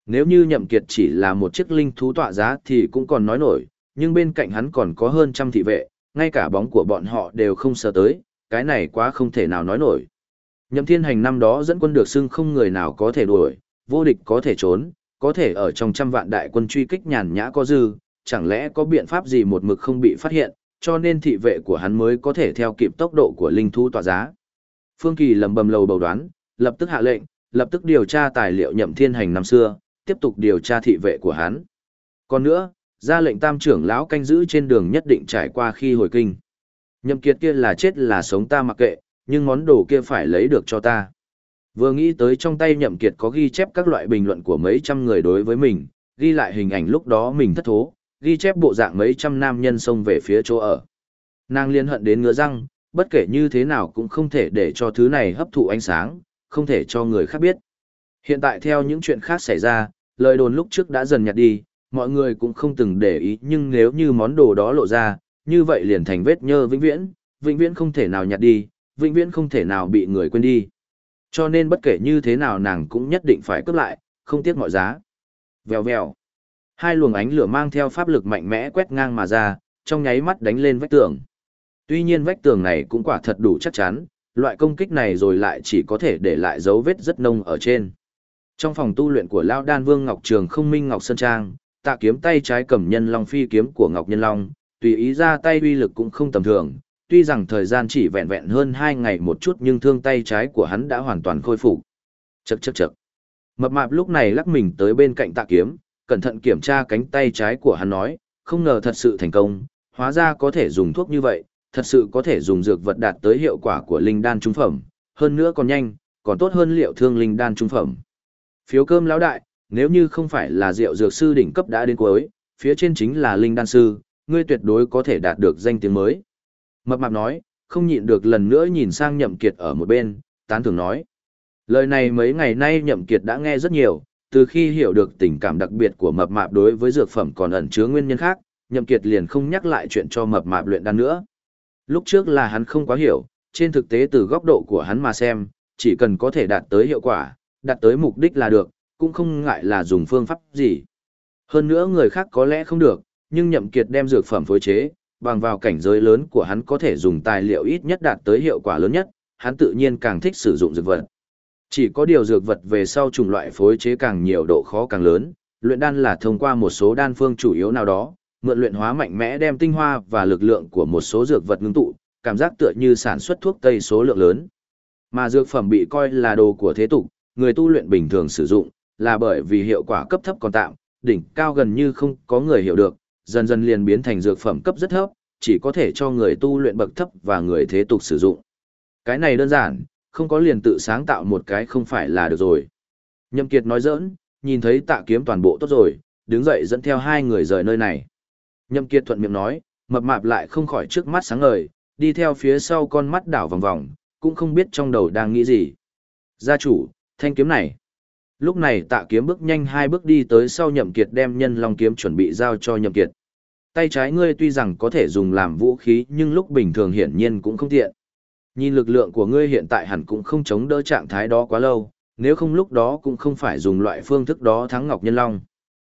Nếu như Nhậm Kiệt chỉ là một chiếc linh thú tọa giá thì cũng còn nói nổi, nhưng bên cạnh hắn còn có hơn trăm thị vệ, ngay cả bóng của bọn họ đều không sợ tới, cái này quá không thể nào nói nổi. Nhậm Thiên Hành năm đó dẫn quân được xưng không người nào có thể đuổi, vô địch có thể trốn, có thể ở trong trăm vạn đại quân truy kích nhàn nhã có dư, chẳng lẽ có biện pháp gì một mực không bị phát hiện, cho nên thị vệ của hắn mới có thể theo kịp tốc độ của linh thú tỏa giá. Phương Kỳ lầm bầm lầu bầu đoán, lập tức hạ lệnh, lập tức điều tra tài liệu nhậm thiên hành năm xưa, tiếp tục điều tra thị vệ của hắn. Còn nữa, ra lệnh tam trưởng lão canh giữ trên đường nhất định trải qua khi hồi kinh. Nhậm kiệt kia là chết là sống ta mặc kệ, nhưng món đồ kia phải lấy được cho ta. Vừa nghĩ tới trong tay nhậm kiệt có ghi chép các loại bình luận của mấy trăm người đối với mình, ghi lại hình ảnh lúc đó mình thất thố, ghi chép bộ dạng mấy trăm nam nhân xông về phía chỗ ở. Nàng liên hận đến ngứa răng, bất kể như thế nào cũng không thể để cho thứ này hấp thụ ánh sáng, không thể cho người khác biết. Hiện tại theo những chuyện khác xảy ra, lời đồn lúc trước đã dần nhạt đi, mọi người cũng không từng để ý nhưng nếu như món đồ đó lộ ra, như vậy liền thành vết nhơ vĩnh viễn, vĩnh viễn không thể nào nhạt đi, vĩnh viễn không thể nào bị người quên đi. Cho nên bất kể như thế nào nàng cũng nhất định phải cướp lại, không tiếc mọi giá. Vèo vèo. Hai luồng ánh lửa mang theo pháp lực mạnh mẽ quét ngang mà ra, trong nháy mắt đánh lên vách tường. Tuy nhiên vách tường này cũng quả thật đủ chắc chắn, loại công kích này rồi lại chỉ có thể để lại dấu vết rất nông ở trên. Trong phòng tu luyện của Lão Đan Vương Ngọc Trường không minh Ngọc Sơn Trang, tạ kiếm tay trái cầm nhân long phi kiếm của Ngọc Nhân Long, tùy ý ra tay uy lực cũng không tầm thường, tuy rằng thời gian chỉ vẹn vẹn hơn hai ngày một chút nhưng thương tay trái của hắn đã hoàn toàn khôi phục. Chậc chậc chậc. Mập mạp lúc này lắc mình tới bên cạnh tạ kiếm, cẩn thận kiểm tra cánh tay trái của hắn nói, không ngờ thật sự thành công, hóa ra có thể dùng thuốc như vậy, thật sự có thể dùng dược vật đạt tới hiệu quả của linh đan trung phẩm, hơn nữa còn nhanh, còn tốt hơn liệu thương linh đan trung phẩm. Phiếu cơm lão đại, nếu như không phải là rượu dược sư đỉnh cấp đã đến cuối, phía trên chính là linh đan sư, ngươi tuyệt đối có thể đạt được danh tiếng mới. Mập mạp nói, không nhịn được lần nữa nhìn sang nhậm kiệt ở một bên, tán thưởng nói. Lời này mấy ngày nay nhậm kiệt đã nghe rất nhiều, từ khi hiểu được tình cảm đặc biệt của mập mạp đối với dược phẩm còn ẩn chứa nguyên nhân khác, nhậm kiệt liền không nhắc lại chuyện cho mập mạp luyện đan nữa. Lúc trước là hắn không quá hiểu, trên thực tế từ góc độ của hắn mà xem, chỉ cần có thể đạt tới hiệu quả, đạt tới mục đích là được, cũng không ngại là dùng phương pháp gì. Hơn nữa người khác có lẽ không được, nhưng nhậm kiệt đem dược phẩm phối chế, bằng vào cảnh giới lớn của hắn có thể dùng tài liệu ít nhất đạt tới hiệu quả lớn nhất, hắn tự nhiên càng thích sử dụng dược vật. Chỉ có điều dược vật về sau chủng loại phối chế càng nhiều độ khó càng lớn, luyện đan là thông qua một số đan phương chủ yếu nào đó, mượn luyện hóa mạnh mẽ đem tinh hoa và lực lượng của một số dược vật ngưng tụ, cảm giác tựa như sản xuất thuốc tây số lượng lớn. Mà dược phẩm bị coi là đồ của thế tục, người tu luyện bình thường sử dụng, là bởi vì hiệu quả cấp thấp còn tạm, đỉnh cao gần như không có người hiểu được, dần dần liền biến thành dược phẩm cấp rất thấp, chỉ có thể cho người tu luyện bậc thấp và người thế tục sử dụng. Cái này đơn giản, không có liền tự sáng tạo một cái không phải là được rồi. Nhậm Kiệt nói giỡn, nhìn thấy tạ kiếm toàn bộ tốt rồi, đứng dậy dẫn theo hai người rời nơi này. Nhậm Kiệt thuận miệng nói, mập mạp lại không khỏi trước mắt sáng ngời, đi theo phía sau con mắt đảo vòng vòng, cũng không biết trong đầu đang nghĩ gì. Gia chủ, thanh kiếm này. Lúc này tạ kiếm bước nhanh hai bước đi tới sau nhậm kiệt đem nhân long kiếm chuẩn bị giao cho nhậm kiệt. Tay trái ngươi tuy rằng có thể dùng làm vũ khí nhưng lúc bình thường hiển nhiên cũng không tiện. Nhìn lực lượng của ngươi hiện tại hẳn cũng không chống đỡ trạng thái đó quá lâu, nếu không lúc đó cũng không phải dùng loại phương thức đó thắng Ngọc Nhân Long.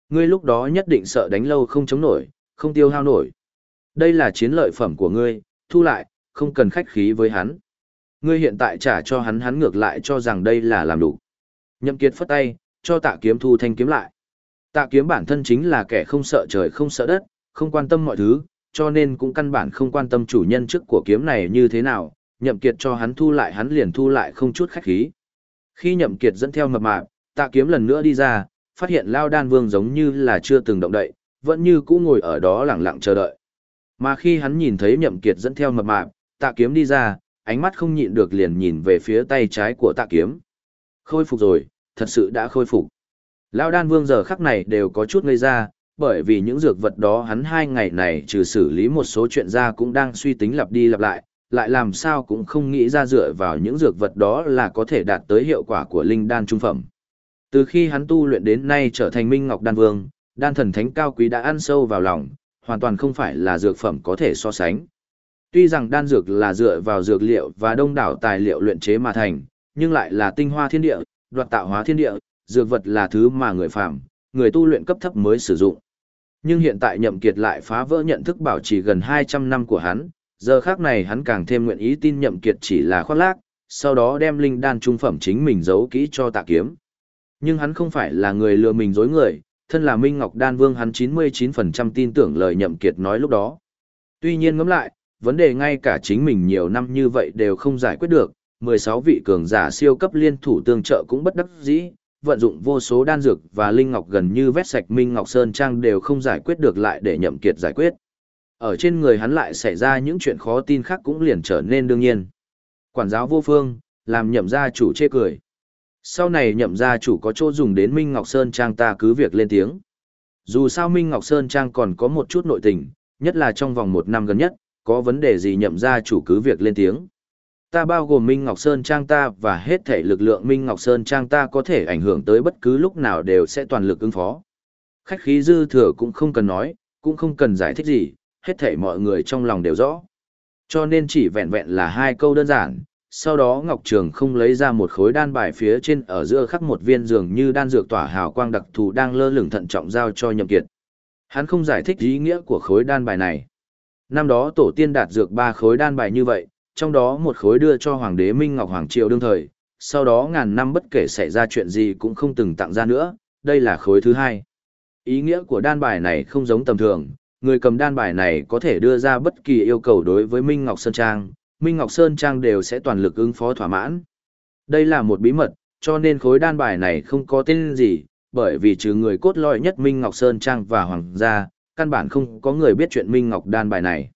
Ngươi lúc đó nhất định sợ đánh lâu không chống nổi, không tiêu hao nổi. Đây là chiến lợi phẩm của ngươi, thu lại, không cần khách khí với hắn. Ngươi hiện tại trả cho hắn hắn ngược lại cho rằng đây là làm đủ. Nhậm Kiệt phất tay, cho tạ kiếm thu thanh kiếm lại. Tạ kiếm bản thân chính là kẻ không sợ trời không sợ đất, không quan tâm mọi thứ, cho nên cũng căn bản không quan tâm chủ nhân trước của kiếm này như thế nào, nhậm kiệt cho hắn thu lại hắn liền thu lại không chút khách khí. Khi nhậm kiệt dẫn theo mập mạp, tạ kiếm lần nữa đi ra, phát hiện Lao Đan Vương giống như là chưa từng động đậy, vẫn như cũ ngồi ở đó lặng lặng chờ đợi. Mà khi hắn nhìn thấy nhậm kiệt dẫn theo mập mạp, tạ kiếm đi ra, ánh mắt không nhịn được liền nhìn về phía tay trái của tạ kiếm. Khôi phục rồi, thật sự đã khôi phục. Lao Đan Vương giờ khắc này đều có chút ngây ra, bởi vì những dược vật đó hắn hai ngày này trừ xử lý một số chuyện ra cũng đang suy tính lặp đi lặp lại, lại làm sao cũng không nghĩ ra dựa vào những dược vật đó là có thể đạt tới hiệu quả của linh đan trung phẩm. Từ khi hắn tu luyện đến nay trở thành Minh Ngọc Đan Vương, đan thần thánh cao quý đã ăn sâu vào lòng, hoàn toàn không phải là dược phẩm có thể so sánh. Tuy rằng đan dược là dựa vào dược liệu và đông đảo tài liệu luyện chế mà thành, nhưng lại là tinh hoa thiên địa, đoạt tạo hóa thiên địa, dược vật là thứ mà người phàm, người tu luyện cấp thấp mới sử dụng. Nhưng hiện tại Nhậm Kiệt lại phá vỡ nhận thức bảo trì gần 200 năm của hắn, giờ khác này hắn càng thêm nguyện ý tin Nhậm Kiệt chỉ là khoác lác, sau đó đem linh đan trung phẩm chính mình giấu kỹ cho tạ kiếm. Nhưng hắn không phải là người lừa mình dối người, thân là Minh Ngọc Đan Vương hắn 99% tin tưởng lời Nhậm Kiệt nói lúc đó. Tuy nhiên ngẫm lại, vấn đề ngay cả chính mình nhiều năm như vậy đều không giải quyết được, 16 vị cường giả siêu cấp liên thủ tương trợ cũng bất đắc dĩ, vận dụng vô số đan dược và linh ngọc gần như vét sạch Minh Ngọc Sơn Trang đều không giải quyết được lại để nhậm kiệt giải quyết. Ở trên người hắn lại xảy ra những chuyện khó tin khác cũng liền trở nên đương nhiên. Quản giáo vô phương, làm nhậm gia chủ chê cười. Sau này nhậm gia chủ có chỗ dùng đến Minh Ngọc Sơn Trang ta cứ việc lên tiếng. Dù sao Minh Ngọc Sơn Trang còn có một chút nội tình, nhất là trong vòng một năm gần nhất, có vấn đề gì nhậm gia chủ cứ việc lên tiếng. Ta bao gồm Minh Ngọc Sơn Trang ta và hết thể lực lượng Minh Ngọc Sơn Trang ta có thể ảnh hưởng tới bất cứ lúc nào đều sẽ toàn lực ứng phó. Khách khí dư thừa cũng không cần nói, cũng không cần giải thích gì, hết thể mọi người trong lòng đều rõ. Cho nên chỉ vẹn vẹn là hai câu đơn giản, sau đó Ngọc Trường không lấy ra một khối đan bài phía trên ở giữa khắc một viên dường như đan dược tỏa hào quang đặc thù đang lơ lửng thận trọng giao cho Nhậm Kiệt. Hắn không giải thích ý nghĩa của khối đan bài này. Năm đó tổ tiên đạt dược ba khối đan bài như vậy, trong đó một khối đưa cho Hoàng đế Minh Ngọc Hoàng Triều đương thời, sau đó ngàn năm bất kể xảy ra chuyện gì cũng không từng tặng ra nữa, đây là khối thứ hai. Ý nghĩa của đan bài này không giống tầm thường, người cầm đan bài này có thể đưa ra bất kỳ yêu cầu đối với Minh Ngọc Sơn Trang, Minh Ngọc Sơn Trang đều sẽ toàn lực ứng phó thỏa mãn. Đây là một bí mật, cho nên khối đan bài này không có tên gì, bởi vì trừ người cốt lõi nhất Minh Ngọc Sơn Trang và Hoàng gia, căn bản không có người biết chuyện Minh Ngọc đan bài này.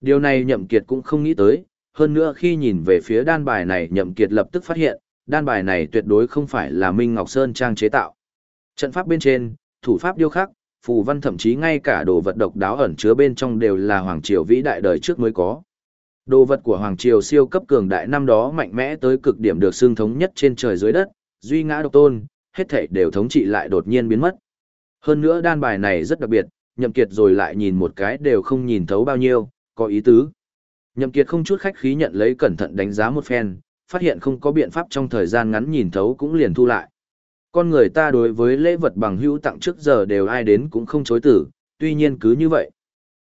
Điều này Nhậm Kiệt cũng không nghĩ tới, hơn nữa khi nhìn về phía đan bài này Nhậm Kiệt lập tức phát hiện, đan bài này tuyệt đối không phải là Minh Ngọc Sơn Trang chế tạo. Trận pháp bên trên, thủ pháp điêu khắc, phù văn thậm chí ngay cả đồ vật độc đáo ẩn chứa bên trong đều là Hoàng Triều vĩ đại đời trước mới có. Đồ vật của Hoàng Triều siêu cấp cường đại năm đó mạnh mẽ tới cực điểm được xương thống nhất trên trời dưới đất, duy ngã độc tôn, hết thảy đều thống trị lại đột nhiên biến mất. Hơn nữa đan bài này rất đặc biệt, nhậm kiệt rồi lại nhìn một cái đều không nhìn thấu bao nhiêu, có ý tứ. Nhậm kiệt không chút khách khí nhận lấy cẩn thận đánh giá một phen, phát hiện không có biện pháp trong thời gian ngắn nhìn thấu cũng liền thu lại. Con người ta đối với lễ vật bằng hữu tặng trước giờ đều ai đến cũng không chối từ, tuy nhiên cứ như vậy.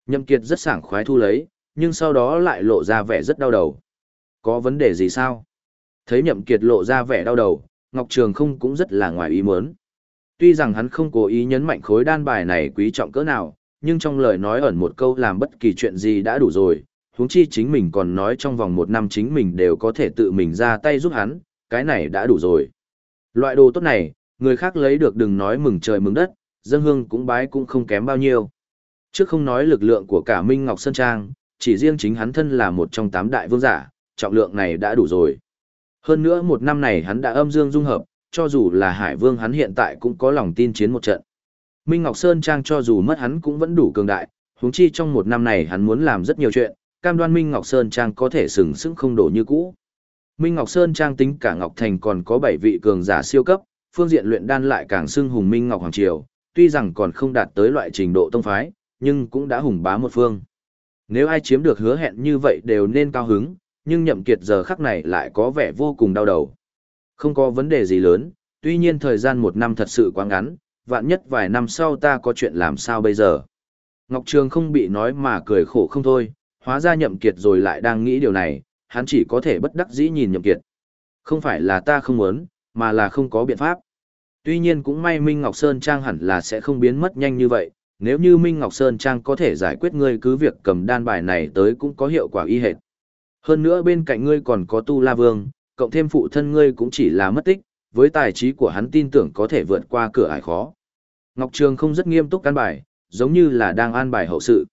Nhậm kiệt rất sảng khoái thu lấy, nhưng sau đó lại lộ ra vẻ rất đau đầu. Có vấn đề gì sao? Thấy nhậm kiệt lộ ra vẻ đau đầu, Ngọc Trường không cũng rất là ngoài ý muốn. Tuy rằng hắn không cố ý nhấn mạnh khối đan bài này quý trọng cỡ nào, nhưng trong lời nói ẩn một câu làm bất kỳ chuyện gì đã đủ rồi, huống chi chính mình còn nói trong vòng một năm chính mình đều có thể tự mình ra tay giúp hắn, cái này đã đủ rồi. Loại đồ tốt này, người khác lấy được đừng nói mừng trời mừng đất, dân hương cũng bái cũng không kém bao nhiêu. Trước không nói lực lượng của cả Minh Ngọc Sơn Trang, chỉ riêng chính hắn thân là một trong tám đại vương giả, trọng lượng này đã đủ rồi. Hơn nữa một năm này hắn đã âm dương dung hợp, cho dù là Hải Vương hắn hiện tại cũng có lòng tin chiến một trận. Minh Ngọc Sơn Trang cho dù mất hắn cũng vẫn đủ cường đại, huống chi trong một năm này hắn muốn làm rất nhiều chuyện, cam đoan Minh Ngọc Sơn Trang có thể sừng sững không đổ như cũ. Minh Ngọc Sơn Trang tính cả Ngọc Thành còn có 7 vị cường giả siêu cấp, phương diện luyện đan lại càng xưng hùng Minh Ngọc Hoàng Triều, tuy rằng còn không đạt tới loại trình độ tông phái, nhưng cũng đã hùng bá một phương. Nếu ai chiếm được hứa hẹn như vậy đều nên cao hứng, nhưng nhậm kiệt giờ khắc này lại có vẻ vô cùng đau đầu. Không có vấn đề gì lớn, tuy nhiên thời gian một năm thật sự quá ngắn, vạn nhất vài năm sau ta có chuyện làm sao bây giờ. Ngọc Trường không bị nói mà cười khổ không thôi, hóa ra nhậm kiệt rồi lại đang nghĩ điều này, hắn chỉ có thể bất đắc dĩ nhìn nhậm kiệt. Không phải là ta không muốn, mà là không có biện pháp. Tuy nhiên cũng may Minh Ngọc Sơn Trang hẳn là sẽ không biến mất nhanh như vậy, nếu như Minh Ngọc Sơn Trang có thể giải quyết ngươi cứ việc cầm đan bài này tới cũng có hiệu quả y hệt. Hơn nữa bên cạnh ngươi còn có Tu La Vương, cộng thêm phụ thân ngươi cũng chỉ là mất tích, với tài trí của hắn tin tưởng có thể vượt qua cửa ải khó. Ngọc Trường không rất nghiêm túc căn bài, giống như là đang an bài hậu sự.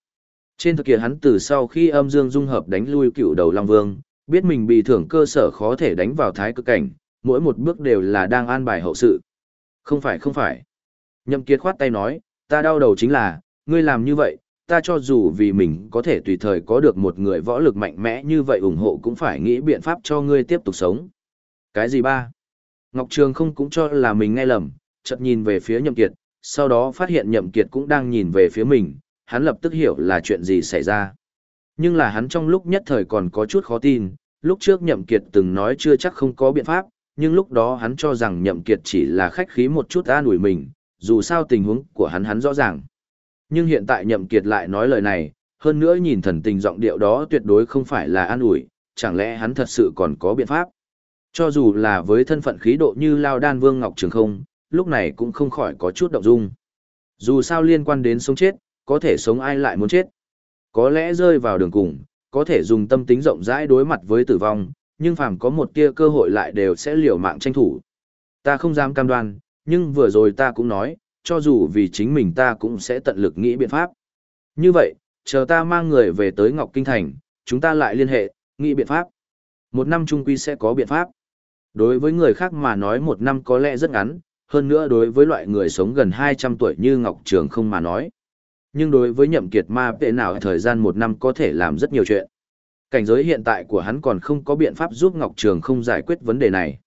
Trên thực kiện hắn từ sau khi âm dương dung hợp đánh lui cựu đầu Long Vương, biết mình bị thưởng cơ sở khó thể đánh vào thái cực cảnh, mỗi một bước đều là đang an bài hậu sự. Không phải không phải. Nhậm Kiệt khoát tay nói, ta đau đầu chính là, ngươi làm như vậy, ta cho dù vì mình có thể tùy thời có được một người võ lực mạnh mẽ như vậy ủng hộ cũng phải nghĩ biện pháp cho ngươi tiếp tục sống. Cái gì ba? Ngọc Trường không cũng cho là mình nghe lầm, chợt nhìn về phía Nhậm Kiệt, sau đó phát hiện Nhậm Kiệt cũng đang nhìn về phía mình, hắn lập tức hiểu là chuyện gì xảy ra. Nhưng là hắn trong lúc nhất thời còn có chút khó tin, lúc trước Nhậm Kiệt từng nói chưa chắc không có biện pháp, nhưng lúc đó hắn cho rằng Nhậm Kiệt chỉ là khách khí một chút an ủi mình, dù sao tình huống của hắn hắn rõ ràng. Nhưng hiện tại Nhậm Kiệt lại nói lời này, hơn nữa nhìn thần tình giọng điệu đó tuyệt đối không phải là an ủi, chẳng lẽ hắn thật sự còn có biện pháp. Cho dù là với thân phận khí độ như Lao Đan Vương Ngọc Trường không, lúc này cũng không khỏi có chút động dung. Dù sao liên quan đến sống chết, có thể sống ai lại muốn chết. Có lẽ rơi vào đường cùng, có thể dùng tâm tính rộng rãi đối mặt với tử vong, nhưng phàm có một tia cơ hội lại đều sẽ liều mạng tranh thủ. Ta không dám cam đoan, nhưng vừa rồi ta cũng nói, cho dù vì chính mình ta cũng sẽ tận lực nghĩ biện pháp. Như vậy, chờ ta mang người về tới Ngọc Kinh Thành, chúng ta lại liên hệ, nghĩ biện pháp. Một năm trung quy sẽ có biện pháp. Đối với người khác mà nói một năm có lẽ rất ngắn, hơn nữa đối với loại người sống gần 200 tuổi như Ngọc Trường không mà nói. Nhưng đối với nhậm kiệt ma tệ nào thời gian một năm có thể làm rất nhiều chuyện. Cảnh giới hiện tại của hắn còn không có biện pháp giúp Ngọc Trường không giải quyết vấn đề này.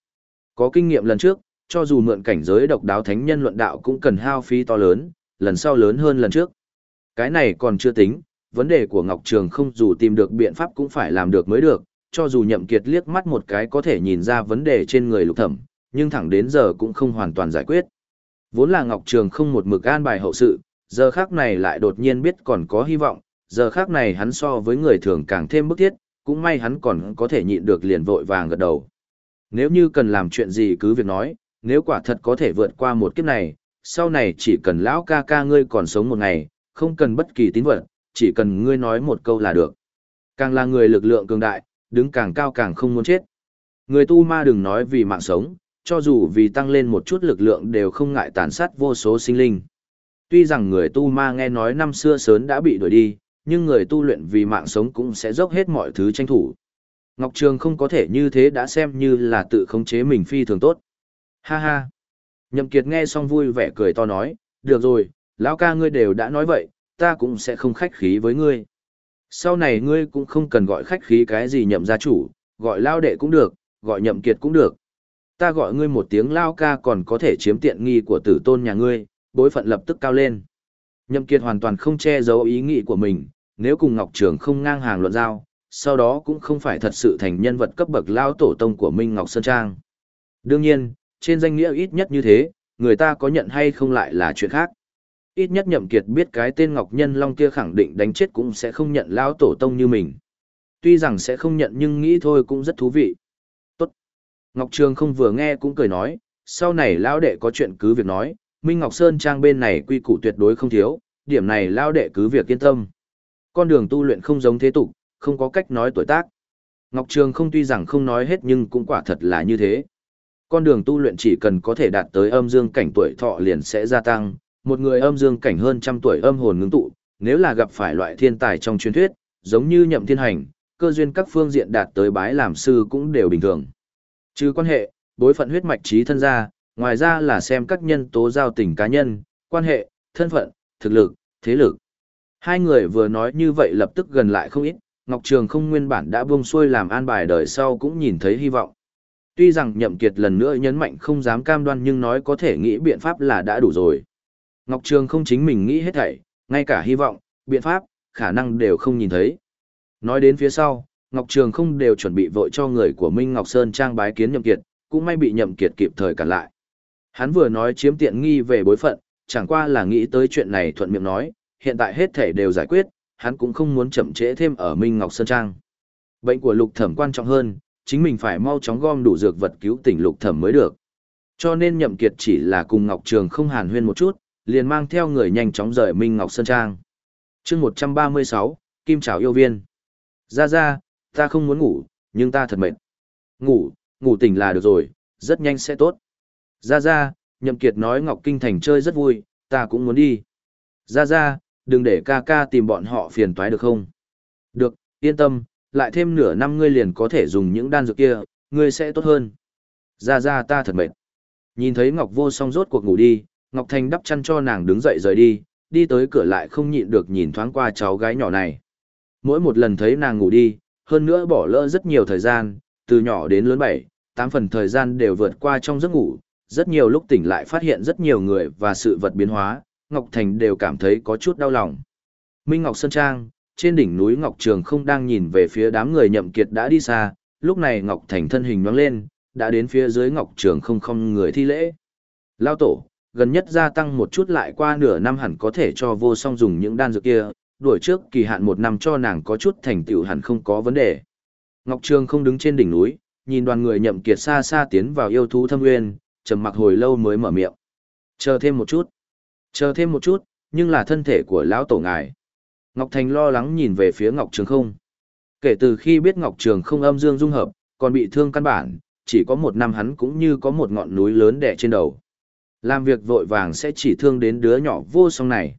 Có kinh nghiệm lần trước, cho dù mượn cảnh giới độc đáo thánh nhân luận đạo cũng cần hao phí to lớn, lần sau lớn hơn lần trước. Cái này còn chưa tính, vấn đề của Ngọc Trường không dù tìm được biện pháp cũng phải làm được mới được, cho dù nhậm kiệt liếc mắt một cái có thể nhìn ra vấn đề trên người lục thẩm, nhưng thẳng đến giờ cũng không hoàn toàn giải quyết. Vốn là Ngọc Trường không một mực an bài hậu sự, giờ khác này lại đột nhiên biết còn có hy vọng, giờ khác này hắn so với người thường càng thêm bức thiết, cũng may hắn còn có thể nhịn được liền vội vàng gật đầu. Nếu như cần làm chuyện gì cứ việc nói, nếu quả thật có thể vượt qua một kiếp này, sau này chỉ cần lão ca ca ngươi còn sống một ngày, không cần bất kỳ tín vật, chỉ cần ngươi nói một câu là được. Càng là người lực lượng cường đại, đứng càng cao càng không muốn chết. Người tu ma đừng nói vì mạng sống, cho dù vì tăng lên một chút lực lượng đều không ngại tàn sát vô số sinh linh. Tuy rằng người tu ma nghe nói năm xưa sớm đã bị đuổi đi, nhưng người tu luyện vì mạng sống cũng sẽ dốc hết mọi thứ tranh thủ. Ngọc Trường không có thể như thế đã xem như là tự khống chế mình phi thường tốt. Ha ha. Nhậm Kiệt nghe xong vui vẻ cười to nói, được rồi, lão ca ngươi đều đã nói vậy, ta cũng sẽ không khách khí với ngươi. Sau này ngươi cũng không cần gọi khách khí cái gì nhậm gia chủ, gọi lao đệ cũng được, gọi nhậm kiệt cũng được. Ta gọi ngươi một tiếng lao ca còn có thể chiếm tiện nghi của tử tôn nhà ngươi, bối phận lập tức cao lên. Nhậm kiệt hoàn toàn không che giấu ý nghĩ của mình, nếu cùng Ngọc Trường không ngang hàng luận giao, sau đó cũng không phải thật sự thành nhân vật cấp bậc lao tổ tông của Minh Ngọc Sơn Trang. Đương nhiên, trên danh nghĩa ít nhất như thế, người ta có nhận hay không lại là chuyện khác. Ít nhất Nhậm Kiệt biết cái tên Ngọc Nhân Long kia khẳng định đánh chết cũng sẽ không nhận lao tổ tông như mình. Tuy rằng sẽ không nhận nhưng nghĩ thôi cũng rất thú vị. Tốt. Ngọc Trường không vừa nghe cũng cười nói, sau này lao đệ có chuyện cứ việc nói, Minh Ngọc Sơn Trang bên này quy củ tuyệt đối không thiếu, điểm này lao đệ cứ việc yên tâm. Con đường tu luyện không giống thế tục, không có cách nói tuổi tác. Ngọc Trường không tuy rằng không nói hết nhưng cũng quả thật là như thế. Con đường tu luyện chỉ cần có thể đạt tới âm dương cảnh tuổi thọ liền sẽ gia tăng, một người âm dương cảnh hơn trăm tuổi âm hồn ngưng tụ, nếu là gặp phải loại thiên tài trong truyền thuyết, giống như nhậm thiên hành, cơ duyên các phương diện đạt tới bái làm sư cũng đều bình thường. Trừ quan hệ, bối phận huyết mạch trí thân gia, ngoài ra là xem các nhân tố giao tình cá nhân, quan hệ, thân phận, thực lực, thế lực. Hai người vừa nói như vậy lập tức gần lại không ít, Ngọc Trường không nguyên bản đã buông xuôi làm an bài đời sau cũng nhìn thấy hy vọng. Tuy rằng nhậm kiệt lần nữa nhấn mạnh không dám cam đoan nhưng nói có thể nghĩ biện pháp là đã đủ rồi. Ngọc Trường không chính mình nghĩ hết thảy, ngay cả hy vọng, biện pháp, khả năng đều không nhìn thấy. Nói đến phía sau, Ngọc Trường không đều chuẩn bị vội cho người của Minh Ngọc Sơn trang bái kiến nhậm kiệt, cũng may bị nhậm kiệt kịp thời cản lại. Hắn vừa nói chiếm tiện nghi về bối phận, chẳng qua là nghĩ tới chuyện này thuận miệng nói, hiện tại hết thể đều giải quyết, hắn cũng không muốn chậm trễ thêm ở Minh Ngọc Sơn Trang. Bệnh của lục thẩm quan trọng hơn, chính mình phải mau chóng gom đủ dược vật cứu tỉnh lục thẩm mới được. Cho nên nhậm kiệt chỉ là cùng Ngọc Trường không hàn huyên một chút, liền mang theo người nhanh chóng rời Minh Ngọc Sơn Trang. Chương 136, Kim Trảo yêu viên. Ra ra, ta không muốn ngủ, nhưng ta thật mệt. Ngủ, ngủ tỉnh là được rồi, rất nhanh sẽ tốt. Ra ra, nhậm kiệt nói Ngọc Kinh Thành chơi rất vui, ta cũng muốn đi. Ra ra, đừng để ca ca tìm bọn họ phiền toái được không? Được, yên tâm, lại thêm nửa năm ngươi liền có thể dùng những đan dược kia, ngươi sẽ tốt hơn. Ra ra ta thật mệt. Nhìn thấy Ngọc Vô song rốt cuộc ngủ đi, Ngọc Thành đắp chăn cho nàng đứng dậy rời đi, đi tới cửa lại không nhịn được nhìn thoáng qua cháu gái nhỏ này. Mỗi một lần thấy nàng ngủ đi, hơn nữa bỏ lỡ rất nhiều thời gian, từ nhỏ đến lớn bảy, tám phần thời gian đều vượt qua trong giấc ngủ, rất nhiều lúc tỉnh lại phát hiện rất nhiều người và sự vật biến hóa, Ngọc Thành đều cảm thấy có chút đau lòng. Minh Ngọc Sơn Trang, trên đỉnh núi Ngọc Trường không đang nhìn về phía đám người nhậm kiệt đã đi xa, lúc này Ngọc Thành thân hình nhoáng lên, đã đến phía dưới Ngọc Trường không không người thi lễ. Lao tổ, gần nhất gia tăng một chút lại qua nửa năm hẳn có thể cho vô song dùng những đan dược kia, đuổi trước kỳ hạn một năm cho nàng có chút thành tựu hẳn không có vấn đề. Ngọc Trường không đứng trên đỉnh núi, nhìn đoàn người nhậm kiệt xa xa tiến vào yêu thú thâm nguyên, trầm mặc hồi lâu mới mở miệng. Chờ thêm một chút. Chờ thêm một chút, nhưng là thân thể của lão tổ ngài. Ngọc Thành lo lắng nhìn về phía Ngọc Trường không. Kể từ khi biết Ngọc Trường không âm dương dung hợp, còn bị thương căn bản, chỉ có một năm hắn cũng như có một ngọn núi lớn đè trên đầu. Làm việc vội vàng sẽ chỉ thương đến đứa nhỏ vô song này.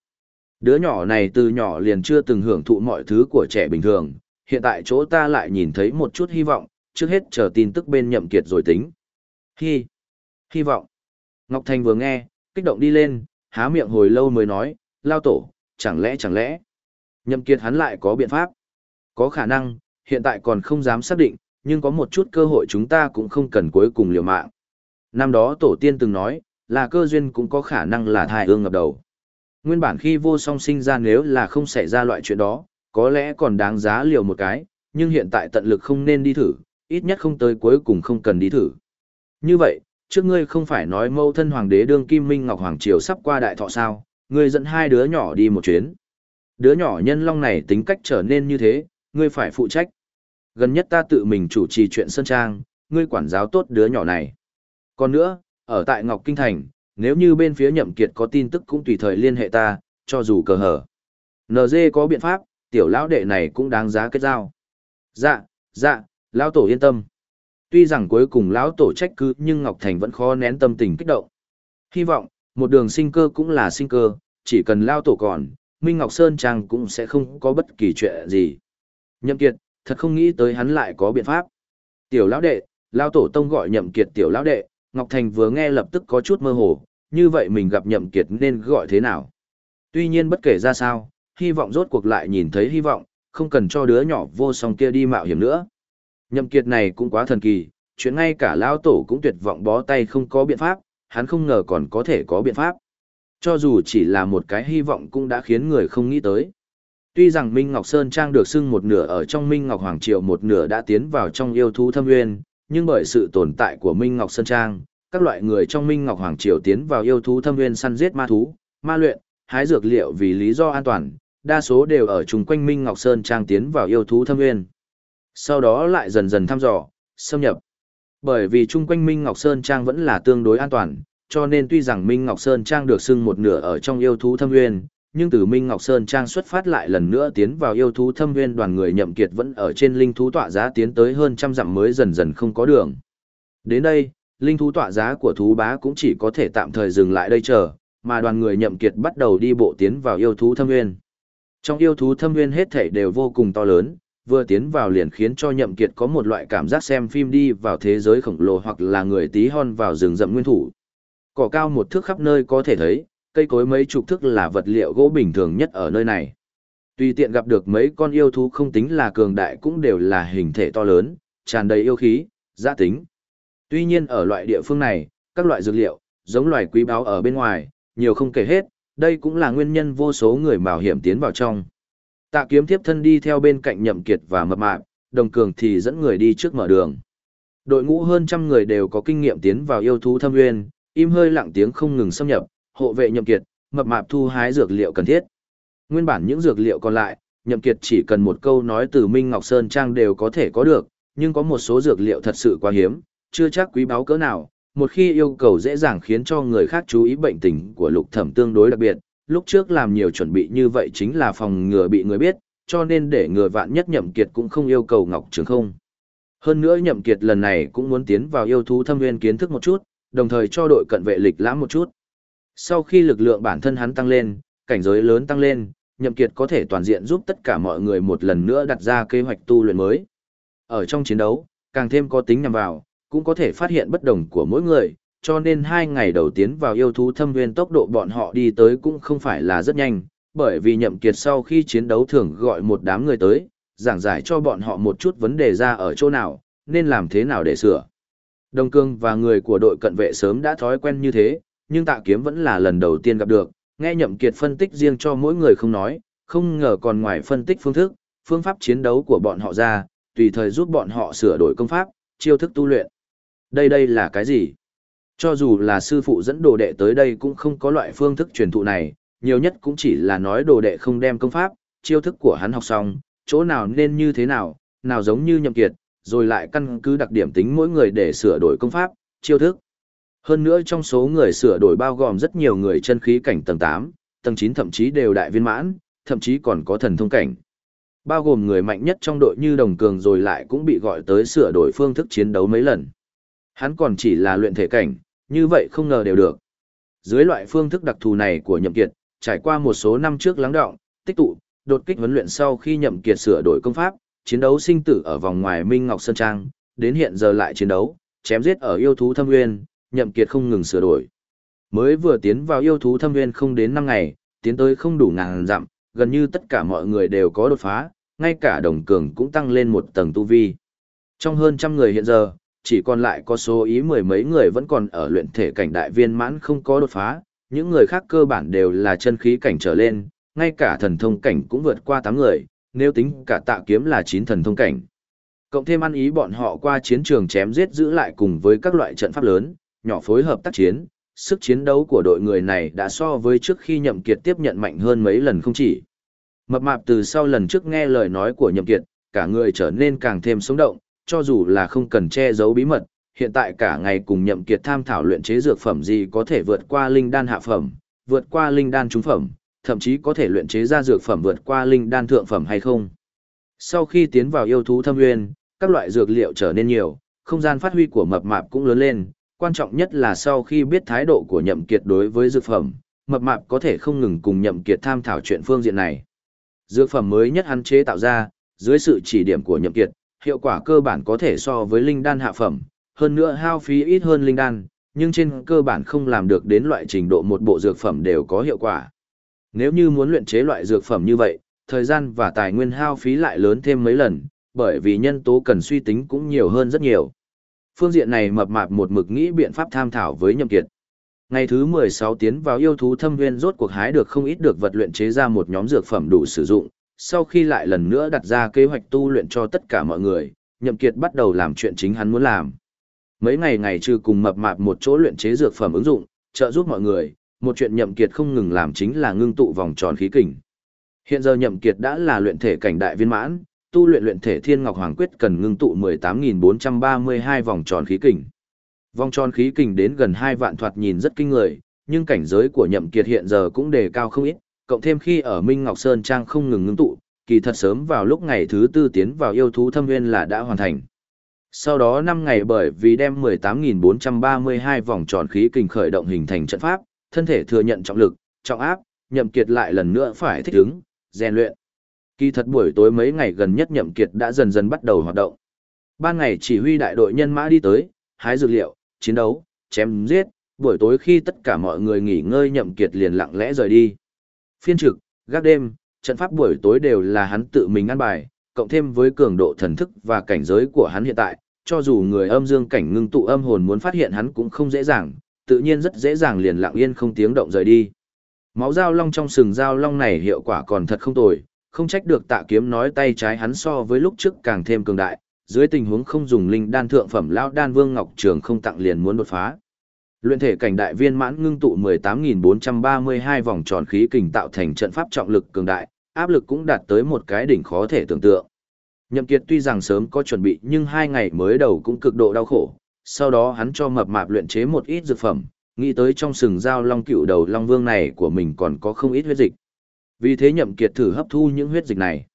Đứa nhỏ này từ nhỏ liền chưa từng hưởng thụ mọi thứ của trẻ bình thường, hiện tại chỗ ta lại nhìn thấy một chút hy vọng, trước hết chờ tin tức bên nhậm kiệt rồi tính. Hy, hy vọng. Ngọc Thành vừa nghe, kích động đi lên, há miệng hồi lâu mới nói, lao tổ, chẳng lẽ chẳng lẽ. Nhậm kiệt hắn lại có biện pháp. Có khả năng, hiện tại còn không dám xác định, nhưng có một chút cơ hội chúng ta cũng không cần cuối cùng liều mạng. Năm đó tổ tiên từng nói, là cơ duyên cũng có khả năng là thai ương ngập đầu. Nguyên bản khi vô song sinh ra nếu là không xảy ra loại chuyện đó, có lẽ còn đáng giá liều một cái, nhưng hiện tại tận lực không nên đi thử, ít nhất không tới cuối cùng không cần đi thử. Như vậy, trước ngươi không phải nói mâu thân hoàng đế đương kim minh ngọc hoàng triều sắp qua đại thọ sao, ngươi dẫn hai đứa nhỏ đi một chuyến. Đứa nhỏ nhân long này tính cách trở nên như thế, ngươi phải phụ trách. Gần nhất ta tự mình chủ trì chuyện sân trang, ngươi quản giáo tốt đứa nhỏ này. Còn nữa, ở tại Ngọc Kinh Thành, nếu như bên phía nhậm kiệt có tin tức cũng tùy thời liên hệ ta, cho dù cờ hở. nd có biện pháp, tiểu lão đệ này cũng đáng giá kết giao. Dạ, dạ, lão tổ yên tâm. Tuy rằng cuối cùng lão tổ trách cứ nhưng Ngọc Thành vẫn khó nén tâm tình kích động. Hy vọng, một đường sinh cơ cũng là sinh cơ, chỉ cần lão tổ còn, Minh Ngọc Sơn Trang cũng sẽ không có bất kỳ chuyện gì. Nhậm Kiệt, thật không nghĩ tới hắn lại có biện pháp. Tiểu lão đệ, lão tổ tông gọi Nhậm Kiệt tiểu lão đệ, Ngọc Thành vừa nghe lập tức có chút mơ hồ, như vậy mình gặp Nhậm Kiệt nên gọi thế nào? Tuy nhiên bất kể ra sao, hy vọng rốt cuộc lại nhìn thấy hy vọng, không cần cho đứa nhỏ vô song kia đi mạo hiểm nữa. Nhậm Kiệt này cũng quá thần kỳ, chuyện ngay cả lão tổ cũng tuyệt vọng bó tay không có biện pháp, hắn không ngờ còn có thể có biện pháp. Cho dù chỉ là một cái hy vọng cũng đã khiến người không nghĩ tới. Tuy rằng Minh Ngọc Sơn Trang được xưng một nửa ở trong Minh Ngọc Hoàng Triều một nửa đã tiến vào trong yêu thú thâm nguyên, nhưng bởi sự tồn tại của Minh Ngọc Sơn Trang, các loại người trong Minh Ngọc Hoàng Triều tiến vào yêu thú thâm nguyên săn giết ma thú, ma luyện, hái dược liệu vì lý do an toàn, đa số đều ở chung quanh Minh Ngọc Sơn Trang tiến vào yêu thú thâm nguyên. Sau đó lại dần dần thăm dò, xâm nhập. Bởi vì chung quanh Minh Ngọc Sơn Trang vẫn là tương đối an toàn, cho nên tuy rằng Minh Ngọc Sơn Trang được xưng một nửa ở trong yêu thú thâm nguyên, nhưng từ Minh Ngọc Sơn Trang xuất phát lại lần nữa tiến vào yêu thú thâm nguyên đoàn người nhậm kiệt vẫn ở trên linh thú tọa giá tiến tới hơn trăm dặm mới dần dần không có đường. Đến đây, linh thú tọa giá của thú bá cũng chỉ có thể tạm thời dừng lại đây chờ, mà đoàn người nhậm kiệt bắt đầu đi bộ tiến vào yêu thú thâm nguyên. Trong yêu thú thâm nguyên hết thảy đều vô cùng to lớn, vừa tiến vào liền khiến cho nhậm kiệt có một loại cảm giác xem phim đi vào thế giới khổng lồ hoặc là người tí hon vào rừng rậm nguyên thủ. Cỏ cao một thước khắp nơi có thể thấy, cây cối mấy chục thước là vật liệu gỗ bình thường nhất ở nơi này. Tùy tiện gặp được mấy con yêu thú không tính là cường đại cũng đều là hình thể to lớn, tràn đầy yêu khí, giá tính. Tuy nhiên ở loại địa phương này, các loại dược liệu, giống loài quý báu ở bên ngoài, nhiều không kể hết, đây cũng là nguyên nhân vô số người mạo hiểm tiến vào trong. Tạ kiếm tiếp thân đi theo bên cạnh nhậm kiệt và mập mạp, đồng cường thì dẫn người đi trước mở đường. Đội ngũ hơn trăm người đều có kinh nghiệm tiến vào yêu thú thâm nguyên, im hơi lặng tiếng không ngừng xâm nhập, hộ vệ nhậm kiệt, mập mạp thu hái dược liệu cần thiết. Nguyên bản những dược liệu còn lại, Nhậm Kiệt chỉ cần một câu nói từ Minh Ngọc Sơn Trang đều có thể có được, nhưng có một số dược liệu thật sự quá hiếm, chưa chắc quý báu cỡ nào, một khi yêu cầu dễ dàng khiến cho người khác chú ý bệnh tình của lục thẩm tương đối đặc biệt, lúc trước làm nhiều chuẩn bị như vậy chính là phòng ngừa bị người biết, cho nên để người vạn nhất Nhậm Kiệt cũng không yêu cầu Ngọc Trường không. Hơn nữa Nhậm Kiệt lần này cũng muốn tiến vào yêu thú thâm nguyên kiến thức một chút, đồng thời cho đội cận vệ lịch lãm một chút. Sau khi lực lượng bản thân hắn tăng lên, cảnh giới lớn tăng lên, Nhậm Kiệt có thể toàn diện giúp tất cả mọi người một lần nữa đặt ra kế hoạch tu luyện mới. Ở trong chiến đấu, càng thêm có tính nhằm vào, cũng có thể phát hiện bất đồng của mỗi người, cho nên hai ngày đầu tiến vào yêu thú thâm viên tốc độ bọn họ đi tới cũng không phải là rất nhanh, bởi vì Nhậm Kiệt sau khi chiến đấu thường gọi một đám người tới, giảng giải cho bọn họ một chút vấn đề ra ở chỗ nào, nên làm thế nào để sửa. Đông Cương và người của đội cận vệ sớm đã thói quen như thế, nhưng tạ kiếm vẫn là lần đầu tiên gặp được, nghe nhậm kiệt phân tích riêng cho mỗi người không nói, không ngờ còn ngoài phân tích phương thức, phương pháp chiến đấu của bọn họ ra, tùy thời giúp bọn họ sửa đổi công pháp, chiêu thức tu luyện. Đây đây là cái gì? Cho dù là sư phụ dẫn đồ đệ tới đây cũng không có loại phương thức truyền thụ này, nhiều nhất cũng chỉ là nói đồ đệ không đem công pháp, chiêu thức của hắn học xong, chỗ nào nên như thế nào, nào giống như nhậm kiệt, rồi lại căn cứ đặc điểm tính mỗi người để sửa đổi công pháp, chiêu thức. Hơn nữa trong số người sửa đổi bao gồm rất nhiều người chân khí cảnh tầng 8, tầng 9 thậm chí đều đại viên mãn, thậm chí còn có thần thông cảnh. Bao gồm người mạnh nhất trong đội như đồng cường rồi lại cũng bị gọi tới sửa đổi phương thức chiến đấu mấy lần. Hắn còn chỉ là luyện thể cảnh, như vậy không ngờ đều được. Dưới loại phương thức đặc thù này của Nhậm Kiệt, trải qua một số năm trước lắng đọng, tích tụ, đột kích huấn luyện sau khi Nhậm Kiệt sửa đổi công pháp, chiến đấu sinh tử ở vòng ngoài Minh Ngọc Sơn Trang, đến hiện giờ lại chiến đấu, chém giết ở yêu thú thâm nguyên, nhậm kiệt không ngừng sửa đổi. Mới vừa tiến vào yêu thú thâm nguyên không đến 5 ngày, tiến tới không đủ ngàn dặm, gần như tất cả mọi người đều có đột phá, ngay cả đồng cường cũng tăng lên một tầng tu vi. Trong hơn trăm người hiện giờ, chỉ còn lại có số ý mười mấy người vẫn còn ở luyện thể cảnh đại viên mãn không có đột phá, những người khác cơ bản đều là chân khí cảnh trở lên, ngay cả thần thông cảnh cũng vượt qua 8 người, nếu tính cả tạ kiếm là 9 thần thông cảnh. Cộng thêm ăn ý bọn họ qua chiến trường chém giết giữ lại cùng với các loại trận pháp lớn, nhỏ phối hợp tác chiến, sức chiến đấu của đội người này đã so với trước khi Nhậm Kiệt tiếp nhận mạnh hơn mấy lần không chỉ. Mập mạp từ sau lần trước nghe lời nói của Nhậm Kiệt, cả người trở nên càng thêm sống động, cho dù là không cần che giấu bí mật, hiện tại cả ngày cùng Nhậm Kiệt tham thảo luyện chế dược phẩm gì có thể vượt qua linh đan hạ phẩm, vượt qua linh đan trung phẩm, thậm chí có thể luyện chế ra dược phẩm vượt qua linh đan thượng phẩm hay không. Sau khi tiến vào yêu thú thâm nguyên, các loại dược liệu trở nên nhiều, không gian phát huy của mập mạp cũng lớn lên, quan trọng nhất là sau khi biết thái độ của nhậm kiệt đối với dược phẩm, mập mạp có thể không ngừng cùng nhậm kiệt tham thảo chuyện phương diện này. Dược phẩm mới nhất hắn chế tạo ra, dưới sự chỉ điểm của nhậm kiệt, hiệu quả cơ bản có thể so với linh đan hạ phẩm, hơn nữa hao phí ít hơn linh đan, nhưng trên cơ bản không làm được đến loại trình độ một bộ dược phẩm đều có hiệu quả. Nếu như muốn luyện chế loại dược phẩm như vậy, thời gian và tài nguyên hao phí lại lớn thêm mấy lần, bởi vì nhân tố cần suy tính cũng nhiều hơn rất nhiều phương diện này mập mạp một mực nghĩ biện pháp tham thảo với nhậm kiệt. Ngày thứ 16 tiến vào yêu thú thâm nguyên rốt cuộc hái được không ít được vật luyện chế ra một nhóm dược phẩm đủ sử dụng, sau khi lại lần nữa đặt ra kế hoạch tu luyện cho tất cả mọi người, nhậm kiệt bắt đầu làm chuyện chính hắn muốn làm. Mấy ngày ngày trừ cùng mập mạp một chỗ luyện chế dược phẩm ứng dụng, trợ giúp mọi người, một chuyện nhậm kiệt không ngừng làm chính là ngưng tụ vòng tròn khí kình. Hiện giờ nhậm kiệt đã là luyện thể cảnh đại viên mãn, tu luyện luyện thể thiên ngọc hoàng quyết cần ngưng tụ 18.432 vòng tròn khí kình. Vòng tròn khí kình đến gần 2 vạn thoạt nhìn rất kinh người, nhưng cảnh giới của nhậm kiệt hiện giờ cũng đề cao không ít, cộng thêm khi ở Minh Ngọc Sơn Trang không ngừng ngưng tụ, kỳ thật sớm vào lúc ngày thứ tư tiến vào yêu thú thâm nguyên là đã hoàn thành. Sau đó 5 ngày bởi vì đem 18.432 vòng tròn khí kình khởi động hình thành trận pháp, thân thể thừa nhận trọng lực, trọng áp, nhậm kiệt lại lần nữa phải thích ứng, rèn luyện. Kỳ thật buổi tối mấy ngày gần nhất Nhậm Kiệt đã dần dần bắt đầu hoạt động. Ban ngày chỉ huy đại đội nhân mã đi tới, hái dược liệu, chiến đấu, chém giết, buổi tối khi tất cả mọi người nghỉ ngơi Nhậm Kiệt liền lặng lẽ rời đi. Phiên trực, gác đêm, trận pháp buổi tối đều là hắn tự mình ăn bài, cộng thêm với cường độ thần thức và cảnh giới của hắn hiện tại, cho dù người âm dương cảnh ngưng tụ âm hồn muốn phát hiện hắn cũng không dễ dàng, tự nhiên rất dễ dàng liền lặng yên không tiếng động rời đi. Máu dao long trong sừng dao long này hiệu quả còn thật không tồi, không trách được tạ kiếm nói tay trái hắn so với lúc trước càng thêm cường đại, dưới tình huống không dùng linh đan thượng phẩm lão đan vương ngọc trường không tặng liền muốn đột phá. Luyện thể cảnh đại viên mãn ngưng tụ 18.432 vòng tròn khí kình tạo thành trận pháp trọng lực cường đại, áp lực cũng đạt tới một cái đỉnh khó thể tưởng tượng. Nhậm Kiệt tuy rằng sớm có chuẩn bị nhưng hai ngày mới đầu cũng cực độ đau khổ, sau đó hắn cho mập mạp luyện chế một ít dược phẩm, nghĩ tới trong sừng dao long cựu đầu long vương này của mình còn có không ít huyết dịch. Vì thế Nhậm Kiệt thử hấp thu những huyết dịch này.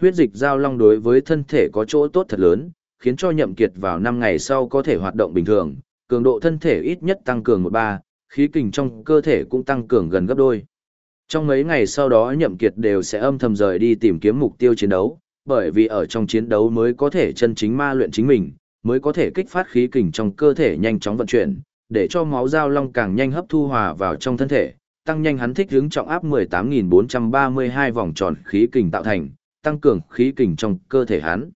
Huyết dịch dao long đối với thân thể có chỗ tốt thật lớn, khiến cho Nhậm Kiệt vào 5 ngày sau có thể hoạt động bình thường, cường độ thân thể ít nhất tăng cường một ba, khí kình trong cơ thể cũng tăng cường gần gấp đôi. Trong mấy ngày sau đó Nhậm Kiệt đều sẽ âm thầm rời đi tìm kiếm mục tiêu chiến đấu, bởi vì ở trong chiến đấu mới có thể chân chính ma luyện chính mình, mới có thể kích phát khí kình trong cơ thể nhanh chóng vận chuyển, để cho máu dao long càng nhanh hấp thu hòa vào trong thân thể, tăng nhanh hắn thích hướng trọng áp 18.432 vòng tròn khí kình tạo thành, tăng cường khí kình trong cơ thể hắn.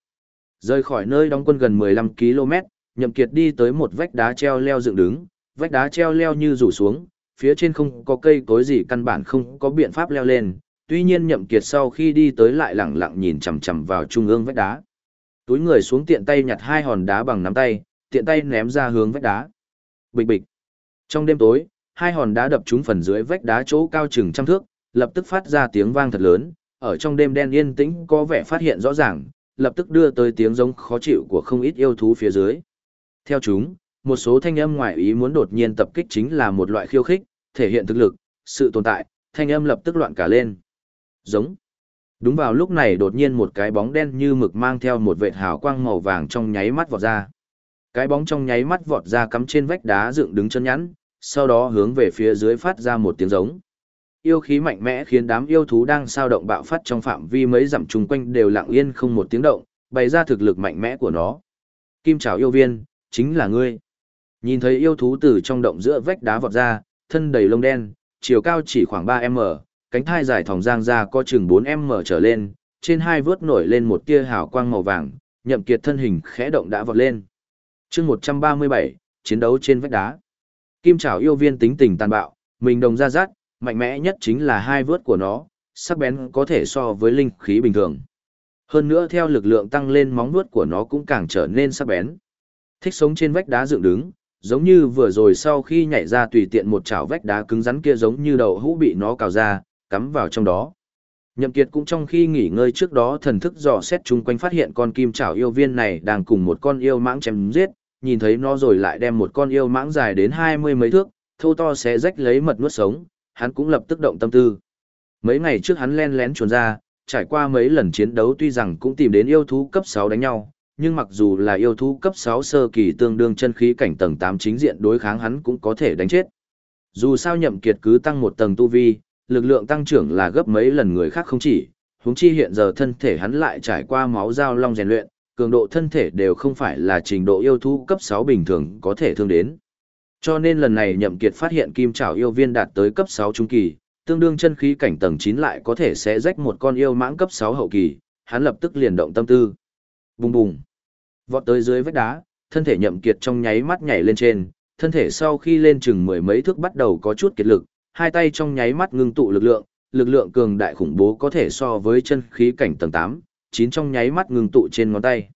Rời khỏi nơi đóng quân gần 15 km, Nhậm Kiệt đi tới một vách đá treo leo dựng đứng, vách đá treo leo như rủ xuống, phía trên không có cây cối gì căn bản không có biện pháp leo lên, tuy nhiên Nhậm Kiệt sau khi đi tới lại lặng lặng nhìn chằm chằm vào trung ương vách đá. Túi người xuống tiện tay nhặt hai hòn đá bằng nắm tay, tiện tay ném ra hướng vách đá. Bịch bịch. Trong đêm tối, hai hòn đá đập trúng phần dưới vách đá chỗ cao chừng trăm thước, lập tức phát ra tiếng vang thật lớn, ở trong đêm đen yên tĩnh có vẻ phát hiện rõ ràng, lập tức đưa tới tiếng giống khó chịu của không ít yêu thú phía dưới. Theo chúng, một số thanh âm ngoại ý muốn đột nhiên tập kích chính là một loại khiêu khích, thể hiện thực lực, sự tồn tại, thanh âm lập tức loạn cả lên. Giống. Đúng vào lúc này đột nhiên một cái bóng đen như mực mang theo một vệt hào quang màu vàng trong nháy mắt vọt ra. Cái bóng trong nháy mắt vọt ra cắm trên vách đá dựng đứng chân nhẵn, sau đó hướng về phía dưới phát ra một tiếng giống. Yêu khí mạnh mẽ khiến đám yêu thú đang sao động bạo phát trong phạm vi mấy dặm chung quanh đều lặng yên không một tiếng động, bày ra thực lực mạnh mẽ của nó. Kim trảo yêu viên, chính là ngươi. Nhìn thấy yêu thú từ trong động giữa vách đá vọt ra, thân đầy lông đen, chiều cao chỉ khoảng 3m, cánh thai dài thòng giang ra có chừng 4m trở lên, trên hai vớt nổi lên một tia hào quang màu vàng, nhậm kiệt thân hình khẽ động đã vọt lên. Chương 137, chiến đấu trên vách đá. Kim Trảo yêu viên tính tình tàn bạo, mình đồng ra rát, mạnh mẽ nhất chính là hai vớt của nó, sắc bén có thể so với linh khí bình thường. Hơn nữa theo lực lượng tăng lên móng vuốt của nó cũng càng trở nên sắc bén. Thích sống trên vách đá dựng đứng, giống như vừa rồi sau khi nhảy ra tùy tiện một chảo vách đá cứng rắn kia giống như đầu hũ bị nó cào ra, cắm vào trong đó. Nhậm Kiệt cũng trong khi nghỉ ngơi trước đó thần thức dò xét chung quanh phát hiện con kim chảo yêu viên này đang cùng một con yêu mãng chém giết, nhìn thấy nó rồi lại đem một con yêu mãng dài đến hai mươi mấy thước, thô to xé rách lấy mật nuốt sống, hắn cũng lập tức động tâm tư. Mấy ngày trước hắn len lén chuồn ra, trải qua mấy lần chiến đấu tuy rằng cũng tìm đến yêu thú cấp 6 đánh nhau, nhưng mặc dù là yêu thú cấp 6 sơ kỳ tương đương chân khí cảnh tầng 8 chính diện đối kháng hắn cũng có thể đánh chết. Dù sao nhậm kiệt cứ tăng một tầng tu vi, lực lượng tăng trưởng là gấp mấy lần người khác không chỉ, huống chi hiện giờ thân thể hắn lại trải qua máu giao long rèn luyện, cường độ thân thể đều không phải là trình độ yêu thú cấp 6 bình thường có thể thương đến. Cho nên lần này nhậm kiệt phát hiện kim trảo yêu viên đạt tới cấp 6 trung kỳ, tương đương chân khí cảnh tầng 9 lại có thể sẽ rách một con yêu mãng cấp 6 hậu kỳ, hắn lập tức liền động tâm tư. Bùng bùng. Vọt tới dưới vách đá, thân thể nhậm kiệt trong nháy mắt nhảy lên trên, thân thể sau khi lên chừng mười mấy thước bắt đầu có chút kiệt lực, hai tay trong nháy mắt ngưng tụ lực lượng, lực lượng cường đại khủng bố có thể so với chân khí cảnh tầng 8, 9 trong nháy mắt ngưng tụ trên ngón tay.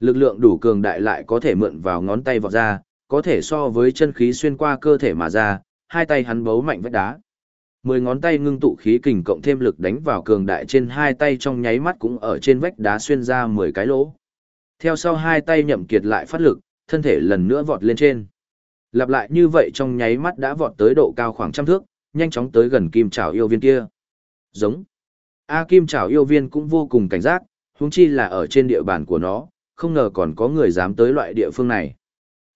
Lực lượng đủ cường đại lại có thể mượn vào ngón tay vọt ra, có thể so với chân khí xuyên qua cơ thể mà ra, hai tay hắn bấu mạnh vách đá. Mười ngón tay ngưng tụ khí kình cộng thêm lực đánh vào cường đại trên hai tay trong nháy mắt cũng ở trên vách đá xuyên ra 10 cái lỗ. Theo sau hai tay nhậm kiệt lại phát lực, thân thể lần nữa vọt lên trên. Lặp lại như vậy trong nháy mắt đã vọt tới độ cao khoảng trăm thước, nhanh chóng tới gần kim trảo yêu viên kia. Giống. A kim trảo yêu viên cũng vô cùng cảnh giác, huống chi là ở trên địa bàn của nó, không ngờ còn có người dám tới loại địa phương này.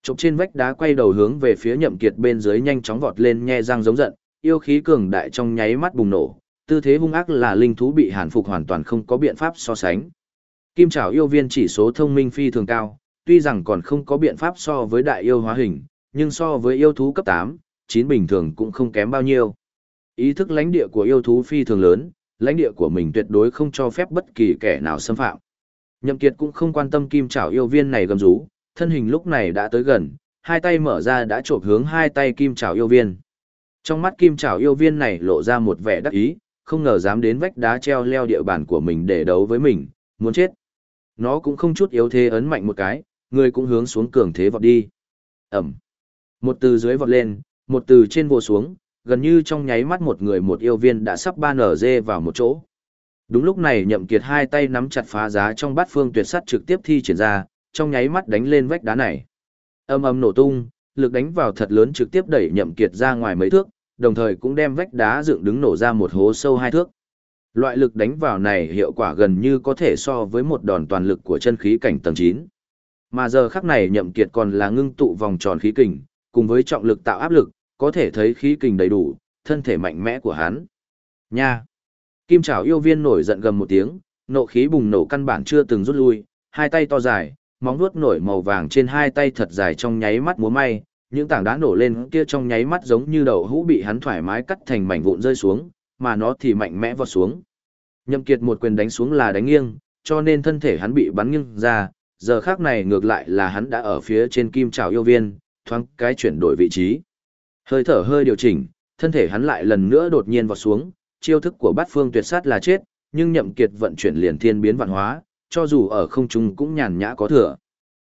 Chộp trên vách đá quay đầu hướng về phía nhậm kiệt bên dưới nhanh chóng vọt lên nhe răng giống giận, yêu khí cường đại trong nháy mắt bùng nổ, tư thế hung ác là linh thú bị hàn phục hoàn toàn không có biện pháp so sánh. Kim trảo yêu viên chỉ số thông minh phi thường cao, tuy rằng còn không có biện pháp so với đại yêu hóa hình, nhưng so với yêu thú cấp 8, 9 bình thường cũng không kém bao nhiêu. Ý thức lãnh địa của yêu thú phi thường lớn, lãnh địa của mình tuyệt đối không cho phép bất kỳ kẻ nào xâm phạm. Nhậm Kiệt cũng không quan tâm kim trảo yêu viên này gầm rú, thân hình lúc này đã tới gần, hai tay mở ra đã chộp hướng hai tay kim trảo yêu viên. Trong mắt kim trảo yêu viên này lộ ra một vẻ đắc ý, không ngờ dám đến vách đá treo leo địa bàn của mình để đấu với mình, muốn chết. Nó cũng không chút yếu thế ấn mạnh một cái, người cũng hướng xuống cường thế vọt đi. Ẩm. Một từ dưới vọt lên, một từ trên vô xuống, gần như trong nháy mắt một người một yêu viên đã sắp ba nở dê vào một chỗ. Đúng lúc này nhậm kiệt hai tay nắm chặt phá giá trong bát phương tuyệt sắt trực tiếp thi triển ra, trong nháy mắt đánh lên vách đá này. Âm âm nổ tung, lực đánh vào thật lớn trực tiếp đẩy nhậm kiệt ra ngoài mấy thước, đồng thời cũng đem vách đá dựng đứng nổ ra một hố sâu hai thước. Loại lực đánh vào này hiệu quả gần như có thể so với một đòn toàn lực của chân khí cảnh tầng 9. Mà giờ khắc này nhậm kiệt còn là ngưng tụ vòng tròn khí kình, cùng với trọng lực tạo áp lực, có thể thấy khí kình đầy đủ, thân thể mạnh mẽ của hắn. Nha! Kim Trảo yêu viên nổi giận gầm một tiếng, nộ khí bùng nổ căn bản chưa từng rút lui, hai tay to dài, móng vuốt nổi màu vàng trên hai tay thật dài trong nháy mắt múa may, những tảng đá nổ lên kia trong nháy mắt giống như đầu hũ bị hắn thoải mái cắt thành mảnh vụn rơi xuống, mà nó thì mạnh mẽ vọt xuống. Nhậm Kiệt một quyền đánh xuống là đánh nghiêng, cho nên thân thể hắn bị bắn nghiêng ra, giờ khác này ngược lại là hắn đã ở phía trên kim trảo yêu viên, thoáng cái chuyển đổi vị trí. Hơi thở hơi điều chỉnh, thân thể hắn lại lần nữa đột nhiên vọt xuống, chiêu thức của bát phương tuyệt sát là chết, nhưng nhậm kiệt vận chuyển liền thiên biến vạn hóa, cho dù ở không trung cũng nhàn nhã có thừa.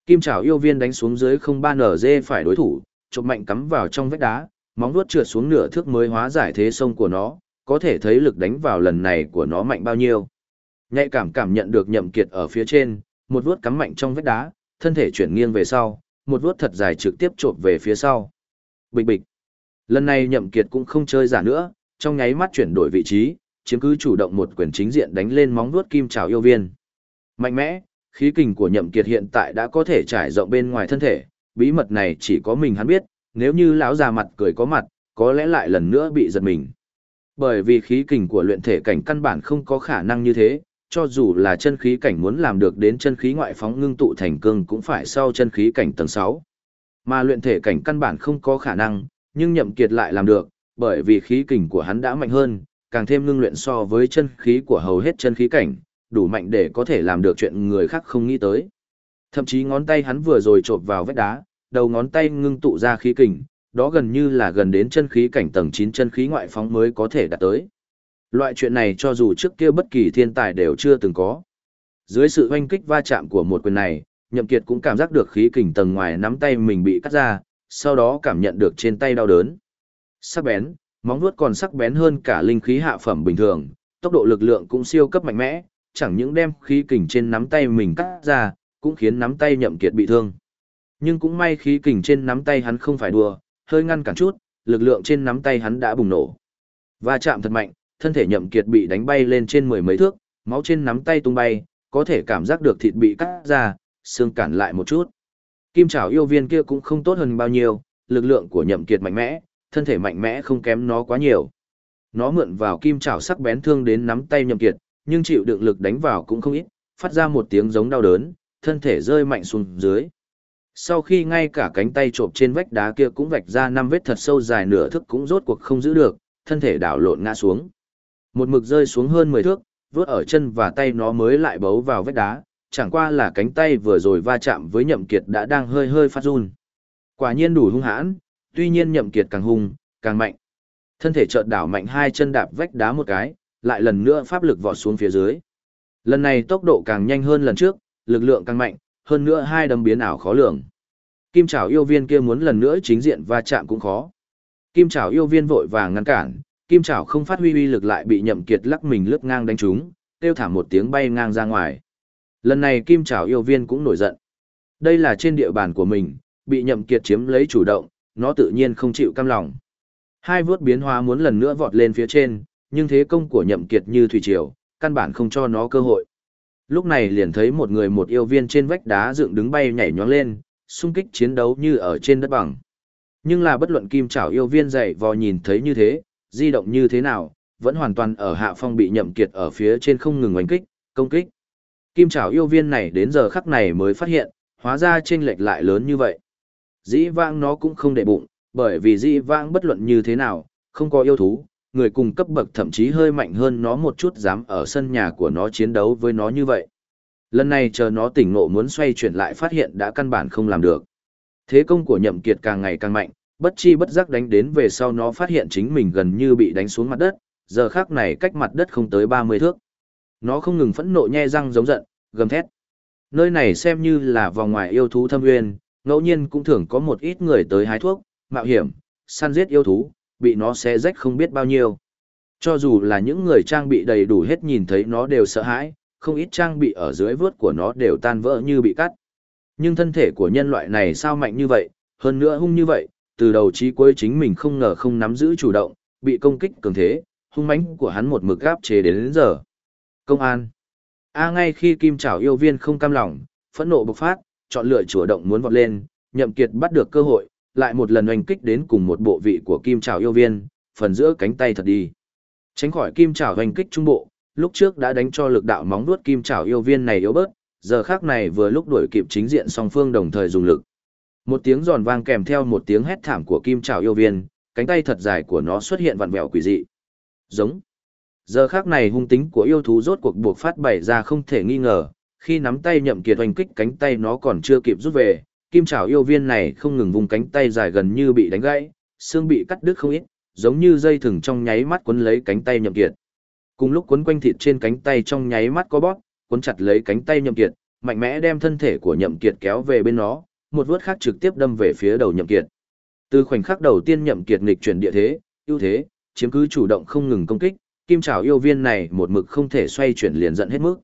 Kim trảo yêu viên đánh xuống dưới không ba nở dê phải đối thủ, chộp mạnh cắm vào trong vách đá, móng vuốt trượt xuống nửa thước mới hóa giải thế sông của nó, có thể thấy lực đánh vào lần này của nó mạnh bao nhiêu. Nhạy cảm cảm nhận được nhậm kiệt ở phía trên, một vuốt cắm mạnh trong vách đá, thân thể chuyển nghiêng về sau, một vuốt thật dài trực tiếp trộm về phía sau. Bịch bịch. Lần này nhậm kiệt cũng không chơi giả nữa, trong nháy mắt chuyển đổi vị trí, chiếm cứ chủ động một quyền chính diện đánh lên móng vuốt kim trào yêu viên. Mạnh mẽ, khí kình của nhậm kiệt hiện tại đã có thể trải rộng bên ngoài thân thể, bí mật này chỉ có mình hắn biết, nếu như lão già mặt cười có mặt, có lẽ lại lần nữa bị giật mình. Bởi vì khí kình của luyện thể cảnh căn bản không có khả năng như thế, cho dù là chân khí cảnh muốn làm được đến chân khí ngoại phóng ngưng tụ thành cương cũng phải sau chân khí cảnh tầng 6. Mà luyện thể cảnh căn bản không có khả năng, nhưng nhậm kiệt lại làm được, bởi vì khí kình của hắn đã mạnh hơn, càng thêm ngưng luyện so với chân khí của hầu hết chân khí cảnh, đủ mạnh để có thể làm được chuyện người khác không nghĩ tới. Thậm chí ngón tay hắn vừa rồi chộp vào vách đá, đầu ngón tay ngưng tụ ra khí kình, đó gần như là gần đến chân khí cảnh tầng 9 chân khí ngoại phóng mới có thể đạt tới. Loại chuyện này cho dù trước kia bất kỳ thiên tài đều chưa từng có. Dưới sự hoanh kích va chạm của một quyền này, Nhậm Kiệt cũng cảm giác được khí kình tầng ngoài nắm tay mình bị cắt ra, sau đó cảm nhận được trên tay đau đớn. Sắc bén, móng vuốt còn sắc bén hơn cả linh khí hạ phẩm bình thường, tốc độ lực lượng cũng siêu cấp mạnh mẽ, chẳng những đem khí kình trên nắm tay mình cắt ra, cũng khiến nắm tay Nhậm Kiệt bị thương. Nhưng cũng may khí kình trên nắm tay hắn không phải đùa, hơi ngăn cản chút, lực lượng trên nắm tay hắn đã bùng nổ. Va chạm thật mạnh, thân thể nhậm kiệt bị đánh bay lên trên mười mấy thước, máu trên nắm tay tung bay, có thể cảm giác được thịt bị cắt ra, xương cản lại một chút. Kim trảo yêu viên kia cũng không tốt hơn bao nhiêu, lực lượng của nhậm kiệt mạnh mẽ, thân thể mạnh mẽ không kém nó quá nhiều. Nó mượn vào kim trảo sắc bén thương đến nắm tay nhậm kiệt, nhưng chịu đựng lực đánh vào cũng không ít, phát ra một tiếng giống đau đớn, thân thể rơi mạnh xuống dưới. Sau khi ngay cả cánh tay trộm trên vách đá kia cũng vạch ra năm vết thật sâu dài nửa thước cũng rốt cuộc không giữ được, thân thể đảo lộn ngã xuống. Một mực rơi xuống hơn 10 thước, vớt ở chân và tay nó mới lại bấu vào vách đá, chẳng qua là cánh tay vừa rồi va chạm với nhậm kiệt đã đang hơi hơi phát run. Quả nhiên đủ hung hãn, tuy nhiên nhậm kiệt càng hung, càng mạnh. Thân thể chợt đảo mạnh hai chân đạp vách đá một cái, lại lần nữa pháp lực vọt xuống phía dưới. Lần này tốc độ càng nhanh hơn lần trước, lực lượng càng mạnh, hơn nữa hai đấm biến ảo khó lường. Kim Trảo yêu viên kia muốn lần nữa chính diện va chạm cũng khó. Kim Trảo yêu viên vội vàng ngăn cản, Kim Trảo không phát huy uy lực lại bị Nhậm Kiệt lắc mình lướt ngang đánh trúng, kêu thảm một tiếng bay ngang ra ngoài. Lần này Kim Trảo yêu viên cũng nổi giận. Đây là trên địa bàn của mình, bị Nhậm Kiệt chiếm lấy chủ động, nó tự nhiên không chịu cam lòng. Hai vớt biến hóa muốn lần nữa vọt lên phía trên, nhưng thế công của Nhậm Kiệt như thủy triều, căn bản không cho nó cơ hội. Lúc này liền thấy một người một yêu viên trên vách đá dựng đứng bay nhảy nhói lên, xung kích chiến đấu như ở trên đất bằng. Nhưng là bất luận kim trảo yêu viên dậy vò nhìn thấy như thế, di động như thế nào, vẫn hoàn toàn ở hạ phong bị nhậm kiệt ở phía trên không ngừng oanh kích, công kích. Kim trảo yêu viên này đến giờ khắc này mới phát hiện, hóa ra chênh lệch lại lớn như vậy. Dĩ vãng nó cũng không để bụng, bởi vì dĩ vãng bất luận như thế nào, không có yêu thú, người cùng cấp bậc thậm chí hơi mạnh hơn nó một chút dám ở sân nhà của nó chiến đấu với nó như vậy. Lần này chờ nó tỉnh ngộ muốn xoay chuyển lại phát hiện đã căn bản không làm được. Thế công của nhậm kiệt càng ngày càng mạnh, bất chi bất giác đánh đến về sau nó phát hiện chính mình gần như bị đánh xuống mặt đất, giờ khác này cách mặt đất không tới 30 thước. Nó không ngừng phẫn nộ nhe răng giống giận, gầm thét. Nơi này xem như là vòng ngoài yêu thú thâm nguyên, ngẫu nhiên cũng thường có một ít người tới hái thuốc, mạo hiểm, săn giết yêu thú, bị nó xé rách không biết bao nhiêu. Cho dù là những người trang bị đầy đủ hết nhìn thấy nó đều sợ hãi, không ít trang bị ở dưới vớt của nó đều tan vỡ như bị cắt. Nhưng thân thể của nhân loại này sao mạnh như vậy, hơn nữa hung như vậy, từ đầu chí cuối chính mình không ngờ không nắm giữ chủ động, bị công kích cường thế, hung mãnh của hắn một mực gáp chế đến, đến giờ. Công an. A ngay khi Kim Trảo yêu viên không cam lòng, phẫn nộ bộc phát, chọn lựa chủ động muốn vọt lên, Nhậm Kiệt bắt được cơ hội, lại một lần oanh kích đến cùng một bộ vị của Kim trào yêu viên, phần giữa cánh tay thật đi. Tránh khỏi Kim trào oanh kích trung bộ, lúc trước đã đánh cho lực đạo móng vuốt Kim trào yêu viên này yếu bớt, giờ khác này vừa lúc đuổi kịp chính diện song phương đồng thời dùng lực. Một tiếng giòn vang kèm theo một tiếng hét thảm của Kim trào yêu viên, cánh tay thật dài của nó xuất hiện vặn vẹo quỷ dị. Giống. Giờ khác này hung tính của yêu thú rốt cuộc buộc phát bày ra không thể nghi ngờ, khi nắm tay nhậm kiệt oanh kích cánh tay nó còn chưa kịp rút về, kim trảo yêu viên này không ngừng vùng cánh tay dài gần như bị đánh gãy, xương bị cắt đứt không ít, giống như dây thừng trong nháy mắt quấn lấy cánh tay nhậm kiệt. Cùng lúc quấn quanh thịt trên cánh tay trong nháy mắt có bóp, quấn chặt lấy cánh tay nhậm kiệt, mạnh mẽ đem thân thể của nhậm kiệt kéo về bên nó, một vớt khác trực tiếp đâm về phía đầu nhậm kiệt. Từ khoảnh khắc đầu tiên nhậm kiệt nghịch chuyển địa thế, ưu thế, chiếm cứ chủ động không ngừng công kích, kim trảo yêu viên này một mực không thể xoay chuyển liền giận hết mức.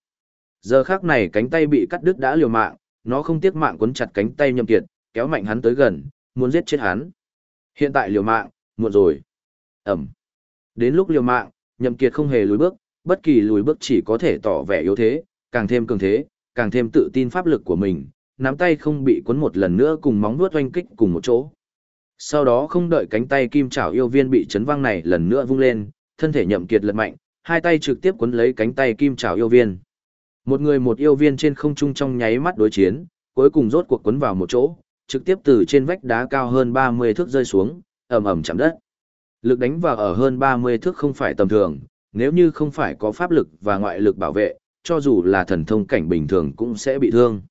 Giờ khắc này cánh tay bị cắt đứt đã liều mạng, nó không tiếc mạng quấn chặt cánh tay nhậm kiệt, kéo mạnh hắn tới gần, muốn giết chết hắn. Hiện tại liều mạng, muộn rồi. Ẩm. Đến lúc liều mạng, nhậm kiệt không hề lùi bước, bất kỳ lùi bước chỉ có thể tỏ vẻ yếu thế, càng thêm cường thế, càng thêm tự tin pháp lực của mình, nắm tay không bị cuốn một lần nữa cùng móng vuốt oanh kích cùng một chỗ. Sau đó không đợi cánh tay kim chảo yêu viên bị chấn văng này lần nữa vung lên, thân thể nhậm kiệt lật mạnh, hai tay trực tiếp cuốn lấy cánh tay kim chảo yêu viên. Một người một yêu viên trên không trung trong nháy mắt đối chiến, cuối cùng rốt cuộc cuốn vào một chỗ, trực tiếp từ trên vách đá cao hơn 30 thước rơi xuống, ầm ầm chạm đất. Lực đánh vào ở hơn 30 thước không phải tầm thường, nếu như không phải có pháp lực và ngoại lực bảo vệ, cho dù là thần thông cảnh bình thường cũng sẽ bị thương.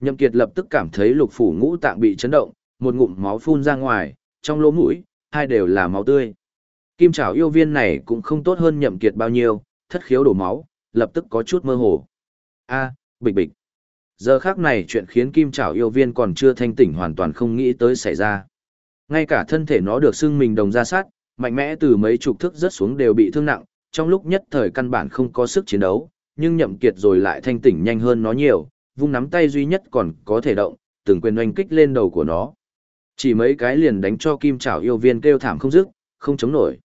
Nhậm Kiệt lập tức cảm thấy lục phủ ngũ tạng bị chấn động, một ngụm máu phun ra ngoài, trong lỗ mũi, hai đều là máu tươi. Kim trảo yêu viên này cũng không tốt hơn Nhậm Kiệt bao nhiêu, thất khiếu đổ máu, lập tức có chút mơ hồ. A, bịch bịch. Giờ khắc này chuyện khiến Kim trảo yêu viên còn chưa thanh tỉnh hoàn toàn không nghĩ tới xảy ra. Ngay cả thân thể nó được xưng mình đồng ra sát, mạnh mẽ từ mấy chục thước rớt xuống đều bị thương nặng, trong lúc nhất thời căn bản không có sức chiến đấu, nhưng nhậm kiệt rồi lại thanh tỉnh nhanh hơn nó nhiều, vung nắm tay duy nhất còn có thể động, từng quyền oanh kích lên đầu của nó. Chỉ mấy cái liền đánh cho kim trảo yêu viên kêu thảm không dứt, không chống nổi.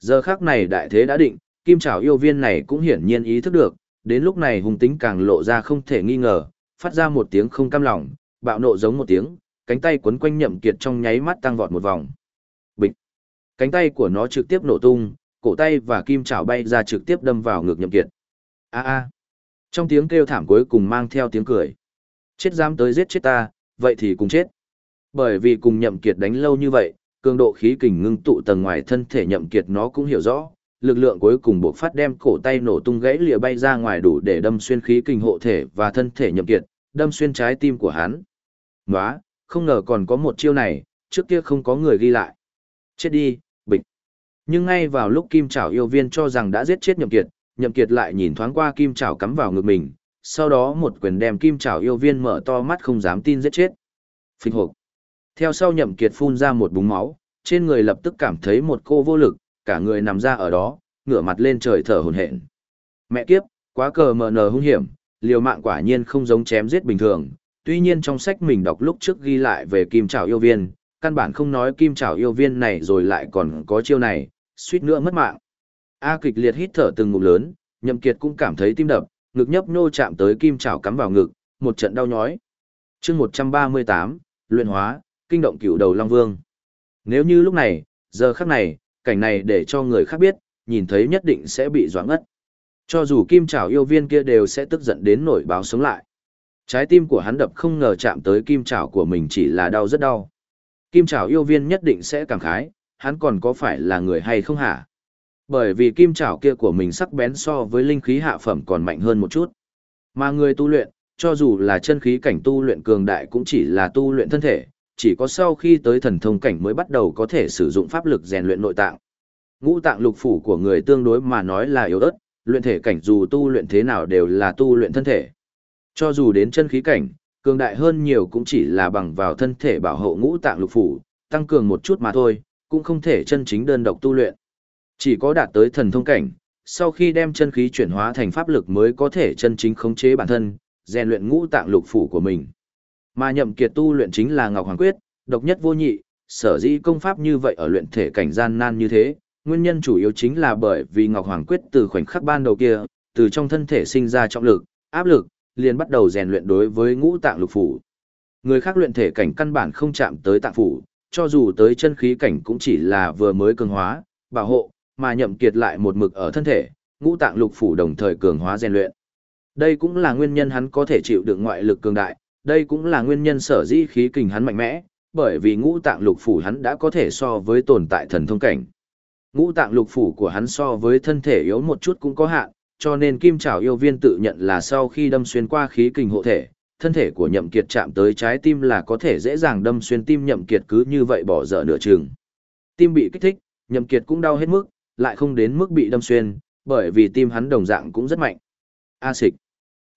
Giờ khắc này đại thế đã định, kim trảo yêu viên này cũng hiển nhiên ý thức được, đến lúc này hung tính càng lộ ra không thể nghi ngờ, phát ra một tiếng không cam lòng, bạo nộ giống một tiếng, cánh tay quấn quanh nhậm kiệt trong nháy mắt tăng vọt một vòng. Bịch! Cánh tay của nó trực tiếp nổ tung, cổ tay và kim chảo bay ra trực tiếp đâm vào ngực nhậm kiệt. A a! Trong tiếng kêu thảm cuối cùng mang theo tiếng cười. Chết dám tới giết chết ta, vậy thì cùng chết. Bởi vì cùng nhậm kiệt đánh lâu như vậy, cường độ khí kình ngưng tụ tầng ngoài thân thể nhậm kiệt nó cũng hiểu rõ, lực lượng cuối cùng buộc phát đem cổ tay nổ tung gãy lìa bay ra ngoài đủ để đâm xuyên khí kinh hộ thể và thân thể nhậm kiệt, đâm xuyên trái tim của hắn. Nóa, không ngờ còn có một chiêu này, trước kia không có người ghi lại. Chết đi, bịch. Nhưng ngay vào lúc Kim Trảo yêu viên cho rằng đã giết chết nhậm kiệt, nhậm kiệt lại nhìn thoáng qua Kim Trảo cắm vào ngực mình, sau đó một quyền đem Kim Trảo yêu viên mở to mắt không dám tin giết chết. Phịch hộp. Theo sau nhậm kiệt phun ra một búng máu, trên người lập tức cảm thấy một cô vô lực, cả người nằm ra ở đó, ngửa mặt lên trời thở hổn hển. Mẹ kiếp, quá cờ mờ nờ hung hiểm, liều mạng quả nhiên không giống chém giết bình thường. Tuy nhiên trong sách mình đọc lúc trước ghi lại về kim trảo yêu viên, căn bản không nói kim trảo yêu viên này rồi lại còn có chiêu này, suýt nữa mất mạng. A kịch liệt hít thở từng ngụm lớn, nhậm kiệt cũng cảm thấy tim đập, ngực nhấp nhô chạm tới kim trảo cắm vào ngực, một trận đau nhói. Chương 138, luyện hóa, kinh động cửu đầu Long Vương. Nếu như lúc này, giờ khắc này, cảnh này để cho người khác biết, nhìn thấy nhất định sẽ bị doãn ngất. Cho dù kim trảo yêu viên kia đều sẽ tức giận đến nổi báo sống lại. Trái tim của hắn đập không ngờ chạm tới kim trảo của mình chỉ là đau rất đau. Kim trảo yêu viên nhất định sẽ cảm khái, hắn còn có phải là người hay không hả? Bởi vì kim trảo kia của mình sắc bén so với linh khí hạ phẩm còn mạnh hơn một chút. Mà người tu luyện, cho dù là chân khí cảnh tu luyện cường đại cũng chỉ là tu luyện thân thể, chỉ có sau khi tới thần thông cảnh mới bắt đầu có thể sử dụng pháp lực rèn luyện nội tạng. Ngũ tạng lục phủ của người tương đối mà nói là yếu ớt, luyện thể cảnh dù tu luyện thế nào đều là tu luyện thân thể. Cho dù đến chân khí cảnh, cường đại hơn nhiều cũng chỉ là bằng vào thân thể bảo hộ ngũ tạng lục phủ, tăng cường một chút mà thôi, cũng không thể chân chính đơn độc tu luyện. Chỉ có đạt tới thần thông cảnh, sau khi đem chân khí chuyển hóa thành pháp lực mới có thể chân chính khống chế bản thân, rèn luyện ngũ tạng lục phủ của mình. Mà nhậm kiệt tu luyện chính là Ngọc Hoàng Quyết, độc nhất vô nhị, sở dĩ công pháp như vậy ở luyện thể cảnh gian nan như thế, nguyên nhân chủ yếu chính là bởi vì Ngọc Hoàng Quyết từ khoảnh khắc ban đầu kia, từ trong thân thể sinh ra trọng lực, áp lực, liền bắt đầu rèn luyện đối với ngũ tạng lục phủ. Người khác luyện thể cảnh căn bản không chạm tới tạng phủ, cho dù tới chân khí cảnh cũng chỉ là vừa mới cường hóa, bảo hộ, mà nhậm kiệt lại một mực ở thân thể, ngũ tạng lục phủ đồng thời cường hóa rèn luyện. Đây cũng là nguyên nhân hắn có thể chịu được ngoại lực cường đại, đây cũng là nguyên nhân sở dĩ khí kình hắn mạnh mẽ, bởi vì ngũ tạng lục phủ hắn đã có thể so với tồn tại thần thông cảnh. Ngũ tạng lục phủ của hắn so với thân thể yếu một chút cũng có hạn, cho nên kim trảo yêu viên tự nhận là sau khi đâm xuyên qua khí kình hộ thể, thân thể của nhậm kiệt chạm tới trái tim là có thể dễ dàng đâm xuyên tim nhậm kiệt cứ như vậy bỏ dở nửa chừng. Tim bị kích thích, nhậm kiệt cũng đau hết mức, lại không đến mức bị đâm xuyên, bởi vì tim hắn đồng dạng cũng rất mạnh. A xịch.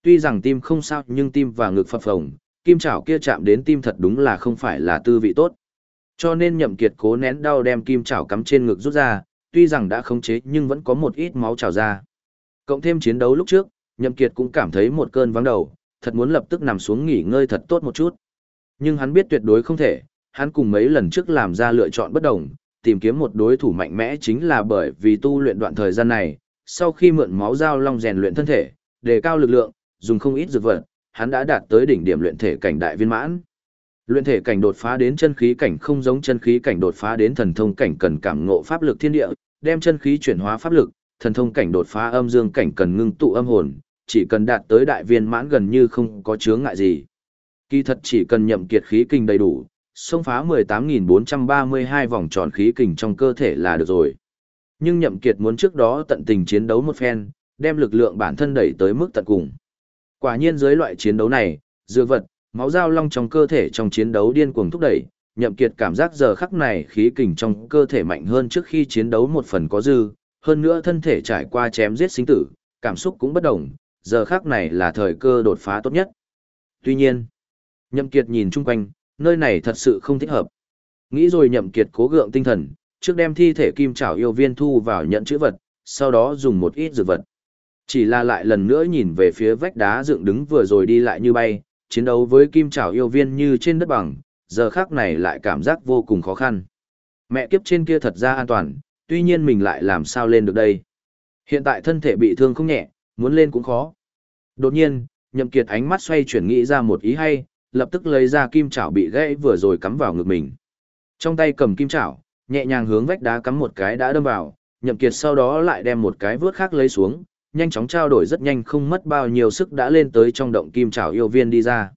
Tuy rằng tim không sao nhưng tim và ngực phập phồng, kim chảo kia chạm đến tim thật đúng là không phải là tư vị tốt. Cho nên nhậm kiệt cố nén đau đem kim chảo cắm trên ngực rút ra, tuy rằng đã khống chế nhưng vẫn có một ít máu trào ra. Cộng thêm chiến đấu lúc trước, nhậm kiệt cũng cảm thấy một cơn vắng đầu, thật muốn lập tức nằm xuống nghỉ ngơi thật tốt một chút. Nhưng hắn biết tuyệt đối không thể, hắn cùng mấy lần trước làm ra lựa chọn bất đồng, tìm kiếm một đối thủ mạnh mẽ chính là bởi vì tu luyện đoạn thời gian này, sau khi mượn máu dao long rèn luyện thân thể, đề cao lực lượng, dùng không ít dược vật, hắn đã đạt tới đỉnh điểm luyện thể cảnh đại viên mãn. Luyện thể cảnh đột phá đến chân khí cảnh không giống chân khí cảnh đột phá đến thần thông cảnh cần cảm ngộ pháp lực thiên địa, đem chân khí chuyển hóa pháp lực, thần thông cảnh đột phá âm dương cảnh cần ngưng tụ âm hồn, chỉ cần đạt tới đại viên mãn gần như không có chướng ngại gì. Kỳ thật chỉ cần nhậm kiệt khí kinh đầy đủ, xông phá 18.432 vòng tròn khí kình trong cơ thể là được rồi. Nhưng nhậm kiệt muốn trước đó tận tình chiến đấu một phen, đem lực lượng bản thân đẩy tới mức tận cùng. Quả nhiên dưới loại chiến đấu này, dược vật, máu dao long trong cơ thể trong chiến đấu điên cuồng thúc đẩy, nhậm kiệt cảm giác giờ khắc này khí kình trong cơ thể mạnh hơn trước khi chiến đấu một phần có dư, hơn nữa thân thể trải qua chém giết sinh tử, cảm xúc cũng bất động, giờ khắc này là thời cơ đột phá tốt nhất. Tuy nhiên, nhậm kiệt nhìn chung quanh, nơi này thật sự không thích hợp. Nghĩ rồi nhậm kiệt cố gượng tinh thần, trước đem thi thể kim trảo yêu viên thu vào nhận chữ vật, sau đó dùng một ít dược vật. Chỉ là lại lần nữa nhìn về phía vách đá dựng đứng vừa rồi đi lại như bay, chiến đấu với kim trảo yêu viên như trên đất bằng, giờ khác này lại cảm giác vô cùng khó khăn. Mẹ kiếp trên kia thật ra an toàn, tuy nhiên mình lại làm sao lên được đây. Hiện tại thân thể bị thương không nhẹ, muốn lên cũng khó. Đột nhiên, nhậm kiệt ánh mắt xoay chuyển nghĩ ra một ý hay, lập tức lấy ra kim chảo bị gãy vừa rồi cắm vào ngực mình. Trong tay cầm kim chảo, nhẹ nhàng hướng vách đá cắm một cái đã đâm vào, nhậm kiệt sau đó lại đem một cái vướt khác lấy xuống, nhanh chóng trao đổi rất nhanh không mất bao nhiêu sức đã lên tới trong động kim chảo yêu viên đi ra.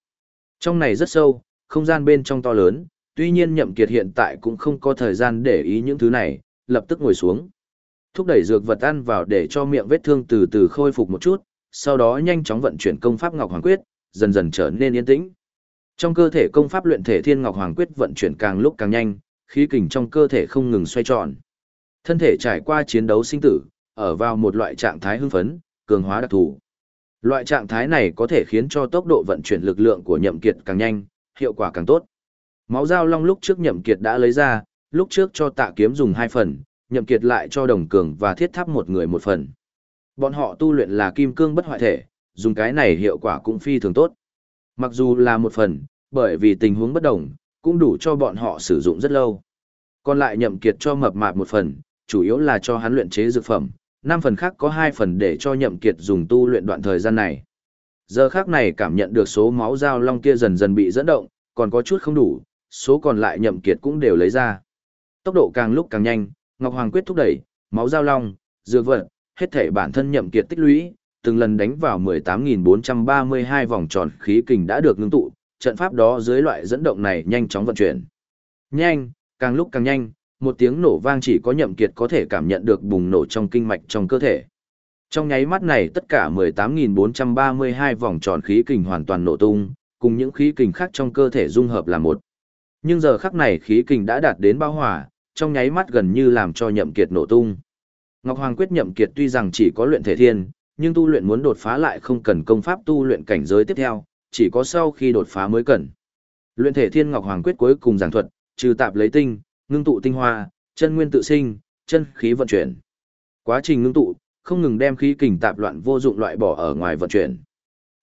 Trong này rất sâu, không gian bên trong to lớn, tuy nhiên nhậm kiệt hiện tại cũng không có thời gian để ý những thứ này, lập tức ngồi xuống. Thúc đẩy dược vật ăn vào để cho miệng vết thương từ từ khôi phục một chút, sau đó nhanh chóng vận chuyển công pháp Ngọc Hoàng Quyết, dần dần trở nên yên tĩnh. Trong cơ thể công pháp luyện thể Thiên Ngọc Hoàng Quyết vận chuyển càng lúc càng nhanh, khí kình trong cơ thể không ngừng xoay tròn. Thân thể trải qua chiến đấu sinh tử, ở vào một loại trạng thái hưng phấn, cường hóa đặc thù. Loại trạng thái này có thể khiến cho tốc độ vận chuyển lực lượng của Nhậm Kiệt càng nhanh, hiệu quả càng tốt. Máu dao long lúc trước Nhậm Kiệt đã lấy ra, lúc trước cho Tạ Kiếm dùng hai phần, Nhậm Kiệt lại cho Đồng Cường và Thiết Tháp một người một phần. Bọn họ tu luyện là kim cương bất hoại thể, dùng cái này hiệu quả cũng phi thường tốt. Mặc dù là một phần, bởi vì tình huống bất đồng, cũng đủ cho bọn họ sử dụng rất lâu. Còn lại nhậm kiệt cho mập mạp một phần, chủ yếu là cho hắn luyện chế dược phẩm, năm phần khác có hai phần để cho nhậm kiệt dùng tu luyện đoạn thời gian này. Giờ khác này cảm nhận được số máu dao long kia dần dần bị dẫn động, còn có chút không đủ, số còn lại nhậm kiệt cũng đều lấy ra. Tốc độ càng lúc càng nhanh, Ngọc Hoàng quyết thúc đẩy, máu dao long, dược vật, hết thể bản thân nhậm kiệt tích lũy, từng lần đánh vào 18.432 vòng tròn khí kình đã được ngưng tụ, trận pháp đó dưới loại dẫn động này nhanh chóng vận chuyển. Nhanh, càng lúc càng nhanh, một tiếng nổ vang chỉ có nhậm kiệt có thể cảm nhận được bùng nổ trong kinh mạch trong cơ thể. Trong nháy mắt này tất cả 18.432 vòng tròn khí kình hoàn toàn nổ tung, cùng những khí kình khác trong cơ thể dung hợp là một. Nhưng giờ khắc này khí kình đã đạt đến bao hòa, trong nháy mắt gần như làm cho nhậm kiệt nổ tung. Ngọc Hoàng quyết nhậm kiệt tuy rằng chỉ có luyện thể thiên, nhưng tu luyện muốn đột phá lại không cần công pháp tu luyện cảnh giới tiếp theo, chỉ có sau khi đột phá mới cần. Luyện thể thiên ngọc hoàng quyết cuối cùng giảng thuật, trừ tạp lấy tinh, ngưng tụ tinh hoa, chân nguyên tự sinh, chân khí vận chuyển. Quá trình ngưng tụ, không ngừng đem khí kình tạp loạn vô dụng loại bỏ ở ngoài vận chuyển.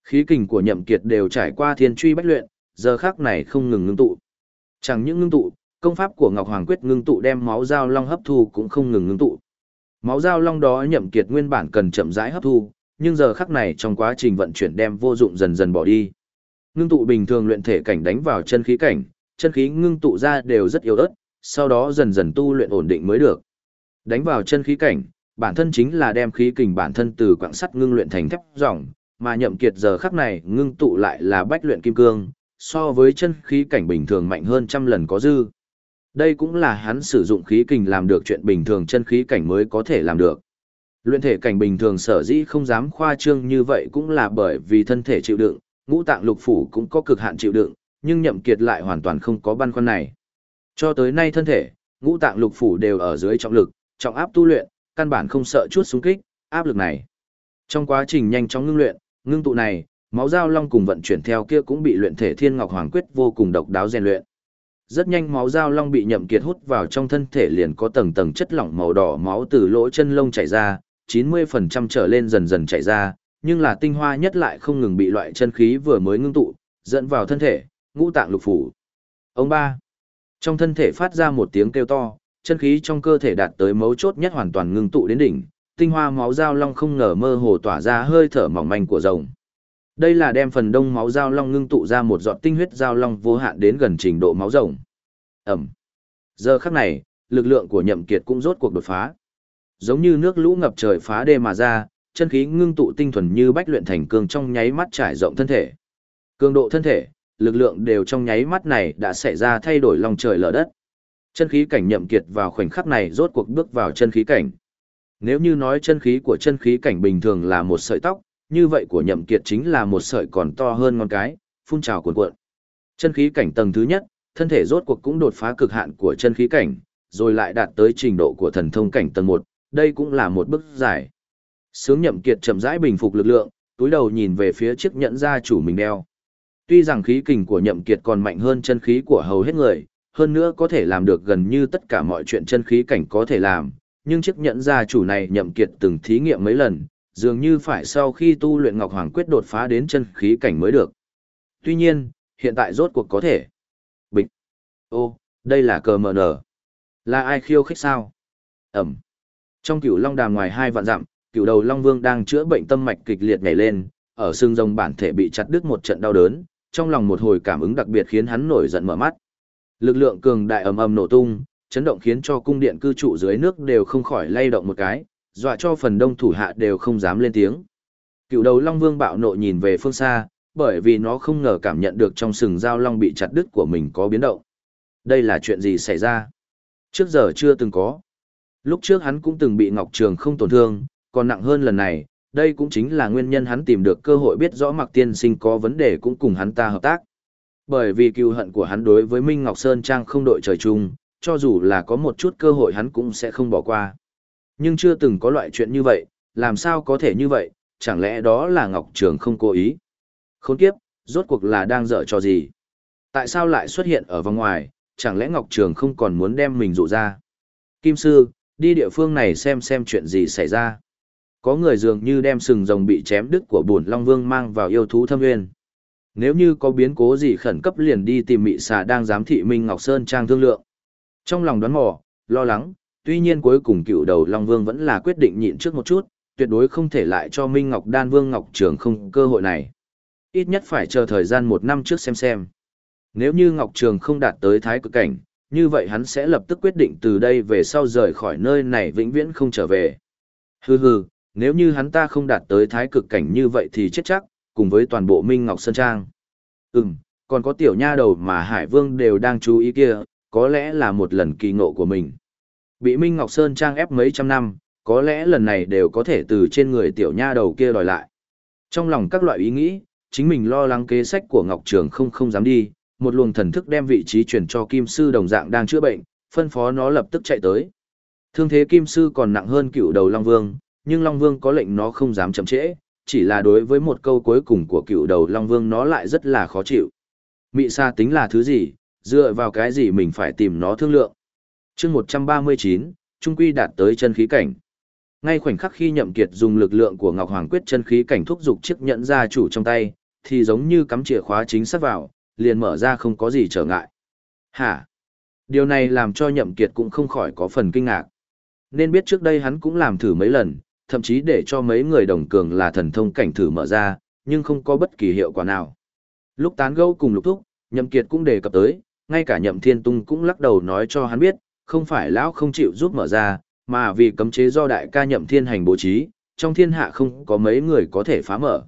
Khí kình của Nhậm Kiệt đều trải qua thiên truy bách luyện, giờ khắc này không ngừng ngưng tụ. Chẳng những ngưng tụ, công pháp của Ngọc Hoàng Quyết ngưng tụ đem máu giao long hấp thu cũng không ngừng ngưng tụ. Máu giao long đó Nhậm Kiệt nguyên bản cần chậm rãi hấp thu, nhưng giờ khắc này trong quá trình vận chuyển đem vô dụng dần dần bỏ đi. Ngưng tụ bình thường luyện thể cảnh đánh vào chân khí cảnh, chân khí ngưng tụ ra đều rất yếu ớt, sau đó dần dần tu luyện ổn định mới được. Đánh vào chân khí cảnh, bản thân chính là đem khí kình bản thân từ quặng sắt ngưng luyện thành thép ròng, mà nhậm kiệt giờ khắc này ngưng tụ lại là bách luyện kim cương, so với chân khí cảnh bình thường mạnh hơn trăm lần có dư. Đây cũng là hắn sử dụng khí kình làm được chuyện bình thường chân khí cảnh mới có thể làm được. Luyện thể cảnh bình thường sở dĩ không dám khoa trương như vậy cũng là bởi vì thân thể chịu đựng, ngũ tạng lục phủ cũng có cực hạn chịu đựng, nhưng nhậm kiệt lại hoàn toàn không có băn khoăn này. Cho tới nay thân thể, ngũ tạng lục phủ đều ở dưới trọng lực, trọng áp tu luyện, căn bản không sợ chút xung kích, áp lực này. Trong quá trình nhanh chóng ngưng luyện, ngưng tụ này, máu giao long cùng vận chuyển theo kia cũng bị luyện thể thiên ngọc hoàng quyết vô cùng độc đáo rèn luyện. Rất nhanh máu giao long bị nhậm kiệt hút vào trong thân thể liền có tầng tầng chất lỏng màu đỏ máu từ lỗ chân lông chảy ra, 90% trở lên dần dần chảy ra, nhưng là tinh hoa nhất lại không ngừng bị loại chân khí vừa mới ngưng tụ, dẫn vào thân thể, ngũ tạng lục phủ. Ông ba. Trong thân thể phát ra một tiếng kêu to, chân khí trong cơ thể đạt tới mấu chốt nhất hoàn toàn ngưng tụ đến đỉnh, tinh hoa máu giao long không ngờ mơ hồ tỏa ra hơi thở mỏng manh của rồng. Đây là đem phần đông máu giao long ngưng tụ ra một giọt tinh huyết giao long vô hạn đến gần trình độ máu rồng. Ẩm. Giờ khắc này, lực lượng của Nhậm Kiệt cũng rốt cuộc đột phá. Giống như nước lũ ngập trời phá đê mà ra, chân khí ngưng tụ tinh thuần như bách luyện thành cương trong nháy mắt trải rộng thân thể. Cường độ thân thể, lực lượng đều trong nháy mắt này đã xảy ra thay đổi lòng trời lở đất. Chân khí cảnh nhậm kiệt vào khoảnh khắc này rốt cuộc bước vào chân khí cảnh. Nếu như nói chân khí của chân khí cảnh bình thường là một sợi tóc, như vậy của nhậm kiệt chính là một sợi còn to hơn ngón cái, phun trào cuộn cuộn. Chân khí cảnh tầng thứ nhất, thân thể rốt cuộc cũng đột phá cực hạn của chân khí cảnh, rồi lại đạt tới trình độ của thần thông cảnh tầng 1, đây cũng là một bước dài. Sướng nhậm kiệt chậm rãi bình phục lực lượng, túi đầu nhìn về phía chiếc nhẫn gia chủ mình đeo. Tuy rằng khí kình của nhậm kiệt còn mạnh hơn chân khí của hầu hết người, hơn nữa có thể làm được gần như tất cả mọi chuyện chân khí cảnh có thể làm, nhưng chiếc nhẫn gia chủ này nhậm kiệt từng thí nghiệm mấy lần, dường như phải sau khi tu luyện Ngọc Hoàng quyết đột phá đến chân khí cảnh mới được. Tuy nhiên, hiện tại rốt cuộc có thể. Bịch. Ô, đây là cờ mờ nở. Là ai khiêu khích sao? Ẩm. Trong cửu long đàm ngoài hai vạn dặm, cửu đầu long vương đang chữa bệnh tâm mạch kịch liệt nhảy lên, ở xương rồng bản thể bị chặt đứt một trận đau đớn, trong lòng một hồi cảm ứng đặc biệt khiến hắn nổi giận mở mắt. Lực lượng cường đại ầm ầm nổ tung, chấn động khiến cho cung điện cư trụ dưới nước đều không khỏi lay động một cái, dọa cho phần đông thủ hạ đều không dám lên tiếng. Cựu đầu Long Vương bạo nộ nhìn về phương xa, bởi vì nó không ngờ cảm nhận được trong sừng dao long bị chặt đứt của mình có biến động. Đây là chuyện gì xảy ra? Trước giờ chưa từng có. Lúc trước hắn cũng từng bị Ngọc Trường không tổn thương, còn nặng hơn lần này, đây cũng chính là nguyên nhân hắn tìm được cơ hội biết rõ Mạc Tiên Sinh có vấn đề cũng cùng hắn ta hợp tác. Bởi vì cừu hận của hắn đối với Minh Ngọc Sơn Trang không đội trời chung, cho dù là có một chút cơ hội hắn cũng sẽ không bỏ qua. Nhưng chưa từng có loại chuyện như vậy, làm sao có thể như vậy, chẳng lẽ đó là Ngọc Trường không cố ý? Khốn kiếp, rốt cuộc là đang dở cho gì? Tại sao lại xuất hiện ở vòng ngoài, chẳng lẽ Ngọc Trường không còn muốn đem mình dụ ra? Kim Sư, đi địa phương này xem xem chuyện gì xảy ra. Có người dường như đem sừng rồng bị chém đứt của bổn Long Vương mang vào yêu thú thâm nguyên. Nếu như có biến cố gì khẩn cấp liền đi tìm mị xà đang giám thị Minh Ngọc Sơn Trang thương lượng. Trong lòng đoán mò, lo lắng, tuy nhiên cuối cùng cựu đầu Long Vương vẫn là quyết định nhịn trước một chút, tuyệt đối không thể lại cho Minh Ngọc Đan Vương Ngọc Trường không cơ hội này. Ít nhất phải chờ thời gian một năm trước xem xem. Nếu như Ngọc Trường không đạt tới thái cực cảnh, như vậy hắn sẽ lập tức quyết định từ đây về sau rời khỏi nơi này vĩnh viễn không trở về. Hừ hừ, nếu như hắn ta không đạt tới thái cực cảnh như vậy thì chết chắc, cùng với toàn bộ Minh Ngọc Sơn Trang. Ừm, còn có tiểu nha đầu mà Hải Vương đều đang chú ý kia, có lẽ là một lần kỳ ngộ của mình. Bị Minh Ngọc Sơn Trang ép mấy trăm năm, có lẽ lần này đều có thể từ trên người tiểu nha đầu kia đòi lại. Trong lòng các loại ý nghĩ, chính mình lo lắng kế sách của Ngọc Trường không không dám đi, một luồng thần thức đem vị trí chuyển cho Kim Sư đồng dạng đang chữa bệnh, phân phó nó lập tức chạy tới. Thương thế Kim Sư còn nặng hơn cựu đầu Long Vương, nhưng Long Vương có lệnh nó không dám chậm trễ, chỉ là đối với một câu cuối cùng của cựu đầu Long Vương nó lại rất là khó chịu. Mị sa tính là thứ gì, dựa vào cái gì mình phải tìm nó thương lượng. chương 139, Trung Quy đạt tới chân khí cảnh. Ngay khoảnh khắc khi Nhậm Kiệt dùng lực lượng của Ngọc Hoàng Quyết chân khí cảnh thúc dục chiếc nhẫn gia chủ trong tay, thì giống như cắm chìa khóa chính xác vào, liền mở ra không có gì trở ngại. Hả? Điều này làm cho Nhậm Kiệt cũng không khỏi có phần kinh ngạc. Nên biết trước đây hắn cũng làm thử mấy lần, thậm chí để cho mấy người đồng cường là thần thông cảnh thử mở ra, nhưng không có bất kỳ hiệu quả nào. Lúc tán gẫu cùng lục thúc, Nhậm Kiệt cũng đề cập tới, ngay cả Nhậm Thiên Tung cũng lắc đầu nói cho hắn biết, không phải lão không chịu giúp mở ra, mà vì cấm chế do đại ca Nhậm Thiên hành bố trí, trong thiên hạ không có mấy người có thể phá mở.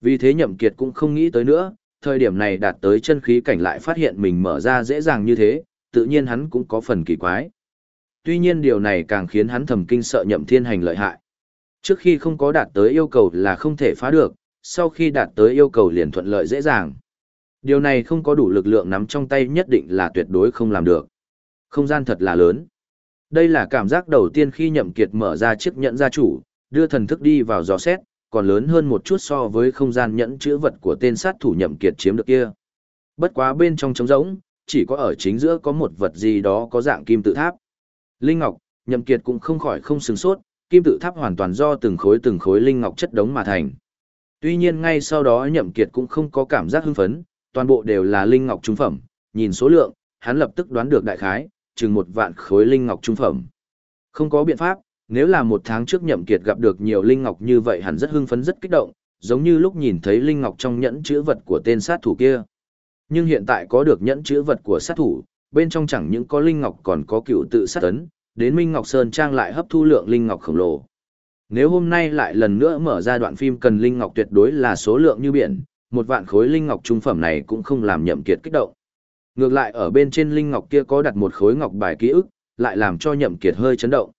Vì thế Nhậm Kiệt cũng không nghĩ tới nữa, thời điểm này đạt tới chân khí cảnh lại phát hiện mình mở ra dễ dàng như thế, tự nhiên hắn cũng có phần kỳ quái. Tuy nhiên điều này càng khiến hắn thầm kinh sợ Nhậm Thiên hành lợi hại. Trước khi không có đạt tới yêu cầu là không thể phá được, sau khi đạt tới yêu cầu liền thuận lợi dễ dàng. Điều này không có đủ lực lượng nắm trong tay nhất định là tuyệt đối không làm được. Không gian thật là lớn. Đây là cảm giác đầu tiên khi nhậm kiệt mở ra chiếc nhẫn gia chủ, đưa thần thức đi vào dò xét, còn lớn hơn một chút so với không gian nhẫn chữ vật của tên sát thủ nhậm kiệt chiếm được kia. Bất quá bên trong trống rỗng, chỉ có ở chính giữa có một vật gì đó có dạng kim tự tháp. Linh Ngọc, nhậm kiệt cũng không khỏi không sừng sốt, kim tự tháp hoàn toàn do từng khối từng khối linh ngọc chất đống mà thành. Tuy nhiên ngay sau đó nhậm kiệt cũng không có cảm giác hưng phấn, toàn bộ đều là linh ngọc trung phẩm, nhìn số lượng, hắn lập tức đoán được đại khái, chừng một vạn khối linh ngọc trung phẩm. Không có biện pháp, nếu là một tháng trước nhậm kiệt gặp được nhiều linh ngọc như vậy hẳn rất hưng phấn rất kích động, giống như lúc nhìn thấy linh ngọc trong nhẫn chữ vật của tên sát thủ kia. Nhưng hiện tại có được nhẫn chữ vật của sát thủ, bên trong chẳng những có linh ngọc còn có cựu tự sát ấn, đến Minh Ngọc Sơn Trang lại hấp thu lượng linh ngọc khổng lồ. Nếu hôm nay lại lần nữa mở ra đoạn phim cần linh ngọc tuyệt đối là số lượng như biển, một vạn khối linh ngọc trung phẩm này cũng không làm nhậm kiệt kích động. Ngược lại ở bên trên linh ngọc kia có đặt một khối ngọc bài ký ức, lại làm cho nhậm kiệt hơi chấn động.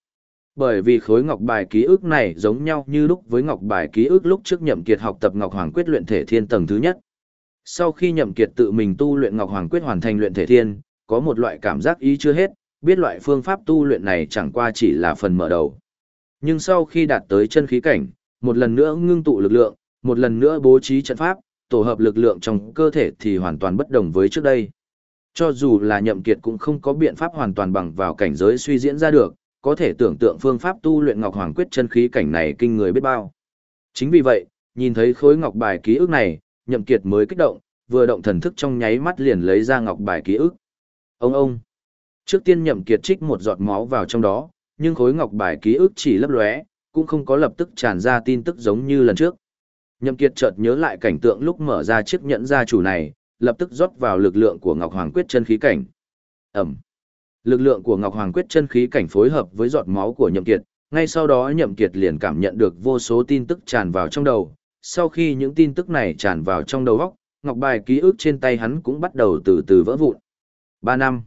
Bởi vì khối ngọc bài ký ức này giống nhau như lúc với ngọc bài ký ức lúc trước nhậm kiệt học tập ngọc hoàng quyết luyện thể thiên tầng thứ nhất. Sau khi nhậm kiệt tự mình tu luyện ngọc hoàng quyết hoàn thành luyện thể thiên, có một loại cảm giác ý chưa hết, biết loại phương pháp tu luyện này chẳng qua chỉ là phần mở đầu. Nhưng sau khi đạt tới chân khí cảnh, một lần nữa ngưng tụ lực lượng, một lần nữa bố trí trận pháp, tổ hợp lực lượng trong cơ thể thì hoàn toàn bất đồng với trước đây. Cho dù là nhậm kiệt cũng không có biện pháp hoàn toàn bằng vào cảnh giới suy diễn ra được, có thể tưởng tượng phương pháp tu luyện Ngọc Hoàng Quyết chân khí cảnh này kinh người biết bao. Chính vì vậy, nhìn thấy khối ngọc bài ký ức này, nhậm kiệt mới kích động, vừa động thần thức trong nháy mắt liền lấy ra ngọc bài ký ức. Ông ông! Trước tiên nhậm kiệt trích một giọt máu vào trong đó, nhưng khối ngọc bài ký ức chỉ lấp lóe, cũng không có lập tức tràn ra tin tức giống như lần trước. Nhậm kiệt chợt nhớ lại cảnh tượng lúc mở ra chiếc nhẫn gia chủ này, lập tức rót vào lực lượng của Ngọc Hoàng Quyết chân khí cảnh. Ẩm. Lực lượng của Ngọc Hoàng Quyết chân khí cảnh phối hợp với giọt máu của Nhậm Kiệt, ngay sau đó Nhậm Kiệt liền cảm nhận được vô số tin tức tràn vào trong đầu. Sau khi những tin tức này tràn vào trong đầu óc, ngọc bài ký ức trên tay hắn cũng bắt đầu từ từ vỡ vụn. 3 năm.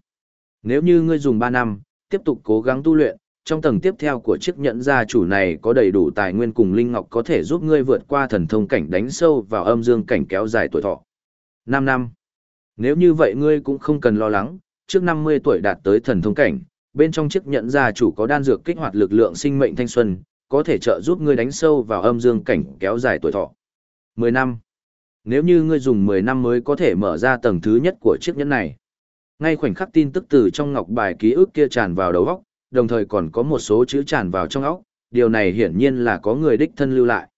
Nếu như ngươi dùng 3 năm, tiếp tục cố gắng tu luyện, trong tầng tiếp theo của chiếc nhẫn gia chủ này có đầy đủ tài nguyên cùng linh ngọc có thể giúp ngươi vượt qua thần thông cảnh đánh sâu vào âm dương cảnh kéo dài tuổi thọ. 5 năm. Nếu như vậy ngươi cũng không cần lo lắng, trước 50 tuổi đạt tới thần thông cảnh, bên trong chiếc nhẫn gia chủ có đan dược kích hoạt lực lượng sinh mệnh thanh xuân, có thể trợ giúp ngươi đánh sâu vào âm dương cảnh kéo dài tuổi thọ. 10 năm. Nếu như ngươi dùng 10 năm mới có thể mở ra tầng thứ nhất của chiếc nhẫn này. Ngay khoảnh khắc tin tức từ trong ngọc bài ký ức kia tràn vào đầu óc, đồng thời còn có một số chữ tràn vào trong óc, điều này hiển nhiên là có người đích thân lưu lại.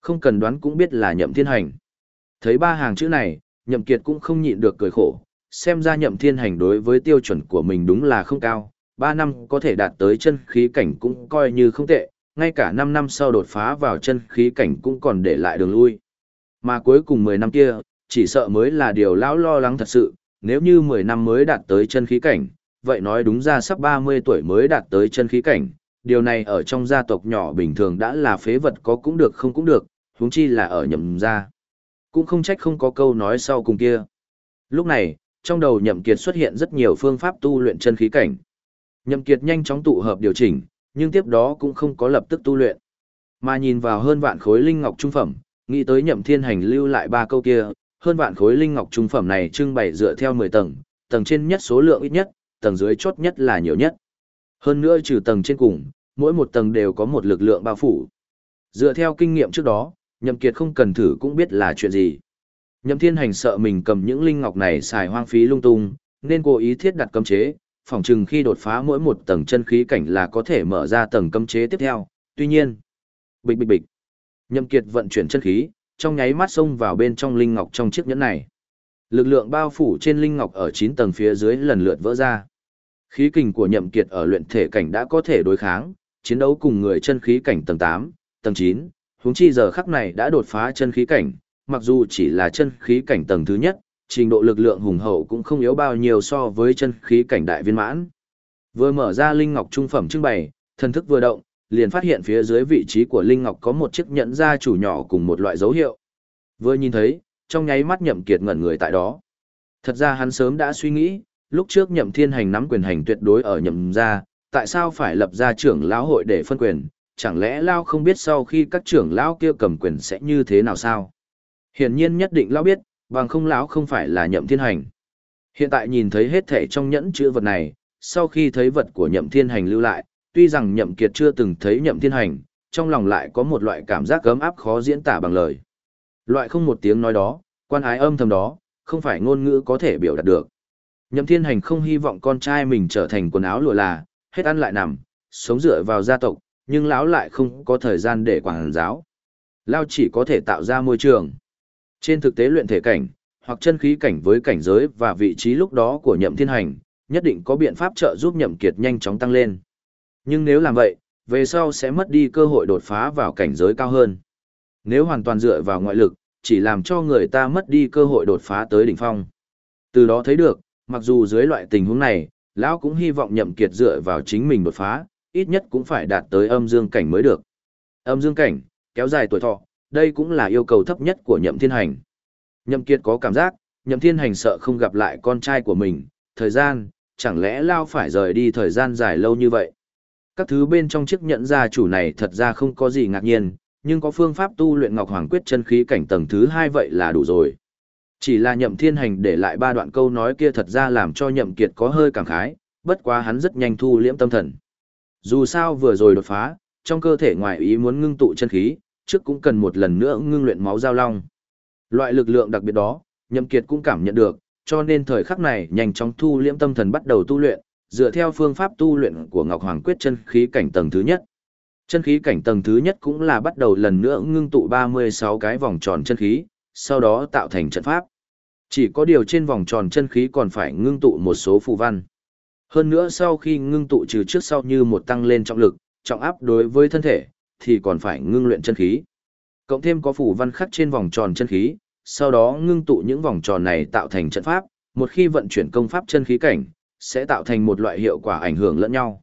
Không cần đoán cũng biết là Nhậm Thiên Hành. Thấy ba hàng chữ này, Nhậm Kiệt cũng không nhịn được cười khổ, xem ra Nhậm Thiên Hành đối với tiêu chuẩn của mình đúng là không cao, ba năm có thể đạt tới chân khí cảnh cũng coi như không tệ, ngay cả 5 năm sau đột phá vào chân khí cảnh cũng còn để lại đường lui. Mà cuối cùng 10 năm kia, chỉ sợ mới là điều lão lo lắng thật sự, nếu như 10 năm mới đạt tới chân khí cảnh, vậy nói đúng ra sắp 30 tuổi mới đạt tới chân khí cảnh, điều này ở trong gia tộc nhỏ bình thường đã là phế vật có cũng được không cũng được, huống chi là ở nhậm gia. Cũng không trách không có câu nói sau cùng kia. Lúc này, trong đầu nhậm kiệt xuất hiện rất nhiều phương pháp tu luyện chân khí cảnh. Nhậm kiệt nhanh chóng tụ hợp điều chỉnh, nhưng tiếp đó cũng không có lập tức tu luyện. Mà nhìn vào hơn vạn khối linh ngọc trung phẩm, nghĩ tới nhậm thiên hành lưu lại ba câu kia, hơn vạn khối linh ngọc trung phẩm này trưng bày dựa theo 10 tầng, tầng trên nhất số lượng ít nhất, tầng dưới chốt nhất là nhiều nhất. Hơn nữa trừ tầng trên cùng, mỗi một tầng đều có một lực lượng bao phủ. Dựa theo kinh nghiệm trước đó, Nhậm Kiệt không cần thử cũng biết là chuyện gì. Nhậm Thiên Hành sợ mình cầm những linh ngọc này xài hoang phí lung tung, Nên cố ý thiết đặt cấm chế, phòng chừng khi đột phá mỗi một tầng chân khí cảnh là có thể mở ra tầng cấm chế tiếp theo. Tuy nhiên, bịch bịch bịch. Nhậm Kiệt vận chuyển chân khí, trong nháy mắt xông vào bên trong linh ngọc trong chiếc nhẫn này. Lực lượng bao phủ trên linh ngọc ở 9 tầng phía dưới lần lượt vỡ ra. Khí kình của Nhậm Kiệt ở luyện thể cảnh đã có thể đối kháng, chiến đấu cùng người chân khí cảnh tầng 8, tầng 9, huống chi giờ khắc này đã đột phá chân khí cảnh, mặc dù chỉ là chân khí cảnh tầng thứ nhất, trình độ lực lượng hùng hậu cũng không yếu bao nhiêu so với chân khí cảnh đại viên mãn. Vừa mở ra linh ngọc trung phẩm trưng bày, thần thức vừa động, liền phát hiện phía dưới vị trí của linh ngọc có một chiếc nhẫn da chủ nhỏ cùng một loại dấu hiệu. Vừa nhìn thấy, trong nháy mắt Nhậm Kiệt ngẩn người tại đó. Thật ra hắn sớm đã suy nghĩ, lúc trước Nhậm Thiên Hành nắm quyền hành tuyệt đối ở Nhậm gia, tại sao phải lập ra trưởng lão hội để phân quyền, chẳng lẽ Lao không biết sau khi các trưởng lão kia cầm quyền sẽ như thế nào sao? Hiển nhiên nhất định Lão biết, bằng không lão không phải là Nhậm Thiên Hành. Hiện tại nhìn thấy hết thể trong nhẫn chữ vật này, sau khi thấy vật của Nhậm Thiên Hành lưu lại, tuy rằng Nhậm Kiệt chưa từng thấy Nhậm Thiên Hành, trong lòng lại có một loại cảm giác gấm áp khó diễn tả bằng lời. Loại không một tiếng nói đó, quan ái âm thầm đó, không phải ngôn ngữ có thể biểu đạt được. Nhậm Thiên Hành không hy vọng con trai mình trở thành quần áo lụa là, hết ăn lại nằm, sống dựa vào gia tộc, nhưng lão lại không có thời gian để quản giáo. Lão chỉ có thể tạo ra môi trường. Trên thực tế luyện thể cảnh, hoặc chân khí cảnh với cảnh giới và vị trí lúc đó của Nhậm Thiên Hành, nhất định có biện pháp trợ giúp Nhậm Kiệt nhanh chóng tăng lên. Nhưng nếu làm vậy, về sau sẽ mất đi cơ hội đột phá vào cảnh giới cao hơn. Nếu hoàn toàn dựa vào ngoại lực, chỉ làm cho người ta mất đi cơ hội đột phá tới đỉnh phong. Từ đó thấy được, mặc dù dưới loại tình huống này, lão cũng hy vọng nhậm kiệt dựa vào chính mình đột phá, ít nhất cũng phải đạt tới âm dương cảnh mới được. Âm dương cảnh, kéo dài tuổi thọ, đây cũng là yêu cầu thấp nhất của nhậm thiên hành. Nhậm kiệt có cảm giác, nhậm thiên hành sợ không gặp lại con trai của mình, thời gian, chẳng lẽ lao phải rời đi thời gian dài lâu như vậy. Các thứ bên trong chiếc nhẫn gia chủ này thật ra không có gì ngạc nhiên, nhưng có phương pháp tu luyện Ngọc Hoàng Quyết chân khí cảnh tầng thứ hai vậy là đủ rồi. Chỉ là nhậm thiên hành để lại ba đoạn câu nói kia thật ra làm cho nhậm kiệt có hơi cảm khái, bất quá hắn rất nhanh thu liễm tâm thần. Dù sao vừa rồi đột phá, trong cơ thể ngoài ý muốn ngưng tụ chân khí, trước cũng cần một lần nữa ngưng luyện máu giao long. Loại lực lượng đặc biệt đó, nhậm kiệt cũng cảm nhận được, cho nên thời khắc này nhanh chóng thu liễm tâm thần bắt đầu tu luyện, dựa theo phương pháp tu luyện của Ngọc Hoàng Quyết chân khí cảnh tầng thứ nhất. Chân khí cảnh tầng thứ nhất cũng là bắt đầu lần nữa ngưng tụ 36 cái vòng tròn chân khí, sau đó tạo thành trận pháp. Chỉ có điều trên vòng tròn chân khí còn phải ngưng tụ một số phù văn. Hơn nữa sau khi ngưng tụ trừ trước sau như một tăng lên trọng lực, trọng áp đối với thân thể, thì còn phải ngưng luyện chân khí. Cộng thêm có phù văn khắc trên vòng tròn chân khí, sau đó ngưng tụ những vòng tròn này tạo thành trận pháp, một khi vận chuyển công pháp chân khí cảnh, sẽ tạo thành một loại hiệu quả ảnh hưởng lẫn nhau.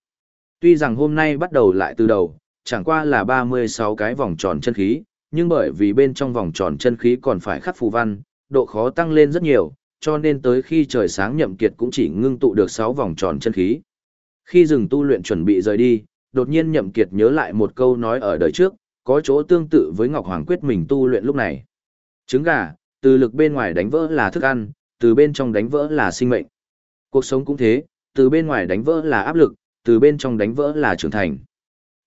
Tuy rằng hôm nay bắt đầu lại từ đầu, chẳng qua là 36 cái vòng tròn chân khí, nhưng bởi vì bên trong vòng tròn chân khí còn phải khắc phù văn, độ khó tăng lên rất nhiều, cho nên tới khi trời sáng nhậm kiệt cũng chỉ ngưng tụ được 6 vòng tròn chân khí. Khi dừng tu luyện chuẩn bị rời đi, đột nhiên nhậm kiệt nhớ lại một câu nói ở đời trước, có chỗ tương tự với Ngọc Hoàng quyết mình tu luyện lúc này. Trứng gà, từ lực bên ngoài đánh vỡ là thức ăn, từ bên trong đánh vỡ là sinh mệnh. Cuộc sống cũng thế, từ bên ngoài đánh vỡ là áp lực, từ bên trong đánh vỡ là trưởng thành.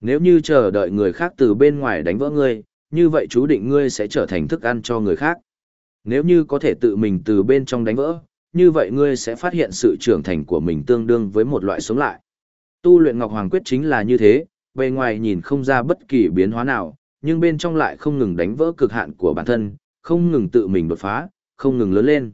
Nếu như chờ đợi người khác từ bên ngoài đánh vỡ ngươi, như vậy chú định ngươi sẽ trở thành thức ăn cho người khác. Nếu như có thể tự mình từ bên trong đánh vỡ, như vậy ngươi sẽ phát hiện sự trưởng thành của mình tương đương với một loại sống lại. Tu luyện Ngọc Hoàng Quyết chính là như thế, bề ngoài nhìn không ra bất kỳ biến hóa nào, nhưng bên trong lại không ngừng đánh vỡ cực hạn của bản thân, không ngừng tự mình đột phá, không ngừng lớn lên.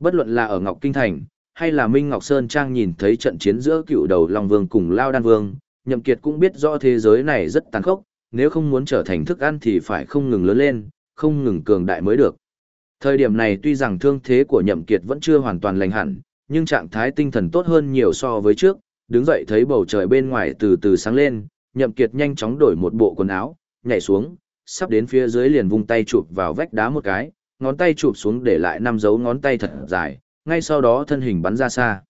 Bất luận là ở Ngọc Kinh Thành, hay là Minh Ngọc Sơn Trang nhìn thấy trận chiến giữa cựu đầu Long Vương cùng Lao Đan Vương, Nhậm Kiệt cũng biết rõ thế giới này rất tàn khốc, nếu không muốn trở thành thức ăn thì phải không ngừng lớn lên, không ngừng cường đại mới được. Thời điểm này tuy rằng thương thế của Nhậm Kiệt vẫn chưa hoàn toàn lành hẳn, nhưng trạng thái tinh thần tốt hơn nhiều so với trước, đứng dậy thấy bầu trời bên ngoài từ từ sáng lên, Nhậm Kiệt nhanh chóng đổi một bộ quần áo, nhảy xuống, sắp đến phía dưới liền vung tay chụp vào vách đá một cái, ngón tay chụp xuống để lại năm dấu ngón tay thật dài, ngay sau đó thân hình bắn ra xa.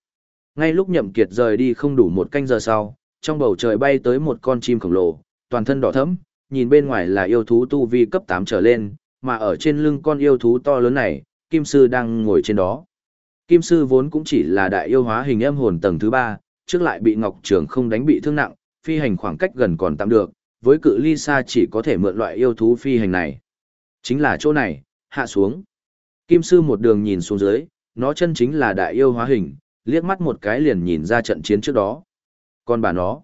Ngay lúc Nhậm Kiệt rời đi không đủ một canh giờ sau, trong bầu trời bay tới một con chim khổng lồ, toàn thân đỏ thẫm, nhìn bên ngoài là yêu thú tu vi cấp 8 trở lên, mà ở trên lưng con yêu thú to lớn này, Kim Sư đang ngồi trên đó. Kim Sư vốn cũng chỉ là đại yêu hóa hình âm hồn tầng thứ 3, trước lại bị Ngọc Trường không đánh bị thương nặng, phi hành khoảng cách gần còn tạm được, với cự ly xa chỉ có thể mượn loại yêu thú phi hành này. Chính là chỗ này, hạ xuống. Kim Sư một đường nhìn xuống dưới, nó chân chính là đại yêu hóa hình, liếc mắt một cái liền nhìn ra trận chiến trước đó. Còn bà nó,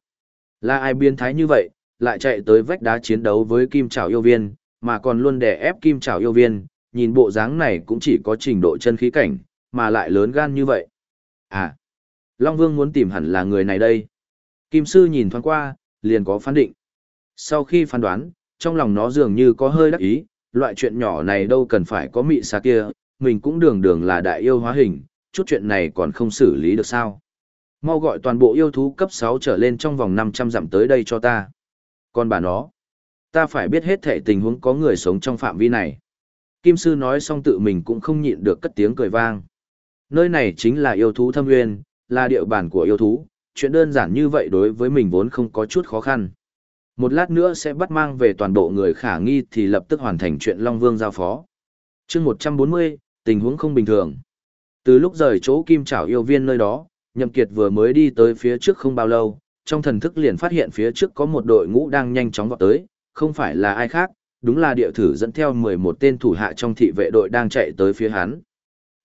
là ai biến thái như vậy, lại chạy tới vách đá chiến đấu với kim trảo yêu viên, mà còn luôn đè ép kim trảo yêu viên, nhìn bộ dáng này cũng chỉ có trình độ chân khí cảnh, mà lại lớn gan như vậy. À, Long Vương muốn tìm hẳn là người này đây. Kim Sư nhìn thoáng qua, liền có phán định. Sau khi phán đoán, trong lòng nó dường như có hơi đắc ý, loại chuyện nhỏ này đâu cần phải có mị xa kia, mình cũng đường đường là đại yêu hóa hình, chút chuyện này còn không xử lý được sao. Mau gọi toàn bộ yêu thú cấp 6 trở lên trong vòng 500 dặm tới đây cho ta. Còn bà nó, ta phải biết hết thể tình huống có người sống trong phạm vi này. Kim sư nói xong tự mình cũng không nhịn được cất tiếng cười vang. Nơi này chính là yêu thú thâm nguyên, là địa bàn của yêu thú, chuyện đơn giản như vậy đối với mình vốn không có chút khó khăn. Một lát nữa sẽ bắt mang về toàn bộ người khả nghi thì lập tức hoàn thành chuyện Long Vương giao phó. chương 140, tình huống không bình thường. Từ lúc rời chỗ kim trảo yêu viên nơi đó, Nhậm Kiệt vừa mới đi tới phía trước không bao lâu, trong thần thức liền phát hiện phía trước có một đội ngũ đang nhanh chóng vọt tới, không phải là ai khác, đúng là địa thử dẫn theo 11 tên thủ hạ trong thị vệ đội đang chạy tới phía hắn.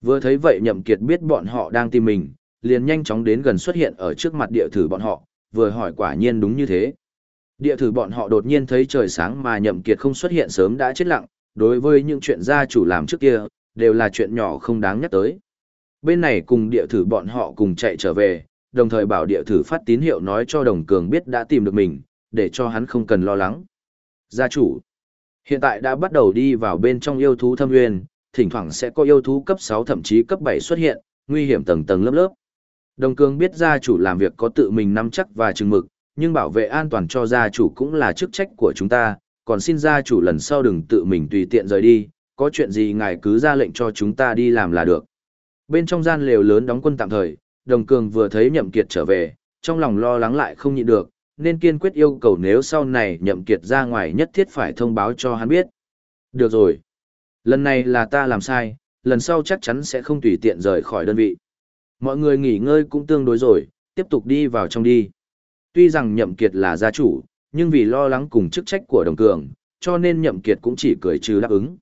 Vừa thấy vậy Nhậm Kiệt biết bọn họ đang tìm mình, liền nhanh chóng đến gần xuất hiện ở trước mặt địa thử bọn họ, vừa hỏi quả nhiên đúng như thế. Địa thử bọn họ đột nhiên thấy trời sáng mà Nhậm Kiệt không xuất hiện sớm đã chết lặng, đối với những chuyện gia chủ làm trước kia, đều là chuyện nhỏ không đáng nhắc tới. Bên này cùng địa thử bọn họ cùng chạy trở về, đồng thời bảo địa thử phát tín hiệu nói cho đồng cường biết đã tìm được mình, để cho hắn không cần lo lắng. Gia chủ, hiện tại đã bắt đầu đi vào bên trong yêu thú thâm nguyên, thỉnh thoảng sẽ có yêu thú cấp 6 thậm chí cấp 7 xuất hiện, nguy hiểm tầng tầng lớp lớp. Đồng cường biết gia chủ làm việc có tự mình nắm chắc và chừng mực, nhưng bảo vệ an toàn cho gia chủ cũng là chức trách của chúng ta, còn xin gia chủ lần sau đừng tự mình tùy tiện rời đi, có chuyện gì ngài cứ ra lệnh cho chúng ta đi làm là được. Bên trong gian lều lớn đóng quân tạm thời, Đồng Cường vừa thấy Nhậm Kiệt trở về, trong lòng lo lắng lại không nhịn được, nên kiên quyết yêu cầu nếu sau này Nhậm Kiệt ra ngoài nhất thiết phải thông báo cho hắn biết. Được rồi. Lần này là ta làm sai, lần sau chắc chắn sẽ không tùy tiện rời khỏi đơn vị. Mọi người nghỉ ngơi cũng tương đối rồi, tiếp tục đi vào trong đi. Tuy rằng Nhậm Kiệt là gia chủ, nhưng vì lo lắng cùng chức trách của Đồng Cường, cho nên Nhậm Kiệt cũng chỉ cười trừ đáp ứng.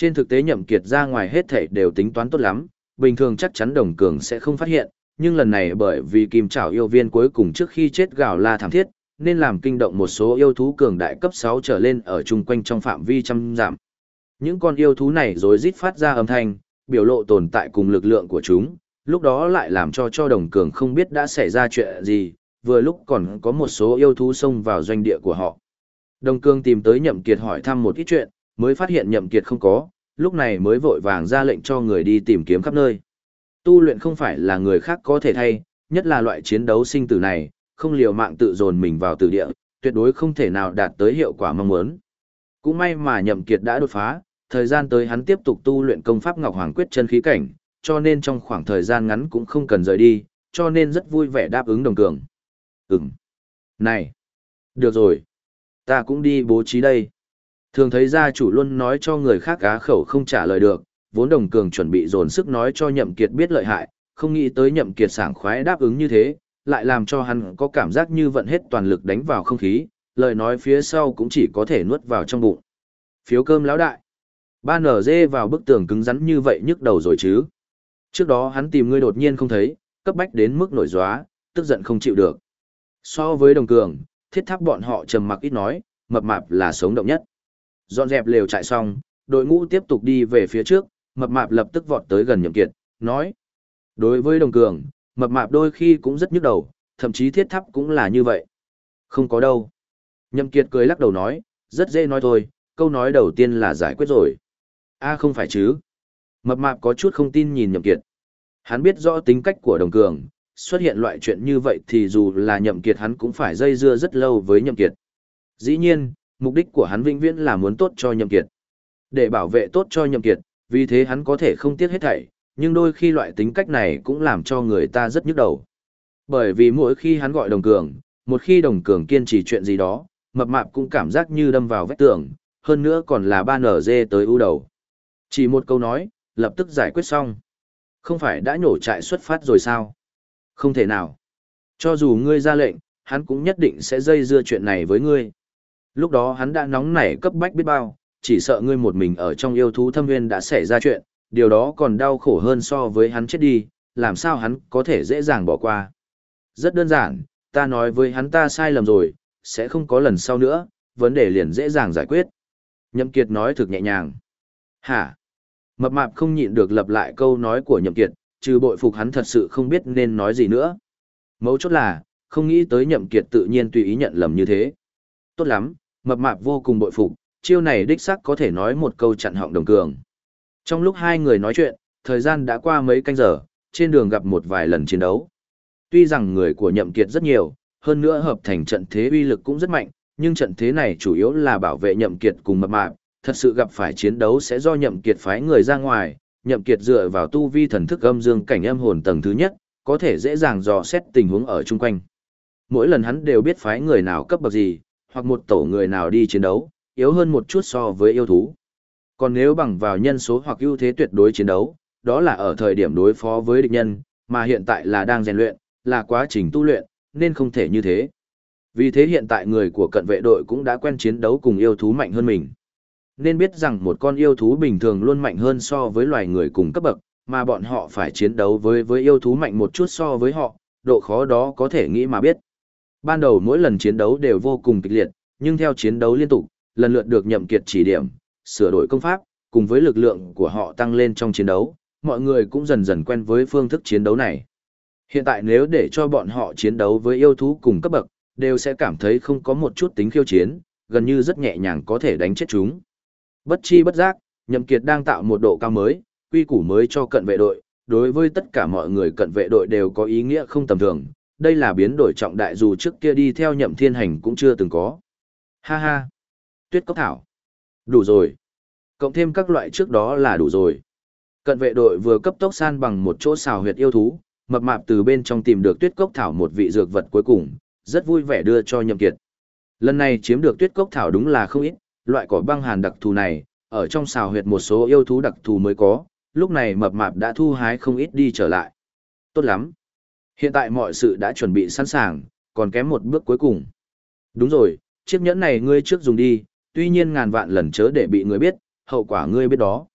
Trên thực tế Nhậm Kiệt ra ngoài hết thảy đều tính toán tốt lắm, bình thường chắc chắn Đồng Cường sẽ không phát hiện, nhưng lần này bởi vì kim trảo yêu viên cuối cùng trước khi chết gào la thảm thiết, nên làm kinh động một số yêu thú cường đại cấp 6 trở lên ở chung quanh trong phạm vi trăm giảm. Những con yêu thú này rối rít phát ra âm thanh, biểu lộ tồn tại cùng lực lượng của chúng, lúc đó lại làm cho cho đồng cường không biết đã xảy ra chuyện gì, vừa lúc còn có một số yêu thú xông vào doanh địa của họ. Đồng cường tìm tới nhậm kiệt hỏi thăm một ít chuyện, mới phát hiện nhậm kiệt không có, lúc này mới vội vàng ra lệnh cho người đi tìm kiếm khắp nơi. Tu luyện không phải là người khác có thể thay, nhất là loại chiến đấu sinh tử này, không liều mạng tự dồn mình vào tử địa, tuyệt đối không thể nào đạt tới hiệu quả mong muốn. Cũng may mà nhậm kiệt đã đột phá, thời gian tới hắn tiếp tục tu luyện công pháp Ngọc Hoàng Quyết chân khí cảnh, cho nên trong khoảng thời gian ngắn cũng không cần rời đi, cho nên rất vui vẻ đáp ứng đồng cường. Ừm. Này. Được rồi. Ta cũng đi bố trí đây. Thường thấy gia chủ luôn nói cho người khác cá khẩu không trả lời được, vốn đồng cường chuẩn bị dồn sức nói cho nhậm kiệt biết lợi hại, không nghĩ tới nhậm kiệt sảng khoái đáp ứng như thế, lại làm cho hắn có cảm giác như vận hết toàn lực đánh vào không khí, lời nói phía sau cũng chỉ có thể nuốt vào trong bụng. Phiếu cơm lão đại. Ba nở dê vào bức tường cứng rắn như vậy nhức đầu rồi chứ. Trước đó hắn tìm ngươi đột nhiên không thấy, cấp bách đến mức nổi gióa, tức giận không chịu được. So với đồng cường, thiết tháp bọn họ trầm mặc ít nói, mập mạp là sống động nhất. Dọn dẹp lều trại xong, đội ngũ tiếp tục đi về phía trước, mập mạp lập tức vọt tới gần nhậm kiệt, nói. Đối với đồng cường, mập mạp đôi khi cũng rất nhức đầu, thậm chí thiết tháp cũng là như vậy. Không có đâu. Nhậm kiệt cười lắc đầu nói, rất dễ nói thôi, câu nói đầu tiên là giải quyết rồi. a không phải chứ. Mập mạp có chút không tin nhìn nhậm kiệt. Hắn biết rõ tính cách của đồng cường, xuất hiện loại chuyện như vậy thì dù là nhậm kiệt hắn cũng phải dây dưa rất lâu với nhậm kiệt. Dĩ nhiên, mục đích của hắn vĩnh viễn là muốn tốt cho nhậm kiệt. Để bảo vệ tốt cho nhậm kiệt, vì thế hắn có thể không tiếc hết thảy, nhưng đôi khi loại tính cách này cũng làm cho người ta rất nhức đầu. Bởi vì mỗi khi hắn gọi đồng cường, một khi đồng cường kiên trì chuyện gì đó, mập mạp cũng cảm giác như đâm vào vách tường, hơn nữa còn là ba nở dê tới ưu đầu. Chỉ một câu nói, lập tức giải quyết xong. Không phải đã nhổ trại xuất phát rồi sao? Không thể nào. Cho dù ngươi ra lệnh, hắn cũng nhất định sẽ dây dưa chuyện này với ngươi. Lúc đó hắn đã nóng nảy cấp bách biết bao, chỉ sợ ngươi một mình ở trong yêu thú thâm nguyên đã xảy ra chuyện, điều đó còn đau khổ hơn so với hắn chết đi, làm sao hắn có thể dễ dàng bỏ qua. Rất đơn giản, ta nói với hắn ta sai lầm rồi, sẽ không có lần sau nữa, vấn đề liền dễ dàng giải quyết. Nhậm Kiệt nói thực nhẹ nhàng. Hả? Mập mạp không nhịn được lặp lại câu nói của Nhậm Kiệt, trừ bội phục hắn thật sự không biết nên nói gì nữa. Mấu chốt là, không nghĩ tới Nhậm Kiệt tự nhiên tùy ý nhận lầm như thế. Tốt lắm, mập mạp vô cùng bội phục, chiêu này đích xác có thể nói một câu chặn họng đồng cường. Trong lúc hai người nói chuyện, thời gian đã qua mấy canh giờ, trên đường gặp một vài lần chiến đấu. Tuy rằng người của Nhậm Kiệt rất nhiều, hơn nữa hợp thành trận thế uy lực cũng rất mạnh, nhưng trận thế này chủ yếu là bảo vệ Nhậm Kiệt cùng mập mạp, thật sự gặp phải chiến đấu sẽ do Nhậm Kiệt phái người ra ngoài, Nhậm Kiệt dựa vào tu vi thần thức âm dương cảnh âm hồn tầng thứ nhất, có thể dễ dàng dò xét tình huống ở chung quanh. Mỗi lần hắn đều biết phái người nào cấp bậc gì, hoặc một tổ người nào đi chiến đấu, yếu hơn một chút so với yêu thú. Còn nếu bằng vào nhân số hoặc ưu thế tuyệt đối chiến đấu, đó là ở thời điểm đối phó với địch nhân, mà hiện tại là đang rèn luyện, là quá trình tu luyện, nên không thể như thế. Vì thế hiện tại người của cận vệ đội cũng đã quen chiến đấu cùng yêu thú mạnh hơn mình. Nên biết rằng một con yêu thú bình thường luôn mạnh hơn so với loài người cùng cấp bậc, mà bọn họ phải chiến đấu với với yêu thú mạnh một chút so với họ, độ khó đó có thể nghĩ mà biết. Ban đầu mỗi lần chiến đấu đều vô cùng kịch liệt, nhưng theo chiến đấu liên tục, lần lượt được nhậm kiệt chỉ điểm, sửa đổi công pháp, cùng với lực lượng của họ tăng lên trong chiến đấu, mọi người cũng dần dần quen với phương thức chiến đấu này. Hiện tại nếu để cho bọn họ chiến đấu với yêu thú cùng cấp bậc, đều sẽ cảm thấy không có một chút tính khiêu chiến, gần như rất nhẹ nhàng có thể đánh chết chúng. Bất chi bất giác, Nhậm Kiệt đang tạo một độ cao mới, quy củ mới cho cận vệ đội, đối với tất cả mọi người cận vệ đội đều có ý nghĩa không tầm thường, đây là biến đổi trọng đại dù trước kia đi theo Nhậm Thiên Hành cũng chưa từng có. Ha ha! Tuyết cốc thảo. Đủ rồi. Cộng thêm các loại trước đó là đủ rồi. Cận vệ đội vừa cấp tốc san bằng một chỗ xào huyệt yêu thú, mập mạp từ bên trong tìm được tuyết cốc thảo một vị dược vật cuối cùng, rất vui vẻ đưa cho nhậm kiệt. Lần này chiếm được tuyết cốc thảo đúng là không ít, loại cỏ băng hàn đặc thù này, ở trong xào huyệt một số yêu thú đặc thù mới có, lúc này mập mạp đã thu hái không ít đi trở lại. Tốt lắm. Hiện tại mọi sự đã chuẩn bị sẵn sàng, còn kém một bước cuối cùng. Đúng rồi, chiếc nhẫn này ngươi trước dùng đi, tuy nhiên ngàn vạn lần chớ để bị người biết, hậu quả ngươi biết đó.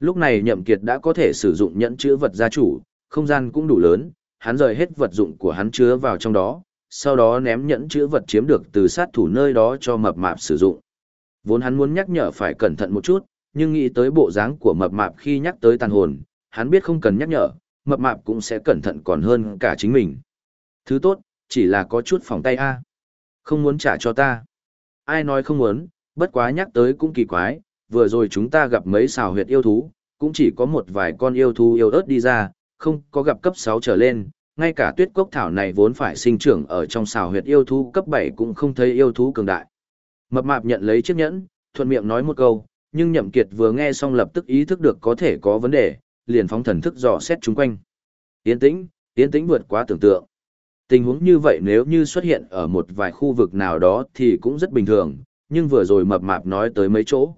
Lúc này nhậm kiệt đã có thể sử dụng nhẫn chứa vật gia chủ, không gian cũng đủ lớn, hắn rời hết vật dụng của hắn chứa vào trong đó, sau đó ném nhẫn chứa vật chiếm được từ sát thủ nơi đó cho mập mạp sử dụng. Vốn hắn muốn nhắc nhở phải cẩn thận một chút, nhưng nghĩ tới bộ dáng của mập mạp khi nhắc tới tàn hồn, hắn biết không cần nhắc nhở, mập mạp cũng sẽ cẩn thận còn hơn cả chính mình. Thứ tốt, chỉ là có chút phòng tay a. Không muốn trả cho ta. Ai nói không muốn, bất quá nhắc tới cũng kỳ quái, vừa rồi chúng ta gặp mấy xào huyệt yêu thú, cũng chỉ có một vài con yêu thú yêu ớt đi ra, không có gặp cấp 6 trở lên, ngay cả tuyết cốc thảo này vốn phải sinh trưởng ở trong xào huyệt yêu thú cấp 7 cũng không thấy yêu thú cường đại. Mập mạp nhận lấy chiếc nhẫn, thuận miệng nói một câu, nhưng nhậm kiệt vừa nghe xong lập tức ý thức được có thể có vấn đề, liền phóng thần thức dò xét chúng quanh. Yên tĩnh, yên tĩnh vượt quá tưởng tượng. Tình huống như vậy nếu như xuất hiện ở một vài khu vực nào đó thì cũng rất bình thường, nhưng vừa rồi mập mạp nói tới mấy chỗ.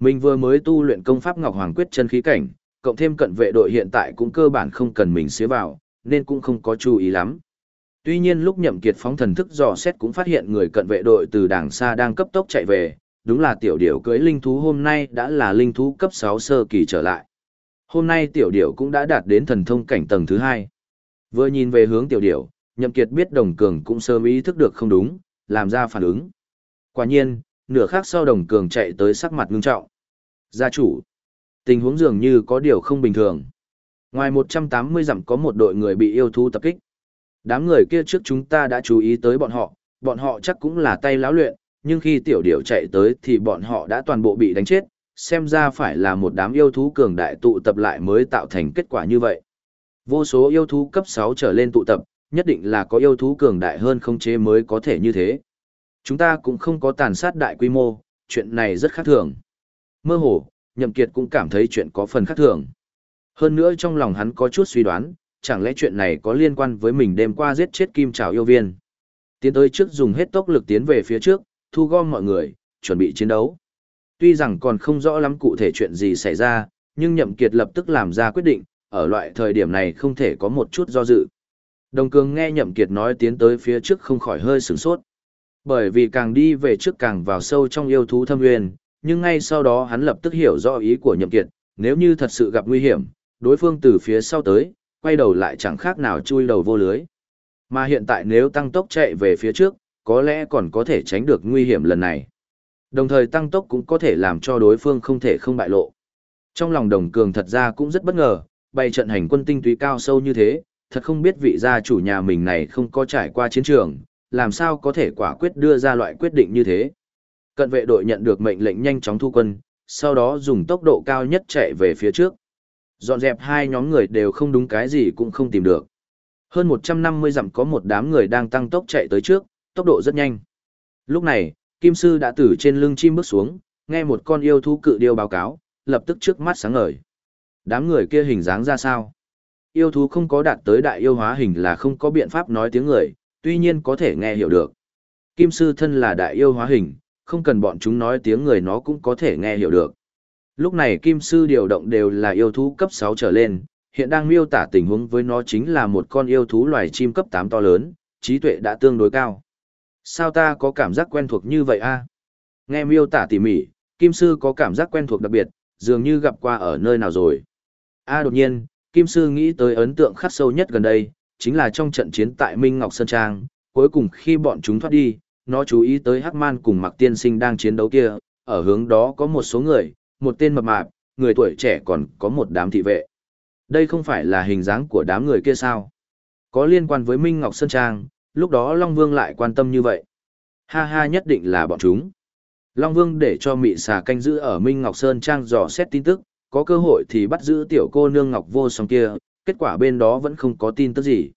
Mình vừa mới tu luyện công pháp Ngọc Hoàng Quyết chân khí cảnh, cộng thêm cận vệ đội hiện tại cũng cơ bản không cần mình xía vào, nên cũng không có chú ý lắm. Tuy nhiên lúc nhậm kiệt phóng thần thức dò xét cũng phát hiện người cận vệ đội từ đàng xa đang cấp tốc chạy về, đúng là tiểu điểu cưỡi linh thú hôm nay đã là linh thú cấp 6 sơ kỳ trở lại. Hôm nay tiểu điểu cũng đã đạt đến thần thông cảnh tầng thứ hai. Vừa nhìn về hướng tiểu điểu, nhậm kiệt biết đồng cường cũng sớm ý thức được không đúng, làm ra phản ứng. Quả nhiên, nửa khắc sau đồng cường chạy tới sắc mặt ngưng trọng. Gia chủ, tình huống dường như có điều không bình thường. Ngoài 180 dặm có một đội người bị yêu thú tập kích. Đám người kia trước chúng ta đã chú ý tới bọn họ, bọn họ chắc cũng là tay láo luyện, nhưng khi tiểu điểu chạy tới thì bọn họ đã toàn bộ bị đánh chết, xem ra phải là một đám yêu thú cường đại tụ tập lại mới tạo thành kết quả như vậy. Vô số yêu thú cấp 6 trở lên tụ tập, nhất định là có yêu thú cường đại hơn không chế mới có thể như thế. Chúng ta cũng không có tàn sát đại quy mô, chuyện này rất khác thường. Mơ hồ, Nhậm Kiệt cũng cảm thấy chuyện có phần khác thường. Hơn nữa trong lòng hắn có chút suy đoán, chẳng lẽ chuyện này có liên quan với mình đêm qua giết chết kim trào yêu viên. Tiến tới trước dùng hết tốc lực tiến về phía trước, thu gom mọi người, chuẩn bị chiến đấu. Tuy rằng còn không rõ lắm cụ thể chuyện gì xảy ra, nhưng Nhậm Kiệt lập tức làm ra quyết định, ở loại thời điểm này không thể có một chút do dự. Đồng Cường nghe Nhậm Kiệt nói tiến tới phía trước không khỏi hơi sửng sốt. Bởi vì càng đi về trước càng vào sâu trong yêu thú thâm nguyên, nhưng ngay sau đó hắn lập tức hiểu rõ ý của Nhậm Kiệt, nếu như thật sự gặp nguy hiểm, đối phương từ phía sau tới, quay đầu lại chẳng khác nào chui đầu vô lưới. Mà hiện tại nếu tăng tốc chạy về phía trước, có lẽ còn có thể tránh được nguy hiểm lần này. Đồng thời tăng tốc cũng có thể làm cho đối phương không thể không bại lộ. Trong lòng đồng cường thật ra cũng rất bất ngờ, bày trận hành quân tinh túy cao sâu như thế, thật không biết vị gia chủ nhà mình này không có trải qua chiến trường, làm sao có thể quả quyết đưa ra loại quyết định như thế. Cận vệ đội nhận được mệnh lệnh nhanh chóng thu quân, sau đó dùng tốc độ cao nhất chạy về phía trước. Dọn dẹp hai nhóm người đều không đúng cái gì cũng không tìm được. Hơn 150 dặm có một đám người đang tăng tốc chạy tới trước, tốc độ rất nhanh. Lúc này, Kim Sư đã từ trên lưng chim bước xuống, nghe một con yêu thú cự điêu báo cáo, lập tức trước mắt sáng ngời. Đám người kia hình dáng ra sao? Yêu thú không có đạt tới đại yêu hóa hình là không có biện pháp nói tiếng người, tuy nhiên có thể nghe hiểu được. Kim Sư thân là đại yêu hóa hình, không cần bọn chúng nói tiếng người nó cũng có thể nghe hiểu được. Lúc này Kim Sư điều động đều là yêu thú cấp 6 trở lên, hiện đang miêu tả tình huống với nó chính là một con yêu thú loài chim cấp 8 to lớn, trí tuệ đã tương đối cao. Sao ta có cảm giác quen thuộc như vậy a? Nghe miêu tả tỉ mỉ, Kim Sư có cảm giác quen thuộc đặc biệt, dường như gặp qua ở nơi nào rồi. A đột nhiên, Kim Sư nghĩ tới ấn tượng khắc sâu nhất gần đây, chính là trong trận chiến tại Minh Ngọc Sơn Trang, cuối cùng khi bọn chúng thoát đi, nó chú ý tới Hắc Man cùng Mặc Tiên Sinh đang chiến đấu kia, ở hướng đó có một số người, một tên mập mạp, người tuổi trẻ còn có một đám thị vệ. Đây không phải là hình dáng của đám người kia sao? Có liên quan với Minh Ngọc Sơn Trang, lúc đó Long Vương lại quan tâm như vậy. Ha ha nhất định là bọn chúng. Long Vương để cho mị xà canh giữ ở Minh Ngọc Sơn Trang dò xét tin tức, có cơ hội thì bắt giữ tiểu cô nương Ngọc Vô Song kia, kết quả bên đó vẫn không có tin tức gì.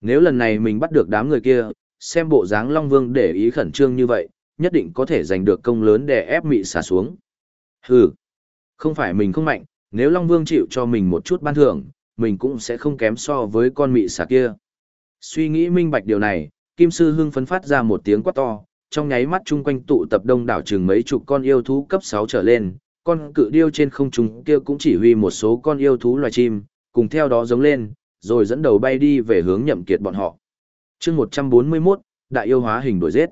Nếu lần này mình bắt được đám người kia, xem bộ dáng Long Vương để ý khẩn trương như vậy, nhất định có thể giành được công lớn để ép mị xà xuống. Hừ, không phải mình không mạnh, nếu Long Vương chịu cho mình một chút ban thưởng, mình cũng sẽ không kém so với con mị xà kia. Suy nghĩ minh bạch điều này, Kim Sư Hưng phấn phát ra một tiếng quát to, trong nháy mắt chung quanh tụ tập đông đảo chừng mấy chục con yêu thú cấp 6 trở lên, con cự điêu trên không trung kia cũng chỉ huy một số con yêu thú loài chim, cùng theo đó giống lên, rồi dẫn đầu bay đi về hướng nhậm kiệt bọn họ. Chương 141, đại yêu hóa hình đuổi giết.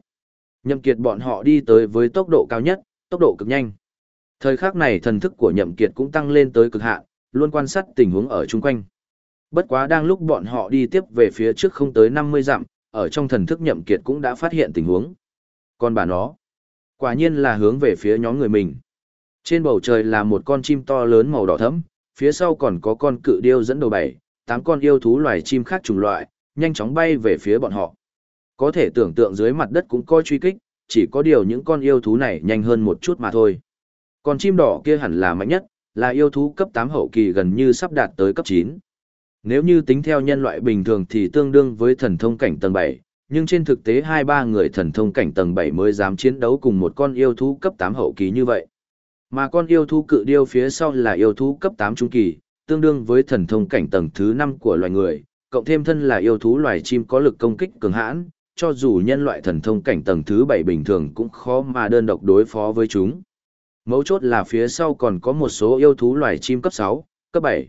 Nhậm kiệt bọn họ đi tới với tốc độ cao nhất, tốc độ cực nhanh. Thời khắc này thần thức của nhậm kiệt cũng tăng lên tới cực hạn, luôn quan sát tình huống ở chung quanh. Bất quá đang lúc bọn họ đi tiếp về phía trước không tới 50 dặm, ở trong thần thức nhậm kiệt cũng đã phát hiện tình huống. Còn bà nó, quả nhiên là hướng về phía nhóm người mình. Trên bầu trời là một con chim to lớn màu đỏ thẫm, phía sau còn có con cự điêu dẫn đầu bảy, tám con yêu thú loài chim khác chủng loại, nhanh chóng bay về phía bọn họ. Có thể tưởng tượng dưới mặt đất cũng coi truy kích, chỉ có điều những con yêu thú này nhanh hơn một chút mà thôi. Con chim đỏ kia hẳn là mạnh nhất, là yêu thú cấp 8 hậu kỳ gần như sắp đạt tới cấp 9. Nếu như tính theo nhân loại bình thường thì tương đương với thần thông cảnh tầng 7, nhưng trên thực tế hai ba người thần thông cảnh tầng 7 mới dám chiến đấu cùng một con yêu thú cấp 8 hậu kỳ như vậy. Mà con yêu thú cự điêu phía sau là yêu thú cấp 8 trung kỳ, tương đương với thần thông cảnh tầng thứ 5 của loài người, cộng thêm thân là yêu thú loài chim có lực công kích cường hãn, cho dù nhân loại thần thông cảnh tầng thứ 7 bình thường cũng khó mà đơn độc đối phó với chúng. Mấu chốt là phía sau còn có một số yêu thú loài chim cấp 6, cấp 7.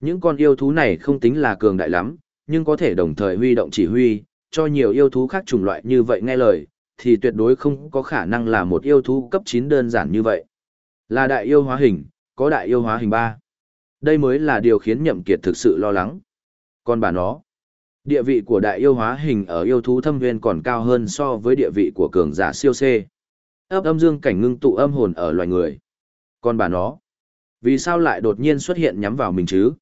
Những con yêu thú này không tính là cường đại lắm, nhưng có thể đồng thời huy động chỉ huy, cho nhiều yêu thú khác chủng loại như vậy nghe lời, thì tuyệt đối không có khả năng là một yêu thú cấp 9 đơn giản như vậy. Là đại yêu hóa hình, có đại yêu hóa hình 3. Đây mới là điều khiến nhậm kiệt thực sự lo lắng. Còn bà nó, địa vị của đại yêu hóa hình ở yêu thú thâm viên còn cao hơn so với địa vị của cường giả siêu C. Ấp âm dương cảnh ngưng tụ âm hồn ở loài người. Còn bà nó, vì sao lại đột nhiên xuất hiện nhắm vào mình chứ?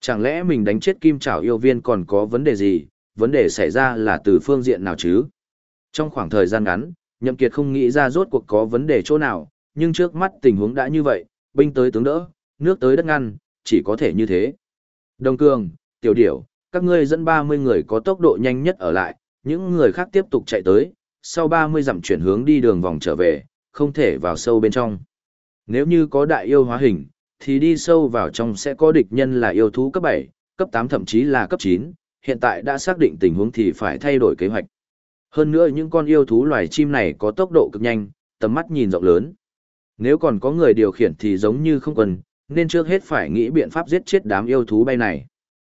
Chẳng lẽ mình đánh chết kim trảo yêu viên còn có vấn đề gì, vấn đề xảy ra là từ phương diện nào chứ? Trong khoảng thời gian ngắn, Nhậm Kiệt không nghĩ ra rốt cuộc có vấn đề chỗ nào, nhưng trước mắt tình huống đã như vậy, binh tới tướng đỡ, nước tới đất ngăn, chỉ có thể như thế. Đồng Cường, Tiểu Điểu, các ngươi dẫn 30 người có tốc độ nhanh nhất ở lại, những người khác tiếp tục chạy tới, sau 30 dặm chuyển hướng đi đường vòng trở về, không thể vào sâu bên trong. Nếu như có đại yêu hóa hình, thì đi sâu vào trong sẽ có địch nhân là yêu thú cấp 7, cấp 8 thậm chí là cấp 9, hiện tại đã xác định tình huống thì phải thay đổi kế hoạch. Hơn nữa những con yêu thú loài chim này có tốc độ cực nhanh, tầm mắt nhìn rộng lớn. Nếu còn có người điều khiển thì giống như không cần, nên trước hết phải nghĩ biện pháp giết chết đám yêu thú bay này.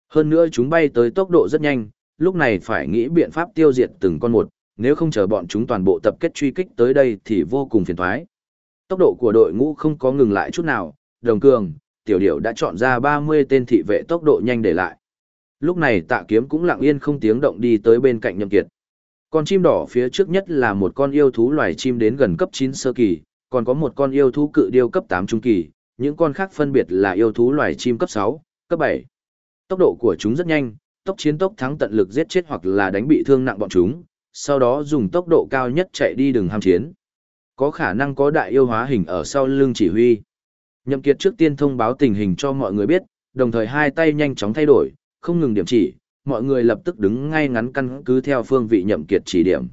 Hơn nữa chúng bay tới tốc độ rất nhanh, lúc này phải nghĩ biện pháp tiêu diệt từng con một, nếu không chờ bọn chúng toàn bộ tập kết truy kích tới đây thì vô cùng phiền toái. Tốc độ của đội ngũ không có ngừng lại chút nào, đồng cường, tiểu điểu đã chọn ra 30 tên thị vệ tốc độ nhanh để lại. Lúc này tạ kiếm cũng lặng yên không tiếng động đi tới bên cạnh nhậm kiệt. Con chim đỏ phía trước nhất là một con yêu thú loài chim đến gần cấp 9 sơ kỳ, còn có một con yêu thú cự điêu cấp 8 trung kỳ, những con khác phân biệt là yêu thú loài chim cấp 6, cấp 7. Tốc độ của chúng rất nhanh, tốc chiến tốc thắng tận lực giết chết hoặc là đánh bị thương nặng bọn chúng, sau đó dùng tốc độ cao nhất chạy đi đường ham chiến. Có khả năng có đại yêu hóa hình ở sau lưng chỉ huy. Nhậm Kiệt trước tiên thông báo tình hình cho mọi người biết, đồng thời hai tay nhanh chóng thay đổi, không ngừng điểm chỉ, mọi người lập tức đứng ngay ngắn căn cứ theo phương vị Nhậm Kiệt chỉ điểm.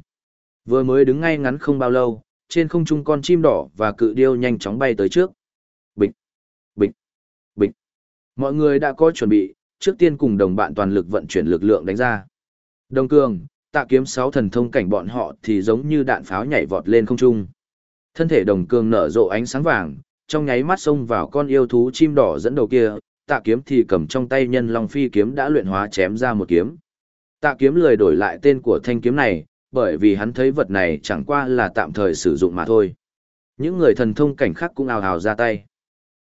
Vừa mới đứng ngay ngắn không bao lâu, trên không trung con chim đỏ và cự điêu nhanh chóng bay tới trước. Bịch, bịch, bịch. Mọi người đã có chuẩn bị, trước tiên cùng đồng bạn toàn lực vận chuyển lực lượng đánh ra. Đồng cường, tạ kiếm sáu thần thông cảnh bọn họ thì giống như đạn pháo nhảy vọt lên không trung. Thân thể đồng cường nở rộ ánh sáng vàng, trong nháy mắt xông vào con yêu thú chim đỏ dẫn đầu kia, tạ kiếm thì cầm trong tay nhân long phi kiếm đã luyện hóa chém ra một kiếm. Tạ kiếm lười đổi lại tên của thanh kiếm này, bởi vì hắn thấy vật này chẳng qua là tạm thời sử dụng mà thôi. Những người thần thông cảnh khác cũng ào ào ra tay.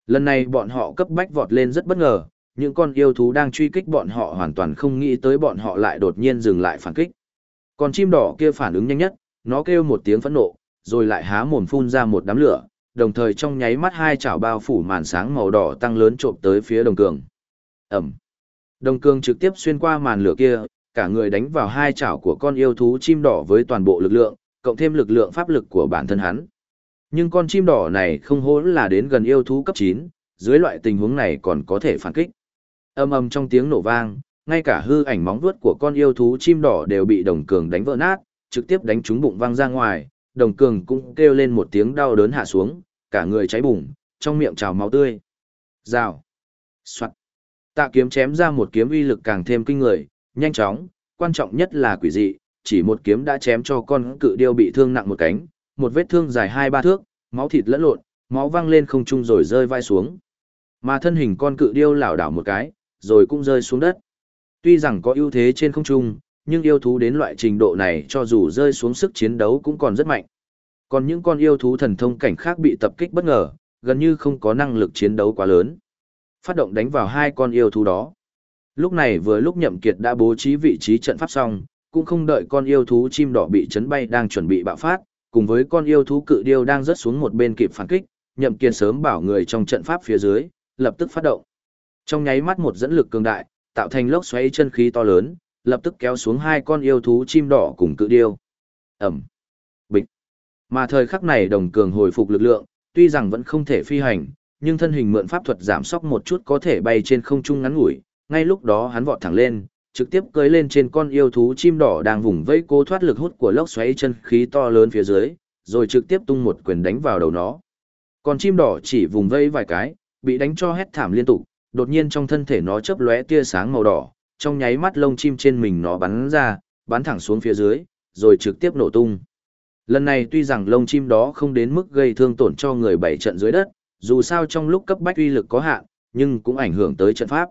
Lần này bọn họ cấp bách vọt lên rất bất ngờ, những con yêu thú đang truy kích bọn họ hoàn toàn không nghĩ tới bọn họ lại đột nhiên dừng lại phản kích. Con chim đỏ kia phản ứng nhanh nhất, nó kêu một tiếng phẫn nộ, rồi lại há mồm phun ra một đám lửa, đồng thời trong nháy mắt hai chảo bao phủ màn sáng màu đỏ tăng lớn trộm tới phía đồng cường. Ẩm. Đồng cường trực tiếp xuyên qua màn lửa kia, cả người đánh vào hai chảo của con yêu thú chim đỏ với toàn bộ lực lượng, cộng thêm lực lượng pháp lực của bản thân hắn. Nhưng con chim đỏ này không hỗn là đến gần yêu thú cấp 9, dưới loại tình huống này còn có thể phản kích. Âm ầm trong tiếng nổ vang, ngay cả hư ảnh móng vuốt của con yêu thú chim đỏ đều bị đồng cường đánh vỡ nát, trực tiếp đánh trúng bụng văng ra ngoài, đồng cường cũng kêu lên một tiếng đau đớn hạ xuống, cả người cháy bùng, trong miệng trào máu tươi. Rào. Soạn. Tạ kiếm chém ra một kiếm uy lực càng thêm kinh người, nhanh chóng, quan trọng nhất là quỷ dị, chỉ một kiếm đã chém cho con cự điêu bị thương nặng một cánh, một vết thương dài hai ba thước, máu thịt lẫn lộn, máu văng lên không trung rồi rơi vai xuống. Mà thân hình con cự điêu lảo đảo một cái, rồi cũng rơi xuống đất. Tuy rằng có ưu thế trên không trung, nhưng yêu thú đến loại trình độ này cho dù rơi xuống sức chiến đấu cũng còn rất mạnh. Còn những con yêu thú thần thông cảnh khác bị tập kích bất ngờ, gần như không có năng lực chiến đấu quá lớn. Phát động đánh vào hai con yêu thú đó. Lúc này vừa lúc Nhậm Kiệt đã bố trí vị trí trận pháp xong, cũng không đợi con yêu thú chim đỏ bị chấn bay đang chuẩn bị bạo phát, cùng với con yêu thú cự điêu đang rớt xuống một bên kịp phản kích, Nhậm Kiệt sớm bảo người trong trận pháp phía dưới, lập tức phát động. Trong nháy mắt một dẫn lực cường đại, tạo thành lốc xoáy chân khí to lớn, lập tức kéo xuống hai con yêu thú chim đỏ cùng cự điêu. Ẩm. Bịch. Mà thời khắc này đồng cường hồi phục lực lượng, tuy rằng vẫn không thể phi hành, nhưng thân hình mượn pháp thuật giảm sóc một chút có thể bay trên không trung ngắn ngủi, ngay lúc đó hắn vọt thẳng lên, trực tiếp cưỡi lên trên con yêu thú chim đỏ đang vùng vẫy cố thoát lực hút của lốc xoáy chân khí to lớn phía dưới, rồi trực tiếp tung một quyền đánh vào đầu nó. Con chim đỏ chỉ vùng vẫy vài cái, bị đánh cho hét thảm liên tục, đột nhiên trong thân thể nó chớp lóe tia sáng màu đỏ, trong nháy mắt lông chim trên mình nó bắn ra, bắn thẳng xuống phía dưới, rồi trực tiếp nổ tung. Lần này tuy rằng lông chim đó không đến mức gây thương tổn cho người bảy trận dưới đất, dù sao trong lúc cấp bách uy lực có hạn, nhưng cũng ảnh hưởng tới trận pháp.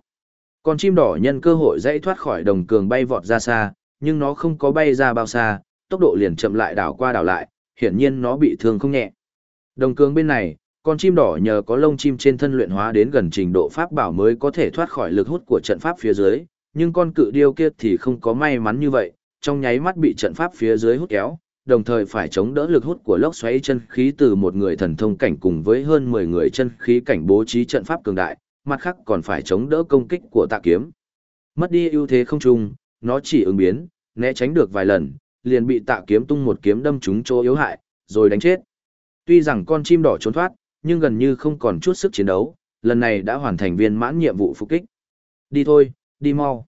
Con chim đỏ nhân cơ hội dãy thoát khỏi đồng cường bay vọt ra xa, nhưng nó không có bay ra bao xa, tốc độ liền chậm lại đảo qua đảo lại, hiển nhiên nó bị thương không nhẹ. Đồng cường bên này, con chim đỏ nhờ có lông chim trên thân luyện hóa đến gần trình độ pháp bảo mới có thể thoát khỏi lực hút của trận pháp phía dưới, nhưng con cự điêu kia thì không có may mắn như vậy, trong nháy mắt bị trận pháp phía dưới hút kéo, đồng thời phải chống đỡ lực hút của lốc xoáy chân khí từ một người thần thông cảnh cùng với hơn 10 người chân khí cảnh bố trí trận pháp cường đại, mặt khác còn phải chống đỡ công kích của tạ kiếm. Mất đi ưu thế không trung, nó chỉ ứng biến, né tránh được vài lần, liền bị tạ kiếm tung một kiếm đâm trúng chỗ yếu hại, rồi đánh chết. Tuy rằng con chim đỏ trốn thoát, nhưng gần như không còn chút sức chiến đấu, lần này đã hoàn thành viên mãn nhiệm vụ phục kích. Đi thôi, đi mau.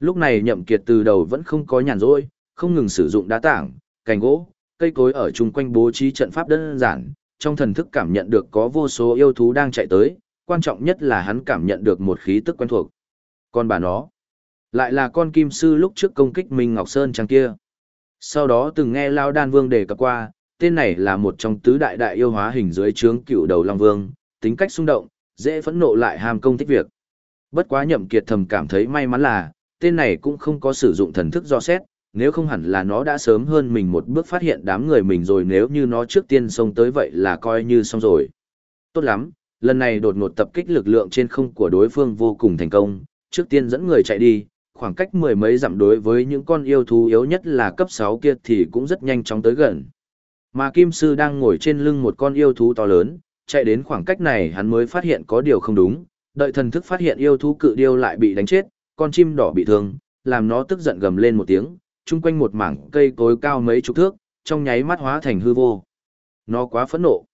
Lúc này nhậm kiệt từ đầu vẫn không có nhàn rỗi, không ngừng sử dụng đá tảng, cành gỗ, cây cối ở chung quanh bố trí trận pháp đơn giản, trong thần thức cảm nhận được có vô số yêu thú đang chạy tới, quan trọng nhất là hắn cảm nhận được một khí tức quen thuộc. Con bà nó, lại là con kim sư lúc trước công kích Minh Ngọc Sơn trang kia. Sau đó từng nghe Lao Đan Vương đề cập qua, tên này là một trong tứ đại đại yêu hóa hình dưới trướng cựu đầu Long Vương, tính cách xung động, dễ phẫn nộ lại ham công thích việc. Bất quá nhậm kiệt thầm cảm thấy may mắn là, tên này cũng không có sử dụng thần thức do xét, nếu không hẳn là nó đã sớm hơn mình một bước phát hiện đám người mình rồi nếu như nó trước tiên xông tới vậy là coi như xong rồi. Tốt lắm, lần này đột ngột tập kích lực lượng trên không của đối phương vô cùng thành công, trước tiên dẫn người chạy đi, khoảng cách mười mấy dặm đối với những con yêu thú yếu nhất là cấp 6 kia thì cũng rất nhanh chóng tới gần. Mà Kim Sư đang ngồi trên lưng một con yêu thú to lớn, chạy đến khoảng cách này hắn mới phát hiện có điều không đúng, đợi thần thức phát hiện yêu thú cự điêu lại bị đánh chết, con chim đỏ bị thương, làm nó tức giận gầm lên một tiếng, chung quanh một mảng cây cối cao mấy chục thước, trong nháy mắt hóa thành hư vô. Nó quá phẫn nộ.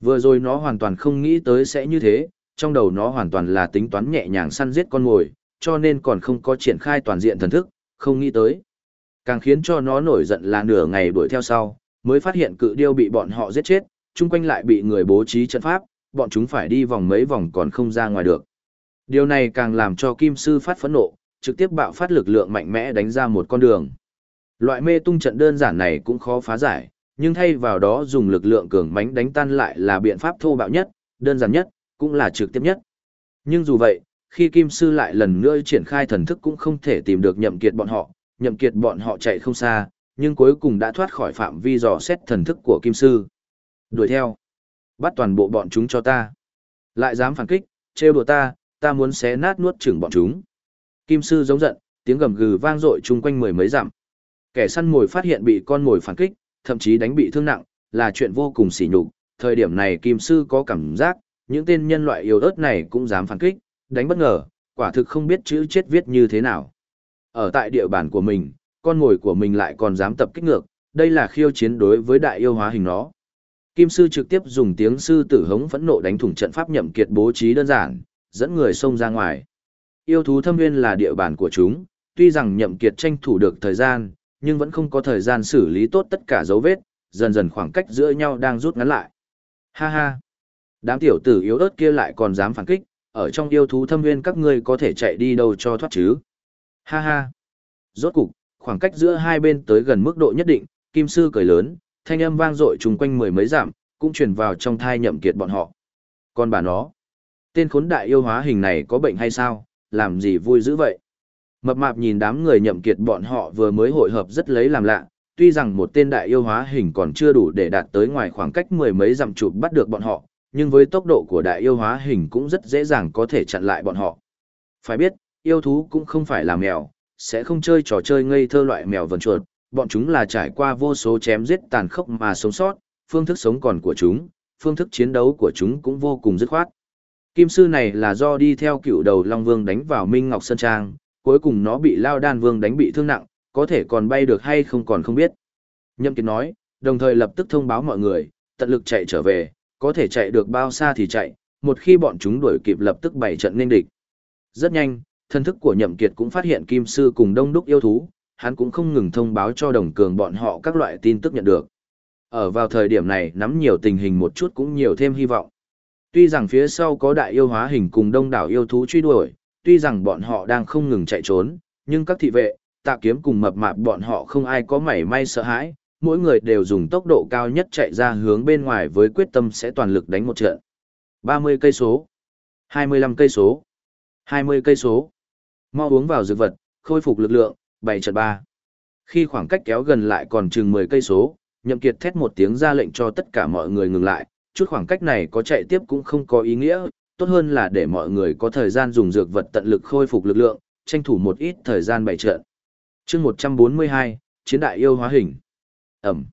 Vừa rồi nó hoàn toàn không nghĩ tới sẽ như thế, trong đầu nó hoàn toàn là tính toán nhẹ nhàng săn giết con mồi, cho nên còn không có triển khai toàn diện thần thức, không nghĩ tới. Càng khiến cho nó nổi giận là nửa ngày đuổi theo sau, mới phát hiện cự điêu bị bọn họ giết chết, chung quanh lại bị người bố trí trận pháp, bọn chúng phải đi vòng mấy vòng còn không ra ngoài được. Điều này càng làm cho Kim Sư phát phẫn nộ, trực tiếp bạo phát lực lượng mạnh mẽ đánh ra một con đường. Loại mê tung trận đơn giản này cũng khó phá giải, nhưng thay vào đó dùng lực lượng cường mãnh đánh tan lại là biện pháp thô bạo nhất, đơn giản nhất, cũng là trực tiếp nhất. Nhưng dù vậy, khi Kim Sư lại lần nữa triển khai thần thức cũng không thể tìm được nhậm kiệt bọn họ, nhậm kiệt bọn họ chạy không xa, nhưng cuối cùng đã thoát khỏi phạm vi dò xét thần thức của Kim Sư. Đuổi theo. Bắt toàn bộ bọn chúng cho ta. Lại dám phản kích, trêu đùa ta, ta muốn xé nát nuốt chửng bọn chúng. Kim Sư giống giận, tiếng gầm gừ vang dội chung quanh mười mấy dặm. Kẻ săn mồi phát hiện bị con mồi phản kích, thậm chí đánh bị thương nặng, là chuyện vô cùng sỉ nhục. Thời điểm này Kim Sư có cảm giác, những tên nhân loại yếu ớt này cũng dám phản kích, đánh bất ngờ, quả thực không biết chữ chết viết như thế nào. Ở tại địa bàn của mình, con mồi của mình lại còn dám tập kích ngược, đây là khiêu chiến đối với đại yêu hóa hình nó. Kim sư trực tiếp dùng tiếng sư tử hống phẫn nộ đánh thủng trận pháp nhậm kiệt bố trí đơn giản, dẫn người xông ra ngoài. Yêu thú thâm nguyên là địa bàn của chúng, tuy rằng nhậm kiệt tranh thủ được thời gian, nhưng vẫn không có thời gian xử lý tốt tất cả dấu vết, dần dần khoảng cách giữa nhau đang rút ngắn lại. Ha ha! Đám tiểu tử yếu ớt kia lại còn dám phản kích, ở trong yêu thú thâm nguyên các ngươi có thể chạy đi đâu cho thoát chứ. Ha ha! Rốt cục, khoảng cách giữa hai bên tới gần mức độ nhất định, kim sư cười lớn, thanh âm vang dội chung quanh mười mấy dặm, cũng truyền vào trong thai nhậm kiệt bọn họ. Còn bà nó, tên khốn đại yêu hóa hình này có bệnh hay sao, làm gì vui dữ vậy? Mập mạp nhìn đám người nhậm kiệt bọn họ vừa mới hội hợp rất lấy làm lạ, tuy rằng một tên đại yêu hóa hình còn chưa đủ để đạt tới ngoài khoảng cách mười mấy dặm chụp bắt được bọn họ, nhưng với tốc độ của đại yêu hóa hình cũng rất dễ dàng có thể chặn lại bọn họ. Phải biết, yêu thú cũng không phải là mèo, sẽ không chơi trò chơi ngây thơ loại mèo vần chuột, bọn chúng là trải qua vô số chém giết tàn khốc mà sống sót, phương thức sống còn của chúng, phương thức chiến đấu của chúng cũng vô cùng dứt khoát. Kim sư này là do đi theo cựu đầu Long Vương đánh vào Minh Ngọc Sơn Trang, cuối cùng nó bị Lao Đan Vương đánh bị thương nặng, có thể còn bay được hay không còn không biết. Nhâm Kiệt nói, đồng thời lập tức thông báo mọi người, tận lực chạy trở về, có thể chạy được bao xa thì chạy, một khi bọn chúng đuổi kịp lập tức bày trận nên địch. Rất nhanh, thân thức của Nhậm Kiệt cũng phát hiện Kim sư cùng đông đúc yêu thú, hắn cũng không ngừng thông báo cho đồng cường bọn họ các loại tin tức nhận được. Ở vào thời điểm này nắm nhiều tình hình một chút cũng nhiều thêm hy vọng. Tuy rằng phía sau có đại yêu hóa hình cùng đông đảo yêu thú truy đuổi, tuy rằng bọn họ đang không ngừng chạy trốn, nhưng các thị vệ, tạ kiếm cùng mập mạp bọn họ không ai có mảy may sợ hãi, mỗi người đều dùng tốc độ cao nhất chạy ra hướng bên ngoài với quyết tâm sẽ toàn lực đánh một trận. 30 cây số, 25 cây số, 20 cây số. Mau uống vào dược vật, khôi phục lực lượng, bảy trận ba. Khi khoảng cách kéo gần lại còn chừng 10 cây số, Nhậm Kiệt thét một tiếng ra lệnh cho tất cả mọi người ngừng lại, chút khoảng cách này có chạy tiếp cũng không có ý nghĩa, tốt hơn là để mọi người có thời gian dùng dược vật tận lực khôi phục lực lượng, tranh thủ một ít thời gian bảy trận. Chương 142, chiến đại yêu hóa hình. Ẩm.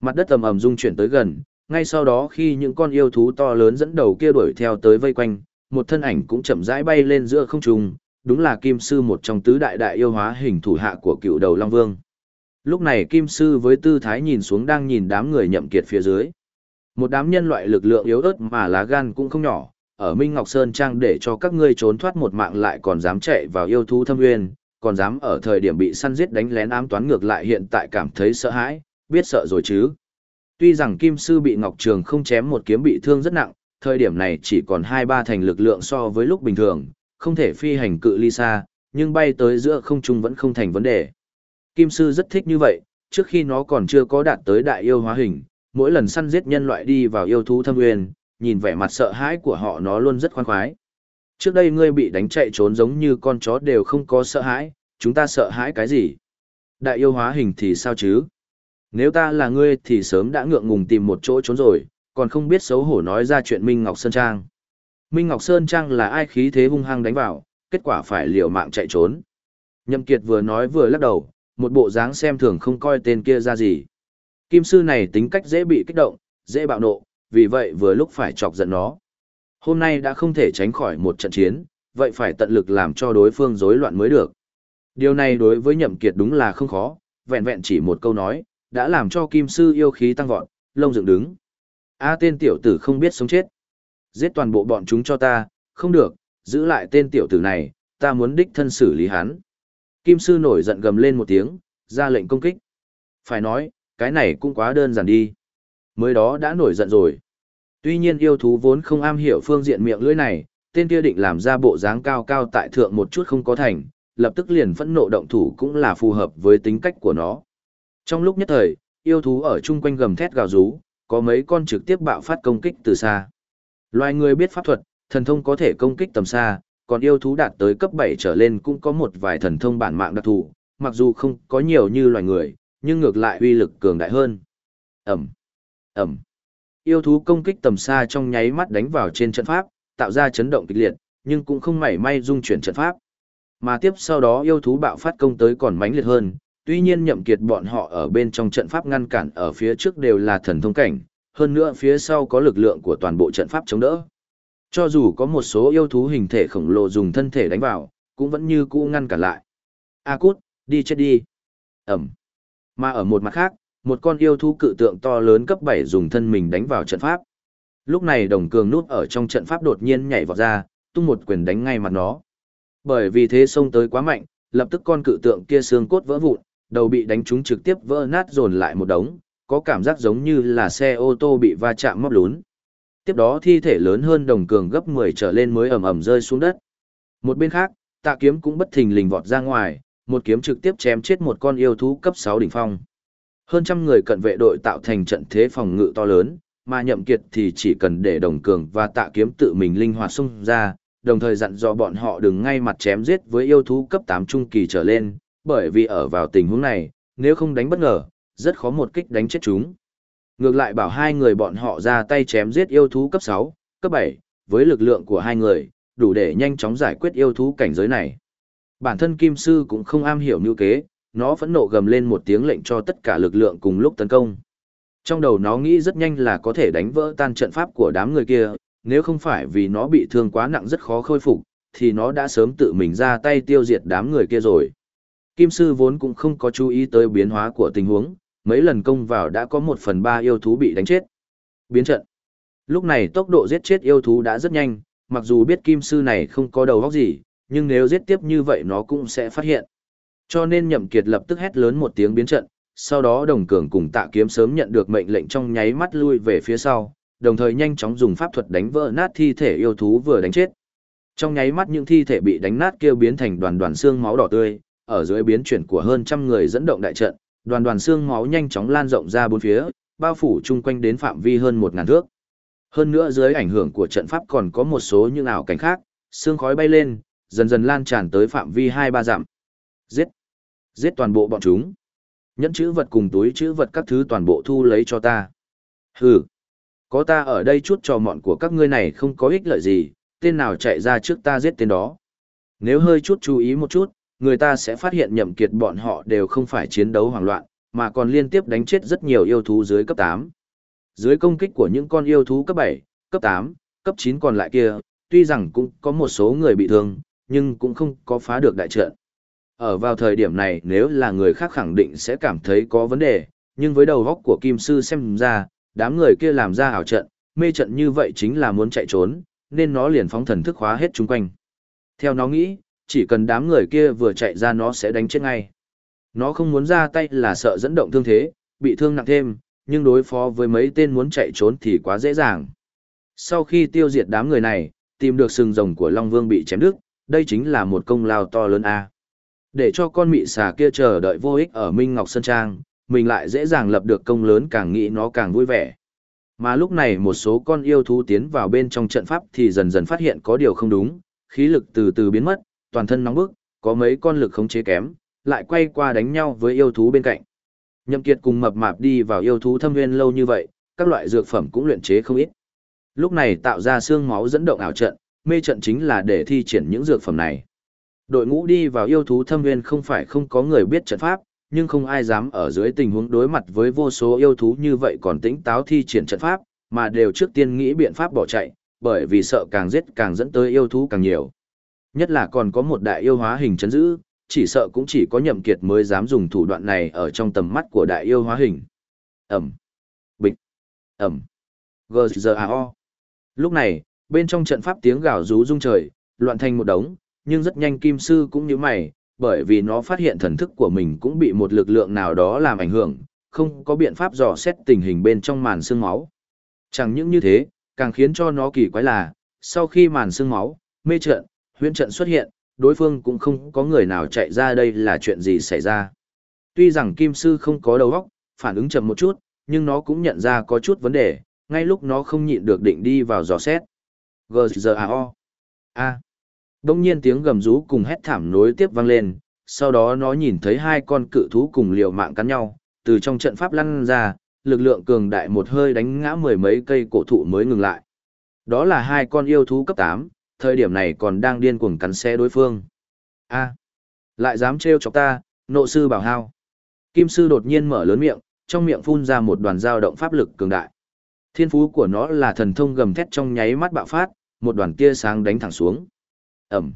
Mặt đất ầm ầm rung chuyển tới gần, ngay sau đó khi những con yêu thú to lớn dẫn đầu kia đuổi theo tới vây quanh, một thân ảnh cũng chậm rãi bay lên giữa không trung, đúng là Kim Sư một trong tứ đại đại yêu hóa hình thủ hạ của cựu đầu Long Vương. Lúc này Kim Sư với tư thái nhìn xuống đang nhìn đám người nhậm kiệt phía dưới. Một đám nhân loại lực lượng yếu ớt mà lá gan cũng không nhỏ, ở Minh Ngọc Sơn Trang để cho các ngươi trốn thoát một mạng lại còn dám chạy vào yêu thú thâm nguyên, còn dám ở thời điểm bị săn giết đánh lén ám toán ngược lại hiện tại cảm thấy sợ hãi, biết sợ rồi chứ. Tuy rằng Kim Sư bị Ngọc Trường không chém một kiếm bị thương rất nặng, thời điểm này chỉ còn hai ba thành lực lượng so với lúc bình thường, không thể phi hành cự ly xa, nhưng bay tới giữa không trung vẫn không thành vấn đề. Kim sư rất thích như vậy, trước khi nó còn chưa có đạt tới đại yêu hóa hình, mỗi lần săn giết nhân loại đi vào yêu thú thâm nguyên, nhìn vẻ mặt sợ hãi của họ nó luôn rất khoan khoái. Trước đây ngươi bị đánh chạy trốn giống như con chó đều không có sợ hãi, chúng ta sợ hãi cái gì? Đại yêu hóa hình thì sao chứ? Nếu ta là ngươi thì sớm đã ngượng ngùng tìm một chỗ trốn rồi, còn không biết xấu hổ nói ra chuyện Minh Ngọc Sơn Trang. Minh Ngọc Sơn Trang là ai khí thế hung hăng đánh vào, kết quả phải liều mạng chạy trốn. Nhậm Kiệt vừa nói vừa lắc đầu, một bộ dáng xem thường không coi tên kia ra gì. Kim sư này tính cách dễ bị kích động, dễ bạo nộ, vì vậy vừa lúc phải chọc giận nó. Hôm nay đã không thể tránh khỏi một trận chiến, vậy phải tận lực làm cho đối phương rối loạn mới được. Điều này đối với Nhậm Kiệt đúng là không khó, vẹn vẹn chỉ một câu nói, đã làm cho Kim sư yêu khí tăng vọt, lông dựng đứng. A tên tiểu tử không biết sống chết. Giết toàn bộ bọn chúng cho ta, không được, giữ lại tên tiểu tử này, ta muốn đích thân xử lý hắn. Kim sư nổi giận gầm lên một tiếng, ra lệnh công kích. Phải nói, cái này cũng quá đơn giản đi. Mới đó đã nổi giận rồi. Tuy nhiên yêu thú vốn không am hiểu phương diện miệng lưỡi này, tên kia định làm ra bộ dáng cao cao tại thượng một chút không có thành, lập tức liền phẫn nộ động thủ cũng là phù hợp với tính cách của nó. Trong lúc nhất thời, yêu thú ở chung quanh gầm thét gào rú, có mấy con trực tiếp bạo phát công kích từ xa. Loài người biết pháp thuật, thần thông có thể công kích tầm xa, còn yêu thú đạt tới cấp 7 trở lên cũng có một vài thần thông bản mạng đặc thù, mặc dù không có nhiều như loài người, nhưng ngược lại uy lực cường đại hơn. Ẩm, Ẩm. Yêu thú công kích tầm xa trong nháy mắt đánh vào trên trận pháp, tạo ra chấn động kịch liệt, nhưng cũng không mảy may dung chuyển trận pháp. Mà tiếp sau đó yêu thú bạo phát công tới còn mãnh liệt hơn, tuy nhiên nhậm kiệt bọn họ ở bên trong trận pháp ngăn cản ở phía trước đều là thần thông cảnh, hơn nữa phía sau có lực lượng của toàn bộ trận pháp chống đỡ. Cho dù có một số yêu thú hình thể khổng lồ dùng thân thể đánh vào, cũng vẫn như cũ ngăn cản lại. A cút, đi chết đi. Ẩm. Mà ở một mặt khác, một con yêu thú cự tượng to lớn cấp 7 dùng thân mình đánh vào trận pháp. Lúc này đồng cường nút ở trong trận pháp đột nhiên nhảy vọt ra, tung một quyền đánh ngay mặt nó. Bởi vì thế xông tới quá mạnh, lập tức con cự tượng kia xương cốt vỡ vụn, đầu bị đánh trúng trực tiếp vỡ nát dồn lại một đống, có cảm giác giống như là xe ô tô bị va chạm móc lún. Tiếp đó thi thể lớn hơn đồng cường gấp 10 trở lên mới ầm ầm rơi xuống đất. Một bên khác, tạ kiếm cũng bất thình lình vọt ra ngoài, một kiếm trực tiếp chém chết một con yêu thú cấp 6 đỉnh phong. Hơn trăm người cận vệ đội tạo thành trận thế phòng ngự to lớn, mà nhậm kiệt thì chỉ cần để đồng cường và tạ kiếm tự mình linh hoạt xung ra, đồng thời dặn dò bọn họ đừng ngay mặt chém giết với yêu thú cấp 8 trung kỳ trở lên, bởi vì ở vào tình huống này, nếu không đánh bất ngờ, rất khó một kích đánh chết chúng. Ngược lại bảo hai người bọn họ ra tay chém giết yêu thú cấp 6, cấp 7, với lực lượng của hai người, đủ để nhanh chóng giải quyết yêu thú cảnh giới này. Bản thân Kim Sư cũng không am hiểu như kế, nó phẫn nộ gầm lên một tiếng lệnh cho tất cả lực lượng cùng lúc tấn công. Trong đầu nó nghĩ rất nhanh là có thể đánh vỡ tan trận pháp của đám người kia, nếu không phải vì nó bị thương quá nặng rất khó khôi phục, thì nó đã sớm tự mình ra tay tiêu diệt đám người kia rồi. Kim sư vốn cũng không có chú ý tới biến hóa của tình huống, mấy lần công vào đã có một phần ba yêu thú bị đánh chết. Biến trận. Lúc này tốc độ giết chết yêu thú đã rất nhanh, mặc dù biết kim sư này không có đầu óc gì, nhưng nếu giết tiếp như vậy nó cũng sẽ phát hiện. Cho nên nhậm kiệt lập tức hét lớn một tiếng biến trận, sau đó đồng cường cùng tạ kiếm sớm nhận được mệnh lệnh trong nháy mắt lui về phía sau, đồng thời nhanh chóng dùng pháp thuật đánh vỡ nát thi thể yêu thú vừa đánh chết. Trong nháy mắt những thi thể bị đánh nát kia biến thành đoàn đoàn xương máu đỏ tươi, ở dưới biến chuyển của hơn trăm người dẫn động đại trận, đoàn đoàn xương máu nhanh chóng lan rộng ra bốn phía, bao phủ chung quanh đến phạm vi hơn một ngàn thước. Hơn nữa dưới ảnh hưởng của trận pháp còn có một số những ảo cảnh khác, xương khói bay lên, dần dần lan tràn tới phạm vi hai ba dặm. Giết! Giết toàn bộ bọn chúng! Nhẫn chữ vật cùng túi chữ vật các thứ toàn bộ thu lấy cho ta. Hừ! Có ta ở đây chút trò mọn của các ngươi này không có ích lợi gì, tên nào chạy ra trước ta giết tên đó. Nếu hơi chút chú ý một chút, người ta sẽ phát hiện nhậm kiệt bọn họ đều không phải chiến đấu hoảng loạn, mà còn liên tiếp đánh chết rất nhiều yêu thú dưới cấp 8. Dưới công kích của những con yêu thú cấp 7, cấp 8, cấp 9 còn lại kia, tuy rằng cũng có một số người bị thương, nhưng cũng không có phá được đại trận. Ở vào thời điểm này nếu là người khác khẳng định sẽ cảm thấy có vấn đề, nhưng với đầu góc của Kim Sư xem ra, đám người kia làm ra ảo trận, mê trận như vậy chính là muốn chạy trốn, nên nó liền phóng thần thức hóa hết chung quanh. Theo nó nghĩ, chỉ cần đám người kia vừa chạy ra nó sẽ đánh chết ngay. Nó không muốn ra tay là sợ dẫn động thương thế, bị thương nặng thêm, nhưng đối phó với mấy tên muốn chạy trốn thì quá dễ dàng. Sau khi tiêu diệt đám người này, tìm được sừng rồng của Long Vương bị chém đứt, đây chính là một công lao to lớn a. Để cho con mị xà kia chờ đợi vô ích ở Minh Ngọc Sơn Trang, mình lại dễ dàng lập được công lớn càng nghĩ nó càng vui vẻ. Mà lúc này một số con yêu thú tiến vào bên trong trận pháp thì dần dần phát hiện có điều không đúng, khí lực từ từ biến mất, toàn thân nóng bức, có mấy con lực khống chế kém, lại quay qua đánh nhau với yêu thú bên cạnh. Nhậm Kiệt cùng mập mạp đi vào yêu thú thâm nguyên lâu như vậy, các loại dược phẩm cũng luyện chế không ít. Lúc này tạo ra xương máu dẫn động ảo trận, mê trận chính là để thi triển những dược phẩm này. Đội ngũ đi vào yêu thú thâm nguyên không phải không có người biết trận pháp, nhưng không ai dám ở dưới tình huống đối mặt với vô số yêu thú như vậy còn tĩnh táo thi triển trận pháp, mà đều trước tiên nghĩ biện pháp bỏ chạy, bởi vì sợ càng giết càng dẫn tới yêu thú càng nhiều. Nhất là còn có một đại yêu hóa hình chấn giữ, chỉ sợ cũng chỉ có nhậm kiệt mới dám dùng thủ đoạn này ở trong tầm mắt của đại yêu hóa hình. Ẩm, bịch, Ẩm, G.G.A.O. Lúc này, bên trong trận pháp tiếng gào rú rung trời, loạn thành một đống, nhưng rất nhanh kim sư cũng như mày, bởi vì nó phát hiện thần thức của mình cũng bị một lực lượng nào đó làm ảnh hưởng, không có biện pháp dò xét tình hình bên trong màn xương máu. Chẳng những như thế, càng khiến cho nó kỳ quái là, sau khi màn xương máu, mê trận, huyễn trận xuất hiện, đối phương cũng không có người nào chạy ra đây là chuyện gì xảy ra. Tuy rằng kim sư không có đầu óc, phản ứng chậm một chút, nhưng nó cũng nhận ra có chút vấn đề, ngay lúc nó không nhịn được định đi vào dò xét. G.G.A.O. A. Đông nhiên tiếng gầm rú cùng hét thảm nối tiếp vang lên, sau đó nó nhìn thấy hai con cự thú cùng liều mạng cắn nhau, từ trong trận pháp lăn ra, lực lượng cường đại một hơi đánh ngã mười mấy cây cổ thụ mới ngừng lại. Đó là hai con yêu thú cấp 8, thời điểm này còn đang điên cuồng cắn xe đối phương. A, lại dám trêu chọc ta, nộ sư bảo hao. Kim sư đột nhiên mở lớn miệng, trong miệng phun ra một đoàn dao động pháp lực cường đại. Thiên phú của nó là thần thông gầm thét trong nháy mắt bạo phát, một đoàn tia sáng đánh thẳng xuống. Ẩm.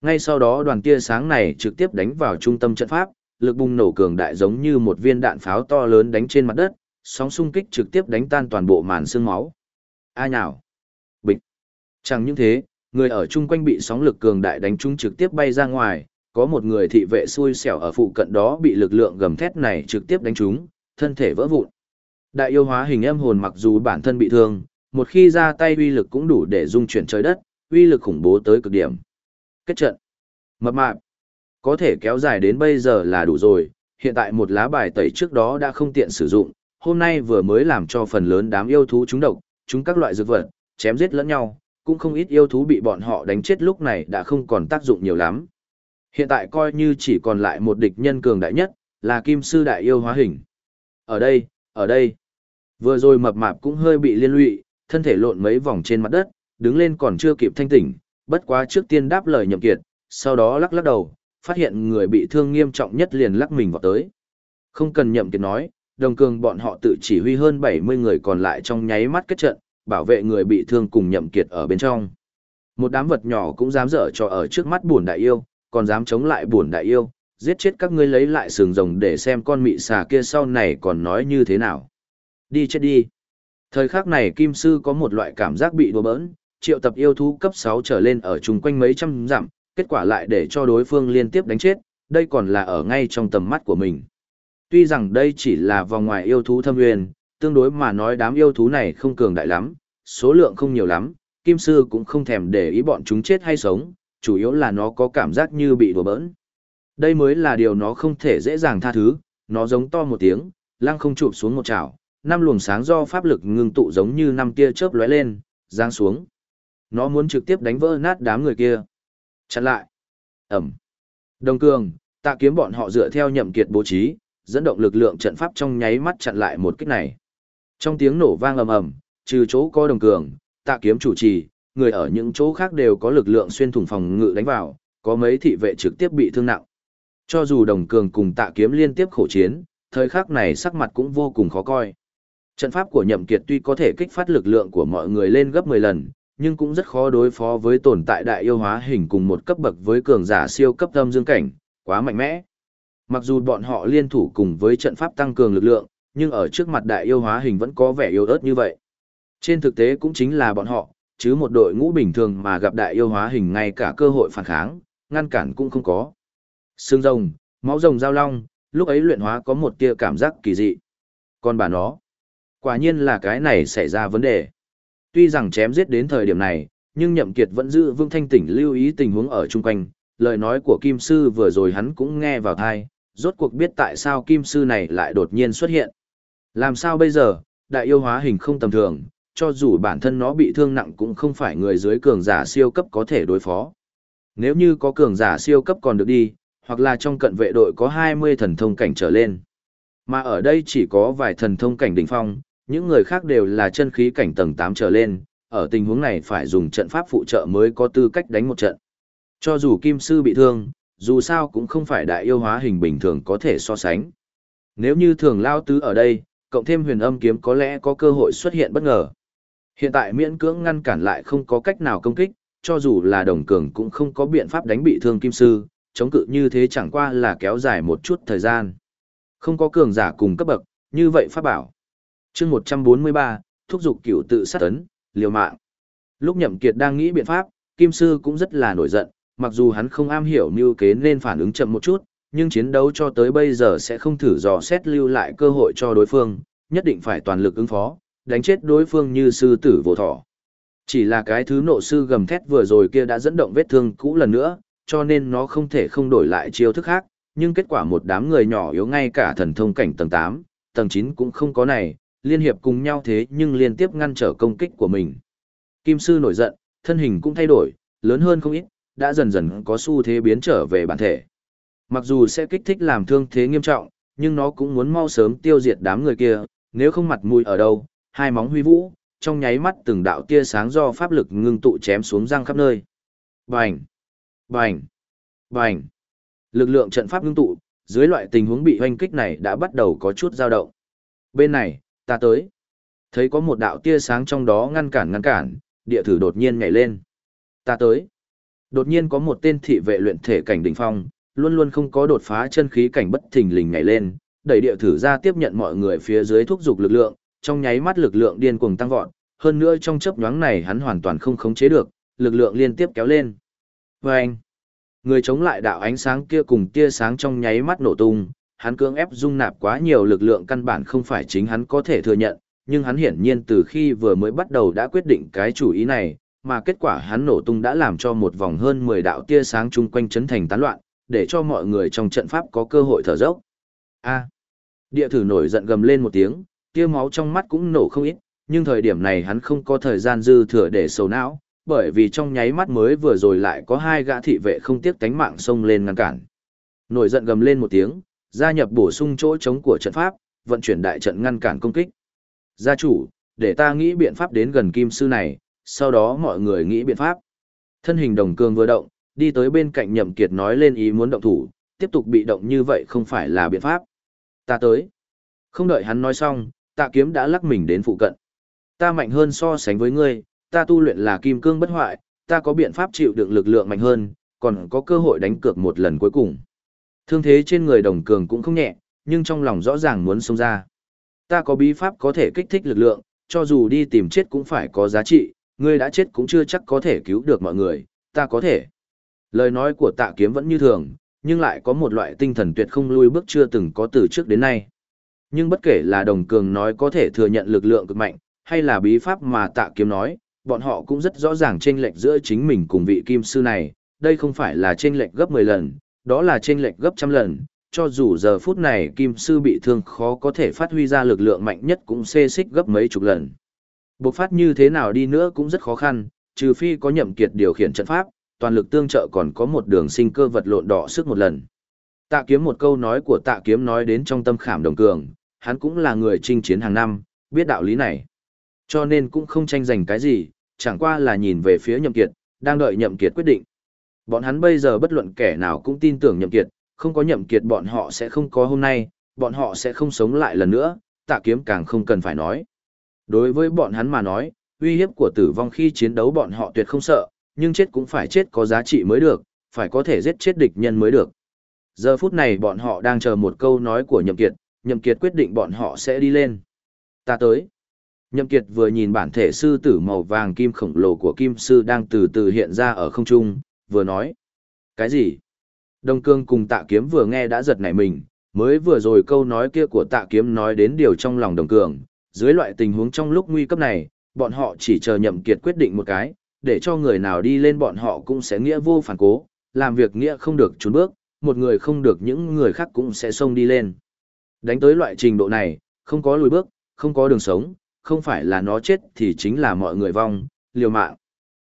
Ngay sau đó đoàn tia sáng này trực tiếp đánh vào trung tâm trận pháp, lực bùng nổ cường đại giống như một viên đạn pháo to lớn đánh trên mặt đất, sóng xung kích trực tiếp đánh tan toàn bộ màn xương máu. A nhào. Bịch. Chẳng những thế, người ở chung quanh bị sóng lực cường đại đánh trúng trực tiếp bay ra ngoài, có một người thị vệ xui xẻo ở phụ cận đó bị lực lượng gầm thét này trực tiếp đánh trúng, thân thể vỡ vụn. Đại yêu hóa hình em hồn mặc dù bản thân bị thương, một khi ra tay uy lực cũng đủ để dung chuyển trời đất, uy lực khủng bố tới cực điểm. Kết trận. Mập mạp. Có thể kéo dài đến bây giờ là đủ rồi, hiện tại một lá bài tẩy trước đó đã không tiện sử dụng, hôm nay vừa mới làm cho phần lớn đám yêu thú chúng độc, chúng các loại dược vật, chém giết lẫn nhau, cũng không ít yêu thú bị bọn họ đánh chết lúc này đã không còn tác dụng nhiều lắm. Hiện tại coi như chỉ còn lại một địch nhân cường đại nhất, là kim sư đại yêu hóa hình. Ở đây, ở đây. Vừa rồi mập mạp cũng hơi bị liên lụy, thân thể lộn mấy vòng trên mặt đất, đứng lên còn chưa kịp thanh tỉnh, bất quá trước tiên đáp lời nhậm kiệt, sau đó lắc lắc đầu, phát hiện người bị thương nghiêm trọng nhất liền lắc mình vào tới. Không cần nhậm kiệt nói, đồng cường bọn họ tự chỉ huy hơn 70 người còn lại trong nháy mắt kết trận, bảo vệ người bị thương cùng nhậm kiệt ở bên trong. Một đám vật nhỏ cũng dám dở trò ở trước mắt buồn đại yêu, còn dám chống lại buồn đại yêu, giết chết các ngươi lấy lại sừng rồng để xem con mị xà kia sau này còn nói như thế nào. Đi chết đi. Thời khắc này Kim Sư có một loại cảm giác bị đùa bỡn, triệu tập yêu thú cấp 6 trở lên ở chung quanh mấy trăm dặm, kết quả lại để cho đối phương liên tiếp đánh chết, đây còn là ở ngay trong tầm mắt của mình. Tuy rằng đây chỉ là vòng ngoài yêu thú thâm nguyên, tương đối mà nói đám yêu thú này không cường đại lắm, số lượng không nhiều lắm, Kim Sư cũng không thèm để ý bọn chúng chết hay sống, chủ yếu là nó có cảm giác như bị đùa bỡn. Đây mới là điều nó không thể dễ dàng tha thứ, nó giống to một tiếng, lăng không chụp xuống một chảo, năm luồng sáng do pháp lực ngưng tụ giống như năm tia chớp lóe lên, giáng xuống. Nó muốn trực tiếp đánh vỡ nát đám người kia. Chặn lại. Ẩm. Đồng cường, tạ kiếm bọn họ dựa theo nhậm kiệt bố trí, dẫn động lực lượng trận pháp trong nháy mắt chặn lại một kích này. Trong tiếng nổ vang ầm ầm, trừ chỗ có đồng cường, tạ kiếm chủ trì, người ở những chỗ khác đều có lực lượng xuyên thủng phòng ngự đánh vào, có mấy thị vệ trực tiếp bị thương nặng. Cho dù đồng cường cùng tạ kiếm liên tiếp khổ chiến, thời khắc này sắc mặt cũng vô cùng khó coi. Trận pháp của nhậm kiệt tuy có thể kích phát lực lượng của mọi người lên gấp 10 lần, nhưng cũng rất khó đối phó với tồn tại đại yêu hóa hình cùng một cấp bậc với cường giả siêu cấp âm dương cảnh, quá mạnh mẽ. Mặc dù bọn họ liên thủ cùng với trận pháp tăng cường lực lượng, nhưng ở trước mặt đại yêu hóa hình vẫn có vẻ yếu ớt như vậy. Trên thực tế cũng chính là bọn họ, chứ một đội ngũ bình thường mà gặp đại yêu hóa hình ngay cả cơ hội phản kháng, ngăn cản cũng không có. Xương rồng, máu rồng giao long, lúc ấy luyện hóa có một tia cảm giác kỳ dị. Còn bà nó, quả nhiên là cái này xảy ra vấn đề. Tuy rằng chém giết đến thời điểm này, nhưng Nhậm Kiệt vẫn giữ vững thanh tỉnh lưu ý tình huống ở chung quanh, lời nói của Kim Sư vừa rồi hắn cũng nghe vào tai, rốt cuộc biết tại sao Kim Sư này lại đột nhiên xuất hiện. Làm sao bây giờ, đại yêu hóa hình không tầm thường, cho dù bản thân nó bị thương nặng cũng không phải người dưới cường giả siêu cấp có thể đối phó. Nếu như có cường giả siêu cấp còn được đi, hoặc là trong cận vệ đội có 20 thần thông cảnh trở lên. Mà ở đây chỉ có vài thần thông cảnh đỉnh phong, những người khác đều là chân khí cảnh tầng 8 trở lên, ở tình huống này phải dùng trận pháp phụ trợ mới có tư cách đánh một trận. Cho dù kim sư bị thương, dù sao cũng không phải đại yêu hóa hình bình thường có thể so sánh. Nếu như thường lao tứ ở đây, cộng thêm huyền âm kiếm có lẽ có cơ hội xuất hiện bất ngờ. Hiện tại miễn cưỡng ngăn cản lại không có cách nào công kích, cho dù là đồng cường cũng không có biện pháp đánh bị thương kim sư, chống cự như thế chẳng qua là kéo dài một chút thời gian. Không có cường giả cùng cấp bậc, như vậy pháp bảo. chương 143, thúc giục cửu tự sát ấn, liều mạng. Lúc nhậm kiệt đang nghĩ biện pháp, kim sư cũng rất là nổi giận, mặc dù hắn không am hiểu như kế nên phản ứng chậm một chút, nhưng chiến đấu cho tới bây giờ sẽ không thử dò xét lưu lại cơ hội cho đối phương, nhất định phải toàn lực ứng phó, đánh chết đối phương như sư tử vô thỏ. Chỉ là cái thứ nộ sư gầm thét vừa rồi kia đã dẫn động vết thương cũ lần nữa, cho nên nó không thể không đổi lại chiêu thức khác, nhưng kết quả một đám người nhỏ yếu ngay cả thần thông cảnh tầng 8, tầng 9 cũng không có này, liên hiệp cùng nhau thế nhưng liên tiếp ngăn trở công kích của mình. Kim sư nổi giận, thân hình cũng thay đổi, lớn hơn không ít, đã dần dần có xu thế biến trở về bản thể. Mặc dù sẽ kích thích làm thương thế nghiêm trọng, nhưng nó cũng muốn mau sớm tiêu diệt đám người kia, nếu không mặt mũi ở đâu, hai móng huy vũ, trong nháy mắt từng đạo tia sáng do pháp lực ngưng tụ chém xuống răng khắp nơi. Bành! Bành! Bành! Lực lượng trận pháp ngưng tụ, dưới loại tình huống bị hoanh kích này đã bắt đầu có chút dao động. Bên này, ta tới. Thấy có một đạo tia sáng trong đó ngăn cản ngăn cản, địa thử đột nhiên nhảy lên. Ta tới. Đột nhiên có một tên thị vệ luyện thể cảnh đỉnh phong, luôn luôn không có đột phá chân khí cảnh bất thình lình nhảy lên, đẩy địa thử ra tiếp nhận mọi người phía dưới thúc giục lực lượng, trong nháy mắt lực lượng điên cuồng tăng vọt, hơn nữa trong chớp nhoáng này hắn hoàn toàn không khống chế được, lực lượng liên tiếp kéo lên. Và anh, người chống lại đạo ánh sáng kia cùng tia sáng trong nháy mắt nổ tung, hắn cưỡng ép dung nạp quá nhiều lực lượng căn bản không phải chính hắn có thể thừa nhận, nhưng hắn hiển nhiên từ khi vừa mới bắt đầu đã quyết định cái chủ ý này, mà kết quả hắn nổ tung đã làm cho một vòng hơn 10 đạo tia sáng chung quanh chấn thành tán loạn, để cho mọi người trong trận pháp có cơ hội thở dốc. A. địa thử nổi giận gầm lên một tiếng, tia máu trong mắt cũng nổ không ít, nhưng thời điểm này hắn không có thời gian dư thừa để sầu não, bởi vì trong nháy mắt mới vừa rồi lại có hai gã thị vệ không tiếc tánh mạng xông lên ngăn cản. Nổi giận gầm lên một tiếng, gia nhập bổ sung chỗ trống của trận pháp, vận chuyển đại trận ngăn cản công kích. Gia chủ, để ta nghĩ biện pháp đến gần kim sư này, sau đó mọi người nghĩ biện pháp. Thân hình đồng cương vừa động, đi tới bên cạnh nhậm kiệt nói lên ý muốn động thủ, tiếp tục bị động như vậy không phải là biện pháp. Ta tới. Không đợi hắn nói xong, tạ kiếm đã lắc mình đến phụ cận. Ta mạnh hơn so sánh với ngươi, ta tu luyện là kim cương bất hoại, ta có biện pháp chịu đựng lực lượng mạnh hơn, còn có cơ hội đánh cược một lần cuối cùng. Thương thế trên người đồng cường cũng không nhẹ, nhưng trong lòng rõ ràng muốn xông ra. Ta có bí pháp có thể kích thích lực lượng, cho dù đi tìm chết cũng phải có giá trị, ngươi đã chết cũng chưa chắc có thể cứu được mọi người, ta có thể. Lời nói của tạ kiếm vẫn như thường, nhưng lại có một loại tinh thần tuyệt không lui bước chưa từng có từ trước đến nay. Nhưng bất kể là đồng cường nói có thể thừa nhận lực lượng cực mạnh, hay là bí pháp mà tạ kiếm nói, bọn họ cũng rất rõ ràng chênh lệch giữa chính mình cùng vị kim sư này, đây không phải là chênh lệch gấp 10 lần, đó là chênh lệch gấp trăm lần, cho dù giờ phút này kim sư bị thương khó có thể phát huy ra lực lượng mạnh nhất cũng xê xích gấp mấy chục lần. Bộc phát như thế nào đi nữa cũng rất khó khăn, trừ phi có nhậm kiệt điều khiển trận pháp, toàn lực tương trợ còn có một đường sinh cơ vật lộn đỏ sức một lần. Tạ kiếm một câu nói của tạ kiếm nói đến trong tâm khảm đồng cường, hắn cũng là người chinh chiến hàng năm, biết đạo lý này. Cho nên cũng không tranh giành cái gì, chẳng qua là nhìn về phía nhậm kiệt, đang đợi nhậm kiệt quyết định. Bọn hắn bây giờ bất luận kẻ nào cũng tin tưởng nhậm kiệt, không có nhậm kiệt bọn họ sẽ không có hôm nay, bọn họ sẽ không sống lại lần nữa, tạ kiếm càng không cần phải nói. Đối với bọn hắn mà nói, uy hiếp của tử vong khi chiến đấu bọn họ tuyệt không sợ, nhưng chết cũng phải chết có giá trị mới được, phải có thể giết chết địch nhân mới được. Giờ phút này bọn họ đang chờ một câu nói của Nhậm Kiệt, Nhậm Kiệt quyết định bọn họ sẽ đi lên. Ta tới. Nhậm Kiệt vừa nhìn bản thể sư tử màu vàng kim khổng lồ của kim sư đang từ từ hiện ra ở không trung, vừa nói. Cái gì? Đông Cương cùng tạ kiếm vừa nghe đã giật nảy mình, mới vừa rồi câu nói kia của tạ kiếm nói đến điều trong lòng đồng cường. Dưới loại tình huống trong lúc nguy cấp này, bọn họ chỉ chờ Nhậm Kiệt quyết định một cái, để cho người nào đi lên bọn họ cũng sẽ nghĩa vô phản cố, làm việc nghĩa không được trốn bước, một người không được những người khác cũng sẽ xông đi lên. Đánh tới loại trình độ này, không có lùi bước, không có đường sống, không phải là nó chết thì chính là mọi người vong, liều mạng.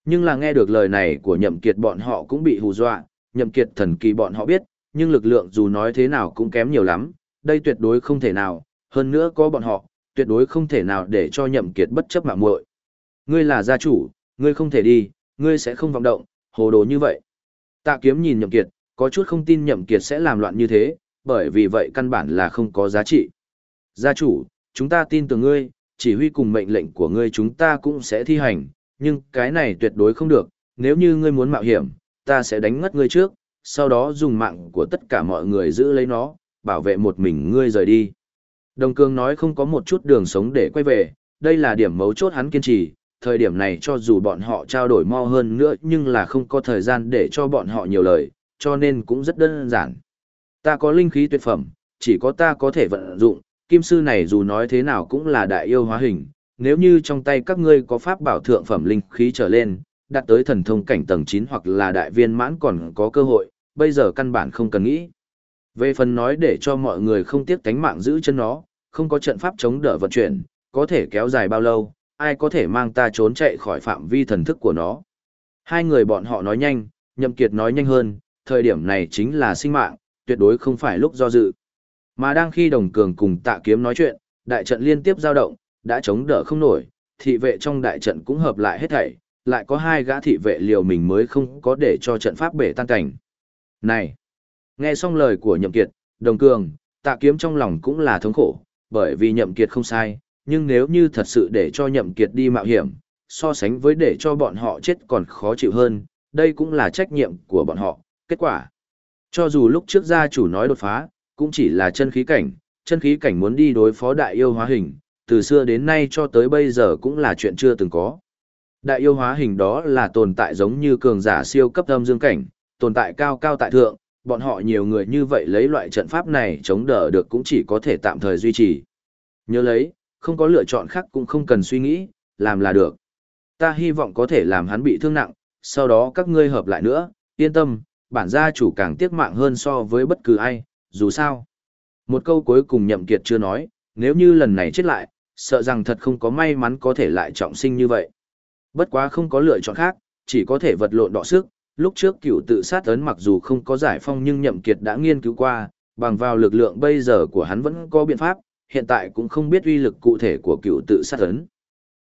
Nhưng là nghe được lời này của nhậm kiệt bọn họ cũng bị hù dọa, nhậm kiệt thần kỳ bọn họ biết, nhưng lực lượng dù nói thế nào cũng kém nhiều lắm, đây tuyệt đối không thể nào, hơn nữa có bọn họ, tuyệt đối không thể nào để cho nhậm kiệt bất chấp mạng muội. Ngươi là gia chủ, ngươi không thể đi, ngươi sẽ không vọng động, hồ đồ như vậy. Tạ kiếm nhìn nhậm kiệt, có chút không tin nhậm kiệt sẽ làm loạn như thế, bởi vì vậy căn bản là không có giá trị. Gia chủ, chúng ta tin tưởng ngươi, chỉ huy cùng mệnh lệnh của ngươi chúng ta cũng sẽ thi hành, nhưng cái này tuyệt đối không được, nếu như ngươi muốn mạo hiểm, ta sẽ đánh ngất ngươi trước, sau đó dùng mạng của tất cả mọi người giữ lấy nó, bảo vệ một mình ngươi rời đi. Đồng Cương nói không có một chút đường sống để quay về, đây là điểm mấu chốt hắn kiên trì, thời điểm này cho dù bọn họ trao đổi mo hơn nữa nhưng là không có thời gian để cho bọn họ nhiều lời, cho nên cũng rất đơn giản. Ta có linh khí tuyệt phẩm, chỉ có ta có thể vận dụng, kim sư này dù nói thế nào cũng là đại yêu hóa hình, nếu như trong tay các ngươi có pháp bảo thượng phẩm linh khí trở lên, đạt tới thần thông cảnh tầng 9 hoặc là đại viên mãn còn có cơ hội, bây giờ căn bản không cần nghĩ. Về phần nói để cho mọi người không tiếc tánh mạng giữ chân nó, không có trận pháp chống đỡ vận chuyển, có thể kéo dài bao lâu, ai có thể mang ta trốn chạy khỏi phạm vi thần thức của nó. Hai người bọn họ nói nhanh, nhậm kiệt nói nhanh hơn, thời điểm này chính là sinh mạng, tuyệt đối không phải lúc do dự. Mà đang khi đồng cường cùng tạ kiếm nói chuyện, đại trận liên tiếp giao động, đã chống đỡ không nổi, thị vệ trong đại trận cũng hợp lại hết thảy, lại có hai gã thị vệ liều mình mới không có để cho trận pháp bể tan cảnh. Này! Nghe xong lời của nhậm kiệt, đồng cường, tạ kiếm trong lòng cũng là thống khổ, bởi vì nhậm kiệt không sai, nhưng nếu như thật sự để cho nhậm kiệt đi mạo hiểm, so sánh với để cho bọn họ chết còn khó chịu hơn, đây cũng là trách nhiệm của bọn họ. Kết quả, cho dù lúc trước gia chủ nói đột phá, cũng chỉ là chân khí cảnh, chân khí cảnh muốn đi đối phó đại yêu hóa hình, từ xưa đến nay cho tới bây giờ cũng là chuyện chưa từng có. Đại yêu hóa hình đó là tồn tại giống như cường giả siêu cấp âm dương cảnh, tồn tại cao cao tại thượng, bọn họ nhiều người như vậy lấy loại trận pháp này chống đỡ được cũng chỉ có thể tạm thời duy trì. Nhớ lấy, không có lựa chọn khác cũng không cần suy nghĩ, làm là được. Ta hy vọng có thể làm hắn bị thương nặng, sau đó các ngươi hợp lại nữa, yên tâm, bản gia chủ càng tiếc mạng hơn so với bất cứ ai, dù sao. Một câu cuối cùng nhậm kiệt chưa nói, nếu như lần này chết lại, sợ rằng thật không có may mắn có thể lại trọng sinh như vậy. Bất quá không có lựa chọn khác, chỉ có thể vật lộn đọ sức, lúc trước cựu tự sát ấn mặc dù không có giải phong nhưng nhậm kiệt đã nghiên cứu qua, bằng vào lực lượng bây giờ của hắn vẫn có biện pháp, hiện tại cũng không biết uy lực cụ thể của cựu tự sát ấn.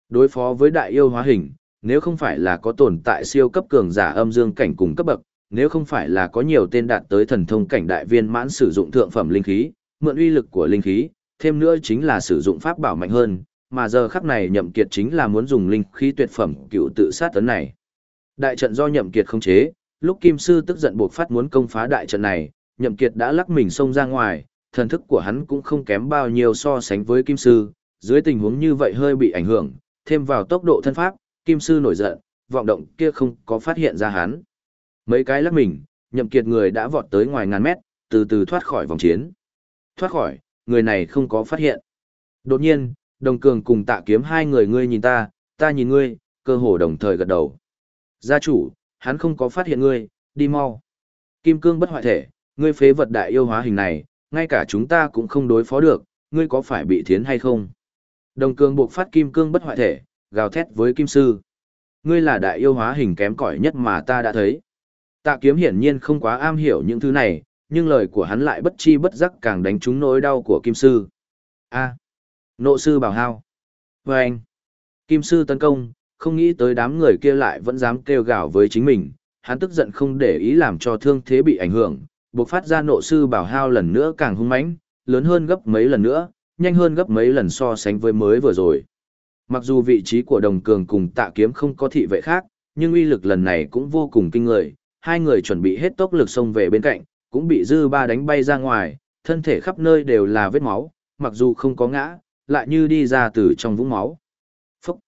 Đối phó với đại yêu hóa hình, nếu không phải là có tồn tại siêu cấp cường giả âm dương cảnh cùng cấp bậc, nếu không phải là có nhiều tên đạt tới thần thông cảnh đại viên mãn sử dụng thượng phẩm linh khí, mượn uy lực của linh khí, thêm nữa chính là sử dụng pháp bảo mạnh hơn, mà giờ khắc này nhậm kiệt chính là muốn dùng linh khí tuyệt phẩm cựu tự sát ấn này. Đại trận do nhậm kiệt khống chế, lúc kim sư tức giận buộc phát muốn công phá đại trận này, nhậm kiệt đã lắc mình xông ra ngoài, thần thức của hắn cũng không kém bao nhiêu so sánh với kim sư, dưới tình huống như vậy hơi bị ảnh hưởng, thêm vào tốc độ thân pháp, kim sư nổi giận, vọng động kia không có phát hiện ra hắn. Mấy cái lắc mình, nhậm kiệt người đã vọt tới ngoài ngàn mét, từ từ thoát khỏi vòng chiến. Thoát khỏi, người này không có phát hiện. Đột nhiên, đồng cường cùng tạ kiếm hai người ngươi nhìn ta, ta nhìn ngươi, cơ hồ đồng thời gật đầu. Gia chủ, hắn không có phát hiện ngươi, đi mau. Kim cương bất hoại thể, ngươi phế vật đại yêu hóa hình này, ngay cả chúng ta cũng không đối phó được, ngươi có phải bị thiến hay không? Đồng cường buộc phát kim cương bất hoại thể, gào thét với kim sư. Ngươi là đại yêu hóa hình kém cỏi nhất mà ta đã thấy. Tạ kiếm hiển nhiên không quá am hiểu những thứ này, nhưng lời của hắn lại bất chi bất giác càng đánh trúng nỗi đau của kim sư. A. nộ sư bảo hao. Và anh. Kim sư tấn công, không nghĩ tới đám người kia lại vẫn dám kêu gào với chính mình. Hắn tức giận không để ý làm cho thương thế bị ảnh hưởng, buộc phát ra nộ sư bảo hao lần nữa càng hung mãnh, lớn hơn gấp mấy lần nữa, nhanh hơn gấp mấy lần so sánh với mới vừa rồi. Mặc dù vị trí của đồng cường cùng tạ kiếm không có thị vệ khác, nhưng uy lực lần này cũng vô cùng kinh người, hai người chuẩn bị hết tốc lực xông về bên cạnh, cũng bị dư ba đánh bay ra ngoài, thân thể khắp nơi đều là vết máu, mặc dù không có ngã, lại như đi ra từ trong vũng máu. Phúc!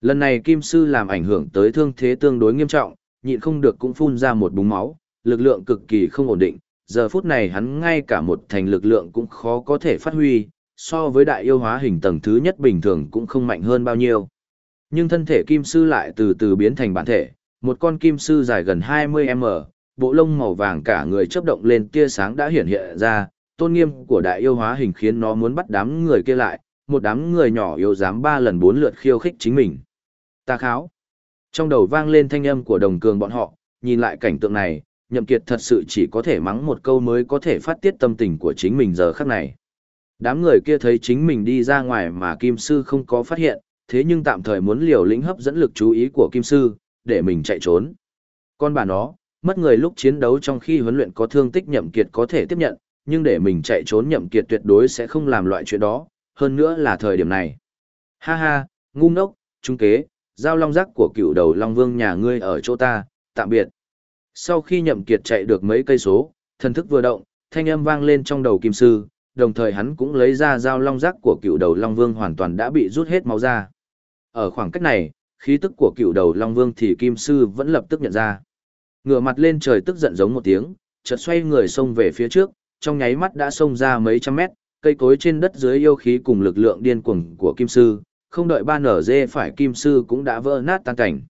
Lần này kim sư làm ảnh hưởng tới thương thế tương đối nghiêm trọng, nhịn không được cũng phun ra một búng máu, lực lượng cực kỳ không ổn định, giờ phút này hắn ngay cả một thành lực lượng cũng khó có thể phát huy, so với đại yêu hóa hình tầng thứ nhất bình thường cũng không mạnh hơn bao nhiêu. Nhưng thân thể kim sư lại từ từ biến thành bản thể, một con kim sư dài gần 20m, bộ lông màu vàng cả người chớp động lên tia sáng đã hiển hiện ra, tôn nghiêm của đại yêu hóa hình khiến nó muốn bắt đám người kia lại, một đám người nhỏ yếu dám ba lần bốn lượt khiêu khích chính mình. Ta kháo. Trong đầu vang lên thanh âm của đồng cường bọn họ, nhìn lại cảnh tượng này, nhậm kiệt thật sự chỉ có thể mắng một câu mới có thể phát tiết tâm tình của chính mình giờ khắc này. Đám người kia thấy chính mình đi ra ngoài mà Kim Sư không có phát hiện, thế nhưng tạm thời muốn liều lĩnh hấp dẫn lực chú ý của Kim Sư, để mình chạy trốn. Con bà nó, mất người lúc chiến đấu trong khi huấn luyện có thương tích nhậm kiệt có thể tiếp nhận, nhưng để mình chạy trốn nhậm kiệt tuyệt đối sẽ không làm loại chuyện đó, hơn nữa là thời điểm này. Ha ha, ngu ngốc, trung kế, giao long giác của cựu đầu long vương nhà ngươi ở chỗ ta, tạm biệt. Sau khi nhậm kiệt chạy được mấy cây số, thần thức vừa động, thanh âm vang lên trong đầu kim sư, đồng thời hắn cũng lấy ra dao long giác của cựu đầu long vương hoàn toàn đã bị rút hết máu ra. Ở khoảng cách này, khí tức của cựu đầu long vương thì kim sư vẫn lập tức nhận ra. Ngửa mặt lên trời tức giận giống một tiếng, chợt xoay người xông về phía trước, trong nháy mắt đã xông ra mấy trăm mét, cây cối trên đất dưới yêu khí cùng lực lượng điên cuồng của kim sư, không đợi ba nở dê phải kim sư cũng đã vỡ nát tan cảnh.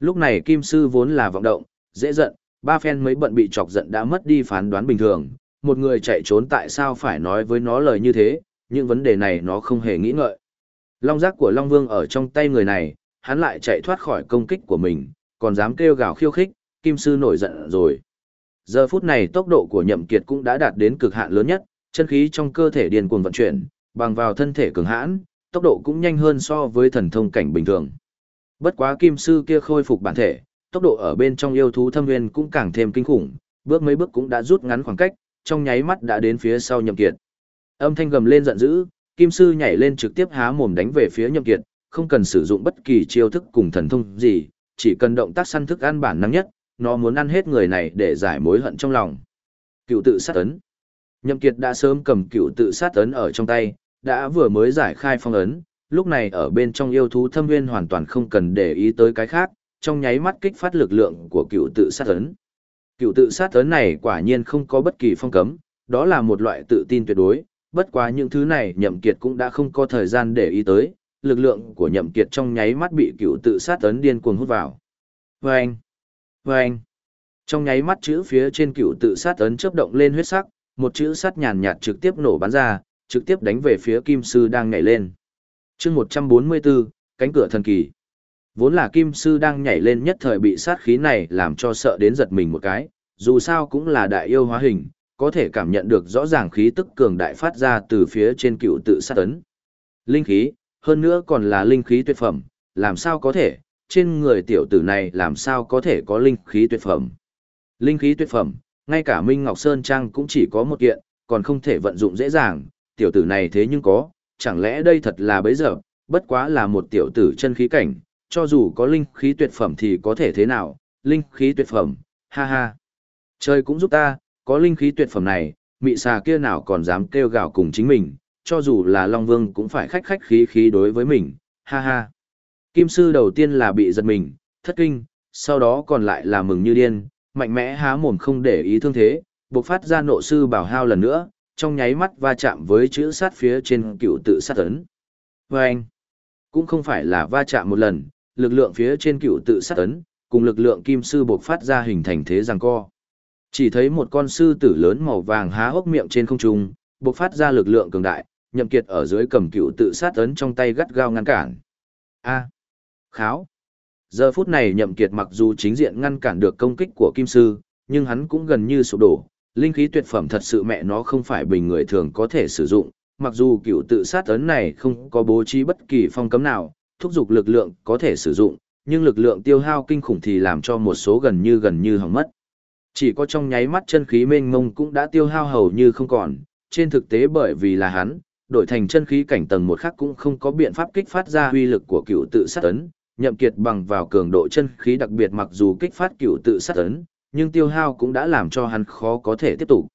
Lúc này kim sư vốn là vọng động, dễ giận, ba phen mấy bận bị chọc giận đã mất đi phán đoán bình thường, một người chạy trốn tại sao phải nói với nó lời như thế, những vấn đề này nó không hề nghĩ ngợi. Long giác của Long Vương ở trong tay người này, hắn lại chạy thoát khỏi công kích của mình, còn dám kêu gào khiêu khích, kim sư nổi giận rồi. Giờ phút này tốc độ của nhậm kiệt cũng đã đạt đến cực hạn lớn nhất, chân khí trong cơ thể Điền cuồng vận chuyển, bằng vào thân thể cường hãn, tốc độ cũng nhanh hơn so với thần thông cảnh bình thường. Bất quá kim sư kia khôi phục bản thể, tốc độ ở bên trong yêu thú thâm nguyên cũng càng thêm kinh khủng, bước mấy bước cũng đã rút ngắn khoảng cách, trong nháy mắt đã đến phía sau nhậm kiệt. Âm thanh gầm lên giận dữ, kim sư nhảy lên trực tiếp há mồm đánh về phía nhậm kiệt, không cần sử dụng bất kỳ chiêu thức cùng thần thông gì, chỉ cần động tác săn thức ăn bản năng nhất, nó muốn ăn hết người này để giải mối hận trong lòng. Cựu tự sát ấn. Nhậm Kiệt đã sớm cầm cựu tự sát ấn ở trong tay, đã vừa mới giải khai phong ấn, lúc này ở bên trong yêu thú thâm nguyên hoàn toàn không cần để ý tới cái khác, trong nháy mắt kích phát lực lượng của cựu tự sát ấn. Cựu tự sát ấn này quả nhiên không có bất kỳ phong cấm, đó là một loại tự tin tuyệt đối, bất quá những thứ này Nhậm Kiệt cũng đã không có thời gian để ý tới, lực lượng của Nhậm Kiệt trong nháy mắt bị cựu tự sát ấn điên cuồng hút vào. Vâng! Vâng! Trong nháy mắt chữ phía trên cựu tự sát ấn chớp động lên huyết sắc, một chữ sắt nhàn nhạt trực tiếp nổ bắn ra, trực tiếp đánh về phía kim sư đang nhảy lên. chương 144, cánh cửa thần kỳ. Vốn là kim sư đang nhảy lên nhất thời bị sát khí này làm cho sợ đến giật mình một cái, dù sao cũng là đại yêu hóa hình, có thể cảm nhận được rõ ràng khí tức cường đại phát ra từ phía trên cựu tự sát tấn Linh khí, hơn nữa còn là linh khí tuyệt phẩm, làm sao có thể, trên người tiểu tử này làm sao có thể có linh khí tuyệt phẩm. Linh khí tuyệt phẩm, ngay cả Minh Ngọc Sơn Trang cũng chỉ có một kiện, còn không thể vận dụng dễ dàng, tiểu tử này thế nhưng có, chẳng lẽ đây thật là bấy giờ, bất quá là một tiểu tử chân khí cảnh, cho dù có linh khí tuyệt phẩm thì có thể thế nào, linh khí tuyệt phẩm, ha ha. Trời cũng giúp ta, có linh khí tuyệt phẩm này, mị xà kia nào còn dám kêu gào cùng chính mình, cho dù là Long Vương cũng phải khách khách khí khí đối với mình, ha ha. Kim sư đầu tiên là bị giật mình, thất kinh, sau đó còn lại là mừng như điên, mạnh mẽ há mồm không để ý thương thế, bộc phát ra nộ sư bảo hao lần nữa, trong nháy mắt va chạm với chữ sát phía trên cựu tự sát ấn. Và anh, cũng không phải là va chạm một lần, lực lượng phía trên cựu tự sát ấn, cùng lực lượng kim sư bộc phát ra hình thành thế giằng co. Chỉ thấy một con sư tử lớn màu vàng há hốc miệng trên không trung, bộc phát ra lực lượng cường đại, nhậm kiệt ở dưới cầm cựu tự sát ấn trong tay gắt gao ngăn cản. A. Kháo. Giờ phút này nhậm kiệt mặc dù chính diện ngăn cản được công kích của kim sư, nhưng hắn cũng gần như sụp đổ. Linh khí tuyệt phẩm thật sự mẹ nó không phải bình người thường có thể sử dụng, mặc dù cựu tự sát ấn này không có bố trí bất kỳ phong cấm nào, thúc giục lực lượng có thể sử dụng, nhưng lực lượng tiêu hao kinh khủng thì làm cho một số gần như gần như hỏng mất. Chỉ có trong nháy mắt chân khí mênh mông cũng đã tiêu hao hầu như không còn, trên thực tế bởi vì là hắn, đổi thành chân khí cảnh tầng một khác cũng không có biện pháp kích phát ra huy lực của cựu tự sát ấn, nhậm kiệt bằng vào cường độ chân khí đặc biệt mặc dù kích phát cựu tự sát ấn, nhưng tiêu hao cũng đã làm cho hắn khó có thể tiếp tục.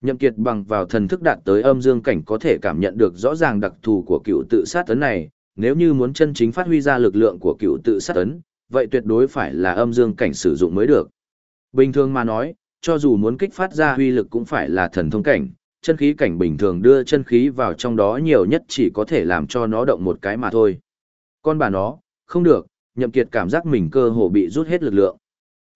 Nhậm kiệt bằng vào thần thức đạt tới âm dương cảnh có thể cảm nhận được rõ ràng đặc thù của cựu tự sát ấn này, nếu như muốn chân chính phát huy ra lực lượng của cựu tự sát ấn, vậy tuyệt đối phải là âm dương cảnh sử dụng mới được. Bình thường mà nói, cho dù muốn kích phát ra huy lực cũng phải là thần thông cảnh, chân khí cảnh bình thường đưa chân khí vào trong đó nhiều nhất chỉ có thể làm cho nó động một cái mà thôi. Con bà nó, không được, nhậm kiệt cảm giác mình cơ hồ bị rút hết lực lượng.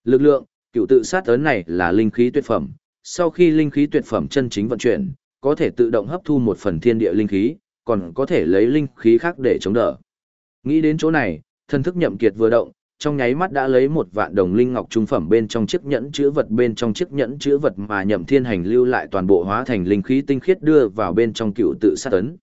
Lực lượng, cựu tự sát ấn này là linh khí tuyệt phẩm, sau khi linh khí tuyệt phẩm chân chính vận chuyển, có thể tự động hấp thu một phần thiên địa linh khí, còn có thể lấy linh khí khác để chống đỡ. Nghĩ đến chỗ này, thân thức nhậm kiệt vừa động, trong nháy mắt đã lấy một vạn đồng linh ngọc trung phẩm bên trong chiếc nhẫn chứa vật bên trong chiếc nhẫn chứa vật mà nhậm thiên hành lưu lại toàn bộ hóa thành linh khí tinh khiết đưa vào bên trong cựu tự sát tấn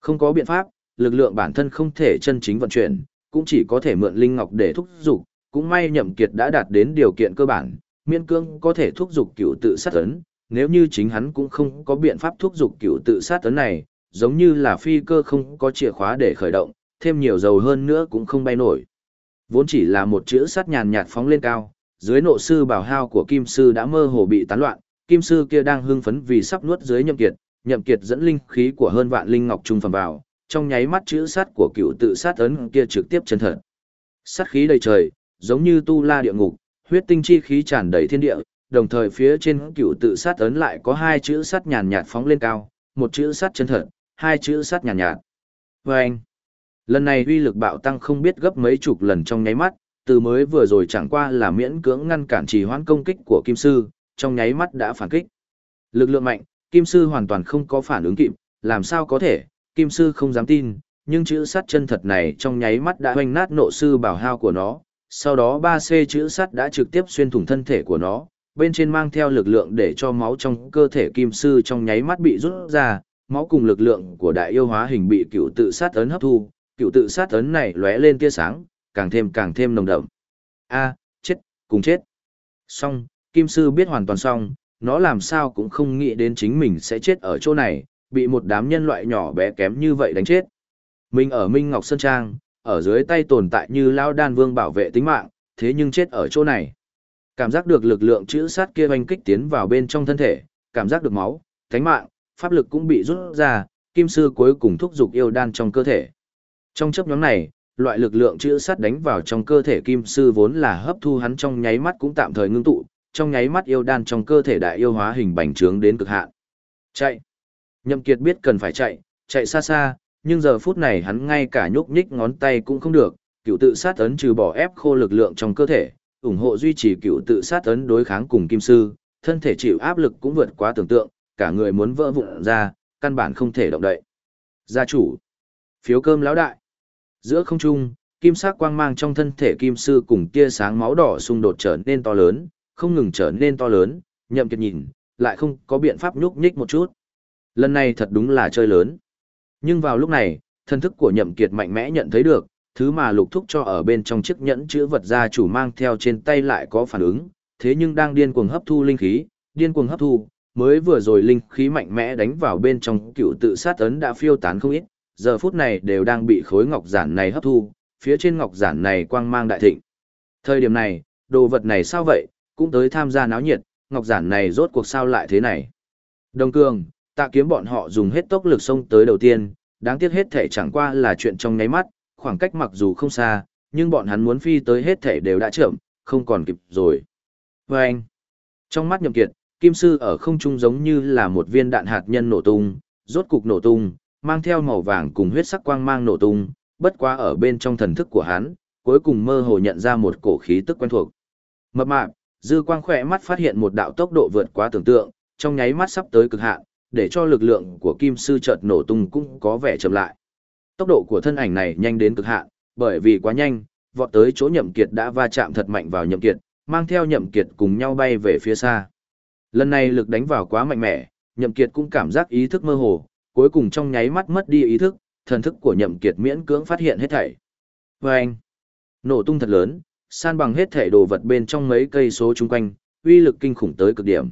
Không có biện pháp, lực lượng bản thân không thể chân chính vận chuyển, cũng chỉ có thể mượn linh ngọc để thúc giục, cũng may nhậm kiệt đã đạt đến điều kiện cơ bản, miễn cưỡng có thể thúc giục cựu tự sát tấn nếu như chính hắn cũng không có biện pháp thúc giục cựu tự sát tấn này, giống như là phi cơ không có chìa khóa để khởi động, thêm nhiều dầu hơn nữa cũng không bay nổi. Vốn chỉ là một chữ sắt nhàn nhạt phóng lên cao, dưới nộ sư bảo hao của kim sư đã mơ hồ bị tán loạn, kim sư kia đang hưng phấn vì sắp nuốt dưới nhậm kiệt, nhậm kiệt dẫn linh khí của hơn vạn linh ngọc trung phẩm vào, trong nháy mắt chữ sắt của cựu tự sát ấn kia trực tiếp chân thật. Sát khí đầy trời, giống như tu la địa ngục, huyết tinh chi khí tràn đầy thiên địa, đồng thời phía trên cựu tự sát ấn lại có hai chữ sắt nhàn nhạt phóng lên cao, một chữ sắt chân thật, hai chữ sắt nhàn nhạt. Và vâng anh, lần này uy lực bạo tăng không biết gấp mấy chục lần trong nháy mắt, từ mới vừa rồi chẳng qua là miễn cưỡng ngăn cản trì hoãn công kích của Kim Sư, trong nháy mắt đã phản kích. Lực lượng mạnh, Kim Sư hoàn toàn không có phản ứng kịp, làm sao có thể, Kim Sư không dám tin, nhưng chữ sắt chân thật này trong nháy mắt đã hoành nát nộ sư bảo hao của nó, sau đó 3C chữ sắt đã trực tiếp xuyên thủng thân thể của nó, bên trên mang theo lực lượng để cho máu trong cơ thể kim sư trong nháy mắt bị rút ra, máu cùng lực lượng của đại yêu hóa hình bị cựu tự sát ấn hấp thu, cựu tự sát ấn này lóe lên tia sáng, càng thêm càng thêm nồng đậm. A, chết, cùng chết. Xong, kim sư biết hoàn toàn xong, nó làm sao cũng không nghĩ đến chính mình sẽ chết ở chỗ này, bị một đám nhân loại nhỏ bé kém như vậy đánh chết. Mình ở Minh Ngọc Sơn Trang, ở dưới tay tồn tại như Lao Đan Vương bảo vệ tính mạng, thế nhưng chết ở chỗ này. Cảm giác được lực lượng chữ sát kia oanh kích tiến vào bên trong thân thể, cảm giác được máu, thánh mạng, pháp lực cũng bị rút ra, kim sư cuối cùng thúc giục yêu đan trong cơ thể. Trong chấp nhóm này, loại lực lượng chữ sát đánh vào trong cơ thể kim sư vốn là hấp thu hắn trong nháy mắt cũng tạm thời ngưng tụ, trong nháy mắt yêu đan trong cơ thể đại yêu hóa hình bành trướng đến cực hạn. Chạy. Nhậm Kiệt biết cần phải chạy, chạy xa xa, nhưng giờ phút này hắn ngay cả nhúc nhích ngón tay cũng không được, cựu tự sát ấn trừ bỏ ép khô lực lượng trong cơ thể, ủng hộ duy trì cựu tự sát ấn đối kháng cùng kim sư, thân thể chịu áp lực cũng vượt quá tưởng tượng, cả người muốn vỡ vụn ra, căn bản không thể động đậy. Gia chủ, phiếu cơm lão đại. Giữa không trung, kim sắc quang mang trong thân thể kim sư cùng tia sáng máu đỏ xung đột trở nên to lớn, không ngừng trở nên to lớn, nhậm kiệt nhìn, lại không có biện pháp nhúc nhích một chút. Lần này thật đúng là chơi lớn. Nhưng vào lúc này, thân thức của nhậm kiệt mạnh mẽ nhận thấy được, thứ mà lục thúc cho ở bên trong chiếc nhẫn chữ vật gia chủ mang theo trên tay lại có phản ứng, thế nhưng đang điên cuồng hấp thu linh khí, điên cuồng hấp thu, mới vừa rồi linh khí mạnh mẽ đánh vào bên trong cựu tự sát ấn đã phiêu tán không ít, giờ phút này đều đang bị khối ngọc giản này hấp thu, phía trên ngọc giản này quang mang đại thịnh. Thời điểm này, đồ vật này sao vậy, cũng tới tham gia náo nhiệt, ngọc giản này rốt cuộc sao lại thế này. Đồng cường, tạ kiếm bọn họ dùng hết tốc lực xông tới đầu tiên, đáng tiếc hết thể chẳng qua là chuyện trong nháy mắt, khoảng cách mặc dù không xa, nhưng bọn hắn muốn phi tới hết thể đều đã chậm, không còn kịp rồi. Và anh, trong mắt nhậm kiệt, kim sư ở không trung giống như là một viên đạn hạt nhân nổ tung, rốt cục nổ tung, mang theo màu vàng cùng huyết sắc quang mang nổ tung, bất quá ở bên trong thần thức của hắn, cuối cùng mơ hồ nhận ra một cổ khí tức quen thuộc. Mập mạp, dư quang khỏe mắt phát hiện một đạo tốc độ vượt quá tưởng tượng, trong nháy mắt sắp tới cực hạn, để cho lực lượng của kim sư chợt nổ tung cũng có vẻ chậm lại. Tốc độ của thân ảnh này nhanh đến cực hạn, bởi vì quá nhanh, vọt tới chỗ nhậm kiệt đã va chạm thật mạnh vào nhậm kiệt, mang theo nhậm kiệt cùng nhau bay về phía xa. Lần này lực đánh vào quá mạnh mẽ, nhậm kiệt cũng cảm giác ý thức mơ hồ, cuối cùng trong nháy mắt mất đi ý thức, thần thức của nhậm kiệt miễn cưỡng phát hiện hết thảy. Oeng! Nổ tung thật lớn, san bằng hết thảy đồ vật bên trong mấy cây số chung quanh, uy lực kinh khủng tới cực điểm.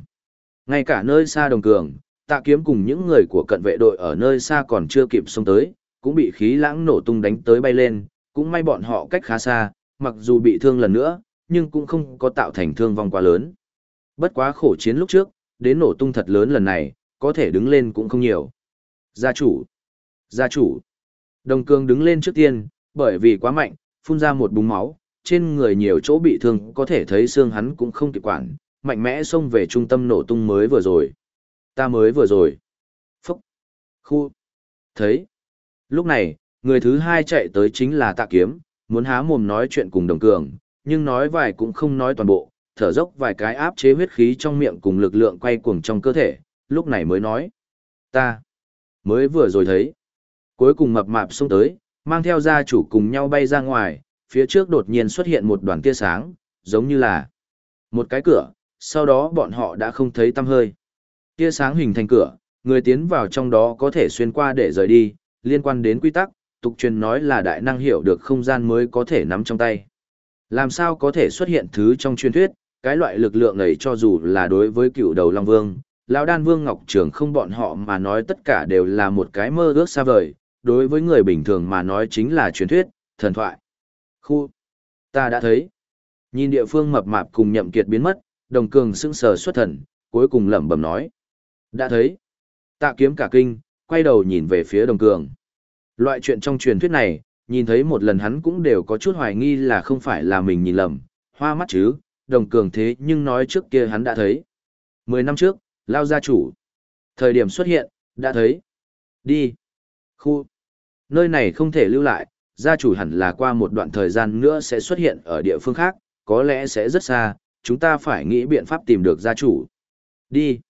Ngay cả nơi xa đồng cường, tạ kiếm cùng những người của cận vệ đội ở nơi xa còn chưa kịp xông tới, cũng bị khí lãng nổ tung đánh tới bay lên, cũng may bọn họ cách khá xa, mặc dù bị thương lần nữa, nhưng cũng không có tạo thành thương vong quá lớn. Bất quá khổ chiến lúc trước, đến nổ tung thật lớn lần này, có thể đứng lên cũng không nhiều. Gia chủ! Gia chủ! Đồng cương đứng lên trước tiên, bởi vì quá mạnh, phun ra một búng máu, trên người nhiều chỗ bị thương có thể thấy xương hắn cũng không kịp quản, mạnh mẽ xông về trung tâm nổ tung mới vừa rồi. Ta mới vừa rồi. Phúc! Khu! Thấy! Lúc này, người thứ hai chạy tới chính là tạ kiếm, muốn há mồm nói chuyện cùng đồng cường, nhưng nói vài cũng không nói toàn bộ, thở dốc vài cái áp chế huyết khí trong miệng cùng lực lượng quay cuồng trong cơ thể, lúc này mới nói. Ta, mới vừa rồi thấy. Cuối cùng mập mạp xông tới, mang theo gia chủ cùng nhau bay ra ngoài, phía trước đột nhiên xuất hiện một đoàn tia sáng, giống như là một cái cửa, sau đó bọn họ đã không thấy tăm hơi. Tia sáng hình thành cửa, người tiến vào trong đó có thể xuyên qua để rời đi, liên quan đến quy tắc, tục truyền nói là đại năng hiểu được không gian mới có thể nắm trong tay. Làm sao có thể xuất hiện thứ trong truyền thuyết, cái loại lực lượng này cho dù là đối với cựu đầu Long Vương, Lão Đan Vương Ngọc Trường không bọn họ mà nói tất cả đều là một cái mơ ước xa vời, đối với người bình thường mà nói chính là truyền thuyết, thần thoại. Khu, ta đã thấy. Nhìn địa phương mập mạp cùng nhậm kiệt biến mất, đồng cường sững sờ xuất thần, cuối cùng lẩm bẩm nói. Đã thấy. Tạ kiếm cả kinh, quay đầu nhìn về phía đồng cường. Loại chuyện trong truyền thuyết này, nhìn thấy một lần hắn cũng đều có chút hoài nghi là không phải là mình nhìn lầm, hoa mắt chứ, đồng cường thế nhưng nói trước kia hắn đã thấy. Mười năm trước, lao gia chủ. Thời điểm xuất hiện, đã thấy. Đi. Khu. Nơi này không thể lưu lại, gia chủ hẳn là qua một đoạn thời gian nữa sẽ xuất hiện ở địa phương khác, có lẽ sẽ rất xa, chúng ta phải nghĩ biện pháp tìm được gia chủ. Đi.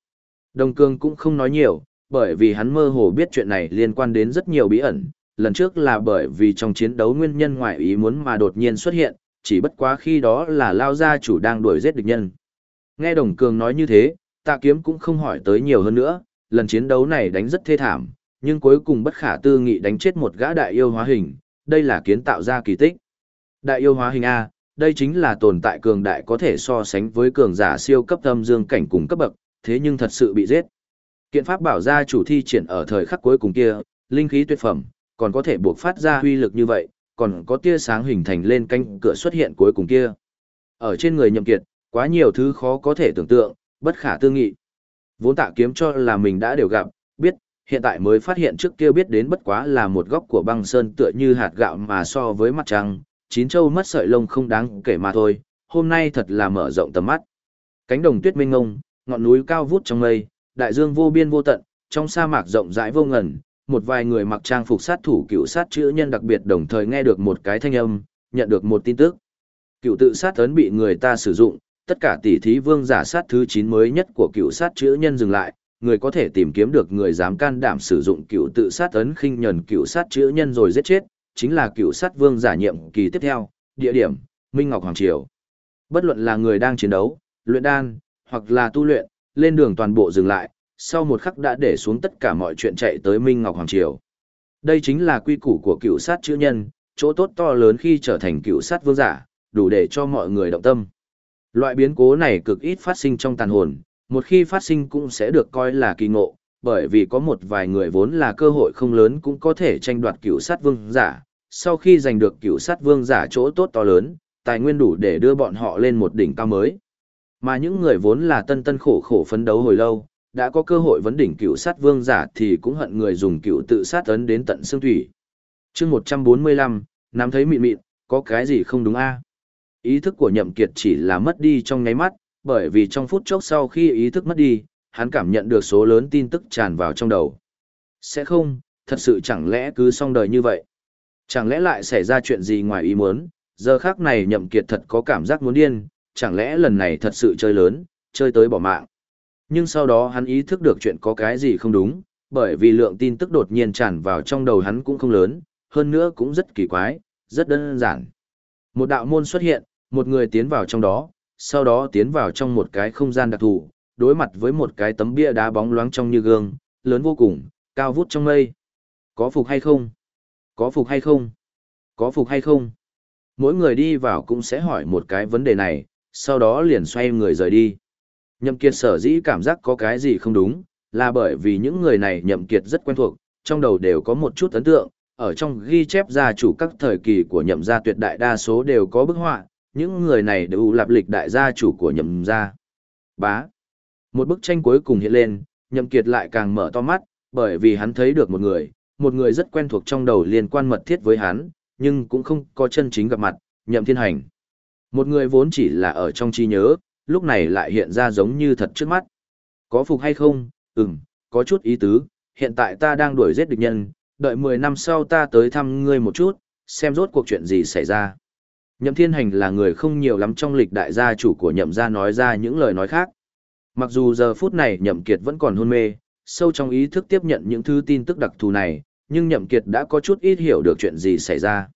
Đồng cường cũng không nói nhiều, bởi vì hắn mơ hồ biết chuyện này liên quan đến rất nhiều bí ẩn. Lần trước là bởi vì trong chiến đấu nguyên nhân ngoại ý muốn mà đột nhiên xuất hiện, chỉ bất quá khi đó là lao gia chủ đang đuổi giết địch nhân. Nghe Đồng Cường nói như thế, tạ kiếm cũng không hỏi tới nhiều hơn nữa, lần chiến đấu này đánh rất thê thảm, nhưng cuối cùng bất khả tư nghị đánh chết một gã đại yêu hóa hình, đây là kiến tạo ra kỳ tích. Đại yêu hóa hình A, đây chính là tồn tại cường đại có thể so sánh với cường giả siêu cấp âm dương cảnh cùng cấp bậc, thế nhưng thật sự bị giết. Kiện pháp bảo gia chủ thi triển ở thời khắc cuối cùng kia, linh khí tuyệt phẩm, còn có thể buộc phát ra huy lực như vậy, còn có tia sáng hình thành lên canh cửa xuất hiện cuối cùng kia. Ở trên người nhậm kiệt, quá nhiều thứ khó có thể tưởng tượng, bất khả tư nghị. Vốn tạ kiếm cho là mình đã đều gặp, biết, hiện tại mới phát hiện trước kia biết đến bất quá là một góc của băng sơn tựa như hạt gạo mà so với mặt trăng, chín châu mất sợi lông không đáng kể mà thôi, hôm nay thật là mở rộng tầm mắt. Cánh đồng tuyết mênh ngông, ngọn núi cao vút trong mây, đại dương vô biên vô tận, trong sa mạc rộng rãi vô ngần, một vài người mặc trang phục sát thủ cựu sát chữ nhân đặc biệt đồng thời nghe được một cái thanh âm, nhận được một tin tức. Cựu tự sát ấn bị người ta sử dụng, tất cả tỷ thí vương giả sát thứ 9 mới nhất của cựu sát chữ nhân dừng lại, người có thể tìm kiếm được người dám can đảm sử dụng cựu tự sát ấn khinh nhẫn cựu sát chữ nhân rồi giết chết, chính là cựu sát vương giả nhiệm kỳ tiếp theo, địa điểm, Minh Ngọc Hoàng Triều. Bất luận là người đang chiến đấu, luyện đan, hoặc là tu luyện, lên đường toàn bộ dừng lại, sau một khắc đã để xuống tất cả mọi chuyện chạy tới Minh Ngọc Hoàng Triều. Đây chính là quy củ của cựu sát chữ nhân, chỗ tốt to lớn khi trở thành cựu sát vương giả, đủ để cho mọi người động tâm. Loại biến cố này cực ít phát sinh trong tàn hồn, một khi phát sinh cũng sẽ được coi là kỳ ngộ, bởi vì có một vài người vốn là cơ hội không lớn cũng có thể tranh đoạt cựu sát vương giả. Sau khi giành được cựu sát vương giả chỗ tốt to lớn, tài nguyên đủ để đưa bọn họ lên một đỉnh cao mới. Mà những người vốn là tân tân khổ khổ phấn đấu hồi lâu, đã có cơ hội vấn đỉnh cựu sát vương giả thì cũng hận người dùng cựu tự sát ấn đến tận xương thủy. chương 145, nắm thấy mịn mịn, có cái gì không đúng a Ý thức của nhậm kiệt chỉ là mất đi trong ngáy mắt, bởi vì trong phút chốc sau khi ý thức mất đi, hắn cảm nhận được số lớn tin tức tràn vào trong đầu. Sẽ không, thật sự chẳng lẽ cứ xong đời như vậy? Chẳng lẽ lại xảy ra chuyện gì ngoài ý muốn? Giờ khác này nhậm kiệt thật có cảm giác muốn điên, chẳng lẽ lần này thật sự chơi lớn, chơi tới bỏ mạng. Nhưng sau đó hắn ý thức được chuyện có cái gì không đúng, bởi vì lượng tin tức đột nhiên tràn vào trong đầu hắn cũng không lớn, hơn nữa cũng rất kỳ quái, rất đơn giản. Một đạo môn xuất hiện, một người tiến vào trong đó, sau đó tiến vào trong một cái không gian đặc thù, đối mặt với một cái tấm bia đá bóng loáng trong như gương, lớn vô cùng, cao vút trong mây. Có phục hay không? Có phục hay không? Có phục hay không? Mỗi người đi vào cũng sẽ hỏi một cái vấn đề này, sau đó liền xoay người rời đi. Nhậm Kiệt sở dĩ cảm giác có cái gì không đúng, là bởi vì những người này Nhậm Kiệt rất quen thuộc, trong đầu đều có một chút ấn tượng, ở trong ghi chép gia chủ các thời kỳ của Nhậm gia tuyệt đại đa số đều có bức họa, những người này đều lạp lịch đại gia chủ của Nhậm gia. Bá. Một bức tranh cuối cùng hiện lên, Nhậm Kiệt lại càng mở to mắt, bởi vì hắn thấy được một người, một người rất quen thuộc trong đầu liên quan mật thiết với hắn, nhưng cũng không có chân chính gặp mặt, Nhậm Thiên Hành. Một người vốn chỉ là ở trong trí nhớ, lúc này lại hiện ra giống như thật trước mắt. Có phục hay không? Ừm, có chút ý tứ, hiện tại ta đang đuổi giết địch nhân, đợi 10 năm sau ta tới thăm ngươi một chút, xem rốt cuộc chuyện gì xảy ra. Nhậm Thiên Hành là người không nhiều lắm trong lịch đại gia chủ của Nhậm gia nói ra những lời nói khác. Mặc dù giờ phút này Nhậm Kiệt vẫn còn hôn mê, sâu trong ý thức tiếp nhận những thứ tin tức đặc thù này, nhưng Nhậm Kiệt đã có chút ít hiểu được chuyện gì xảy ra.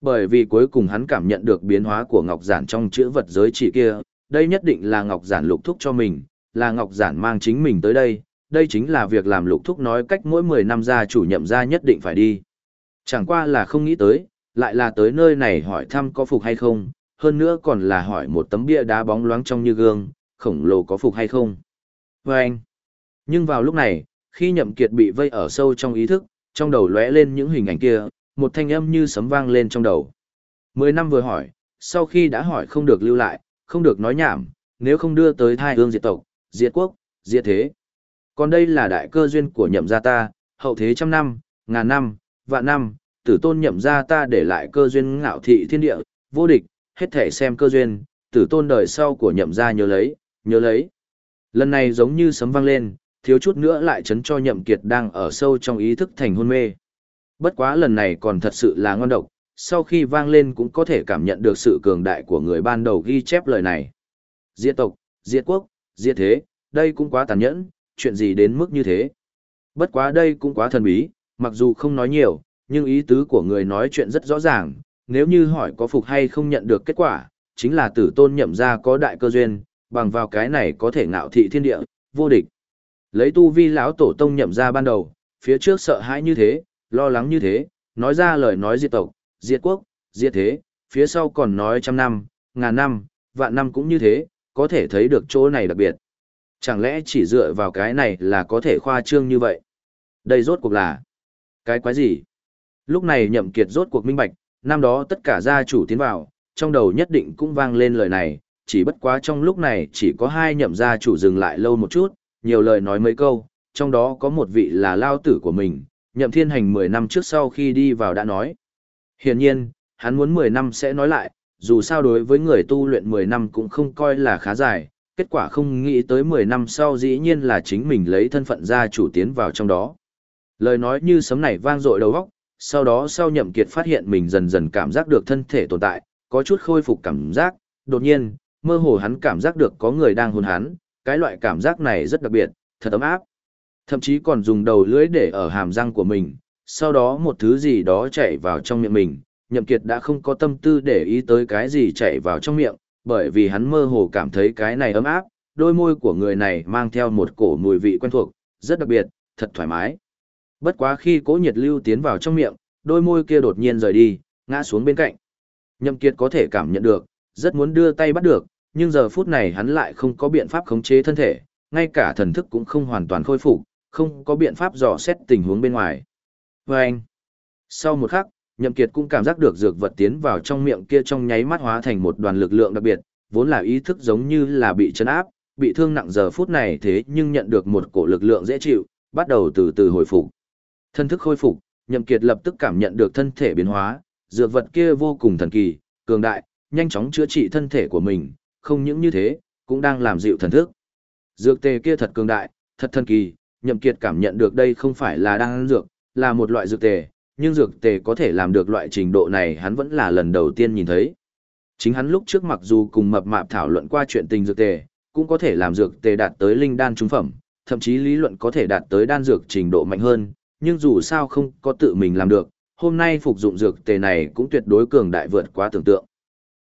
Bởi vì cuối cùng hắn cảm nhận được biến hóa của Ngọc Giản trong chữ vật giới chỉ kia, đây nhất định là Ngọc Giản lục thúc cho mình, là Ngọc Giản mang chính mình tới đây, đây chính là việc làm lục thúc nói cách mỗi 10 năm ra chủ nhậm ra nhất định phải đi. Chẳng qua là không nghĩ tới, lại là tới nơi này hỏi thăm có phục hay không, hơn nữa còn là hỏi một tấm bia đá bóng loáng trong như gương, khổng lồ có phục hay không. Và anh, nhưng vào lúc này, khi nhậm kiệt bị vây ở sâu trong ý thức, trong đầu lóe lên những hình ảnh kia, một thanh âm như sấm vang lên trong đầu. Mười năm vừa hỏi, sau khi đã hỏi không được lưu lại, không được nói nhảm, nếu không đưa tới thai hương diệt tộc, diệt quốc, diệt thế. Còn đây là đại cơ duyên của nhậm gia ta, hậu thế trăm năm, ngàn năm, vạn năm, tử tôn nhậm gia ta để lại cơ duyên ngạo thị thiên địa, vô địch, hết thể xem cơ duyên, tử tôn đời sau của nhậm gia nhớ lấy, nhớ lấy. Lần này giống như sấm vang lên, thiếu chút nữa lại chấn cho nhậm kiệt đang ở sâu trong ý thức thành hôn mê. Bất quá lần này còn thật sự là ngon độc, sau khi vang lên cũng có thể cảm nhận được sự cường đại của người ban đầu ghi chép lời này. Diệt tộc, diệt quốc, diệt thế, đây cũng quá tàn nhẫn, chuyện gì đến mức như thế. Bất quá đây cũng quá thần bí, mặc dù không nói nhiều, nhưng ý tứ của người nói chuyện rất rõ ràng, nếu như hỏi có phục hay không nhận được kết quả, chính là tử tôn nhậm ra có đại cơ duyên, bằng vào cái này có thể ngạo thị thiên địa, vô địch. Lấy tu vi lão tổ tông nhậm ra ban đầu, phía trước sợ hãi như thế, lo lắng như thế, nói ra lời nói diệt tộc, diệt quốc, diệt thế, phía sau còn nói trăm năm, ngàn năm, vạn năm cũng như thế, có thể thấy được chỗ này đặc biệt. Chẳng lẽ chỉ dựa vào cái này là có thể khoa trương như vậy? Đây rốt cuộc là cái quái gì? Lúc này nhậm kiệt rốt cuộc minh bạch, năm đó tất cả gia chủ tiến vào, trong đầu nhất định cũng vang lên lời này, chỉ bất quá trong lúc này chỉ có hai nhậm gia chủ dừng lại lâu một chút, nhiều lời nói mấy câu, trong đó có một vị là lao tử của mình, nhậm thiên hành 10 năm trước sau khi đi vào đã nói. Hiển nhiên, hắn muốn 10 năm sẽ nói lại, dù sao đối với người tu luyện 10 năm cũng không coi là khá dài, kết quả không nghĩ tới 10 năm sau dĩ nhiên là chính mình lấy thân phận gia chủ tiến vào trong đó. Lời nói như sấm này vang dội đầu óc, sau đó sau nhậm kiệt phát hiện mình dần dần cảm giác được thân thể tồn tại, có chút khôi phục cảm giác, đột nhiên, mơ hồ hắn cảm giác được có người đang hôn hắn, cái loại cảm giác này rất đặc biệt, thật ấm áp. Thậm chí còn dùng đầu lưỡi để ở hàm răng của mình, sau đó một thứ gì đó chạy vào trong miệng mình, nhậm kiệt đã không có tâm tư để ý tới cái gì chạy vào trong miệng, bởi vì hắn mơ hồ cảm thấy cái này ấm áp, đôi môi của người này mang theo một cổ mùi vị quen thuộc, rất đặc biệt, thật thoải mái. Bất quá khi cố nhiệt lưu tiến vào trong miệng, đôi môi kia đột nhiên rời đi, ngã xuống bên cạnh. Nhậm Kiệt có thể cảm nhận được, rất muốn đưa tay bắt được, nhưng giờ phút này hắn lại không có biện pháp khống chế thân thể, ngay cả thần thức cũng không hoàn toàn khôi phục, không có biện pháp dò xét tình huống bên ngoài. Và anh, sau một khắc, Nhậm Kiệt cũng cảm giác được dược vật tiến vào trong miệng kia trong nháy mắt hóa thành một đoàn lực lượng đặc biệt, vốn là ý thức giống như là bị chấn áp, bị thương nặng giờ phút này thế nhưng nhận được một cổ lực lượng dễ chịu, bắt đầu từ từ hồi phục. Thân thức khôi phục, Nhậm Kiệt lập tức cảm nhận được thân thể biến hóa, dược vật kia vô cùng thần kỳ, cường đại, nhanh chóng chữa trị thân thể của mình, không những như thế, cũng đang làm dịu thần thức. Dược tề kia thật cường đại, thật thần kỳ, Nhậm Kiệt cảm nhận được đây không phải là đang dược, là một loại dược tề, nhưng dược tề có thể làm được loại trình độ này hắn vẫn là lần đầu tiên nhìn thấy. Chính hắn lúc trước mặc dù cùng mập mạp thảo luận qua chuyện tình dược tề, cũng có thể làm dược tề đạt tới linh đan trung phẩm, thậm chí lý luận có thể đạt tới đan dược trình độ mạnh hơn, nhưng dù sao không có tự mình làm được, hôm nay phục dụng dược tề này cũng tuyệt đối cường đại vượt quá tưởng tượng.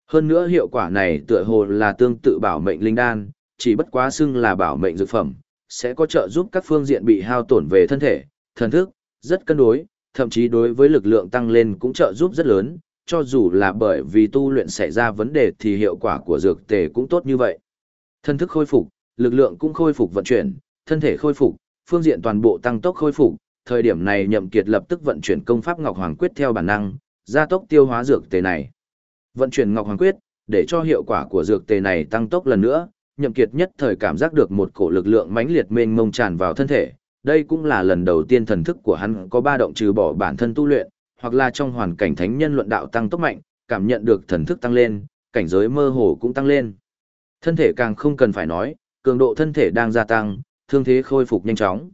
Hơn nữa hiệu quả này tựa hồ là tương tự bảo mệnh linh đan, chỉ bất quá xưng là bảo mệnh dược phẩm, sẽ có trợ giúp các phương diện bị hao tổn về thân thể, thần thức, rất cân đối, thậm chí đối với lực lượng tăng lên cũng trợ giúp rất lớn, cho dù là bởi vì tu luyện xảy ra vấn đề thì hiệu quả của dược tề cũng tốt như vậy. Thân thức khôi phục, lực lượng cũng khôi phục vận chuyển, thân thể khôi phục, phương diện toàn bộ tăng tốc khôi phục, thời điểm này Nhậm Kiệt lập tức vận chuyển công pháp Ngọc Hoàng Quyết theo bản năng, gia tốc tiêu hóa dược tề này. Vận chuyển Ngọc Hoàng Quyết, để cho hiệu quả của dược tề này tăng tốc lần nữa, Nhậm Kiệt nhất thời cảm giác được một cổ lực lượng mãnh liệt mênh mông tràn vào thân thể, đây cũng là lần đầu tiên thần thức của hắn có ba động trừ bỏ bản thân tu luyện, hoặc là trong hoàn cảnh thánh nhân luận đạo tăng tốc mạnh, cảm nhận được thần thức tăng lên, cảnh giới mơ hồ cũng tăng lên. Thân thể càng không cần phải nói, cường độ thân thể đang gia tăng, thương thế khôi phục nhanh chóng.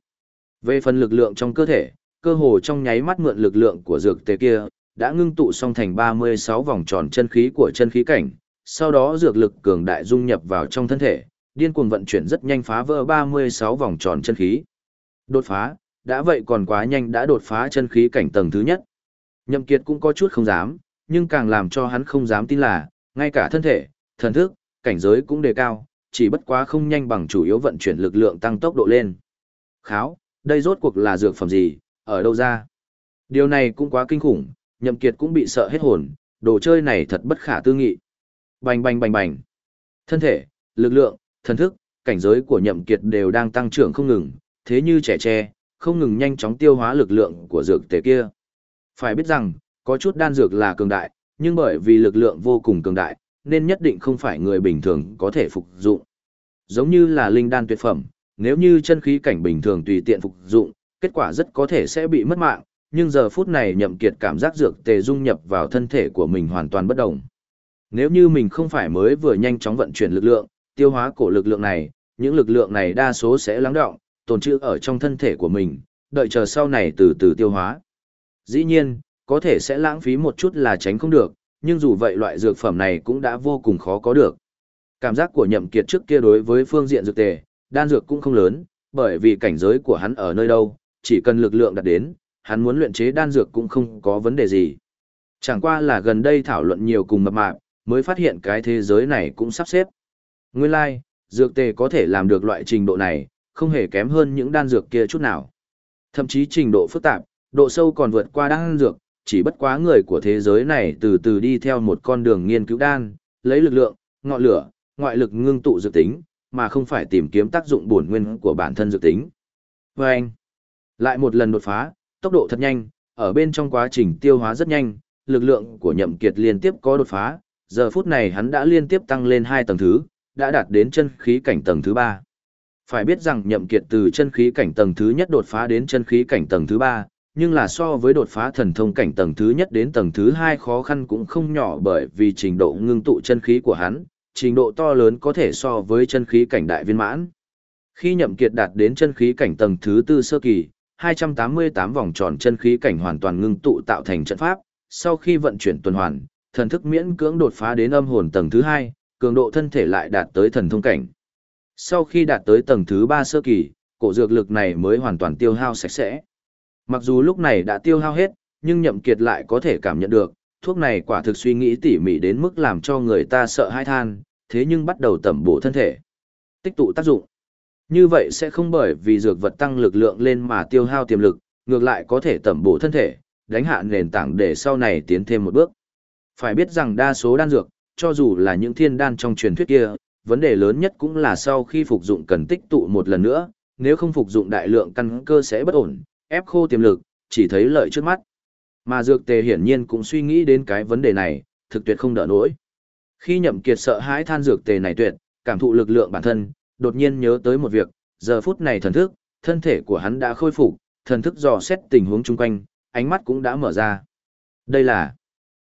Về phần lực lượng trong cơ thể, cơ hồ trong nháy mắt mượn lực lượng của dược tề kia, đã ngưng tụ xong thành 36 vòng tròn chân khí của chân khí cảnh, sau đó dược lực cường đại dung nhập vào trong thân thể, điên cuồng vận chuyển rất nhanh phá vỡ 36 vòng tròn chân khí. Đột phá, đã vậy còn quá nhanh đã đột phá chân khí cảnh tầng thứ nhất. Nhậm Kiệt cũng có chút không dám, nhưng càng làm cho hắn không dám tin là, ngay cả thân thể, thần thức, cảnh giới cũng đề cao, chỉ bất quá không nhanh bằng chủ yếu vận chuyển lực lượng tăng tốc độ lên. Kháo, đây rốt cuộc là dược phẩm gì, ở đâu ra? Điều này cũng quá kinh khủng, Nhậm Kiệt cũng bị sợ hết hồn, đồ chơi này thật bất khả tư nghị. Bành bành bành bành. Thân thể, lực lượng, thần thức, cảnh giới của nhậm kiệt đều đang tăng trưởng không ngừng, thế như trẻ tre, không ngừng nhanh chóng tiêu hóa lực lượng của dược tề kia. Phải biết rằng, có chút đan dược là cường đại, nhưng bởi vì lực lượng vô cùng cường đại, nên nhất định không phải người bình thường có thể phục dụng. Giống như là linh đan tuyệt phẩm, nếu như chân khí cảnh bình thường tùy tiện phục dụng, kết quả rất có thể sẽ bị mất mạng, nhưng giờ phút này nhậm kiệt cảm giác dược tề dung nhập vào thân thể của mình hoàn toàn bất động. Nếu như mình không phải mới vừa nhanh chóng vận chuyển lực lượng, tiêu hóa cổ lực lượng này, những lực lượng này đa số sẽ lắng động, tồn trữ ở trong thân thể của mình, đợi chờ sau này từ từ tiêu hóa. Dĩ nhiên, có thể sẽ lãng phí một chút là tránh không được, nhưng dù vậy loại dược phẩm này cũng đã vô cùng khó có được. Cảm giác của nhậm kiệt trước kia đối với phương diện dược tề, đan dược cũng không lớn, bởi vì cảnh giới của hắn ở nơi đâu, chỉ cần lực lượng đạt đến, hắn muốn luyện chế đan dược cũng không có vấn đề gì. Chẳng qua là gần đây thảo luận nhiều cùng mập mạp, mới phát hiện cái thế giới này cũng sắp xếp. Nguyên lai, like, dược tề có thể làm được loại trình độ này, không hề kém hơn những đan dược kia chút nào. Thậm chí trình độ phức tạp, độ sâu còn vượt qua đan dược, chỉ bất quá người của thế giới này từ từ đi theo một con đường nghiên cứu đan, lấy lực lượng, ngọn lửa, ngoại lực ngưng tụ dược tính, mà không phải tìm kiếm tác dụng bổn nguyên của bản thân dược tính. Và anh, lại một lần đột phá, tốc độ thật nhanh, ở bên trong quá trình tiêu hóa rất nhanh, lực lượng của nhậm kiệt liên tiếp có đột phá, giờ phút này hắn đã liên tiếp tăng lên hai tầng thứ, đã đạt đến chân khí cảnh tầng thứ ba. Phải biết rằng nhậm kiệt từ chân khí cảnh tầng thứ nhất đột phá đến chân khí cảnh tầng thứ ba, nhưng là so với đột phá thần thông cảnh tầng thứ nhất đến tầng thứ hai khó khăn cũng không nhỏ bởi vì trình độ ngưng tụ chân khí của hắn, trình độ to lớn có thể so với chân khí cảnh đại viên mãn. Khi nhậm kiệt đạt đến chân khí cảnh tầng thứ tư sơ kỳ, 288 vòng tròn chân khí cảnh hoàn toàn ngưng tụ tạo thành trận pháp, sau khi vận chuyển tuần hoàn, thần thức miễn cưỡng đột phá đến âm hồn tầng thứ hai, cường độ thân thể lại đạt tới thần thông cảnh. Sau khi đạt tới tầng thứ ba sơ kỳ, cổ dược lực này mới hoàn toàn tiêu hao sạch sẽ. Mặc dù lúc này đã tiêu hao hết, nhưng nhậm kiệt lại có thể cảm nhận được, thuốc này quả thực suy nghĩ tỉ mỉ đến mức làm cho người ta sợ hãi than, thế nhưng bắt đầu tẩm bổ thân thể. Tích tụ tác dụng. Như vậy sẽ không bởi vì dược vật tăng lực lượng lên mà tiêu hao tiềm lực, ngược lại có thể tẩm bổ thân thể, đánh hạ nền tảng để sau này tiến thêm một bước. Phải biết rằng đa số đan dược, cho dù là những thiên đan trong truyền thuyết kia, vấn đề lớn nhất cũng là sau khi phục dụng cần tích tụ một lần nữa, nếu không phục dụng đại lượng căn cơ sẽ bất ổn, ép khô tiềm lực, chỉ thấy lợi trước mắt. Mà dược tề hiển nhiên cũng suy nghĩ đến cái vấn đề này, thực tuyệt không đỡ nổi. Khi nhậm kiệt sợ hãi than dược tề này tuyệt, cảm thụ lực lượng bản thân, đột nhiên nhớ tới một việc, giờ phút này thần thức, thân thể của hắn đã khôi phục, thần thức dò xét tình huống chung quanh, ánh mắt cũng đã mở ra. Đây là,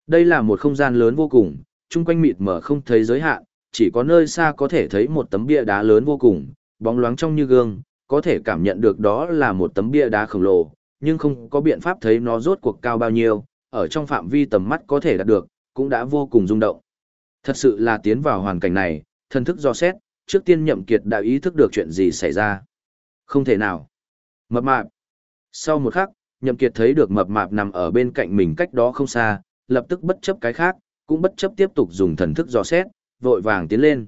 đây là một không gian lớn vô cùng, chung quanh mịt mở không thấy giới hạn, chỉ có nơi xa có thể thấy một tấm bia đá lớn vô cùng, bóng loáng trong như gương, có thể cảm nhận được đó là một tấm bia đá khổng lồ, nhưng không có biện pháp thấy nó rốt cuộc cao bao nhiêu, ở trong phạm vi tầm mắt có thể đạt được, cũng đã vô cùng rung động. Thật sự là tiến vào hoàn cảnh này, thân thức do xét, trước tiên nhậm kiệt đã ý thức được chuyện gì xảy ra. Không thể nào. Mập mạp. Sau một khắc, nhậm kiệt thấy được mập mạp nằm ở bên cạnh mình cách đó không xa, lập tức bất chấp cái khác, cũng bất chấp tiếp tục dùng thần thức dò xét, vội vàng tiến lên.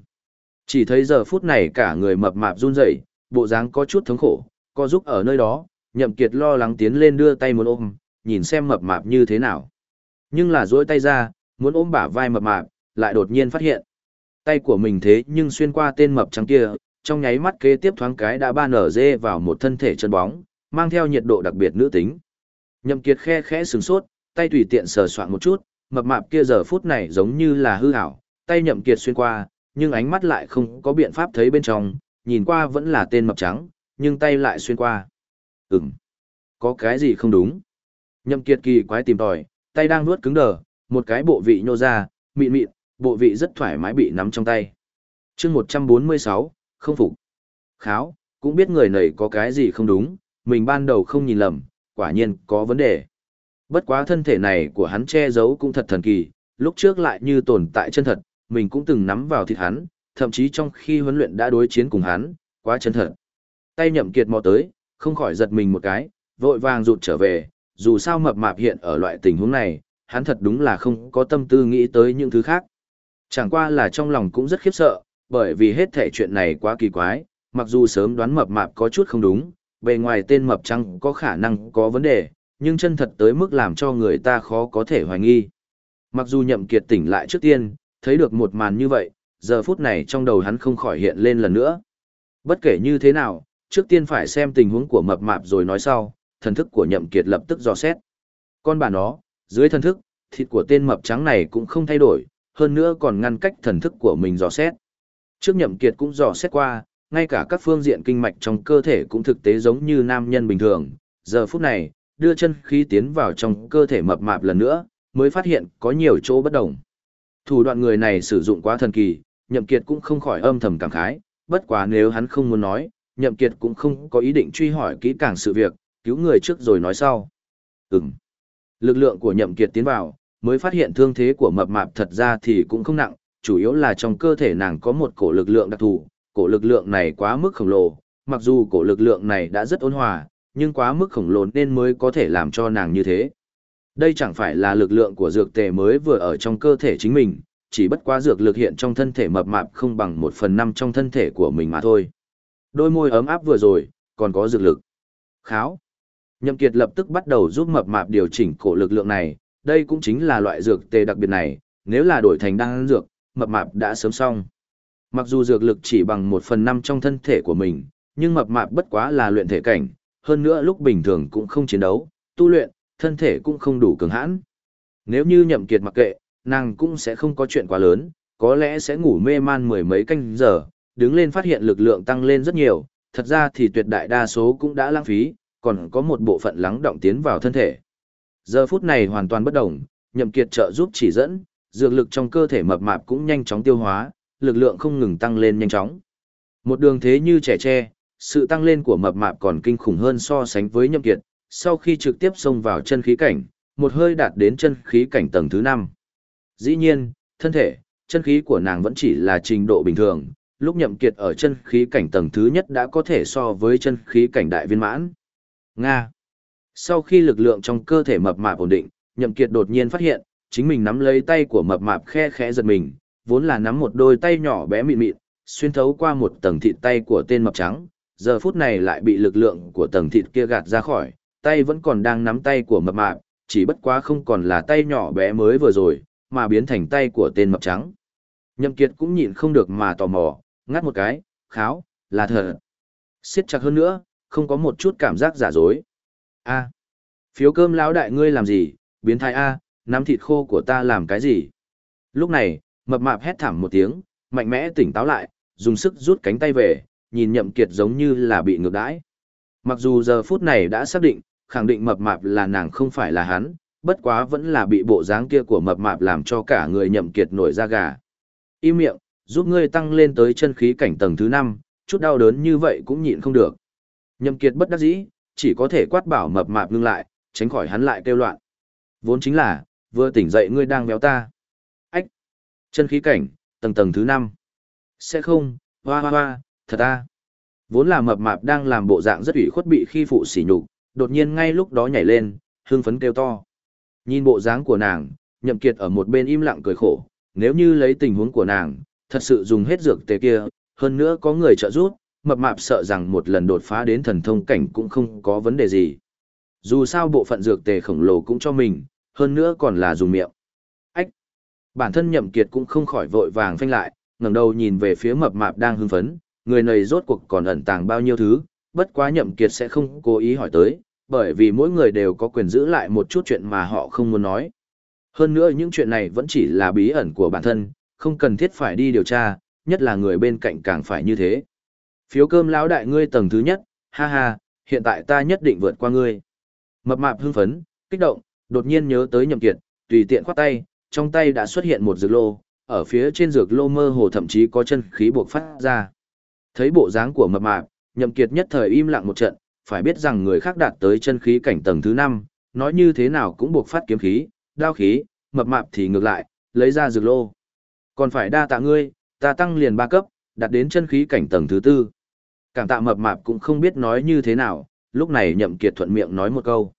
Chỉ thấy giờ phút này cả người mập mạp run rẩy, bộ dáng có chút thống khổ, co giúp ở nơi đó, nhậm kiệt lo lắng tiến lên đưa tay muốn ôm, nhìn xem mập mạp như thế nào. Nhưng là duỗi tay ra, muốn ôm bả vai mập mạp, lại đột nhiên phát hiện. Tay của mình thế nhưng xuyên qua tên mập trắng kia, trong nháy mắt kế tiếp thoáng cái đã ba nở dê vào một thân thể chân bóng, mang theo nhiệt độ đặc biệt nữ tính. Nhậm kiệt khe khẽ sừng sốt, tay tùy tiện sờ soạn một chút, mập mạp kia giờ phút này giống như là hư ảo, tay nhậm kiệt xuyên qua, nhưng ánh mắt lại không có biện pháp thấy bên trong, nhìn qua vẫn là tên mập trắng, nhưng tay lại xuyên qua. Ừm, có cái gì không đúng? Nhậm kiệt kỳ quái tìm tòi, tay đang nuốt cứng đờ, một cái bộ vị nhô ra, mịn mịn, bộ vị rất thoải mái bị nắm trong tay. Chương 146, không phục. Kháo, cũng biết người này có cái gì không đúng, mình ban đầu không nhìn lầm, quả nhiên có vấn đề. Bất quá thân thể này của hắn che giấu cũng thật thần kỳ, lúc trước lại như tồn tại chân thật, mình cũng từng nắm vào thịt hắn, thậm chí trong khi huấn luyện đã đối chiến cùng hắn, quá chân thật. Tay nhậm kiệt mò tới, không khỏi giật mình một cái, vội vàng rụt trở về, dù sao mập mạp hiện ở loại tình huống này, hắn thật đúng là không có tâm tư nghĩ tới những thứ khác. Chẳng qua là trong lòng cũng rất khiếp sợ, bởi vì hết thể chuyện này quá kỳ quái, mặc dù sớm đoán mập mạp có chút không đúng, bề ngoài tên mập trăng có khả năng có vấn đề, nhưng chân thật tới mức làm cho người ta khó có thể hoài nghi. Mặc dù nhậm kiệt tỉnh lại trước tiên, Thấy được một màn như vậy, giờ phút này trong đầu hắn không khỏi hiện lên lần nữa. Bất kể như thế nào, trước tiên phải xem tình huống của mập mạp rồi nói sau, thần thức của nhậm kiệt lập tức dò xét. Con bà nó, dưới thần thức, thịt của tên mập trắng này cũng không thay đổi, hơn nữa còn ngăn cách thần thức của mình dò xét. Trước nhậm kiệt cũng dò xét qua, ngay cả các phương diện kinh mạch trong cơ thể cũng thực tế giống như nam nhân bình thường. Giờ phút này, đưa chân khí tiến vào trong cơ thể mập mạp lần nữa, mới phát hiện có nhiều chỗ bất đồng. Thủ đoạn người này sử dụng quá thần kỳ, nhậm kiệt cũng không khỏi âm thầm cảm khái, bất quá nếu hắn không muốn nói, nhậm kiệt cũng không có ý định truy hỏi kỹ càng sự việc, cứu người trước rồi nói sau. Ừm. Lực lượng của nhậm kiệt tiến vào, mới phát hiện thương thế của mập mạp thật ra thì cũng không nặng, chủ yếu là trong cơ thể nàng có một cổ lực lượng đặc thù, cổ lực lượng này quá mức khổng lồ, mặc dù cổ lực lượng này đã rất ôn hòa, nhưng quá mức khổng lồ nên mới có thể làm cho nàng như thế. Đây chẳng phải là lực lượng của dược tề mới vừa ở trong cơ thể chính mình, chỉ bất quá dược lực hiện trong thân thể mập mạp không bằng một phần năm trong thân thể của mình mà thôi. Đôi môi ấm áp vừa rồi, còn có dược lực. Kháo. Nhậm Kiệt lập tức bắt đầu giúp mập mạp điều chỉnh cổ lực lượng này, đây cũng chính là loại dược tề đặc biệt này, nếu là đổi thành đan dược, mập mạp đã sớm xong. Mặc dù dược lực chỉ bằng một phần năm trong thân thể của mình, nhưng mập mạp bất quá là luyện thể cảnh, hơn nữa lúc bình thường cũng không chiến đấu, tu luyện, thân thể cũng không đủ cường hãn. Nếu như nhậm kiệt mặc kệ, nàng cũng sẽ không có chuyện quá lớn, có lẽ sẽ ngủ mê man mười mấy canh giờ, đứng lên phát hiện lực lượng tăng lên rất nhiều, thật ra thì tuyệt đại đa số cũng đã lãng phí, còn có một bộ phận lắng động tiến vào thân thể. Giờ phút này hoàn toàn bất động, nhậm kiệt trợ giúp chỉ dẫn, dược lực trong cơ thể mập mạp cũng nhanh chóng tiêu hóa, lực lượng không ngừng tăng lên nhanh chóng. Một đường thế như trẻ tre, sự tăng lên của mập mạp còn kinh khủng hơn so sánh với nhậm kiệt, sau khi trực tiếp xông vào chân khí cảnh, một hơi đạt đến chân khí cảnh tầng thứ 5. Dĩ nhiên, thân thể, chân khí của nàng vẫn chỉ là trình độ bình thường, lúc nhậm kiệt ở chân khí cảnh tầng thứ nhất đã có thể so với chân khí cảnh đại viên mãn. Nga. Sau khi lực lượng trong cơ thể mập mạp ổn định, nhậm kiệt đột nhiên phát hiện, chính mình nắm lấy tay của mập mạp khe khẽ giật mình, vốn là nắm một đôi tay nhỏ bé mịn mịn, xuyên thấu qua một tầng thịt tay của tên mập trắng, giờ phút này lại bị lực lượng của tầng thịt kia gạt ra khỏi, tay vẫn còn đang nắm tay của mập mạp, chỉ bất quá không còn là tay nhỏ bé mới vừa rồi, mà biến thành tay của tên mập trắng. Nhậm Kiệt cũng nhịn không được mà tò mò, ngắt một cái, kháo, là thật. siết chặt hơn nữa, không có một chút cảm giác giả dối. A, phiếu cơm lão đại ngươi làm gì, biến thái A, nắm thịt khô của ta làm cái gì? Lúc này, mập mạp hét thảm một tiếng, mạnh mẽ tỉnh táo lại, dùng sức rút cánh tay về, nhìn nhậm kiệt giống như là bị ngược đãi. Mặc dù giờ phút này đã xác định, khẳng định mập mạp là nàng không phải là hắn, bất quá vẫn là bị bộ dáng kia của mập mạp làm cho cả người nhậm kiệt nổi da gà. Im miệng, giúp ngươi tăng lên tới chân khí cảnh tầng thứ 5, chút đau đớn như vậy cũng nhịn không được. Nhậm kiệt bất đắc dĩ, chỉ có thể quát bảo mập mạp ngưng lại, tránh khỏi hắn lại kêu loạn. Vốn chính là, vừa tỉnh dậy ngươi đang béo ta. Ách! Chân khí cảnh, tầng tầng thứ 5. Sẽ không, hoa hoa hoa, thật à. Vốn là mập mạp đang làm bộ dạng rất ủy khuất bị khi phụ sỉ nhục, đột nhiên ngay lúc đó nhảy lên, hưng phấn kêu to. Nhìn bộ dáng của nàng, nhậm kiệt ở một bên im lặng cười khổ, nếu như lấy tình huống của nàng, thật sự dùng hết dược tề kia, hơn nữa có người trợ giúp, mập mạp sợ rằng một lần đột phá đến thần thông cảnh cũng không có vấn đề gì. Dù sao bộ phận dược tề khổng lồ cũng cho mình, hơn nữa còn là dùng miệng. Ách! Bản thân nhậm kiệt cũng không khỏi vội vàng phanh lại, ngẩng đầu nhìn về phía mập mạp đang hưng phấn, người này rốt cuộc còn ẩn tàng bao nhiêu thứ, bất quá nhậm kiệt sẽ không cố ý hỏi tới, bởi vì mỗi người đều có quyền giữ lại một chút chuyện mà họ không muốn nói. Hơn nữa những chuyện này vẫn chỉ là bí ẩn của bản thân, không cần thiết phải đi điều tra, nhất là người bên cạnh càng phải như thế. Phiếu cơm lão đại ngươi tầng thứ nhất, ha ha, hiện tại ta nhất định vượt qua ngươi. Mập mạp hưng phấn, kích động, đột nhiên nhớ tới nhậm kiệt, tùy tiện khoát tay, trong tay đã xuất hiện một dược lô, ở phía trên dược lô mơ hồ thậm chí có chân khí buộc phát ra. Thấy bộ dáng của mập mạp, nhậm kiệt nhất thời im lặng một trận, phải biết rằng người khác đạt tới chân khí cảnh tầng thứ 5, nói như thế nào cũng buộc phát kiếm khí, đao khí, mập mạp thì ngược lại, lấy ra dược lô. Còn phải đa tạ ngươi, ta tăng liền ba cấp, đạt đến chân khí cảnh tầng thứ tư. Cảm tạ mập mạp cũng không biết nói như thế nào, lúc này nhậm kiệt thuận miệng nói một câu.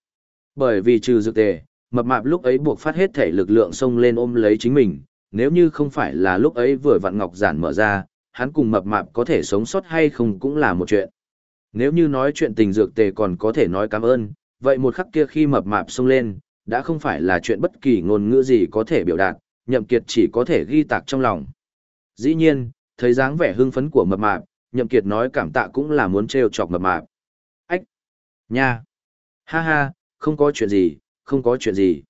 Bởi vì trừ dược tề, mập mạp lúc ấy buộc phát hết thể lực lượng xông lên ôm lấy chính mình, nếu như không phải là lúc ấy vừa vặn ngọc giản mở ra, hắn cùng mập mạp có thể sống sót hay không cũng là một chuyện. Nếu như nói chuyện tình dược tề còn có thể nói cảm ơn, vậy một khắc kia khi mập mạp xông lên, đã không phải là chuyện bất kỳ ngôn ngữ gì có thể biểu đạt, nhậm kiệt chỉ có thể ghi tạc trong lòng. Dĩ nhiên, thấy dáng vẻ hưng phấn của mập mạp, nhậm kiệt nói cảm tạ cũng là muốn treo chọc mập mạp. Ách! Nha! Ha ha, không có chuyện gì, không có chuyện gì.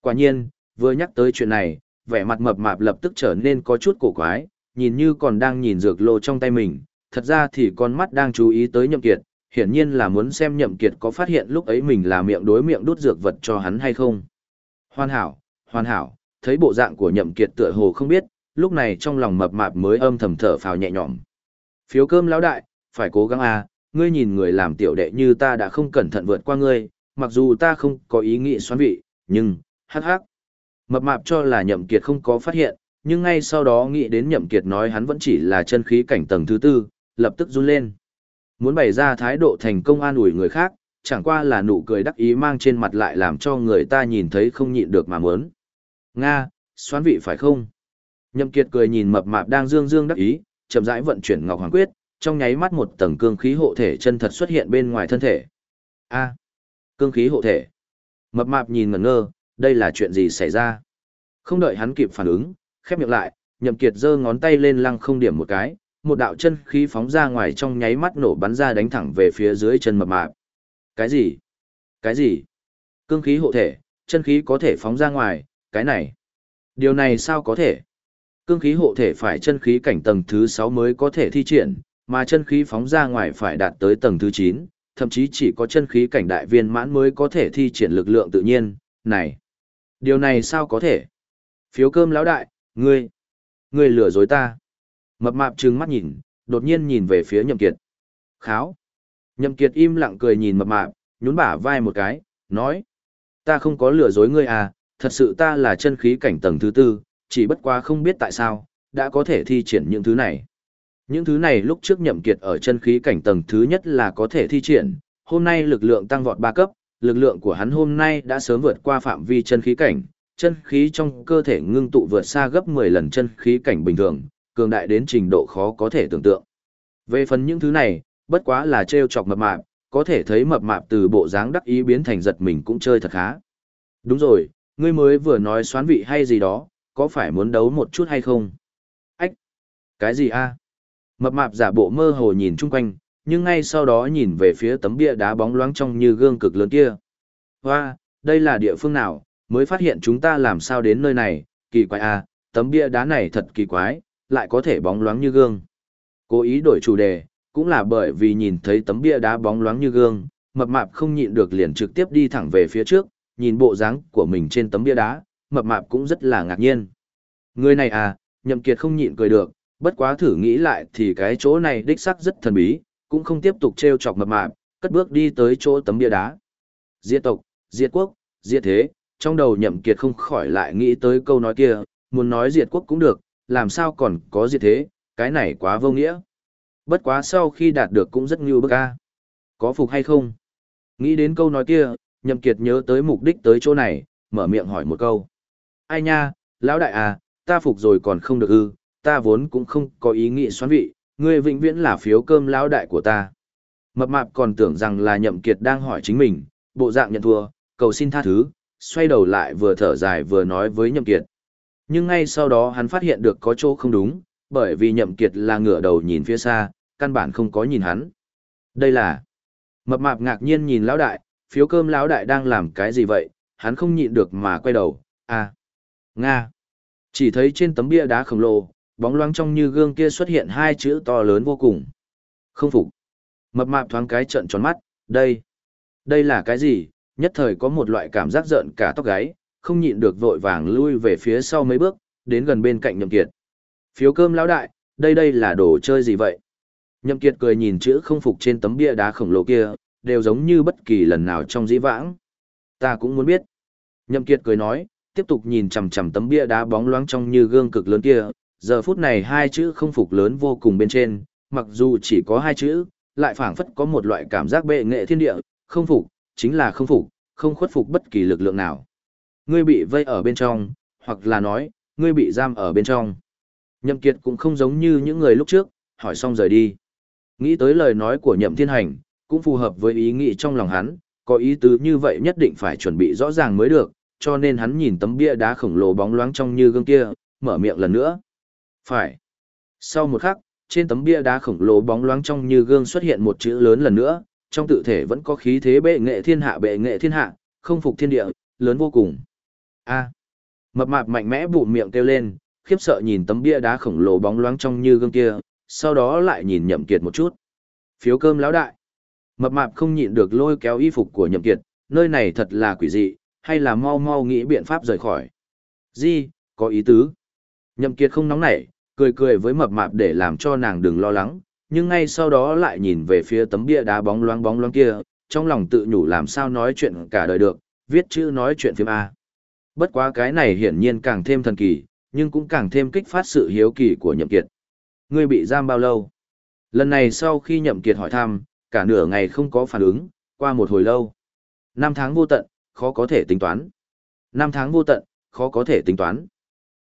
Quả nhiên, vừa nhắc tới chuyện này, vẻ mặt mập mạp lập tức trở nên có chút cổ quái, nhìn như còn đang nhìn dược lô trong tay mình, thật ra thì con mắt đang chú ý tới nhậm kiệt, hiển nhiên là muốn xem nhậm kiệt có phát hiện lúc ấy mình là miệng đối miệng đút dược vật cho hắn hay không. Hoàn hảo, hoàn hảo, thấy bộ dạng của nhậm kiệt tựa hồ không biết, lúc này trong lòng mập mạp mới âm thầm thở phào nhẹ nhõm. Phiếu cơm lão đại, phải cố gắng à, ngươi nhìn người làm tiểu đệ như ta đã không cẩn thận vượt qua ngươi, mặc dù ta không có ý nghĩ xoắn vị, nhưng, hắc hắc. Mập mạp cho là nhậm kiệt không có phát hiện, nhưng ngay sau đó nghĩ đến nhậm kiệt nói hắn vẫn chỉ là chân khí cảnh tầng thứ tư, lập tức run lên. Muốn bày ra thái độ thành công an ủi người khác, chẳng qua là nụ cười đắc ý mang trên mặt lại làm cho người ta nhìn thấy không nhịn được mà muốn. Nga, xoán vị phải không? Nhậm Kiệt cười nhìn mập mạp đang dương dương đắc ý, chậm rãi vận chuyển Ngọc Hoàng Quyết, trong nháy mắt một tầng cương khí hộ thể chân thật xuất hiện bên ngoài thân thể. A, cương khí hộ thể. Mập mạp nhìn ngẩn ngơ, đây là chuyện gì xảy ra? Không đợi hắn kịp phản ứng, khép miệng lại, Nhậm Kiệt giơ ngón tay lên lăng không điểm một cái, một đạo chân khí phóng ra ngoài trong nháy mắt nổ bắn ra đánh thẳng về phía dưới chân mập mạp. Cái gì? Cái gì? Cương khí hộ thể, chân khí có thể phóng ra ngoài, cái này. Điều này sao có thể? Cương khí hộ thể phải chân khí cảnh tầng thứ 6 mới có thể thi triển, mà chân khí phóng ra ngoài phải đạt tới tầng thứ 9, thậm chí chỉ có chân khí cảnh đại viên mãn mới có thể thi triển lực lượng tự nhiên, này. Điều này sao có thể? Phiếu cơm lão đại, ngươi, ngươi lừa dối ta. Mập mạp trừng mắt nhìn, đột nhiên nhìn về phía nhậm kiệt. Kháo. Nhậm kiệt im lặng cười nhìn mập mạp, nhún bả vai một cái, nói. Ta không có lừa dối ngươi à, thật sự ta là chân khí cảnh tầng thứ tư, chỉ bất quá không biết tại sao, đã có thể thi triển những thứ này. Những thứ này lúc trước nhậm kiệt ở chân khí cảnh tầng thứ nhất là có thể thi triển, hôm nay lực lượng tăng vọt 3 cấp, lực lượng của hắn hôm nay đã sớm vượt qua phạm vi chân khí cảnh, chân khí trong cơ thể ngưng tụ vượt xa gấp 10 lần chân khí cảnh bình thường, cường đại đến trình độ khó có thể tưởng tượng. Về phần những thứ này, bất quá là trêu chọc mập mạp, có thể thấy mập mạp từ bộ dáng đắc ý biến thành giật mình cũng chơi thật khá. Đúng rồi, ngươi mới vừa nói xoán vị hay gì đó, có phải muốn đấu một chút hay không? Ách! Cái gì a? Mập mạp giả bộ mơ hồ nhìn chung quanh, nhưng ngay sau đó nhìn về phía tấm bia đá bóng loáng trong như gương cực lớn kia. Hoa, đây là địa phương nào, mới phát hiện chúng ta làm sao đến nơi này, kỳ quái a, tấm bia đá này thật kỳ quái, lại có thể bóng loáng như gương. Cố ý đổi chủ đề, cũng là bởi vì nhìn thấy tấm bia đá bóng loáng như gương, mập mạp không nhịn được liền trực tiếp đi thẳng về phía trước, nhìn bộ dáng của mình trên tấm bia đá, mập mạp cũng rất là ngạc nhiên. Người này à, nhậm kiệt không nhịn cười được, bất quá thử nghĩ lại thì cái chỗ này đích xác rất thần bí, cũng không tiếp tục treo chọc mập mạp, cất bước đi tới chỗ tấm bia đá. Diệt tộc, diệt quốc, diệt thế, trong đầu nhậm kiệt không khỏi lại nghĩ tới câu nói kia, muốn nói diệt quốc cũng được, làm sao còn có diệt thế, cái này quá vô nghĩa. Bất quá sau khi đạt được cũng rất như bức a. Có phục hay không? Nghĩ đến câu nói kia, nhậm kiệt nhớ tới mục đích tới chỗ này, mở miệng hỏi một câu. Ai nha, lão đại à, ta phục rồi còn không được ư, ta vốn cũng không có ý nghĩ xoắn vị, ngươi vĩnh viễn là phiếu cơm lão đại của ta. Mập mạp còn tưởng rằng là nhậm kiệt đang hỏi chính mình, bộ dạng nhận thua, cầu xin tha thứ, xoay đầu lại vừa thở dài vừa nói với nhậm kiệt. Nhưng ngay sau đó hắn phát hiện được có chỗ không đúng, bởi vì nhậm kiệt là ngửa đầu nhìn phía xa, căn bản không có nhìn hắn. Đây là... Mập mạp ngạc nhiên nhìn lão đại, phiếu cơm lão đại đang làm cái gì vậy, hắn không nhịn được mà quay đầu, à... Nga. Chỉ thấy trên tấm bia đá khổng lồ, bóng loáng trong như gương kia xuất hiện hai chữ to lớn vô cùng. Không phục. Mập mạp thoáng cái trợn tròn mắt, đây. Đây là cái gì? Nhất thời có một loại cảm giác giận cả tóc gáy, không nhịn được vội vàng lui về phía sau mấy bước, đến gần bên cạnh nhậm kiệt. Phiếu cơm lão đại, đây đây là đồ chơi gì vậy? Nhậm kiệt cười nhìn chữ không phục trên tấm bia đá khổng lồ kia, đều giống như bất kỳ lần nào trong dĩ vãng. Ta cũng muốn biết. Nhậm kiệt cười nói, tiếp tục nhìn chằm chằm tấm bia đá bóng loáng trong như gương cực lớn kia, giờ phút này hai chữ không phục lớn vô cùng bên trên, mặc dù chỉ có hai chữ, lại phảng phất có một loại cảm giác bệ nghệ thiên địa, không phục, chính là không phục, không khuất phục bất kỳ lực lượng nào. Ngươi bị vây ở bên trong, hoặc là nói, ngươi bị giam ở bên trong. Nhậm Kiệt cũng không giống như những người lúc trước, hỏi xong rời đi. Nghĩ tới lời nói của Nhậm Thiên Hành, cũng phù hợp với ý nghĩ trong lòng hắn, có ý tứ như vậy nhất định phải chuẩn bị rõ ràng mới được, cho nên hắn nhìn tấm bia đá khổng lồ bóng loáng trong như gương kia, mở miệng lần nữa. Phải. Sau một khắc, trên tấm bia đá khổng lồ bóng loáng trong như gương xuất hiện một chữ lớn lần nữa, trong tự thể vẫn có khí thế bệ nghệ thiên hạ bệ nghệ thiên hạ, không phục thiên địa, lớn vô cùng. A. Mập mạp mạnh mẽ bụm miệng kêu lên, khiếp sợ nhìn tấm bia đá khổng lồ bóng loáng trong như gương kia, sau đó lại nhìn Nhậm Kiệt một chút. Phiếu cơm lão đại. Mập mạp không nhịn được lôi kéo y phục của Nhậm Kiệt, nơi này thật là quỷ dị, hay là mau mau nghĩ biện pháp rời khỏi. Di, có ý tứ. Nhậm Kiệt không nóng nảy, cười cười với mập mạp để làm cho nàng đừng lo lắng, nhưng ngay sau đó lại nhìn về phía tấm bia đá bóng loáng bóng loáng kia, trong lòng tự nhủ làm sao nói chuyện cả đời được, viết chữ nói chuyện phim A. Bất quá cái này hiển nhiên càng thêm thần kỳ, nhưng cũng càng thêm kích phát sự hiếu kỳ của Nhậm Kiệt. Ngươi bị giam bao lâu? Lần này sau khi Nhậm Kiệt hỏi thăm, cả nửa ngày không có phản ứng, qua một hồi lâu. Năm tháng vô tận, khó có thể tính toán. Năm tháng vô tận, khó có thể tính toán.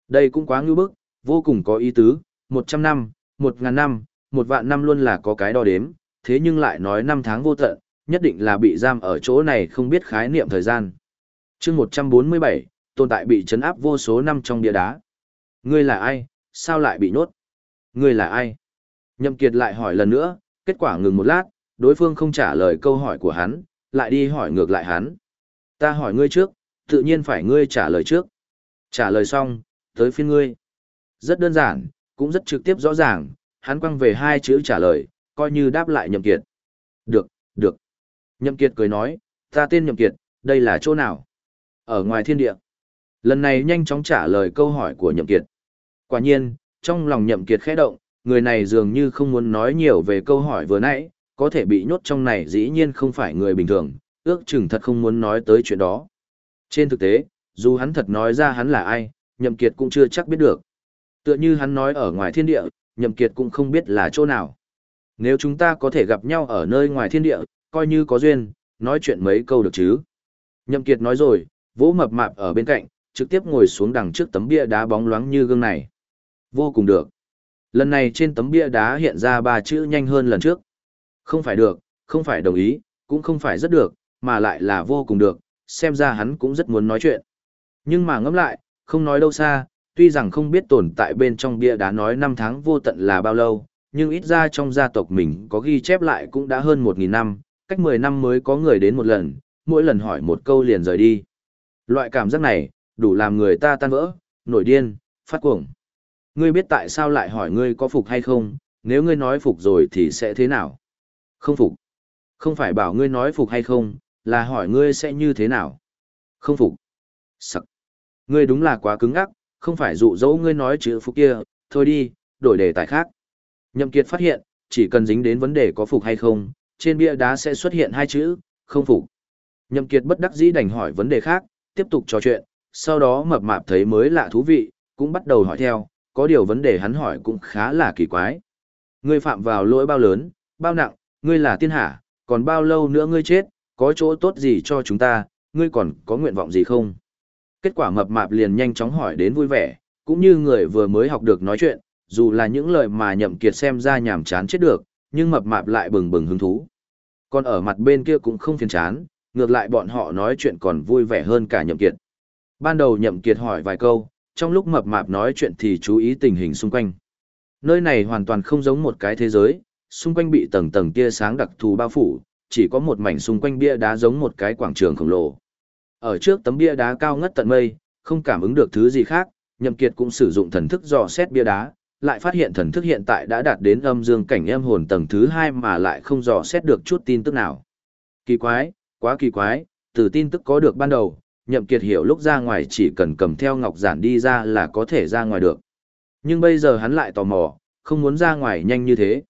Đây cũng quá ngưu bức, vô cùng có ý tứ, một trăm năm, một ngàn năm, một vạn năm luôn là có cái đo đếm, thế nhưng lại nói năm tháng vô tận, nhất định là bị giam ở chỗ này không biết khái niệm thời gian. chương một trăm bốn mươi bảy, tồn tại bị chấn áp vô số năm trong địa đá. Ngươi là ai, sao lại bị nhốt? Ngươi là ai? Nhậm Kiệt lại hỏi lần nữa, kết quả ngừng một lát, đối phương không trả lời câu hỏi của hắn, lại đi hỏi ngược lại hắn. Ta hỏi ngươi trước, tự nhiên phải ngươi trả lời trước. Trả lời xong, tới phiên ngươi. Rất đơn giản, cũng rất trực tiếp rõ ràng, hắn quăng về hai chữ trả lời, coi như đáp lại Nhậm Kiệt. Được, được. Nhậm Kiệt cười nói, ta tên Nhậm Kiệt, đây là chỗ nào? Ở ngoài thiên địa. Lần này nhanh chóng trả lời câu hỏi của Nhậm Kiệt. Quả nhiên, trong lòng Nhậm Kiệt khẽ động, người này dường như không muốn nói nhiều về câu hỏi vừa nãy, có thể bị nhốt trong này dĩ nhiên không phải người bình thường, ước chừng thật không muốn nói tới chuyện đó. Trên thực tế, dù hắn thật nói ra hắn là ai, Nhậm Kiệt cũng chưa chắc biết được. Tựa như hắn nói ở ngoài thiên địa, Nhậm Kiệt cũng không biết là chỗ nào. Nếu chúng ta có thể gặp nhau ở nơi ngoài thiên địa, coi như có duyên, nói chuyện mấy câu được chứ. Nhậm Kiệt nói rồi, vỗ mập mạp ở bên cạnh, trực tiếp ngồi xuống đằng trước tấm bia đá bóng loáng như gương này. Vô cùng được. Lần này trên tấm bia đá hiện ra ba chữ nhanh hơn lần trước. Không phải được, không phải đồng ý, cũng không phải rất được, mà lại là vô cùng được, xem ra hắn cũng rất muốn nói chuyện. Nhưng mà ngẫm lại, không nói đâu xa, tuy rằng không biết tồn tại bên trong bia đá nói năm tháng vô tận là bao lâu, nhưng ít ra trong gia tộc mình có ghi chép lại cũng đã hơn 1.000 năm, cách 10 năm mới có người đến một lần, mỗi lần hỏi một câu liền rời đi. Loại cảm giác này, đủ làm người ta tan vỡ, nổi điên, phát cuồng. Ngươi biết tại sao lại hỏi ngươi có phục hay không, nếu ngươi nói phục rồi thì sẽ thế nào? Không phục. Không phải bảo ngươi nói phục hay không, là hỏi ngươi sẽ như thế nào? Không phục. Sặc. Ngươi đúng là quá cứng ngắc, không phải dụ dỗ ngươi nói chữ phục kia, thôi đi, đổi đề tài khác. Nhậm Kiệt phát hiện, chỉ cần dính đến vấn đề có phục hay không, trên bia đá sẽ xuất hiện hai chữ, không phục. Nhậm Kiệt bất đắc dĩ đành hỏi vấn đề khác, tiếp tục trò chuyện, sau đó mập mạp thấy mới lạ thú vị, cũng bắt đầu hỏi theo, có điều vấn đề hắn hỏi cũng khá là kỳ quái. Ngươi phạm vào lỗi bao lớn, bao nặng, ngươi là tiên hạ, còn bao lâu nữa ngươi chết, có chỗ tốt gì cho chúng ta, ngươi còn có nguyện vọng gì không? Kết quả mập mạp liền nhanh chóng hỏi đến vui vẻ, cũng như người vừa mới học được nói chuyện, dù là những lời mà nhậm kiệt xem ra nhảm chán chết được, nhưng mập mạp lại bừng bừng hứng thú. Còn ở mặt bên kia cũng không phiền chán, ngược lại bọn họ nói chuyện còn vui vẻ hơn cả nhậm kiệt. Ban đầu nhậm kiệt hỏi vài câu, trong lúc mập mạp nói chuyện thì chú ý tình hình xung quanh. Nơi này hoàn toàn không giống một cái thế giới, xung quanh bị tầng tầng tia sáng đặc thù bao phủ, chỉ có một mảnh xung quanh bia đá giống một cái quảng trường khổng lồ. Ở trước tấm bia đá cao ngất tận mây, không cảm ứng được thứ gì khác, Nhậm Kiệt cũng sử dụng thần thức dò xét bia đá, lại phát hiện thần thức hiện tại đã đạt đến âm dương cảnh em hồn tầng thứ 2 mà lại không dò xét được chút tin tức nào. Kỳ quái, quá kỳ quái, từ tin tức có được ban đầu, Nhậm Kiệt hiểu lúc ra ngoài chỉ cần cầm theo ngọc giản đi ra là có thể ra ngoài được. Nhưng bây giờ hắn lại tò mò, không muốn ra ngoài nhanh như thế.